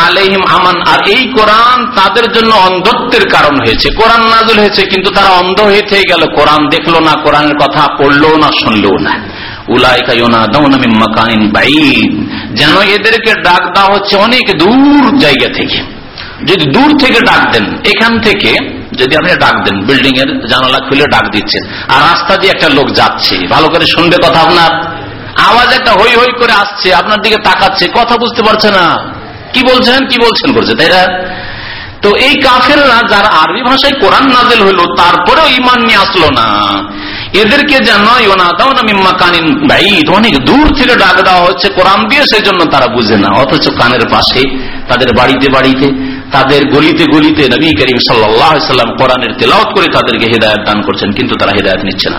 আলাইহিম আমান। আর এই কোরআন তাদের জন্য অন্ধত্বের কারণ হয়েছে। কোরআন নাজুল হয়েছে, কিন্তু তারা অন্ধ হয়ে গেল। কোরআন দেখল না, কোরআনের কথা পড়ল না, শুনলো না। যেন এদেরকে ডাক দেওয়া হচ্ছে অনেক দূর জায়গা থেকে। যদি দূর থেকে ডাক দেন, এখান থেকে যদি আপনি ডাক দেন বিল্ডিং এর জানালা খুলে ডাক দিচ্ছেন, আর রাস্তা দিয়ে একটা লোক যাচ্ছে, ভালো করে শুনবে কথা আপনার। আওয়াজ একটা হই হই করে আসছে, আপনার দিকে তাকাচ্ছে, কথা বুঝতে পারছে না। কি বলছেন? কি বলছেন করছে তাই না? তো এই কাফেররা যারা আরবি ভাষায় কোরআন নাজেল হইল তারপরেও ইমান নিয়ে আসলো না। এদেরকে যেন অনেক দূর থেকে ডাক দেওয়া হচ্ছে কোরআন দিয়ে সেই জন্য তারা বুঝে না। অথচ কানের পাশে, তাদের বাড়িতে বাড়িতে তাদের গলিতে গলিতে নবী করিম সাল্লাম কোরআনের তেলাওত করে তাদেরকে হৃদায়ত দান করছেন, কিন্তু তারা হৃদায়ত নিচ্ছে না।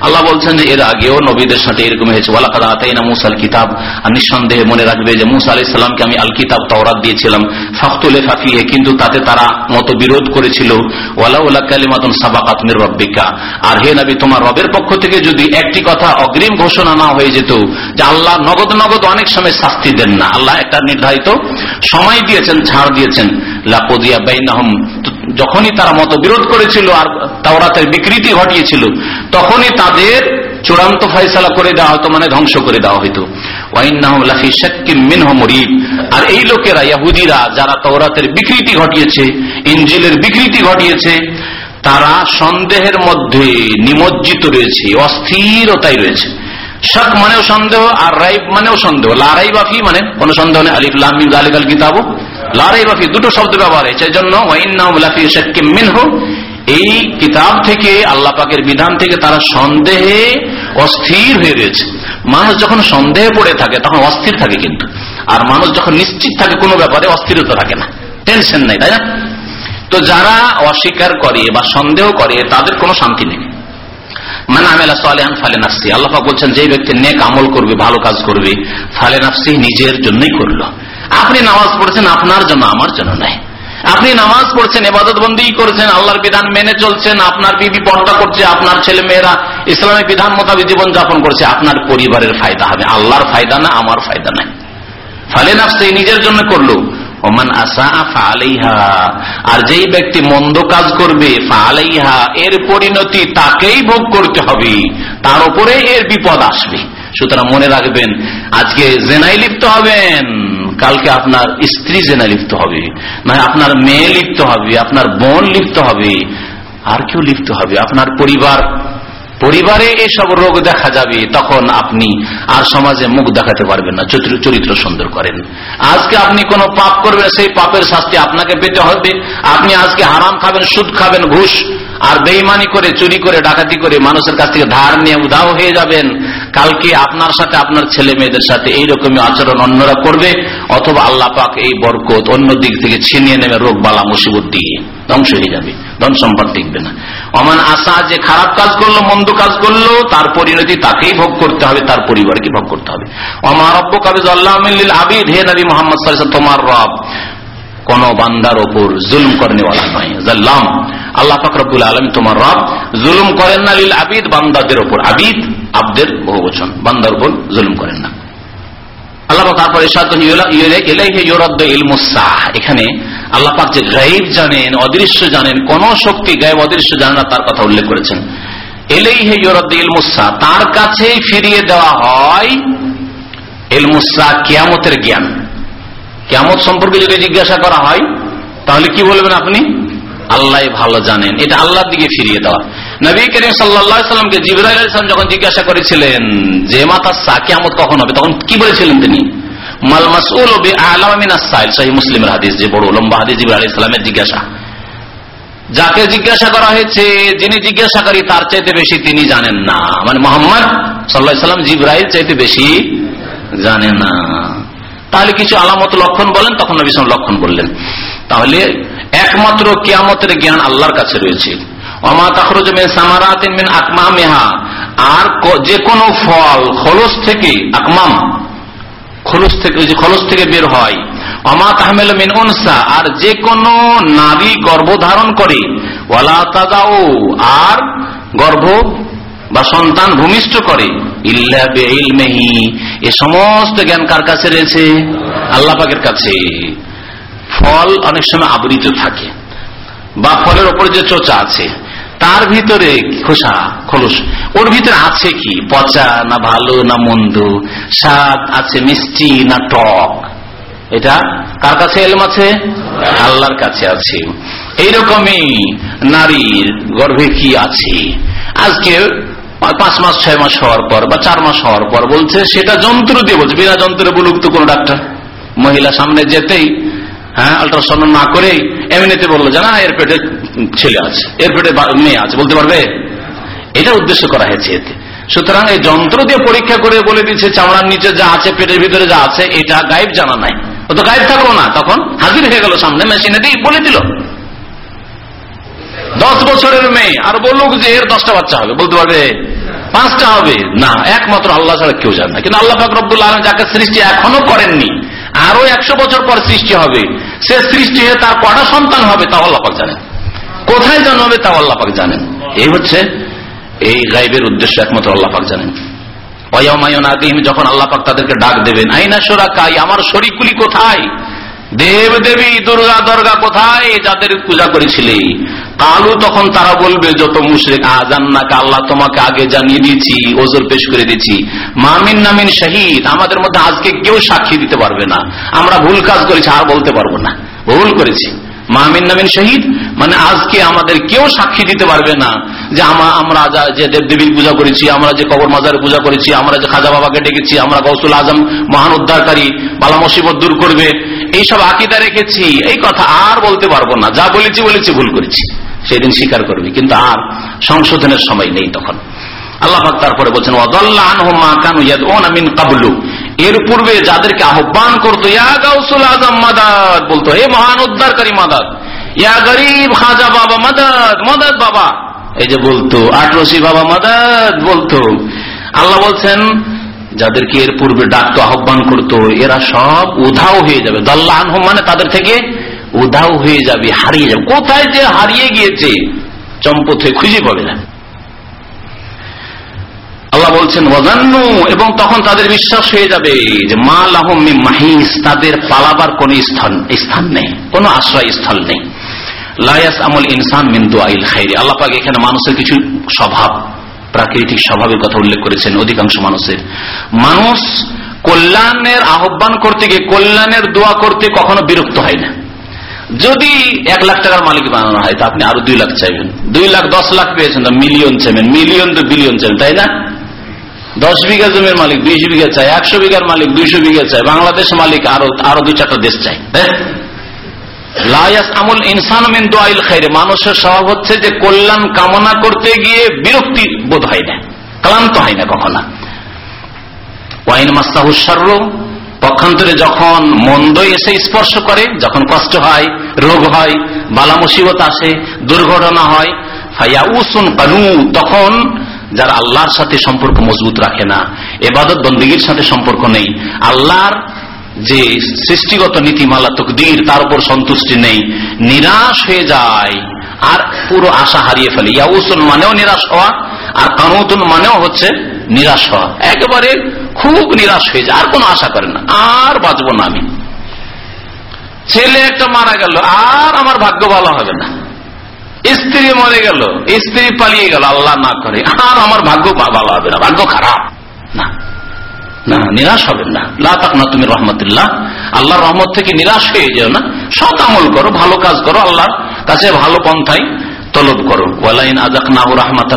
আল্লাহ বলছেন যে, এর আগেও নবীদের সাথে এরকম হয়েছে। ওয়ালা ওয়ালাকাদা আতাইনা মুসাল কিতাব। আর নিঃসন্দেহে মনে রাখবে যে, মুসা আলি সাল্লামকে আমি আল কিতাব তওরাত দিয়েছিলাম। ফাখতুলে ফাফিহে কিন্তু তাতে তারা মত বিরোধ করেছিল। ওয়ালা ওলা কালিমাতুন সাবাকাত মির রব্বিকা। আর হে নবী, তোমার রবের পক্ষ থেকে যদি একটি কথা অগ্রিম ঘোষণা না হয়ে যেত, যে আল্লাহ নগদ নগদ অনেক সময় শাস্তি দেন না, আল্লাহ একটা নির্ধারিত সময় দিয়েছেন, ছাড় দিয়েছেন যখনই তারা মতবিরোধ করেছিল আর তাওরাতের বিকৃতি ঘটিয়েছিল, তখনই তাদের চূড়ান্ত ফয়সালা করে দেওয়া হতো মানে ধ্বংস করে দেওয়া হইতো। আর এই লোকেরা, ইয়াহুদিরা, যারা তৌরাতের বিকৃতি ঘটিয়েছে ইঞ্জিলের বিকৃতি ঘটিয়েছে, তারা সন্দেহের মধ্যে নিমজ্জিত রয়েছে, অস্থিরতায় রয়েছে। শক মানেও সন্দেহ আর রাইব মানেও সন্দেহ। লারাই বাফি মানে কোন সন্দেহ নেই। আলিফ লামিম আলিকাল কিতাব। লারাই বাফি দুটো শব্দ ব্যবহার হয়েছে। জন্য এই কিতাব থেকে, আল্লাহ পাকের বিধান থেকে তারা সন্দেহে অস্থির হয়ে রয়েছে। মানুষ যখন সন্দেহে পড়ে থাকে, তখন অস্থির থাকে কিন্তু। আর মানুষ যখন নিশ্চিত থাকে কোনো ব্যাপারে, অস্থিরতা থাকে না। টেনশন নাই, তাই না? তো যারা অস্বীকার করে বা সন্দেহ করে, তাদের কোনো শান্তি নেই। মানে আমেলা সালেহান ফালে নাফসি। আল্লাহা বলছেন যে ব্যক্তি নেক আমল করবে, ভালো কাজ করবে, ফালে নাফসি নিজের জন্যই করল। আপনি নামাজ পড়ছেন আপনার জন্য, আমার জন্য নাই আপনি নামাজ পড়ছেন এবাদত বন্দী করছেন, আল্লাহর বিধান মেনে চলছেন, আপনার বিবি পর্দা করছে, আপনার ছেলে মেয়েরা ইসলামের বিধান মোতাবেক জীবন যাপন করছে, আপনার পরিবারের ফায়দা হবে। আল্লাহর ফায়দা না, আমার ফায়দা নাই। ফালে নাফসি, নিজের জন্য করল। ওমান আসা ফালাইহা আর যেই ব্যক্তি মন্দ কাজ করবে ফালাইহা এর পরিণতি তাকেই ভোগ করতে হবে। তার উপরে এর বিপদ আসবে। সুতরাং মনে রাখবেন, আজকে জেনাই লিপ্ত হবেন। কালকে আপনার স্ত্রী জেনা লিপ্ত হবে না আপনার মেয়ে লিপ্ত হবে, আপনার বোন লিপ্ত হবে, আর কেউ লিপ্ত হবে। আপনার পরিবার, পরিবারে এসব রোগ দেখা যাবে, তখন আপনি আর সমাজে মুখ দেখাতে পারবেন না, চরিত্র সুন্দর করেন। আজকে আপনি কোন পাপ করবেন সেই পাপের শাস্তি আপনাকে পেতে হবে। আপনি আজকে হারাম খাবেন, সুদ খাবেন, ঘুষ আর বেইমানি করে, চুরি করে, ডাকাতি করে মানুষের কাছ থেকে ধার নিয়ে উধাও হয়ে যাবেন। কালকে আপনার সাথে আপনার ছেলে মেয়েদের সাথে এইরকমই আচরণ অন্যরা করবে, অথবা আল্লাহ পাক এই বরকত অন্য দিক থেকে ছিনিয়ে নেবে, রোগ বালা মুসিবত দিয়ে ধ্বংস হয়ে যাবে। ধন সম্পদ টিকবে না। অমান আশা যে খারাপ কাজ করল, মন্দ কাজ করল, তার পরিণতি তাকেই ভোগ করতে হবে, তার পরিবারকে ভোগ করতে হবে। অমার রব্য কাবিজ আল্লাহ আবিদ, হে নবী মোহাম্মদ তোমার রব। কোন বান্দার ওপর জুলুম করেনেওয়ালা নয় জাল্লাম। আল্লাহ ফাকরুল আলম তোমার রব। জুলুম করেন না লিল আবিদ, বান্দাদের ওপর আবিদ আবদের বহু বচন। বান্দার উপর জুলুম করেন না। আল্লাহ তারপর এখানে যে জানেন, অদৃশ্য জানেন, কোন শক্তি গায়েব অদৃশ্য না, তার কথা উল্লেখ করেছেন। এলেই হে তার কাছেই ফিরিয়ে দেওয়া হয় জ্ঞান। কেমত সম্পর্কে যদি জিজ্ঞাসা করা হয়, তাহলে কি বলবেন আপনি? আল্লাহ ভালো জানেন। এটা আল্লাহর দিকে ফিরিয়ে দেওয়া। নবী করিম সাল্লামকে জিবরাইল যখন জিজ্ঞাসা করেছিলেন যে, মাতা সা কেমত কখন হবে? তখন কি বলেছিলেন তিনি? মাল মাসুল সাহি মুসলিমের হাদিস, যে বড় লম্বা হাদিস জিবরাইল জিজ্ঞাসা। যাকে জিজ্ঞাসা করা হয়েছে, যিনি জিজ্ঞাসাকারী, তার চাইতে বেশি তিনি জানেন না। মানে মোহাম্মদ সাল্লাহ সাল্লাম জিব্রাহিল চাইতে বেশি জানেন না। তাহলে কিছু আলামত লক্ষণ বলেন, তখন নবী লক্ষণ বললেন। তাহলে একমাত্র কিয়ামতের জ্ঞান আল্লাহর কাছে রয়েছে। আর যে কোনো ফল খোলস থেকে, আকমাম, খোলস থেকে খোলস থেকে বের হয়। অমা তাহমেল মিন উনসা। আর যে কোনো নারী গর্ভধারণ করে, ওয়ালা তাদাও আর গর্ভ বা সন্তান ভূমিষ্ঠ করে এ সমস্ত জ্ঞান কার কাছে রয়েছে? আল্লাহ পাকের কাছে। ফল অনেক সময় আবৃত থাকে। বা ফলের ওপরে যে চোচা আছে, তার ভিতরে খোসা, খোলস, ওর ভিতরে আছে কি? পচা না ভালো না মন্দ? স্বাদ আছে মিষ্টি না টক? এটা কার কাছে এলম আছে? আল্লাহর কাছে আছে। এইরকমই নারীর গর্ভে কি আছে? আজকে পাঁচ মাস, ছয় মাস হওয়ার পর বা চার মাস হওয়ার পর বলছে, সেটা যন্ত্র দিয়ে বলছে, বিনা যন্ত্রে বলুক তো কোন ডাক্তার। মহিলা সামনে যেতেই হ্যাঁ আল্ট্রাসাউন্ড না করেই এমনিতে বলল যে, না, এর পেটে ছেলে আছে, এর পেটে মেয়ে আছে। বলতে পারবে? এটা উদ্দেশ্য করা হয়েছে এতে। সুতরাং এই যন্ত্র দিয়ে পরীক্ষা করে বলে দিচ্ছে চামড়ার নিচে যা আছে, পেটের ভিতরে যা আছে, এটা গাইব জানা নাই। ও তো গাইব থাকল না, তখন হাজির হয়ে গেল সামনে, মেশিনে দিয়ে বলে দিল। দশ বছরের মেয়ে, আর বলুক যে এর দশটা বাচ্চা হবে, বলতে পারবে পাঁচটা হবে। না, একমাত্র আল্লাহ ছাড়া কেউ জানে না। কিন্তু আল্লাহ ফাকরুল আলম যাকে সৃষ্টি এখনও করেননি আরও একশো বছর পর সৃষ্টি হবে, সে সৃষ্টি হয়ে তার কটা সন্তান হবে তা আল্লাপাক জানেন। কোথায় জন্মাবে তা আল্লাপাক জানেন। এই হচ্ছে, এই গাইবের উদ্দেশ্য একমাত্র আল্লাপাক জানেন। অয়মায়ন আদিম যখন আল্লাপাক তাদেরকে ডাক দেবেন, আইনা সোরা কাই আমার শরিকুলি কোথায়? দেব দেবী দুর্গা দর্গা কোথায়? যাদের পূজা করেছিলে। কালু তখন তারা বলবে, যত মুশ্রিক, আজান না আল্লাহ তোমাকে আগে জানিয়ে দিয়েছি, ওজোর পেশ করে দিয়েছি। মামিন নামিন শহীদ, আমাদের মধ্যে আজকে কেউ সাক্ষী দিতে পারবে না। আমরা ভুল কাজ করেছি, আর বলতে পারব না। ভুল করেছি। মাহমিন নামিন শহীদ মানে আজকে আমাদের কেউ সাক্ষী দিতে পারবে না যে আমরা যে দেবদেবীর পূজা করেছি, আমরা যে কবর মাজারের পূজা করেছি, আমরা যে খাজা বাবাকে ডেকেছি, আমরা গৌসুল আজম মহান উদ্ধারকারী, বালা মুসিবত দূর করবে, এইসব আকিদা রেখেছি, এই কথা আর বলতে পারব না। যা বলেছি বলেছি, ভুল করেছি। সেদিন স্বীকার করবি, কিন্তু আর সংশোধনের সময় নেই তখন। আল্লাহ তারপরে বলছেন অদল্লাহ কানু ইয়াদ ও নামিন কাবলু। এর পূর্বে যাদেরকে আহ্বান করতো, ইয়া গাউসুল আজম মাদাদ, বলতো, হে মহান উদ্ধারকারী মাদাদ, ইয়া গরিব খাজা বাবা মাদাদ, মদাদ বাবা। এই যে বলতো, আটরসি বাবা মাদাদ, বলতো। আল্লাহ বলছেন, যাদেরকে এর পূর্বে ডাকতো, আহ্বান করতো, এরা সব উধাও হয়ে যাবে। দল্লাহ মানে তাদের থেকে উধাও হয়ে যাবে, হারিয়ে যাবে। কোথায় যে হারিয়ে গিয়েছে, চম্পথে খুঁজে পাবে না। আল্লাহ বলছেন, ওয়াজান্নু এবং তখন তাদের বিশ্বাস হয়ে যাবে যে, মা লাহমি মাহিস তাদের পালাবার কোন স্থান নেই, কোন আশ্রয় স্থল নেই। লায়াস আমল ইনসান মিন্দু আইল খাইরি। আল্লাহ পাক এখানে মানুষের কিছু স্বভাব, প্রাকৃতিক স্বভাবের কথা উল্লেখ করেছেন অধিকাংশ মানুষের। মানুষ কল্যাণের আহ্বান করতে গিয়ে কল্যাণের দোয়া করতে কখনো বিরক্ত হয় না। যদি এক লাখ টাকার মালিক বানানো হয়, তা আপনি আরও দুই লাখ চাইবেন। দুই লাখ, দশ লাখ পেয়েছেন মিলিয়ন চাইবেন মিলিয়ন তো বিলিয়ন চাইবেন, তাই না? দশ বিঘা জমির মালিক বিশ বিঘা চাই, একশো বিঘার মালিক, দুইশো বিঘা চাই, বাংলাদেশ মালিক আরও আরও দুই চারটা দেশ চাই মানুষের স্বভাব হচ্ছে যে কল্যাণ কামনা করতে গিয়ে বিরক্তি বোধ হয় না, ক্লান্ত হয় না কখনো। ওয়াইন মাস্তাহুসার্র পক্ষান্তরে যখন মন্দ এসে স্পর্শ করে, যখন কষ্ট হয়, রোগ হয়, বালা মুসিবত আসে, দুর্ঘটনা হয়, ফাইয়া উসুন কানু, তখন যারা আল্লাহর সাথে সম্পর্ক মজবুত রাখে না, এবাদত বন্দীগীর সাথে সম্পর্ক নেই, আল্লাহর যে সৃষ্টিগত নীতিমালা তকদির, তার উপর সন্তুষ্টি নেই, নিরাশ হয়ে যায়, আর পুরো আশা হারিয়ে ফেলে। ইয়াউসুন মানেও নিরাশ হওয়া, আর কানুতুন মানেও হচ্ছে নিরাশ হওয়া। একেবারে খুব নিরাশ হয়ে যায়, আর কোনো আশা করে না, আর বাঁচবো না আমি। ছেলে একটা মারা গেল, আর আমার ভাগ্য ভালো হবে না। স্ত্রী মরে গেল, স্ত্রী পালিয়ে গেল, আল্লাহ না করে। আর আমার ভাগ্য ভালো হবে না, ভাগ্য খারাপ। না না, নিরাশ হবেন না। লাতাক না তুমি রহমতুল্লাহ। আল্লাহর রহমত থেকে নিরাশ হয়ে যাও না। সৎ আমল করো, ভালো কাজ করো, আল্লাহর কাছে ভালো পন্থায় তলব করো। ওয়ালাইন আজাক নাহু রহমাত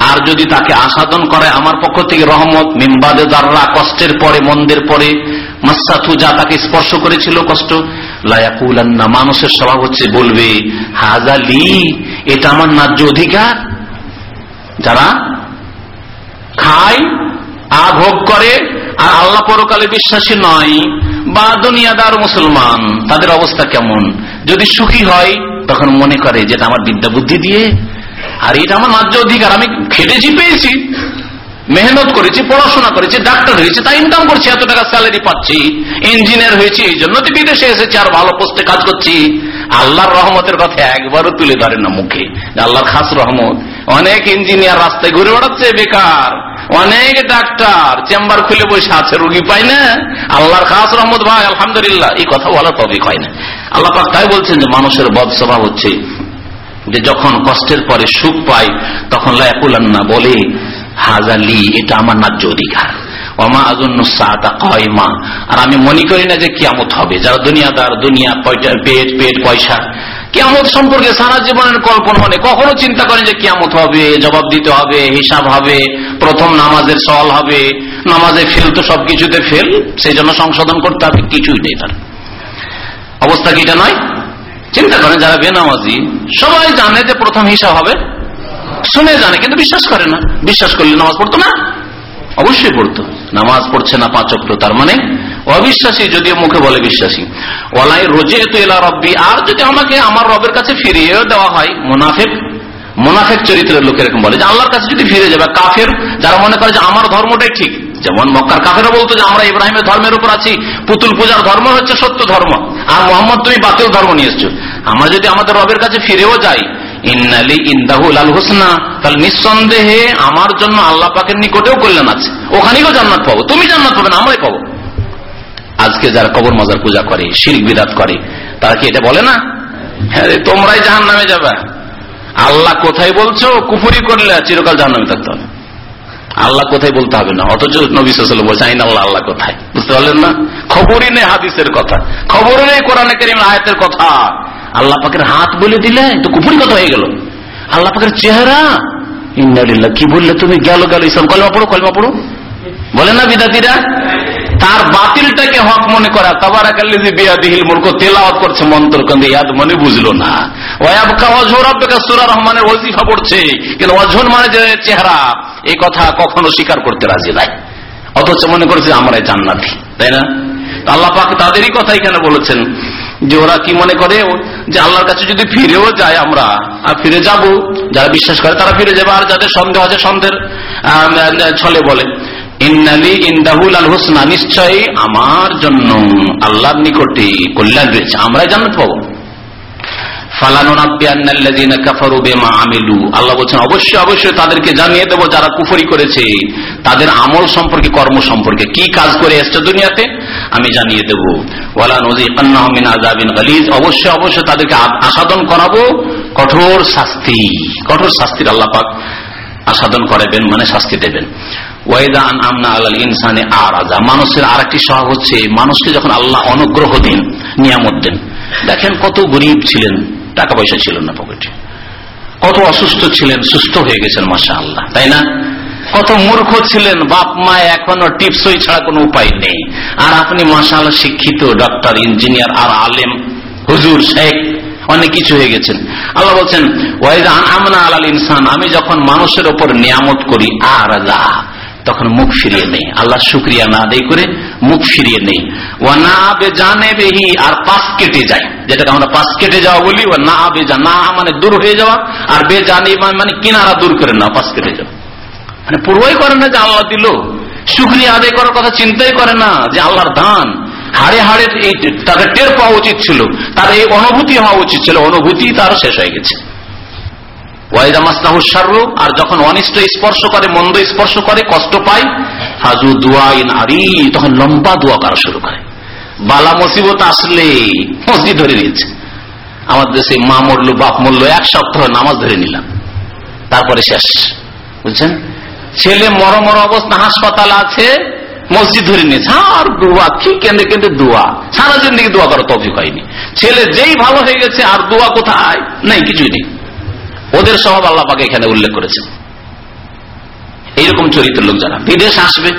আর যদি তাকে আসাদন করে আমার পক্ষ থেকে রহমত মিমবাদে দাররা কষ্টের পরে, মন্দের পরে, মাসাথু যা তাকে স্পর্শ করেছিল কষ্ট লায়াকুলান্না মানুষের স্বভাব হচ্ছে বলবে হাজালি এটা আমার ন্যায্য অধিকার। যারা খায় আভোগ করে, আর আল্লাহ পরকালে বিশ্বাসী নয়, বা দুনিয়াদার মুসলমান, তাদের অবস্থা কেমন? যদি সুখী হয় তখন মনে করে যেটা আমার বিদ্যা বুদ্ধি দিয়ে, আর এটা আমার ন্যায্য অধিকার। আমি খেটেছি, পেয়েছি, মেহনত করেছি, পড়াশোনা করেছি, ডাক্তার হয়েছে, তাই ইনকাম করছি, এত টাকা স্যালারি পাচ্ছি ইঞ্জিনিয়ার হয়েছি, এই জন্য তো বিদেশে এসেছি, আর ভালো পোস্টে কাজ করছি। আল্লাহর রহমতের কথা একবারও তুলে ধরে না মুখে। আল্লাহর খাস রহমত। অনেক ইঞ্জিনিয়ার রাস্তায় ঘুরে বেড়াচ্ছে, বেকার। অনেক ডাক্তার, চেম্বার খুলে বসে আছে, রুগী পাই না। আল্লাহর খাস রহমদ ভাই, আলহামদুলিল্লাহ। এই কথা বলা তবে হয় না। আল্লাহ পাক তাই বলছেন যে, মানুষের বদ স্বভাব হচ্ছে যে, যখন কষ্টের পরে সুখ পায়, তখন লায়াকুলান্না বলে, হাজালি, এটা আমার ন্যায্য অধিকার। আর আমি মনে করি না যে কিয়ামত হবে। যারা দুনিয়াদার, দুনিয়া পেট পেট, পয়সা, কিয়ামত সম্পর্কে সারা জীবনের কল্পনা মানে কখনো চিন্তা করেন যে কিয়ামত হবে, জবাব দিতে হবে, হিসাব হবে, প্রথম নামাজের সল হবে, নামাজে ফেল তো সবকিছুতে ফেল সেই জন্য সংশোধন করতে হবে, কিছুই নেই তার। অবস্থা কি এটা নয়? চিন্তা করেন যারা বেনামাজি, সবাই জানে যে প্রথম হিসাব হবে, শুনে জানে, কিন্তু বিশ্বাস করে না। বিশ্বাস করলে নামাজ পড়তো না। অবশ্যই পড়তো নামাজ পড়ছে না পাচক তার মানে অবিশ্বাসী, যদিও মুখে বলে বিশ্বাসী। ওলাই রোজে তো এলা রব্বি, আর যদি আমাকে আমার রবের কাছে ফিরিয়ে দেওয়া হয়, মুনাফেক মুনাফেক চরিত্রের লোক এরকম বলে যে আল্লাহর কাছে যদি ফিরে যাবে, কাফের যারা মনে করে যে আমার ধর্মটাই ঠিক, যেমন মক্কার কাফেরা বলতো যে আমরা ইব্রাহিমের ধর্মের উপর আছি, পুতুল পূজার ধর্ম হচ্ছে সত্য ধর্ম, আর মোহাম্মদ তুমি বাতিল ধর্ম নিয়ে এসছো। আমরা যদি আমাদের রবের কাছে ফিরেও যাই ইন্নালি ইন্দাহুল আল হোসনা। তাহলে নিঃসন্দেহে আমার জন্য আল্লাহ পাকের নিকটেও কল্যাণ আছে। ওখানেও জান্নাত পাবো। তুমি জান্নাত পাবে না, আমরাই পাবো। আজকে যারা কবর মজার পূজা করে শিল্প করে, তারা কি এটা বলে না? হ্যাঁ তোমরাই জাহান নামে যাবে। আল্লাহ কোথায় বলছো? কুফুরি করলে চিরকাল জাহান নামে থাকতে হবে। আল্লাহ কোথায় বলতে হবে না? অথচ নবী বলছে আইন আল্লাহ আল্লাহ কোথায়? বুঝতে পারলেন না? খবরই নেই হাদিসের কথা। খবরই নেই কোরআনে করিম আয়াতের কথা। আল্লাহ পাকের হাত বলে দিলে তো কুপুরি কথা হয়ে গেল। আল্লাহ পাকের চেহারা ইন্দালিল্লাহ কি বললে তুমি? গেল গেল, ইসলাম। কলমা পড়ো কলমা পড়ো। বলে না বিদাতিরা? তার বাতিলটাকে হক মনে করা। তাবার বিয়াদিহিল মুলক, তেলাওয়াত করছে মন্ত্র কন্দে। ইয়াদ মনে বুঝলো না। ওয়াবকা অজহর আব্বাকা সূরা রহমানের ওয়াজিফা পড়ছে। কিন্তু অজহর মানে যে চেহারা, এই কথা কখনো স্বীকার করতে রাজি নাই। অথচ মনে করেছে আমরা জান্নাতি। তাই না? আল্লাহ পাক তাদেরই কথা এখানে বলেছেন যে ওরা কি মনে করে? যে আল্লাহর কাছে যদি ফিরেও যায় আমরা, আর ফিরে যাব, যারা বিশ্বাস করে তারা ফিরে যাবে, আর যাদের সন্দেহ আছে সন্দেহ ছলে বলে। ইন্নালি ইন্দাহুল আল হোসনা, নিশ্চয়ই আমার জন্য আল্লাহর নিকটে কল্যাণ রয়েছে। আমরাই জান্নাত পাবো আল্লাহ বলছেন, অবশ্যই অবশ্যই তাদেরকে জানিয়ে দেবো যারা কুফরি করেছে। তাদের আমল সম্পর্কে, কর্ম সম্পর্কে কাজ করে এসছে দুনিয়াতে? আমি জানিয়ে দেবো। ওয়ালা অবশ্যই অবশ্যই তাদেরকে আসাদন করাবো। কঠোর শাস্তি, কঠোর শাস্তির আল্লাহ পাক আসাদন করাবেন মানে শাস্তি দেবেন। ওয়াইদান আমনা ইনসানে আর আজা মানুষের আর একটি স্বভাব হচ্ছে, মানুষকে যখন আল্লাহ অনুগ্রহ দিন, নিয়ামত দেন। দেখেন কত গরিব ছিলেন। টাকা পয়সা ছিল না পকেটে। কত অসুস্থ ছিলেন, সুস্থ হয়ে গেছেন মাসা আল্লাহ তাই না? কত মূর্খ ছিলেন, বাপ, মা, এখনও টিপসই ছাড়া কোনো উপায় নেই। আর আপনি মাসা আল্লাহ শিক্ষিত ডক্টর ইঞ্জিনিয়ার, আর আলেম, হুজুর, শেখ, অনেক কিছু হয়ে গেছেন। আল্লাহ বলছেন, ওয়াইজ আমনা আলাল ইনসান আমি যখন মানুষের ওপর নিয়ামত করি আর তখন মুখ ফিরিয়ে নেই। আল্লাহ শুক্রিয়া না আদায় করে মুখ ফিরিয়ে নেই। ও না আবে জানে বেহি আর পাশ কেটে যায়। যেটাকে আমরা পাশ কেটে যাওয়া বলি ও না আবে যা না মানে দূর হয়ে যাওয়া, আর বে জানে মানে কিনারা দূর করে না পাশ কেটে যাওয়া। মানে পূর্বই করে না যে আল্লাহ দিল। শুক্রিয়া আদায় করার কথা চিন্তাই করে না যে আল্লাহর দান। হাড়ে হাড়ে তাদের টের পাওয়া উচিত ছিল। তার এই অনুভূতি হওয়া উচিত ছিল। অনুভূতি তারও শেষ হয়ে গেছে। আর যখন অনিষ্ট স্পর্শ করে, মন্দ স্পর্শ করে, কষ্ট পায় হাজু দুয়াইন আরি তখন লম্বা দোয়া করা শুরু করে। বালা মুসিবত আসলে মসজিদ ধরে নিয়েছে। আমাদের দেশে মা মরলো, বাপ মরলো, এক সপ্তাহ নামাজ ধরে নিলাম। তারপরে শেষ। বুঝছেন? ছেলে মর মর অবস্থা, হাসপাতাল আছে, মসজিদ ধরে নিয়েছে। আর দোয়া, কি কেন্দ্রে কেন্দ্রে দোয়া? সারা জিন্দিগি দোয়া করা তফিক হয়নি। ছেলে যেই ভালো হয়ে গেছে, আর দোয়া কোথায়? নেই, কিছুই নেই। ওদের স্বভাব আল্লাহ পাকে এখানে উল্লেখ করেছেন। এইরকম চরিত্র লোক যারা। বিদেশ আসবে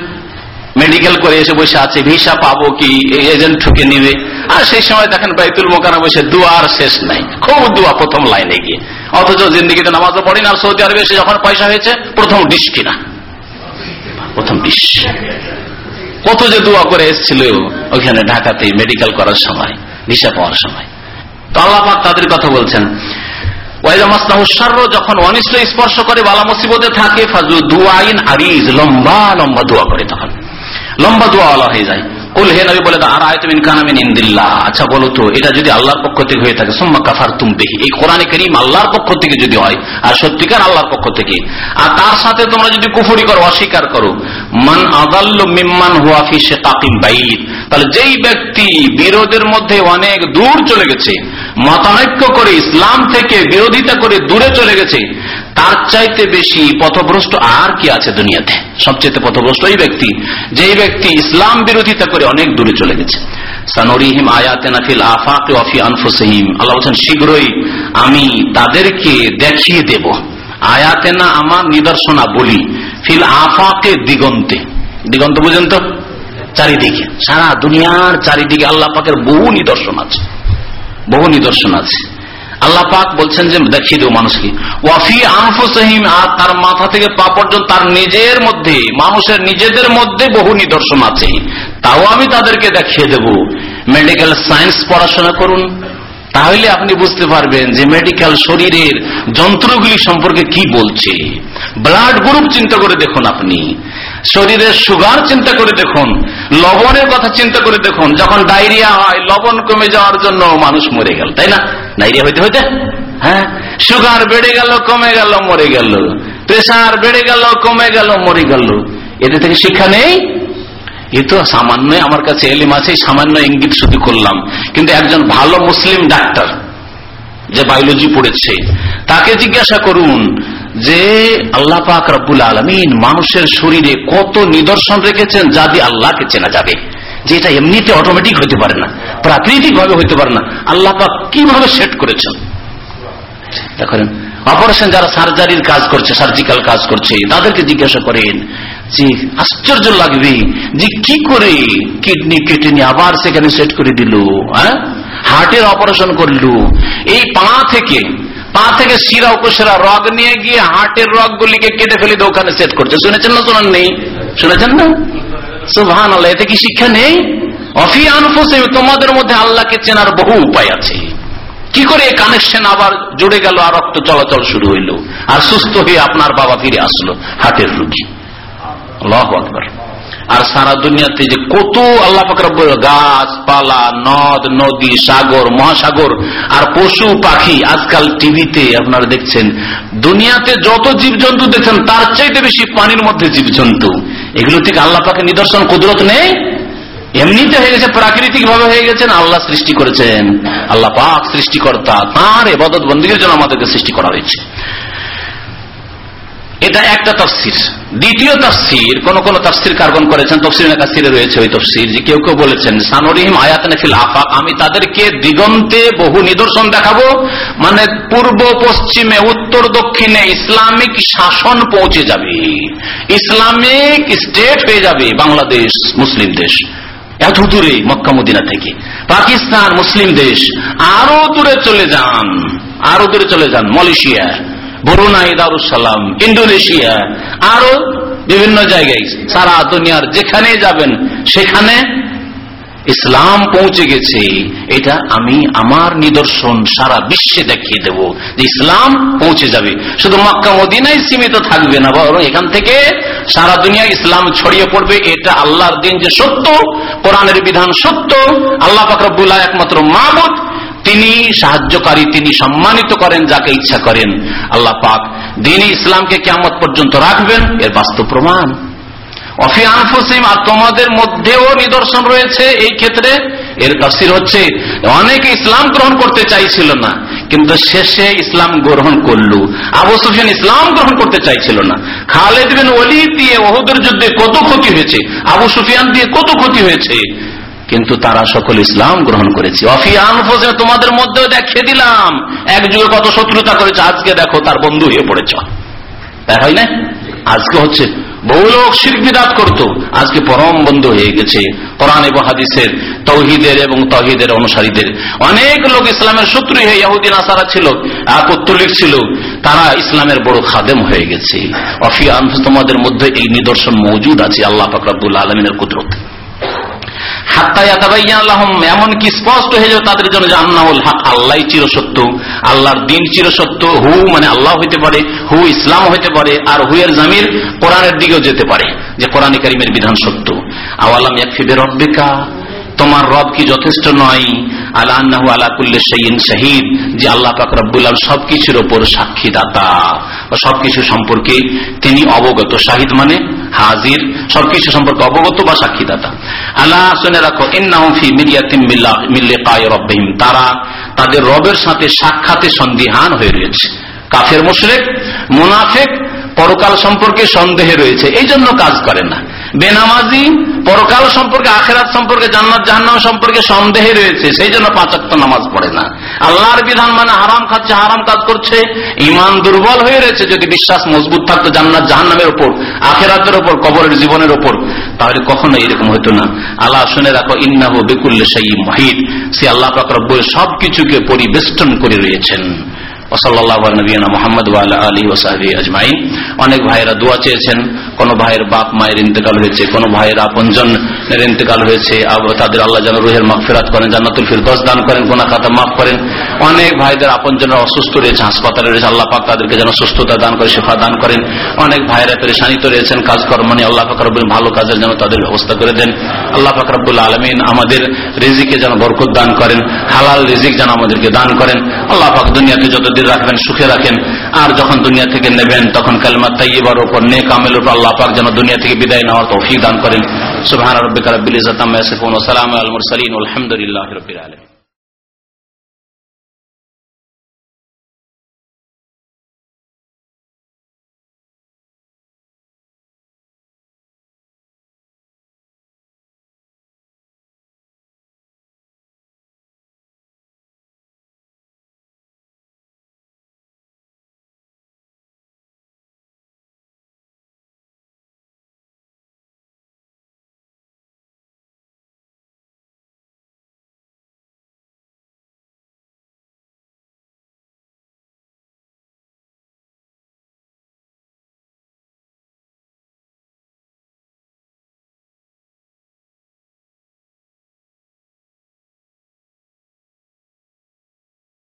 মেডিকেল করে এসে বসে আছে ভিসা পাবো কি এজেন্ট ঠুকে নিবে। আর সেই সময় দেখেন বাইতুল মোকানা বসে দুয়ার শেষ নাই। খুব দোয়া প্রথম লাইনে গিয়ে। অথচ জিন্দিগিতে নামাজও পড়ি না সৌদি আরবে এসে যখন পয়সা হয়েছে, প্রথম ডিস কিনা। প্রথম ডিস কত যে দোয়া করে এসেছিল ওইখানে ঢাকাতে মেডিকেল করার সময় ভিসা পাওয়ার সময়। তো আল্লাহ তাদের কথা বলছেন যখন অনিষ্ট স্পর্শ করে, বালা মুসিবতে থাকে, ফাজু আইন আরিজ, লম্বা লম্বা দোয়া করে তখন। লম্বা দোয়া হয়ে যায়। কুল হে নবী বলে আর কানামিন ইন্দিল্লাহ। আচ্ছা বলো তো, এটা যদি আল্লাহর পক্ষ থেকে হয়ে থাকে, সোম্মা কাফার এই কোরআনে করিম আল্লাহর পক্ষ থেকে যদি হয়, আর সত্যিকার আল্লাহর পক্ষ থেকে, আর তার সাথে তোমরা যদি কুফুরি করো, অস্বীকার করো, মান আদাল্ল মিম্মান তাহলে যেই ব্যক্তি বিরোধের মধ্যে অনেক দূর চলে গেছে, মতানৈক্য করে ইসলাম থেকে বিরোধিতা করে দূরে চলে গেছে, তার চাইতে বেশি পথভ্রষ্ট আর কি আছে দুনিয়াতে? সবচেয়ে পথভ্রষ্ট এই ব্যক্তি। যেই ব্যক্তি ইসলাম বিরোধিতা করে অনেক দূরে চলে গেছে। সানরিহিম আয়াতেনাফিল আফাকে অফি আনফুসহিম। আল্লাহ বলছেন, শীঘ্রই আমি তাদেরকে দেখিয়ে দেব। আয়াতেনা আমার নিদর্শনা বলি। ফিল আফাকে দিগন্তে। দিগন্ত বুঝেন তো? চারিদিকে। সারা দুনিয়ার চারিদিকে আল্লাহ পাকের বহু নিদর্শন আছে। বহু নিদর্শন আছে। আল্লাহ পাক বলছেন যে, দেখিয়ে দেবো মানুষকে। ওয়াফি আনফুসহিম, আর তার মাথা থেকে পা পর্যন্ত তার নিজের মধ্যে, মানুষের নিজেদের মধ্যে বহু নিদর্শন আছে। তাও আমি তাদেরকে দেখিয়ে দেব। মেডিকেল সায়েন্স পড়াশোনা করুন। তাহলে আপনি বুঝতে পারবেন যে মেডিকেল শরীরের যন্ত্রগুলি সম্পর্কে কি বলছে। ব্লাড গ্রুপ চিন্তা করে দেখুন আপনি। শরীরের সুগার চিন্তা করে দেখুন, লবণের কথা চিন্তা করে দেখুন, যখন ডায়রিয়া হয়, লবণ কমে যাওয়ার জন্য মানুষ মরে গেল, তাই না? ডায়রিয়া হইতে হইতে? হ্যাঁ? সুগার বেড়ে গেল, কমে গেল, মরে গেল। প্রেশার বেড়ে গেল, কমে গেল, মরে গেল। এদের থেকে শিক্ষা নেই? এ তো সামান্য আমার কাছে এলিম আছে সামান্য ইঙ্গিত শুধু করলাম। কিন্তু একজন ভালো মুসলিম ডাক্তার যে বায়োলজি পড়েছে, তাকে জিজ্ঞাসা করুন যে আল্লাহ পাক রব্বুল আলমিন মানুষের শরীরে কত নিদর্শন রেখেছেন যা দিয়ে আল্লাহকে চেনা যাবে, যে এটা এমনিতে অটোমেটিক হইতে পারে না প্রাকৃতিক ভাবে হইতে পারে না। আল্লাহ পাক কীভাবে সেট করেছেন? দেখেন অপারেশন যারা সার্জারির কাজ করছে সার্জিক্যাল কাজ করছে, তাদেরকে জিজ্ঞাসা করেন যে আশ্চর্য লাগবে যে কি করে কিডনি কেটে নিয়ে আবার সেখানে সেট করে দিল হ্যাঁ? হার্টের অপারেশন করল। এই পা থেকে পা থেকে শিরা উপসেরা রগ নিয়ে গিয়ে হার্টের রগ গুলিকে কেটে ফেলে দিয়ে ওখানে সেট করছে। শুনেছেন না শোনান নেই? শুনেছেন না? সুভান আল্লাহ এতে কি শিক্ষা নেই? অফি আনফুসে তোমাদের মধ্যে আল্লাহকে চেনার বহু উপায় আছে। কি করে কানেকশন আবার জুড়ে গেল আর রক্ত চলাচল শুরু হইল? আর সুস্থ হয়ে আপনার বাবা ফিরে আসলো হাটের রুগী। আল্লাহ আকবর। আর সারা দুনিয়াতে যে কত আল্লাহ ফাকর গাছপালা নদ, নদী, সাগর, মহাসাগর, আর পশু, পাখি, আজকাল টিভিতে আপনারা দেখছেন, দুনিয়াতে যত জীবজন্তু দেখছেন, তার চাইতে বেশি পানির মধ্যে জীবজন্তু। এগুলো থেকে আল্লাহ পাকে নিদর্শন কুদরত নেই? এমনিতে হয়ে গেছে প্রাকৃতিক ভাবে হয়ে গেছেন আল্লাহ সৃষ্টি করেছেন? আল্লাহ পাক সৃষ্টিকর্তা, তাঁর এবাদত বন্দীর জন্য আমাদেরকে সৃষ্টি করা হয়েছে। এটা একটা তফসির। দ্বিতীয় তফসির, কোন কোন তফসির কার্বন করেছেন, তফসির কাসিরে রয়েছে ওই তফসির, যে কেউ কেউ বলেছেন, সানরিহিম আয়াত নফিল আফাক আমি তাদেরকে দিগন্তে বহু নিদর্শন দেখাবো মানে পূর্ব, পশ্চিমে, উত্তর, দক্ষিণে ইসলামিক শাসন পৌঁছে যাবে। ইসলামিক স্টেট হয়ে যাবে বাংলাদেশ, মুসলিম দেশ। এত দূরে মক্কা মক্কামুদ্দিনা থেকে। পাকিস্তান, মুসলিম দেশ। আরও দূরে চলে যান, আরও দূরে চলে যান মালয়েশিয়া বরুনাই দারুসালাম ইন্ডোনেশিয়া আরও বিভিন্ন জায়গায়, সারা দুনিয়ার যেখানে যাবেন, সেখানে ইসলাম পৌঁছে গেছে। এটা আমি আমার নিদর্শন সারা বিশ্বে দেখিয়ে দেব যে ইসলাম পৌঁছে যাবে। শুধু মক্কা মদিনাই সীমিত থাকবে না, বরং এখান থেকে সারা দুনিয়া ইসলাম ছড়িয়ে পড়বে। এটা আল্লাহর দিন যে সত্য, কোরআনের বিধান সত্য, আল্লাহ ফাকরবুল্লাহ একমাত্র মাহমুদ তিনি সাহায্যকারী, তিনি সম্মানিত করেন, যাকে ইচ্ছা করেন। আল্লাহ পাক দিন ইসলামকে কেমন পর্যন্ত রাখবেন, এর বাস্তব প্রমাণ। অফি আনফুসিম, আর তোমাদের মধ্যেও নিদর্শন রয়েছে এই ক্ষেত্রে। এর তফসির হচ্ছে, অনেকে ইসলাম গ্রহণ করতে চাইছিল না, কিন্তু শেষে ইসলাম গ্রহণ করল। আবু সুফিয়ান ইসলাম গ্রহণ করতে চাইছিল না। খালেদ বিন অলি দিয়ে ওহুদের যুদ্ধে কত ক্ষতি হয়েছে? আবু সুফিয়ান দিয়ে কত ক্ষতি হয়েছে? কিন্তু তারা সকল ইসলাম গ্রহণ করেছে। তোমাদের মধ্যেও দেখিয়ে দিলাম। এক যুগে কত শত্রুতা করেছে, আজকে দেখো তার বন্ধু হয়ে পড়েছ। তাই হয় না? আজকে হচ্ছে বহু লোক শিরবিদাত করত। আজকে পরম বন্ধ হয়ে গেছে। কোরআন এবং হাদিসের, তৌহিদের এবং তহিদের অনুসারীদের। অনেক লোক ইসলামের শত্রু হয়ে ইয়াহুদ্দিন আসারা ছিল আপত্তলিক ছিল। তারা ইসলামের বড় খাদেম হয়ে গেছে। অফিয়ান তোমাদের মধ্যে এই নিদর্শন মজুদ আছে, আল্লাহ ফাকরাবুল আলমিনের কুদরত। এমনকি স্পষ্ট হয়ে যাবে তাদের জন্য যে আন্নাউল হক আল্লাহ চিরসত্য, আল্লাহর দিন চিরসত্য, হু মানে আল্লাহ হইতে পারে, হু ইসলাম হইতে পারে, আর হুয়ের জামির কোরআনের দিকেও যেতে পারে, যে কোরআন করিমের বিধান সত্য। আওয়ালাম ফিবে রব্বিকা তোমার রব কি যথেষ্ট নয়? আল্লাহ আলাকুল্লে সঈন শাহিদ, যে আল্লাহ পাক রব্বুল্লাহ সবকিছুর ওপর সাক্ষী দাতা সবকিছু সম্পর্কে তিনি অবগত। শাহিদ মানে হাজির, সবকিছু সম্পর্কে অবগত বা সাক্ষীদাতা। আল্লাহ শুনে রাখো রব্বাহিম। তারা তাদের রবের সাথে সাক্ষাতে সন্দিহান হয়ে রয়েছে। কাফের, মুশরেক, মুনাফেক, পরকাল সম্পর্কে সন্দেহে রয়েছে। এই জন্য কাজ করে না। বেনামাজি, পরকাল সম্পর্কে, আখেরাত সম্পর্কে, জান্নাত, জাহান্নাম সম্পর্কে সন্দেহে রয়েছে। সেই জন্য পাঁচাত্ত নামাজ পড়ে না। আল্লাহর বিধান মানে হারাম খাচ্ছে, হারাম কাজ করছে। ইমান দুর্বল হয়ে রয়েছে, যদি বিশ্বাস মজবুত থাকতো জান্নাত, জাহান্নামের ওপর, আখেরাতের ওপর, কবরের জীবনের ওপর, তাহলে কখনো এরকম হতো না। আল্লাহ শুনে রাখো, ইন্নাহ বেকুল্লে সেই মাহিদ সে আল্লাহ পাকরব সবকিছুকে পরিবেষ্টন করে রয়েছেন। অনেক ভাইয়েরা দোয়া চেয়েছেন, কোন ভাইয়ের বাপ মায়ের ইন্তেকাল হয়েছে, কোন ভাইয়ের ইন্তেকাল হয়েছে তাদের আল্লাহ যেন রুহের মাফ ফেরাত করেন, জান্নাতুল ফিরদস দান করেন কোন খাতা মাফ করেন। অনেক ভাইদের অসুস্থ রয়েছে, হাসপাতালে রয়েছে, আল্লাহ পাক তাদেরকে যেন সুস্থতা দান করে শেফা দান করেন। অনেক ভাইয়েরা পরেশানিত রয়েছেন, কাজকর্ম নিয়ে আল্লাহ ফাকরবুল ভালো কাজের যেন তাদের ব্যবস্থা করে দেন। আল্লাহ ফাকরাবুল আলমিন আমাদের রিজিকে যেন বরকত দান করেন, হালাল রিজিক যেন আমাদেরকে দান করেন। আল্লাহ পাক দুনিয়াতে যতদিন রাখবেন, সুখে রাখেন। আর যখন দুনিয়া থেকে নেবেন, তখন কালমা তাইবার ওপর নেক আমের উপর আল্লাহ যেন দুনিয়া থেকে বিদায় নেওয়ার তৌফিক দান করেন। সুবহান রাব্বিকা রাব্বিল ইজ্জাতি আম্মা ইয়াসিফুন ওয়া সালামুন আলাল মুরসালিন